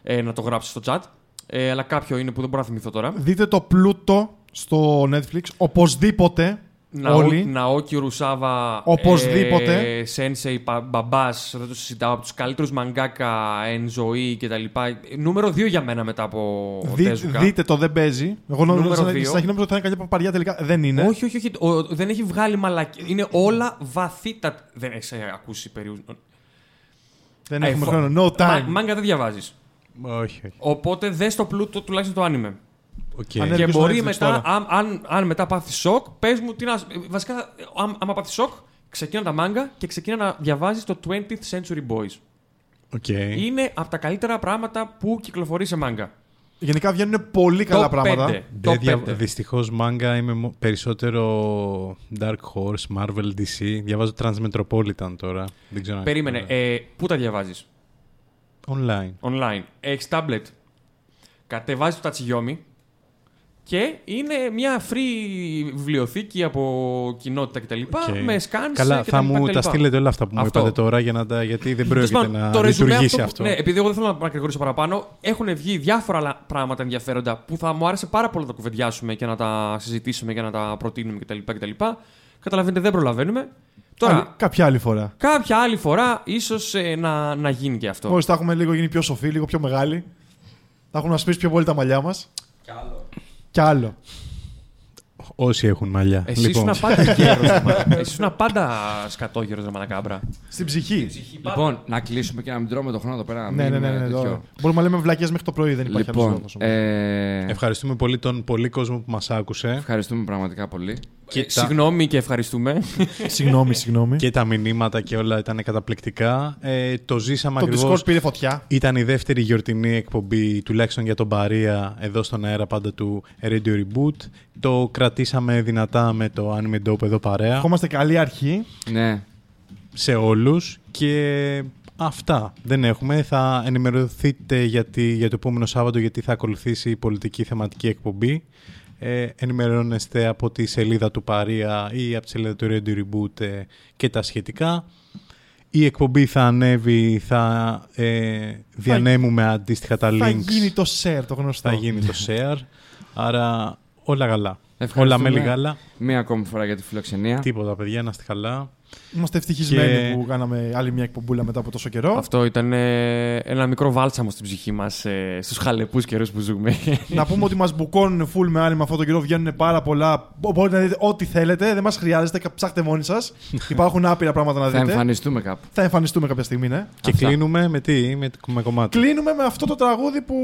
E: ε, να το γράψω στο chat. Ε, αλλά κάποιο είναι που δεν μπορώ να θυμηθώ τώρα.
C: Δείτε το πλούτο στο Netflix. Οπωσδήποτε.
E: Ναό,
C: όλοι.
E: Ναόκι Ρουσάβα.
C: Οπωσδήποτε.
E: Ε, Σένσεϊ, μπαμπάς, δεν το συζητάω. Από τους καλύτερους μαγκάκα εν ζωή κτλ. Νούμερο 2 για μένα μετά από
C: Δι-
E: Τέζουκα.
C: δείτε το, δεν παίζει. Εγώ νόμιζα
E: Νούμερο
C: στην
E: δύο.
C: αρχή νόμιζα ότι θα είναι καλή παπαριά τελικά. Δεν είναι.
E: Όχι, όχι, όχι. Ο- δεν έχει βγάλει μαλακή. Είναι όλα βαθύτατα. Δεν έχει ακούσει περίπου.
C: Δεν
E: Ε,
C: έχουμε
E: φο-
C: χρόνο. No time.
E: μάγκα δεν διαβάζεις.
B: Όχι, όχι.
E: Οπότε δες το πλούτο τουλάχιστον το άνιμε.
B: Οκ.
C: Αν
E: Και
C: Έλβης
E: μπορεί
C: Netflix
E: μετά,
C: τώρα.
E: αν, αν, αν μετά πάθει σοκ, πες μου τι να. Βασικά, αν, άμα πάθεις σοκ, ξεκίνα τα μάγκα και ξεκίνα να διαβάζεις το 20th Century Boys.
B: Οκ.
E: Είναι από τα καλύτερα πράγματα που κυκλοφορεί σε μάγκα.
C: Γενικά βγαίνουν πολύ καλά
E: Το
C: πράγματα.
E: πέντε.
B: Δεν
E: Το
B: δια...
E: πέντε.
B: Δυστυχώς μάγκα είμαι μο- περισσότερο Dark Horse, Marvel, DC. Διαβάζω Transmetropolitan τώρα. Δεν ξέρω αν-
E: Περίμενε. Ε, πού τα διαβάζεις,
B: Online.
E: online. Έχεις tablet; Κατεβάζεις το Tachiyomi; Και είναι μια free βιβλιοθήκη από κοινότητα κτλ.
B: Οκ.
E: Με scan
B: Καλά,
E: και
B: θα
E: τα λοιπά
B: μου
E: κτλ.
B: τα στείλετε όλα αυτά που μου
E: Αυτό.
B: είπατε τώρα για να τα... γιατί δεν
E: Τέλος
B: πρόκειται
E: πάντων,
B: να
E: το ρεζουμέ
B: λειτουργήσει
E: που-
B: αυτό.
E: Ναι, επειδή εγώ δεν θέλω να μακρηγορήσω παραπάνω, έχουν βγει διάφορα άλλα πράγματα ενδιαφέροντα που θα μου άρεσε πάρα πολύ να τα κουβεντιάσουμε και να τα συζητήσουμε και να τα προτείνουμε κτλ. κτλ. Καταλαβαίνετε, δεν προλαβαίνουμε. Τώρα,
C: Άλλη- κάποια άλλη φορά.
E: κάποια άλλη φορά ίσως να, να γίνει και αυτό.
C: Μόλις τα έχουμε λίγο γίνει πιο σοφοί, λίγο πιο μεγάλοι. Θα έχουν να σπίσει πιο πολύ τα μαλλιά μας. Κι άλλο.
B: Όσοι έχουν μαλλιά.
E: Εσύ
B: λοιπόν,
E: ήσουν πάντα γέρος, ρε μα- Εσύ ήσουν πάντα σκατόγερος, ρε Μανακάμπρα.
C: Στην ψυχή.
I: Λοιπόν, να κλείσουμε και να μην τρώμε το χρόνο εδώ πέρα. να
C: Ναι,
I: μην
C: ναι, ναι.
I: είναι
C: ναι,
I: τέτοιο.
C: τώρα. Μπορούμε να λέμε βλακίε μέχρι το πρωί, δεν υπάρχει άλλος
I: Λοιπόν,
C: λόγος όμως.
I: ε,
B: ευχαριστούμε πολύ τον πολύ κόσμο που μας άκουσε
I: ευχαριστούμε πραγματικά πολύ.
B: και,
E: Ε,
B: τα,
E: Συγγνώμη και ευχαριστούμε.
C: Συγγνώμη, συγγνώμη.
B: και τα μηνύματα και όλα ήταν καταπληκτικά. Ε, το ζήσαμε
C: Το
B: ακριβώς.
C: Discord πήρε φωτιά.
B: Ήταν η δεύτερη γιορτινή εκπομπή, τουλάχιστον για τον Παρία, εδώ στον αέρα πάντα του Radio Reboot. Το κρατήσαμε δυνατά με το Anime Dope εδώ παρέα
C: Ευχόμαστε καλή αρχή.
I: Ναι.
B: σε όλους και αυτά δεν έχουμε. Θα ενημερωθείτε για, τη- για το επόμενο Σάββατο γιατί θα ακολουθήσει η πολιτική θεματική εκπομπή. Ε, ενημερώνεστε από τη σελίδα του Παρία ή από τη σελίδα του Radio Reboot ε, και τα σχετικά. Η εκπομπή θα ανέβει, θα ε, διανέμουμε αντίστοιχα τα
C: Θα
B: links.
C: γίνει το share, το γνωστό.
B: θα γίνει το share. Άρα όλα καλά. Όλα
I: Ευχαριστούμε.
B: μέλη γάλα.
I: Μία ακόμη φορά για τη φιλοξενία.
B: Τίποτα παιδιά, να είστε καλά.
C: Είμαστε ευτυχισμένοι
B: Και-
C: που κάναμε άλλη μια εκπομπούλα μετά από τόσο καιρό.
E: Αυτό ήταν ε, ένα μικρό βάλσαμο στην ψυχή μας ε, στους χαλεπούς καιρούς που ζούμε.
C: να πούμε ότι μας μπουκώνουν full με άνοιγμα αυτόν τον καιρό. Βγαίνουν πάρα πολλά. Μπο- Μπορείτε να δείτε ό,τι θέλετε. Δεν μας χρειάζεται. κα- Ψάχτε μόνοι σας. Υπάρχουν άπειρα πράγματα να
I: Θα
C: δείτε.
I: εμφανιστούμε κάπου.
C: Θα εμφανιστούμε κάποια στιγμή, ναι.
B: Και
I: Αυτά.
B: κλείνουμε με τι, με, με κομμάτι.
C: Κλείνουμε με αυτό το τραγούδι που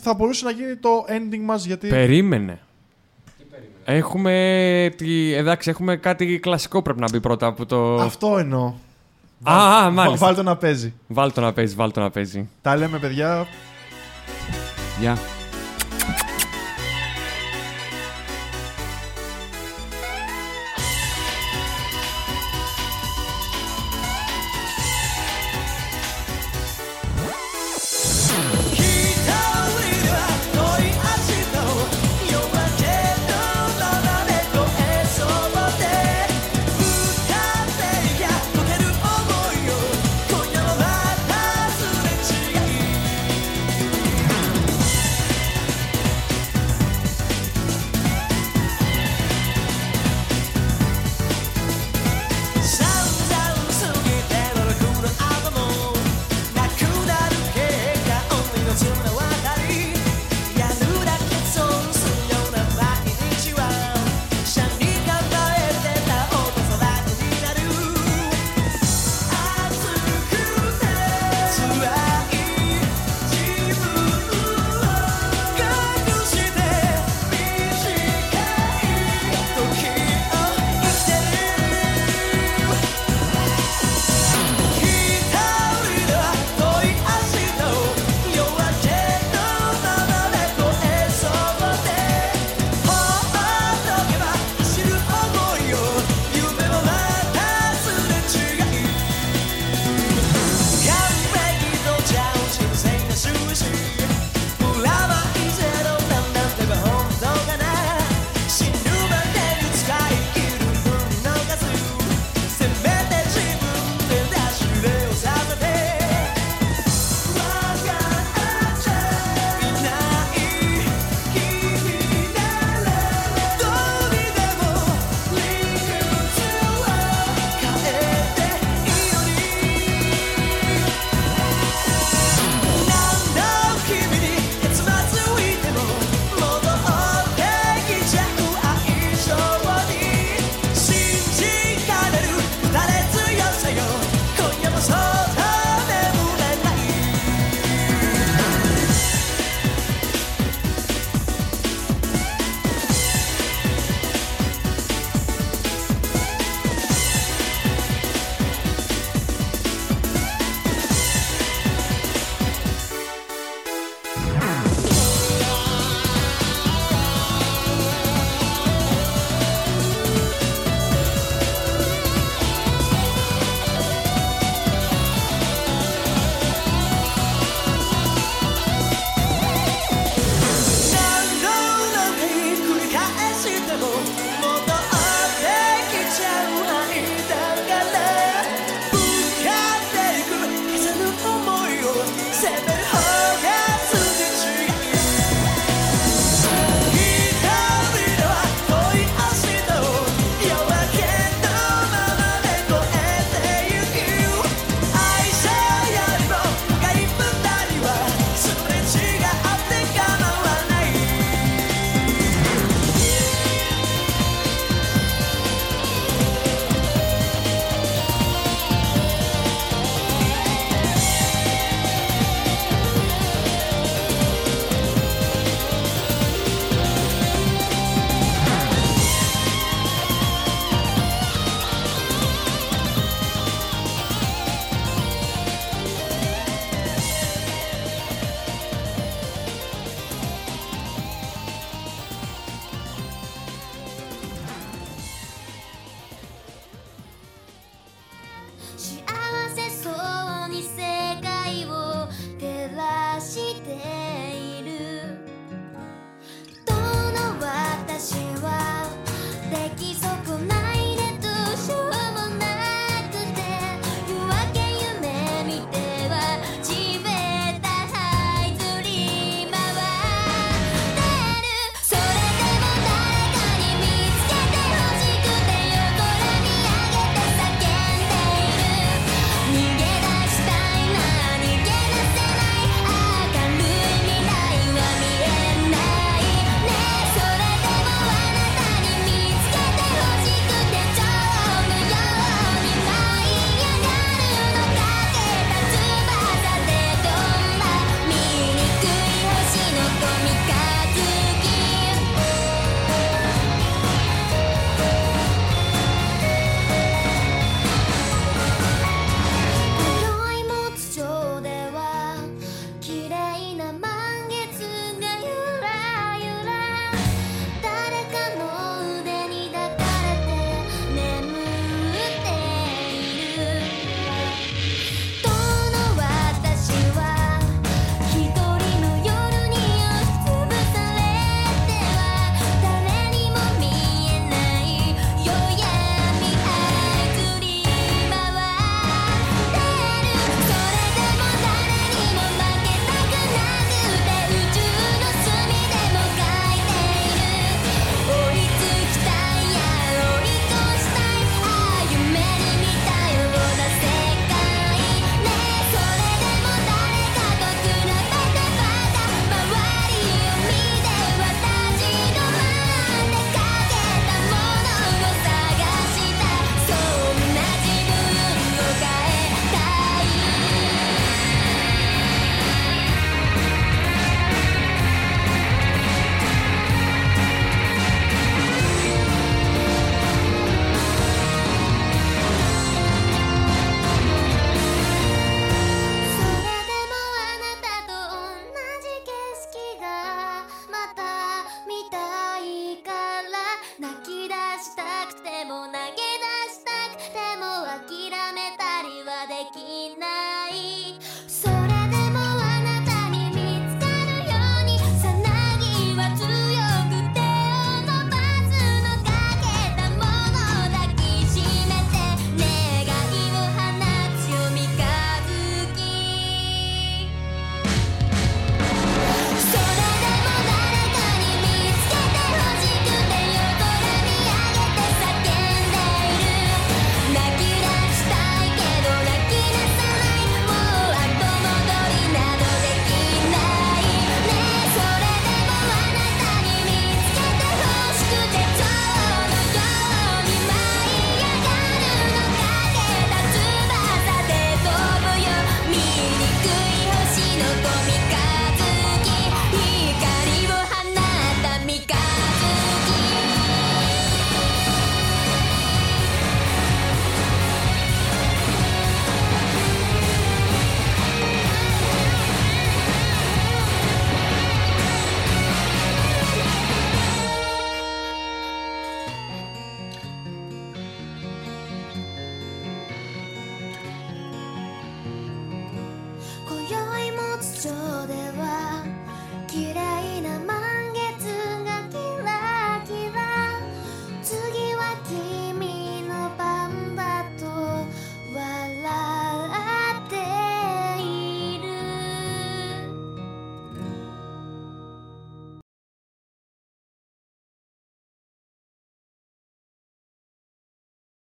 C: θα μπορούσε να γίνει το ending μας γιατί.
E: Περίμενε. Έχουμε, τη... εντάξει, έχουμε κάτι κλασικό πρέπει να μπει πρώτα από το.
C: Αυτό εννοώ.
E: Α, α,
C: Βα-
E: μάλιστα.
C: Βάλ το να παίζει.
E: Βάλ το να παίζει, βάλ το να παίζει.
C: Τα λέμε, παιδιά.
I: Γεια.